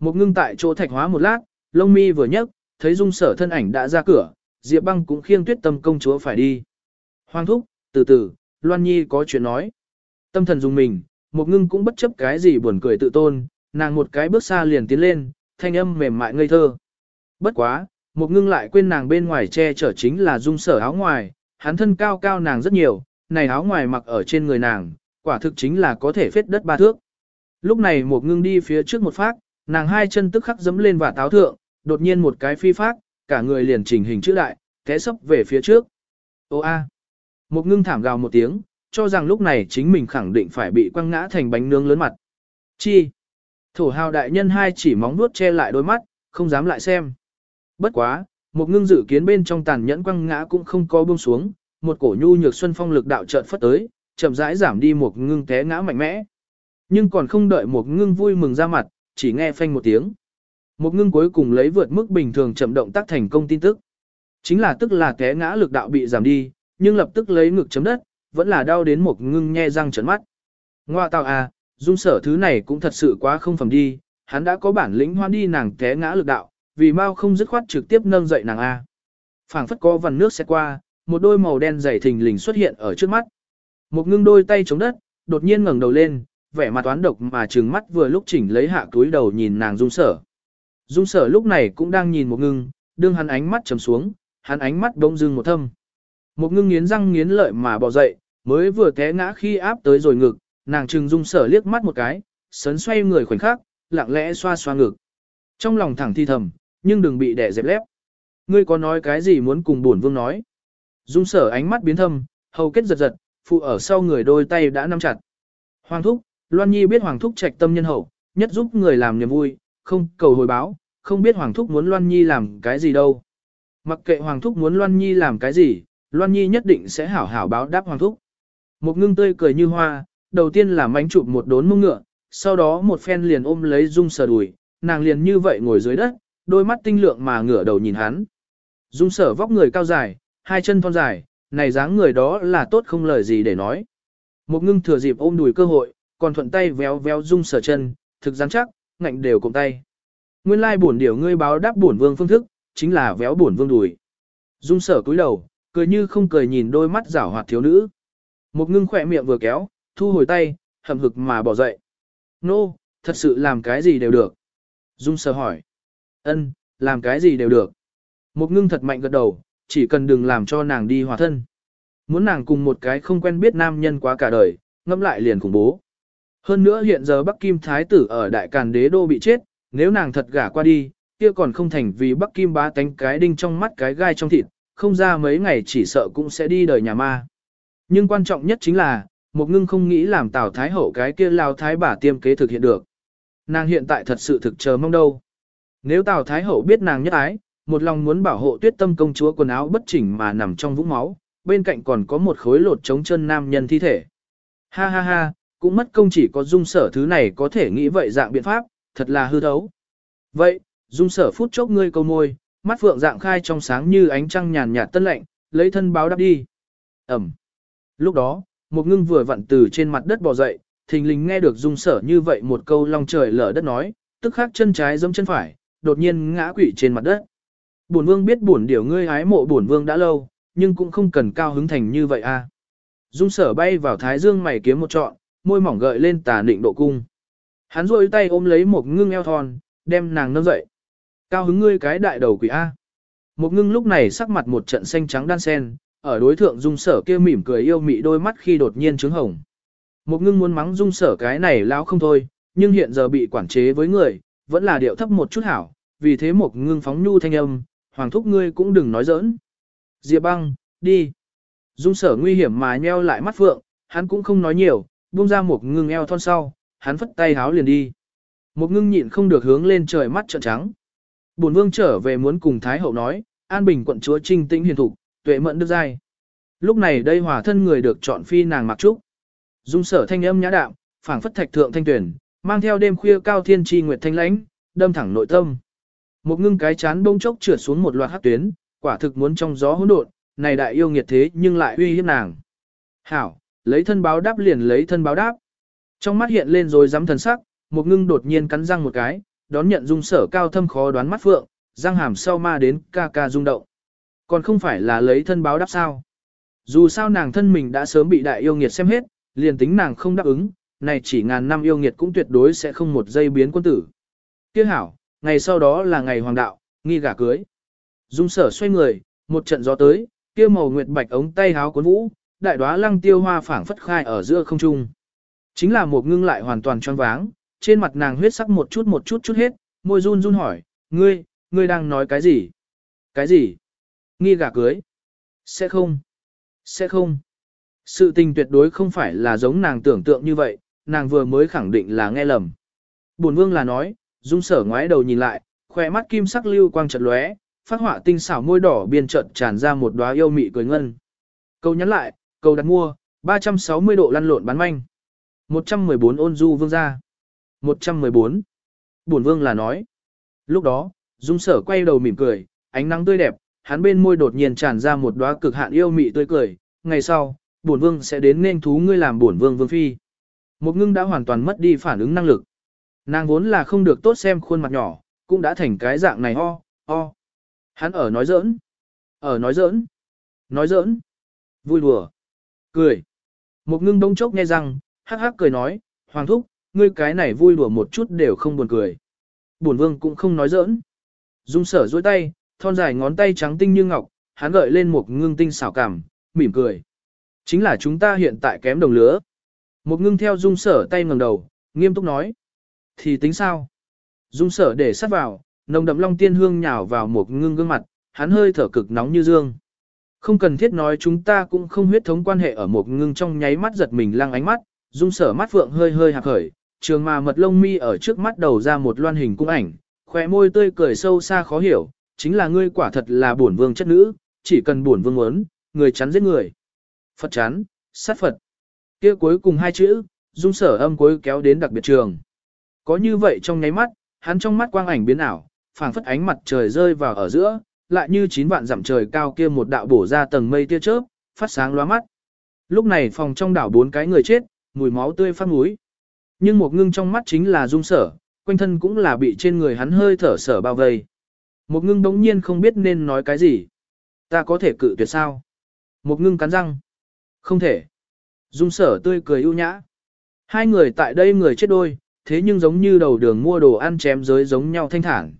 A: Một ngưng tại chỗ thạch hóa một lát, lông mi vừa nhấc, thấy dung sở thân ảnh đã ra cửa, Diệp băng cũng khiêng tuyết tâm công chúa phải đi. Hoàng thúc, từ từ, Loan Nhi có chuyện nói. Tâm thần dùng mình, một ngưng cũng bất chấp cái gì buồn cười tự tôn, nàng một cái bước xa liền tiến lên, thanh âm mềm mại ngây thơ. Bất quá, một ngưng lại quên nàng bên ngoài che chở chính là dung sở áo ngoài, hắn thân cao cao nàng rất nhiều, này áo ngoài mặc ở trên người nàng, quả thực chính là có thể phết đất ba thước. Lúc này một ngưng đi phía trước một phát, nàng hai chân tức khắc dấm lên và táo thượng, đột nhiên một cái phi phát, cả người liền chỉnh hình chữ đại, té sấp về phía trước. Ô a! Một ngưng thảm gào một tiếng, cho rằng lúc này chính mình khẳng định phải bị quăng ngã thành bánh nướng lớn mặt. Chi? Thổ hào đại nhân hai chỉ móng nuốt che lại đôi mắt, không dám lại xem. Bất quá, một ngưng dự kiến bên trong tàn nhẫn quăng ngã cũng không có buông xuống, một cổ nhu nhược xuân phong lực đạo chợt phất tới, chậm rãi giảm đi một ngưng té ngã mạnh mẽ. Nhưng còn không đợi một ngưng vui mừng ra mặt, chỉ nghe phanh một tiếng. Một ngưng cuối cùng lấy vượt mức bình thường chậm động tác thành công tin tức. Chính là tức là té ngã lực đạo bị giảm đi, nhưng lập tức lấy ngực chấm đất, vẫn là đau đến một ngưng nhe răng trấn mắt. Ngoa tào à, dung sở thứ này cũng thật sự quá không phẩm đi, hắn đã có bản lĩnh hoan đi nàng té ngã lực đạo, vì mau không dứt khoát trực tiếp nâng dậy nàng A. phảng phất có vằn nước sẽ qua, một đôi màu đen dày thình lình xuất hiện ở trước mắt. Một ngưng đôi tay chống đất, đột nhiên ngẩng đầu lên, vẻ mặt toán độc mà trừng mắt vừa lúc chỉnh lấy hạ túi đầu nhìn nàng dung sở. Dung sở lúc này cũng đang nhìn một ngưng, đương hắn ánh mắt trầm xuống, hắn ánh mắt đông dưng một thâm. Một ngưng nghiến răng nghiến lợi mà bò dậy, mới vừa té ngã khi áp tới rồi ngực, nàng trừng dung sở liếc mắt một cái, sấn xoay người khoảnh khắc, lặng lẽ xoa xoa ngực. Trong lòng thẳng thi thầm, nhưng đừng bị đẻ dẹp lép. Ngươi có nói cái gì muốn cùng bổn vương nói? Dung sở ánh mắt biến thâm, hầu kết giật giật, phụ ở sau người đôi tay đã nắm chặt. Hoàng thúc, Loan Nhi biết Hoàng thúc trạch tâm nhân hậu, nhất giúp người làm niềm vui, không cầu hồi báo, không biết Hoàng thúc muốn Loan Nhi làm cái gì đâu. Mặc kệ Hoàng thúc muốn Loan Nhi làm cái gì, Loan Nhi nhất định sẽ hảo hảo báo đáp Hoàng thúc. Một ngưng tươi cười như hoa, đầu tiên là mánh chụp một đốn mông ngựa, sau đó một phen liền ôm lấy Dung sở đùi, nàng liền như vậy ngồi dưới đất, đôi mắt tinh lượng mà ngửa đầu nhìn hắn. Dung sở vóc người cao dài, hai chân thon dài, này dáng người đó là tốt không lời gì để nói. Một ngưng thừa dịp ôm đùi cơ hội, còn thuận tay véo véo Dung sở chân, thực rắn chắc, ngạnh đều cùng tay. Nguyên lai bổn điều ngươi báo đáp bổn vương phương thức, chính là véo bổn vương đùi. Dung sở cúi đầu, cười như không cười nhìn đôi mắt rảo hoạt thiếu nữ. Một ngưng khỏe miệng vừa kéo, thu hồi tay, hầm hực mà bỏ dậy. Nô, no, thật sự làm cái gì đều được. Dung sở hỏi ân, làm cái gì đều được. Một ngưng thật mạnh gật đầu, chỉ cần đừng làm cho nàng đi hòa thân. Muốn nàng cùng một cái không quen biết nam nhân quá cả đời, ngẫm lại liền khủng bố. Hơn nữa hiện giờ Bắc Kim Thái tử ở Đại Càn Đế Đô bị chết, nếu nàng thật gả qua đi, kia còn không thành vì Bắc Kim bá tánh cái đinh trong mắt cái gai trong thịt, không ra mấy ngày chỉ sợ cũng sẽ đi đời nhà ma. Nhưng quan trọng nhất chính là, một ngưng không nghĩ làm Tào Thái Hậu cái kia lao thái bà tiêm kế thực hiện được. Nàng hiện tại thật sự thực chờ mong đâu. Nếu Tào Thái Hậu biết nàng nhất ái, một lòng muốn bảo hộ tuyết tâm công chúa quần áo bất chỉnh mà nằm trong vũng máu, bên cạnh còn có một khối lột trống chân nam nhân thi thể. Ha ha ha, cũng mất công chỉ có dung sở thứ này có thể nghĩ vậy dạng biện pháp, thật là hư thấu. Vậy, dung sở phút chốc ngươi câu môi, mắt phượng dạng khai trong sáng như ánh trăng nhàn nhạt tân lạnh, lấy thân báo đáp đi. Ẩm. Lúc đó, một ngưng vừa vặn từ trên mặt đất bò dậy, thình lình nghe được dung sở như vậy một câu long trời lở đất nói, tức khắc chân trái giẫm chân phải, đột nhiên ngã quỵ trên mặt đất. Bổn vương biết bổn điều ngươi hái mộ bổn vương đã lâu, nhưng cũng không cần cao hứng thành như vậy a. À. Dung sở bay vào thái dương mày kiếm một trọn, môi mỏng gợi lên tà định độ cung. Hắn rôi tay ôm lấy một ngưng eo thon, đem nàng nâng dậy. Cao hứng ngươi cái đại đầu quỷ A. À. Một ngưng lúc này sắc mặt một trận xanh trắng đan sen, ở đối thượng dung sở kia mỉm cười yêu mị đôi mắt khi đột nhiên trứng hồng. Một ngưng muốn mắng dung sở cái này lão không thôi, nhưng hiện giờ bị quản chế với người, vẫn là điệu thấp một chút hảo, vì thế một ngưng phóng nhu thanh âm, hoàng thúc ngươi cũng đừng nói giỡn. Diệp băng, đi. Dung sở nguy hiểm mà nheo lại mắt phượng, hắn cũng không nói nhiều, buông ra một ngưng eo thon sau, hắn phất tay háo liền đi. Một ngưng nhịn không được hướng lên trời mắt trợn trắng. Bổn vương trở về muốn cùng Thái Hậu nói, An Bình quận chúa trinh tĩnh hiền thục, tuệ mẫn đức giai. Lúc này đây hòa thân người được chọn phi nàng mặc trúc. Dung sở thanh âm nhã đạm, phảng phất thạch thượng thanh tuyển, mang theo đêm khuya cao thiên tri nguyệt thanh lãnh, đâm thẳng nội tâm. Một ngưng cái chán bông chốc trượt xuống một loạt hắc tuyến, quả thực muốn trong gió hỗn độn, này đại yêu nghiệt thế nhưng lại uy hiếp nàng. Hảo, lấy thân báo đáp liền lấy thân báo đáp. Trong mắt hiện lên rồi dám thần sắc, một ngưng đột nhiên cắn răng một cái, đón nhận dung sở cao thâm khó đoán mắt phượng, răng hàm sau ma đến ca ca rung động. Còn không phải là lấy thân báo đáp sao. Dù sao nàng thân mình đã sớm bị đại yêu nghiệt xem hết, liền tính nàng không đáp ứng, này chỉ ngàn năm yêu nghiệt cũng tuyệt đối sẽ không một giây biến quân tử. Tiếc hảo, ngày sau đó là ngày hoàng đạo, nghi gả cưới. Dung sở xoay người, một trận gió tới, kia màu nguyệt bạch ống tay háo cuốn vũ, đại đóa lăng tiêu hoa phảng phất khai ở giữa không trung. Chính là một ngưng lại hoàn toàn choáng váng, trên mặt nàng huyết sắc một chút một chút chút hết, môi run run hỏi, ngươi, ngươi đang nói cái gì? Cái gì? Nghi gả cưới? Sẽ không? Sẽ không? Sự tình tuyệt đối không phải là giống nàng tưởng tượng như vậy, nàng vừa mới khẳng định là nghe lầm. Bổn vương là nói, dung sở ngoái đầu nhìn lại, khỏe mắt kim sắc lưu quang chợt lóe, phát họa tinh xảo môi đỏ biên trận tràn ra một đóa yêu mị cười ngân. Câu nhắn lại, câu đặt mua, 360 độ lăn lộn bán manh. 114 ôn du vương gia. 114. Bổn vương là nói. Lúc đó, dung sở quay đầu mỉm cười, ánh nắng tươi đẹp, hắn bên môi đột nhiên tràn ra một đóa cực hạn yêu mị tươi cười. Ngày sau, bổn vương sẽ đến nên thú ngươi làm bổn vương vương phi. Một ngưng đã hoàn toàn mất đi phản ứng năng lực. Nàng vốn là không được tốt xem khuôn mặt nhỏ, cũng đã thành cái dạng này ho, ho. Hắn ở nói giỡn. Ở nói giỡn. Nói giỡn. Vui đùa. Cười. Một ngưng đông chốc nghe rằng, hắc hắc cười nói, Hoàng thúc, ngươi cái này vui đùa một chút đều không buồn cười. Bổn vương cũng không nói giỡn. Dung sở dối tay, thon dài ngón tay trắng tinh như ngọc, hắn gợi lên một ngưng tinh xảo cảm, mỉm cười. Chính là chúng ta hiện tại kém đồng lứa. Một ngưng theo dung sở tay ngẩng đầu, nghiêm túc nói. Thì tính sao? Dung sở để sát vào, nồng đậm long tiên hương nhào vào một ngưng gương mặt, hắn hơi thở cực nóng như dương. Không cần thiết nói chúng ta cũng không huyết thống quan hệ ở một ngưng trong nháy mắt giật mình lăng ánh mắt, dung sở mắt phượng hơi hơi hạc khởi, trường mà mật lông mi ở trước mắt đầu ra một loan hình cung ảnh, khỏe môi tươi cười sâu xa khó hiểu, chính là ngươi quả thật là bổn vương chất nữ, chỉ cần bổn vương muốn, người chắn giết người. Phật chán, sát Phật kia cuối cùng hai chữ, dung sở âm cuối kéo đến đặc biệt trường. Có như vậy trong nháy mắt, hắn trong mắt quang ảnh biến ảo, phảng phất ánh mặt trời rơi vào ở giữa, lại như chín vạn dặm trời cao kia một đạo bổ ra tầng mây tia chớp, phát sáng lóa mắt. Lúc này phòng trong đảo bốn cái người chết, mùi máu tươi phát mũi. Nhưng một ngưng trong mắt chính là dung sở, quanh thân cũng là bị trên người hắn hơi thở sở bao vây. Một ngưng đống nhiên không biết nên nói cái gì. Ta có thể cự tuyệt sao? Một ngưng cắn răng. Không thể. Dung sở tươi cười ưu nhã. Hai người tại đây người chết đôi, thế nhưng giống như đầu đường mua đồ ăn chém giới giống nhau thanh thản.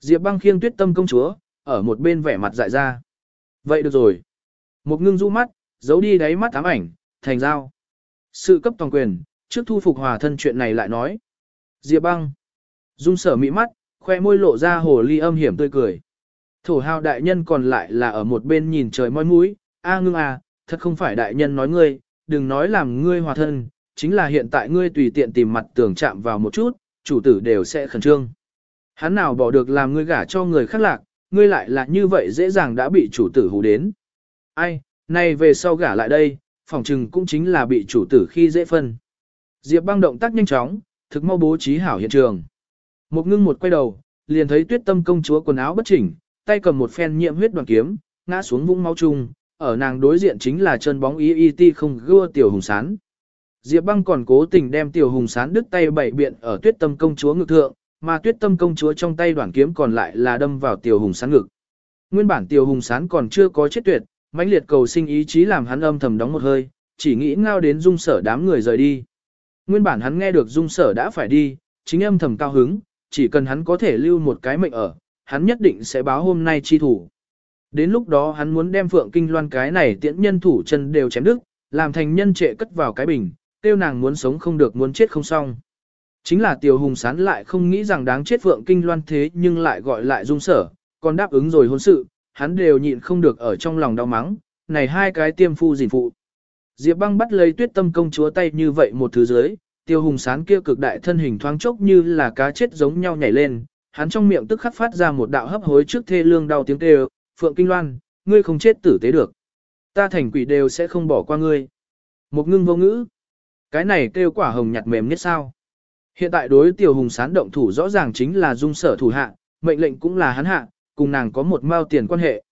A: Diệp băng khiêng tuyết tâm công chúa, ở một bên vẻ mặt dại ra. Vậy được rồi. Một ngưng du mắt, giấu đi đáy mắt ám ảnh, thành giao. Sự cấp toàn quyền, trước thu phục hòa thân chuyện này lại nói. Diệp băng. Dung sở mỹ mắt, khoe môi lộ ra hồ ly âm hiểm tươi cười. Thổ hào đại nhân còn lại là ở một bên nhìn trời môi mũi, a ngưng à, thật không phải đại nhân nói ngươi, đừng nói làm ngươi hòa thân, chính là hiện tại ngươi tùy tiện tìm mặt tưởng chạm vào một chút, chủ tử đều sẽ khẩn trương. Hắn nào bỏ được làm ngươi gả cho người khác lạc, ngươi lại là như vậy dễ dàng đã bị chủ tử hù đến. Ai, nay về sau gả lại đây, phòng trừng cũng chính là bị chủ tử khi dễ phân. Diệp băng động tác nhanh chóng, thực mau bố trí hảo hiện trường. Một ngưng một quay đầu, liền thấy tuyết tâm công chúa quần áo bất chỉnh, tay cầm một phen nhiễm huyết đoàn kiếm, ngã xuống vũng máu chung, ở nàng đối diện chính là chân bóng y y ti không gưa tiểu hùng sán. Diệp băng còn cố tình đem tiểu hùng sán đứt tay bảy biện ở tuyết tâm công chúa ngực thượng, mà tuyết tâm công chúa trong tay đoạn kiếm còn lại là đâm vào tiểu hùng sán ngực. Nguyên bản tiểu hùng sán còn chưa có chết tuyệt, mãnh liệt cầu sinh ý chí làm hắn âm thầm đóng một hơi, chỉ nghĩ ngao đến dung sở đám người rời đi. Nguyên bản hắn nghe được dung sở đã phải đi, chính âm thầm cao hứng, chỉ cần hắn có thể lưu một cái mệnh ở, hắn nhất định sẽ báo hôm nay chi thủ. Đến lúc đó hắn muốn đem Phượng Kinh Loan cái này tiễn nhân thủ chân đều chém đứt, làm thành nhân trệ cất vào cái bình, tiêu nàng muốn sống không được muốn chết không xong. Chính là Tiêu Hùng Sán lại không nghĩ rằng đáng chết Phượng Kinh Loan thế nhưng lại gọi lại dung sở, còn đáp ứng rồi hôn sự, hắn đều nhịn không được ở trong lòng đau mắng, này hai cái tiêm phu gìn phụ. Diệp băng bắt lấy tuyết tâm công chúa tay như vậy một thứ dưới, tiêu hùng sán kia cực đại thân hình thoáng chốc như là cá chết giống nhau nhảy lên, hắn trong miệng tức khắc phát ra một đạo hấp hối trước thê lương đau tiếng kêu, Phượng Kinh Loan, ngươi không chết tử tế được. Ta thành quỷ đều sẽ không bỏ qua ngươi. Một ngưng vô ngữ. Cái này kêu quả hồng nhặt mềm nhất sao. Hiện tại đối tiểu hùng sán động thủ rõ ràng chính là dung sở thủ hạ, mệnh lệnh cũng là hắn hạ, cùng nàng có một mao tiền quan hệ.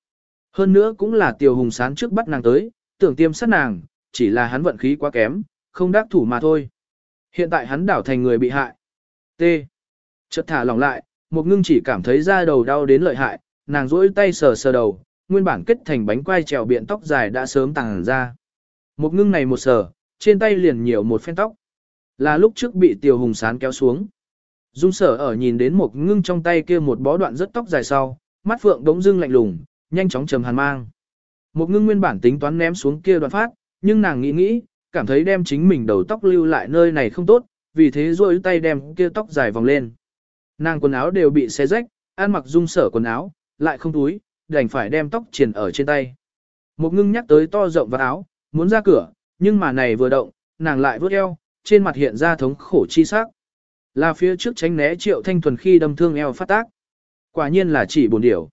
A: Hơn nữa cũng là tiểu hùng sán trước bắt nàng tới, tưởng tiêm sát nàng, chỉ là hắn vận khí quá kém, không đắc thủ mà thôi. Hiện tại hắn đảo thành người bị hại. T. Chợt thả lỏng lại, một ngưng chỉ cảm thấy da đầu đau đến lợi hại, nàng rỗi tay sờ sờ đầu, nguyên bản kết thành bánh quai trèo biện tóc dài đã sớm tàng ra. Một ngưng này một sờ, trên tay liền nhiều một phen tóc. Là lúc trước bị tiểu hùng sán kéo xuống. Dung sở ở nhìn đến một ngưng trong tay kia một bó đoạn rất tóc dài sau, mắt phượng đống dưng lạnh lùng, nhanh chóng trầm hàn mang. Một ngưng nguyên bản tính toán ném xuống kia đoạn phát, nhưng nàng nghĩ nghĩ, cảm thấy đem chính mình đầu tóc lưu lại nơi này không tốt, vì thế rôi tay đem kia tóc dài vòng lên. Nàng quần áo đều bị xé rách, ăn mặc dung sở quần áo, lại không túi, đành phải đem tóc triền ở trên tay. Một ngưng nhắc tới to rộng và áo, muốn ra cửa, nhưng mà này vừa động, nàng lại vớt eo, trên mặt hiện ra thống khổ chi sắc. Là phía trước tránh né triệu thanh thuần khi đâm thương eo phát tác. Quả nhiên là chỉ buồn điểu.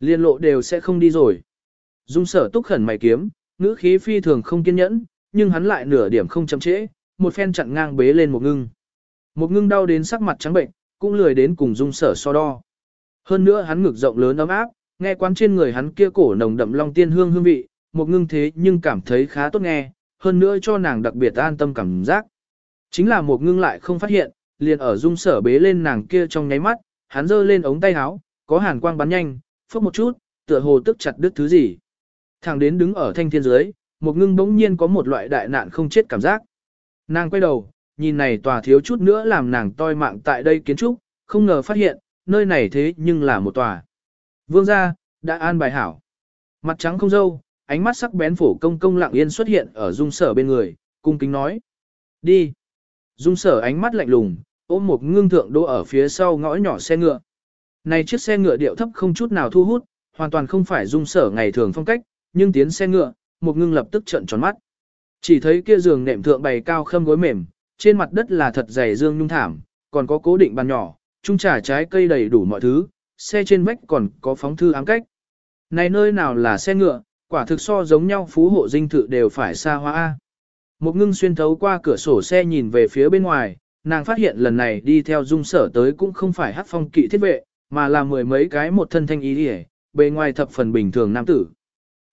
A: Liên lộ đều sẽ không đi rồi. Dung sở túc khẩn mày kiếm, ngữ khí phi thường không kiên nhẫn, nhưng hắn lại nửa điểm không chậm trễ, một phen chặn ngang bế lên một ngưng. Một ngưng đau đến sắc mặt trắng bệnh, cũng lười đến cùng dung sở so đo. Hơn nữa hắn ngực rộng lớn ấm áp, nghe quán trên người hắn kia cổ nồng đậm long tiên hương hương vị, một ngưng thế nhưng cảm thấy khá tốt nghe, hơn nữa cho nàng đặc biệt an tâm cảm giác. Chính là một ngưng lại không phát hiện, liền ở dung sở bế lên nàng kia trong nháy mắt, hắn giơ lên ống tay áo, có hàn quang bắn nhanh, phốc một chút, tựa hồ tức chặt đứt thứ gì. Thằng đến đứng ở thanh thiên dưới, một ngưng bỗng nhiên có một loại đại nạn không chết cảm giác. Nàng quay đầu, nhìn này tòa thiếu chút nữa làm nàng toi mạng tại đây kiến trúc, không ngờ phát hiện, nơi này thế nhưng là một tòa. Vương gia, đã an bài hảo. Mặt trắng không dâu, ánh mắt sắc bén phổ công công lặng yên xuất hiện ở dung sở bên người, cung kính nói. Đi. Dung sở ánh mắt lạnh lùng, ôm một ngưng thượng đỗ ở phía sau ngõ nhỏ xe ngựa. Này chiếc xe ngựa điệu thấp không chút nào thu hút, hoàn toàn không phải dung sở ngày thường phong cách, nhưng tiến xe ngựa, một ngưng lập tức trợn tròn mắt. Chỉ thấy kia giường nệm thượng bày cao khâm gối mềm, trên mặt đất là thật dày dương nhung thảm, còn có cố định bàn nhỏ, trung trà trái cây đầy đủ mọi thứ, xe trên vách còn có phóng thư ám cách. Này nơi nào là xe ngựa, quả thực so giống nhau phú hộ dinh thự đều phải xa hoa. A. Một ngưng xuyên thấu qua cửa sổ xe nhìn về phía bên ngoài, nàng phát hiện lần này đi theo dung sở tới cũng không phải hát phong kỵ thiết vệ, mà là mười mấy cái một thân thanh ý đi bề ngoài thập phần bình thường nam tử.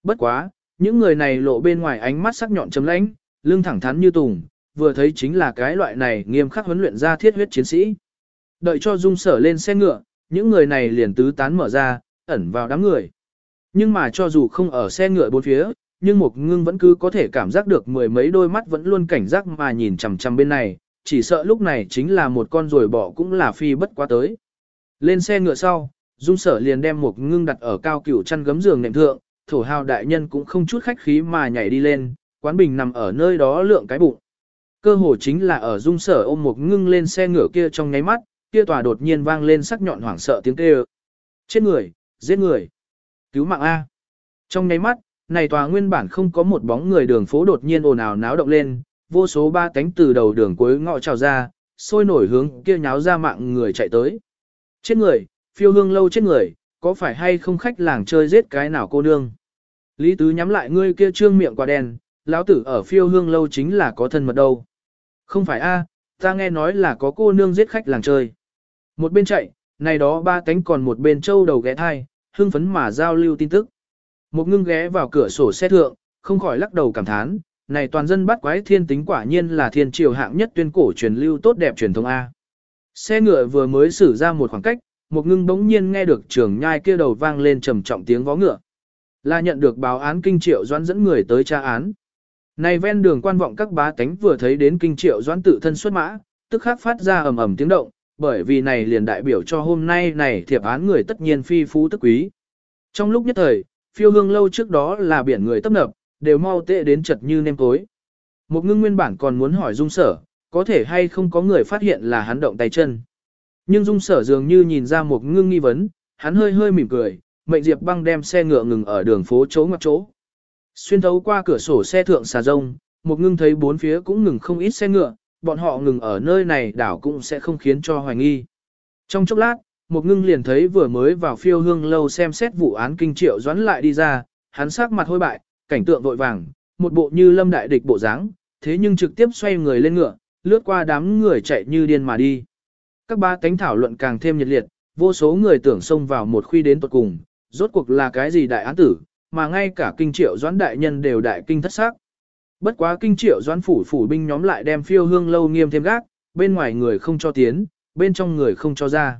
A: Bất quá, những người này lộ bên ngoài ánh mắt sắc nhọn chấm lãnh, lưng thẳng thắn như tùng, vừa thấy chính là cái loại này nghiêm khắc huấn luyện ra thiết huyết chiến sĩ. Đợi cho dung sở lên xe ngựa, những người này liền tứ tán mở ra, ẩn vào đám người. Nhưng mà cho dù không ở xe ngựa bốn phía, nhưng một ngưng vẫn cứ có thể cảm giác được mười mấy đôi mắt vẫn luôn cảnh giác mà nhìn chằm chằm bên này, chỉ sợ lúc này chính là một con rồi bỏ cũng là phi bất quá tới. Lên xe ngựa sau, dung sở liền đem một ngưng đặt ở cao cửu chăn gấm giường nệm thượng, thổ hào đại nhân cũng không chút khách khí mà nhảy đi lên, quán bình nằm ở nơi đó lượng cái bụng. Cơ hồ chính là ở dung sở ôm một ngưng lên xe ngựa kia trong nháy mắt, kia tòa đột nhiên vang lên sắc nhọn hoảng sợ tiếng kêu. Chết người, giết người, cứu mạng A. Trong nháy mắt, này tòa nguyên bản không có một bóng người đường phố đột nhiên ồn ào náo động lên, vô số ba cánh từ đầu đường cuối ngõ trào ra, sôi nổi hướng kia nháo ra mạng người chạy tới. Chết người, phiêu hương lâu chết người, có phải hay không khách làng chơi giết cái nào cô nương? Lý Tứ nhắm lại ngươi kia trương miệng quả đen, lão tử ở phiêu hương lâu chính là có thân mật đâu. Không phải a, ta nghe nói là có cô nương giết khách làng chơi. Một bên chạy, này đó ba cánh còn một bên châu đầu ghé thai, hưng phấn mà giao lưu tin tức. Một ngưng ghé vào cửa sổ xe thượng, không khỏi lắc đầu cảm thán, này toàn dân bắt quái thiên tính quả nhiên là thiên triều hạng nhất tuyên cổ truyền lưu tốt đẹp truyền thống A. Xe ngựa vừa mới xử ra một khoảng cách, một ngưng bỗng nhiên nghe được trường nhai kia đầu vang lên trầm trọng tiếng vó ngựa. Là nhận được báo án kinh triệu doãn dẫn người tới tra án. Này ven đường quan vọng các bá tánh vừa thấy đến kinh triệu doãn tự thân xuất mã, tức khắc phát ra ầm ầm tiếng động, bởi vì này liền đại biểu cho hôm nay này thiệp án người tất nhiên phi phú tức quý. Trong lúc nhất thời, phiêu hương lâu trước đó là biển người tấp nập, đều mau tệ đến chật như nêm tối. Một ngưng nguyên bản còn muốn hỏi dung sở, có thể hay không có người phát hiện là hắn động tay chân. Nhưng dung sở dường như nhìn ra một ngưng nghi vấn, hắn hơi hơi mỉm cười, mệnh Diệp băng đem xe ngựa ngừng ở đường phố chỗ ngoặc chỗ. Xuyên thấu qua cửa sổ xe thượng xà rông, một ngưng thấy bốn phía cũng ngừng không ít xe ngựa, bọn họ ngừng ở nơi này đảo cũng sẽ không khiến cho hoài nghi. Trong chốc lát, một ngưng liền thấy vừa mới vào phiêu hương lâu xem xét vụ án kinh triệu doãn lại đi ra, hắn sắc mặt hôi bại, cảnh tượng vội vàng, một bộ như lâm đại địch bộ dáng, thế nhưng trực tiếp xoay người lên ngựa, lướt qua đám người chạy như điên mà đi. Các ba cánh thảo luận càng thêm nhiệt liệt, vô số người tưởng xông vào một khuy đến tuột cùng, rốt cuộc là cái gì đại án tử, mà ngay cả kinh triệu doãn đại nhân đều đại kinh thất sắc Bất quá kinh triệu doãn phủ phủ binh nhóm lại đem phiêu hương lâu nghiêm thêm gác, bên ngoài người không cho tiến, bên trong người không cho ra.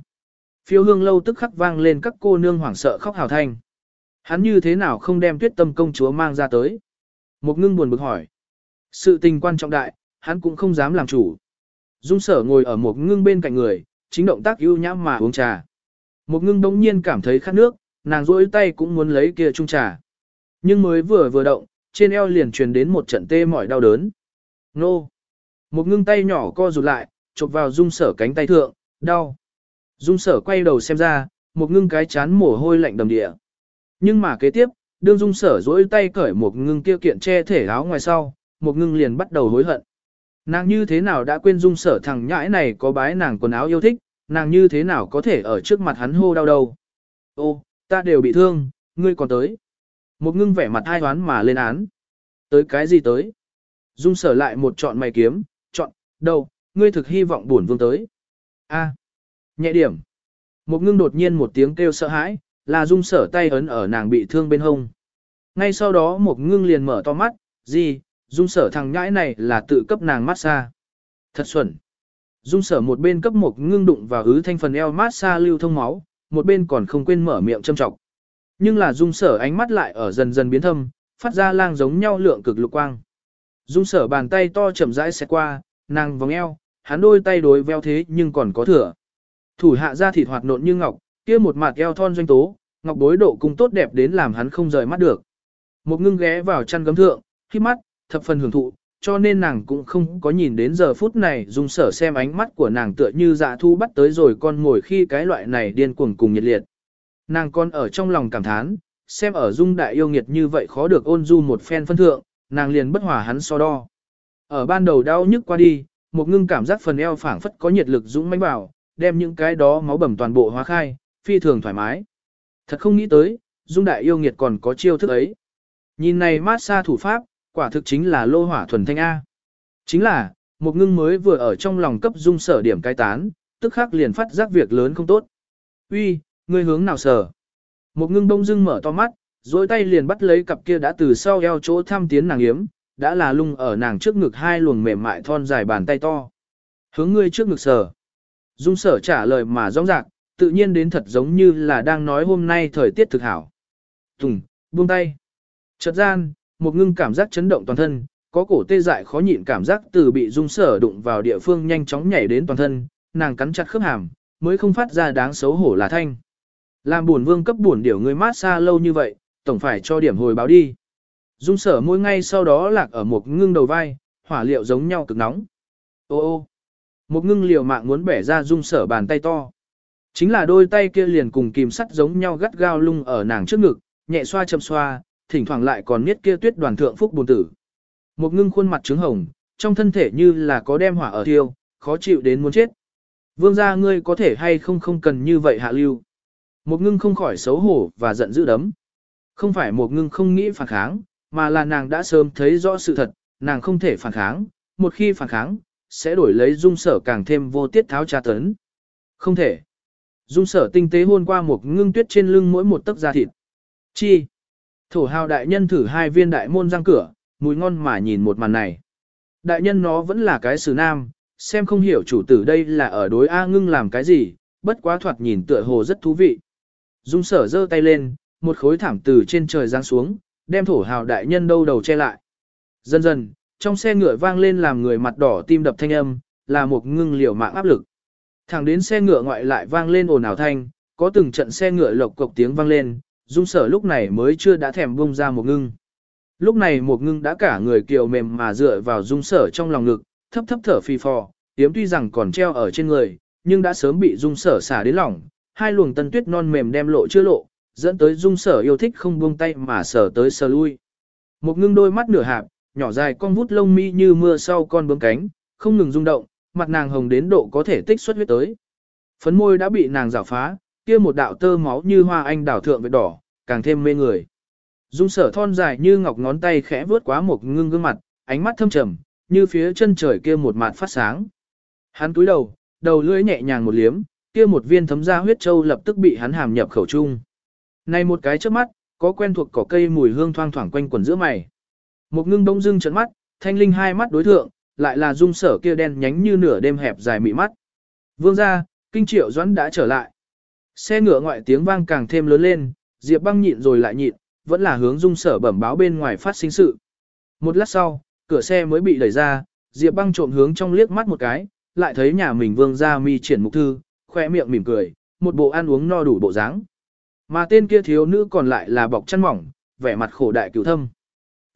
A: Phiêu hương lâu tức khắc vang lên các cô nương hoảng sợ khóc hào thanh. Hắn như thế nào không đem tuyết tâm công chúa mang ra tới? Một ngưng buồn bực hỏi. Sự tình quan trọng đại, hắn cũng không dám làm chủ. Dung sở ngồi ở một ngưng bên cạnh người, chính động tác ưu nhãm mà uống trà. Một ngưng đống nhiên cảm thấy khát nước, nàng rỗi tay cũng muốn lấy kia chung trà. Nhưng mới vừa vừa động, trên eo liền truyền đến một trận tê mỏi đau đớn. Nô! Một ngưng tay nhỏ co rụt lại, chụp vào dung sở cánh tay thượng, đau. Dung sở quay đầu xem ra, một ngưng cái chán mồ hôi lạnh đầm địa. Nhưng mà kế tiếp, đương dung sở dỗi tay cởi một ngưng kia kiện che thể áo ngoài sau, một ngưng liền bắt đầu hối hận. Nàng như thế nào đã quên dung sở thằng nhãi này có bái nàng quần áo yêu thích, nàng như thế nào có thể ở trước mặt hắn hô đau đầu. Ô, ta đều bị thương, ngươi còn tới. Một ngưng vẻ mặt hai hoán mà lên án. Tới cái gì tới? Dung sở lại một chọn mày kiếm, chọn, đâu, ngươi thực hy vọng buồn vương tới. A, nhẹ điểm. Một ngưng đột nhiên một tiếng kêu sợ hãi, là dung sở tay ấn ở nàng bị thương bên hông. Ngay sau đó một ngưng liền mở to mắt, gì, dung sở thằng nhãi này là tự cấp nàng mát xa. Thật xuẩn. Dung sở một bên cấp một ngưng đụng vào ứ thanh phần eo mát xa lưu thông máu, một bên còn không quên mở miệng châm trọng. Nhưng là dung sở ánh mắt lại ở dần dần biến thâm, phát ra lang giống nhau lượng cực lục quang. Dung sở bàn tay to chậm rãi xẹt qua, nàng vòng eo, hắn đôi tay đối veo thế nhưng còn có thừa. Thủ hạ ra thịt hoạt nộn như ngọc, kia một mặt eo thon doanh tố, ngọc bối độ cung tốt đẹp đến làm hắn không rời mắt được. Một ngưng ghé vào chăn gấm thượng, khi mắt, thập phần hưởng thụ, cho nên nàng cũng không có nhìn đến giờ phút này dung sở xem ánh mắt của nàng tựa như dạ thu bắt tới rồi con ngồi khi cái loại này điên cuồng cùng nhiệt liệt. Nàng còn ở trong lòng cảm thán, xem ở dung đại yêu nghiệt như vậy khó được ôn du một phen phân thượng, nàng liền bất hòa hắn so đo. Ở ban đầu đau nhức qua đi, một ngưng cảm giác phần eo phảng phất có nhiệt lực dũng mãnh vào, đem những cái đó máu bầm toàn bộ hóa khai, phi thường thoải mái. Thật không nghĩ tới, dung đại yêu nghiệt còn có chiêu thức ấy. Nhìn này mát xa thủ pháp, quả thực chính là lô hỏa thuần thanh A. Chính là, một ngưng mới vừa ở trong lòng cấp dung sở điểm cai tán, tức khắc liền phát giác việc lớn không tốt. Uy, ngươi hướng nào sở? Một ngưng đông dưng mở to mắt, dối tay liền bắt lấy cặp kia đã từ sau eo chỗ thăm tiến nàng yếm, đã là lung ở nàng trước ngực hai luồng mềm mại thon dài bàn tay to. Hướng ngươi trước ngực sở. Dung sở trả lời mà rõ rạc, tự nhiên đến thật giống như là đang nói hôm nay thời tiết thực hảo. Tùng, buông tay. Chợt gian, một ngưng cảm giác chấn động toàn thân, có cổ tê dại khó nhịn cảm giác từ bị dung sở đụng vào địa phương nhanh chóng nhảy đến toàn thân, nàng cắn chặt khớp hàm, mới không phát ra đáng xấu hổ là thanh. Làm buồn vương cấp buồn điểu người mát xa lâu như vậy, tổng phải cho điểm hồi báo đi. Dung sở môi ngay sau đó lạc ở một ngưng đầu vai, hỏa liệu giống nhau cực nóng. Ô ô, một ngưng liều mạng muốn bẻ ra dung sở bàn tay to. Chính là đôi tay kia liền cùng kìm sắt giống nhau gắt gao lung ở nàng trước ngực, nhẹ xoa chậm xoa, thỉnh thoảng lại còn niết kia tuyết đoàn thượng phúc buồn tử. Một ngưng khuôn mặt trứng hồng, trong thân thể như là có đem hỏa ở thiêu, khó chịu đến muốn chết. Vương gia ngươi có thể hay không không cần như vậy hạ lưu. Một ngưng không khỏi xấu hổ và giận dữ đấm. Không phải một ngưng không nghĩ phản kháng, mà là nàng đã sớm thấy rõ sự thật, nàng không thể phản kháng, một khi phản kháng, sẽ đổi lấy dung sở càng thêm vô tiết tháo tra tấn. Không thể. Dung sở tinh tế hôn qua một ngưng tuyết trên lưng mỗi một tấc da thịt. Chi? Thổ hào đại nhân thử hai viên đại môn răng cửa, mùi ngon mà nhìn một màn này. Đại nhân nó vẫn là cái xử nam, xem không hiểu chủ tử đây là ở đối A ngưng làm cái gì, bất quá thoạt nhìn tựa hồ rất thú vị. Dung sở giơ tay lên, một khối thảm từ trên trời giáng xuống, đem thổ hào đại nhân đâu đầu che lại. Dần dần, trong xe ngựa vang lên làm người mặt đỏ tim đập thanh âm, là một ngưng liều mạng áp lực. Thẳng đến xe ngựa ngoại lại vang lên ồn ào thanh, có từng trận xe ngựa lộc cộc tiếng vang lên, dung sở lúc này mới chưa đã thèm bông ra một ngưng. Lúc này một ngưng đã cả người kiều mềm mà dựa vào dung sở trong lòng ngực, thấp thấp thở phì phò, tiếm tuy rằng còn treo ở trên người, nhưng đã sớm bị dung sở xả đến lỏng, hai luồng tân tuyết non mềm đem lộ chưa lộ, dẫn tới dung sở yêu thích không buông tay mà sở tới sờ lui. Một ngưng đôi mắt nửa hạp, nhỏ dài con vút lông mi như mưa sau con bướm cánh, không ngừng rung động, mặt nàng hồng đến độ có thể tích xuất huyết tới. Phấn môi đã bị nàng rào phá, kia một đạo tơ máu như hoa anh đảo thượng vết đỏ, càng thêm mê người. Dung sở thon dài như ngọc ngón tay khẽ vướt quá một ngưng gương mặt, ánh mắt thâm trầm, như phía chân trời kia một mặt phát sáng. Hắn túi đầu, đầu lưỡi nhẹ nhàng một liếm, kia một viên thấm ra huyết châu lập tức bị hắn hàm nhập khẩu trung. Này một cái trước mắt, có quen thuộc cỏ cây mùi hương thoang thoảng quanh quần giữa mày. Một ngưng đông dưng trấn mắt, thanh linh hai mắt đối thượng, lại là dung sở kia đen nhánh như nửa đêm hẹp dài mị mắt. Vương ra, kinh triệu doãn đã trở lại. Xe ngựa ngoại tiếng vang càng thêm lớn lên, Diệp băng nhịn rồi lại nhịn, vẫn là hướng dung sở bẩm báo bên ngoài phát sinh sự. Một lát sau, cửa xe mới bị đẩy ra, Diệp băng trộm hướng trong liếc mắt một cái, lại thấy nhà mình vương ra mi triển mục thư, khoe miệng mỉm cười, một bộ ăn uống no đủ bộ dáng. Mà tên kia thiếu nữ còn lại là bọc chăn mỏng, vẻ mặt khổ đại cửu thâm.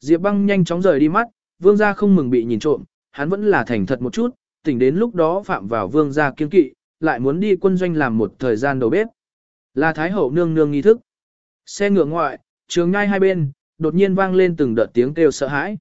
A: Diệp băng nhanh chóng rời đi mắt, vương gia không mừng bị nhìn trộm, hắn vẫn là thành thật một chút, tỉnh đến lúc đó phạm vào vương gia kiên kỵ, lại muốn đi quân doanh làm một thời gian đầu bếp. Là thái hậu nương nương nghi thức. Xe ngựa ngoại, trường ngai hai bên, đột nhiên vang lên từng đợt tiếng kêu sợ hãi.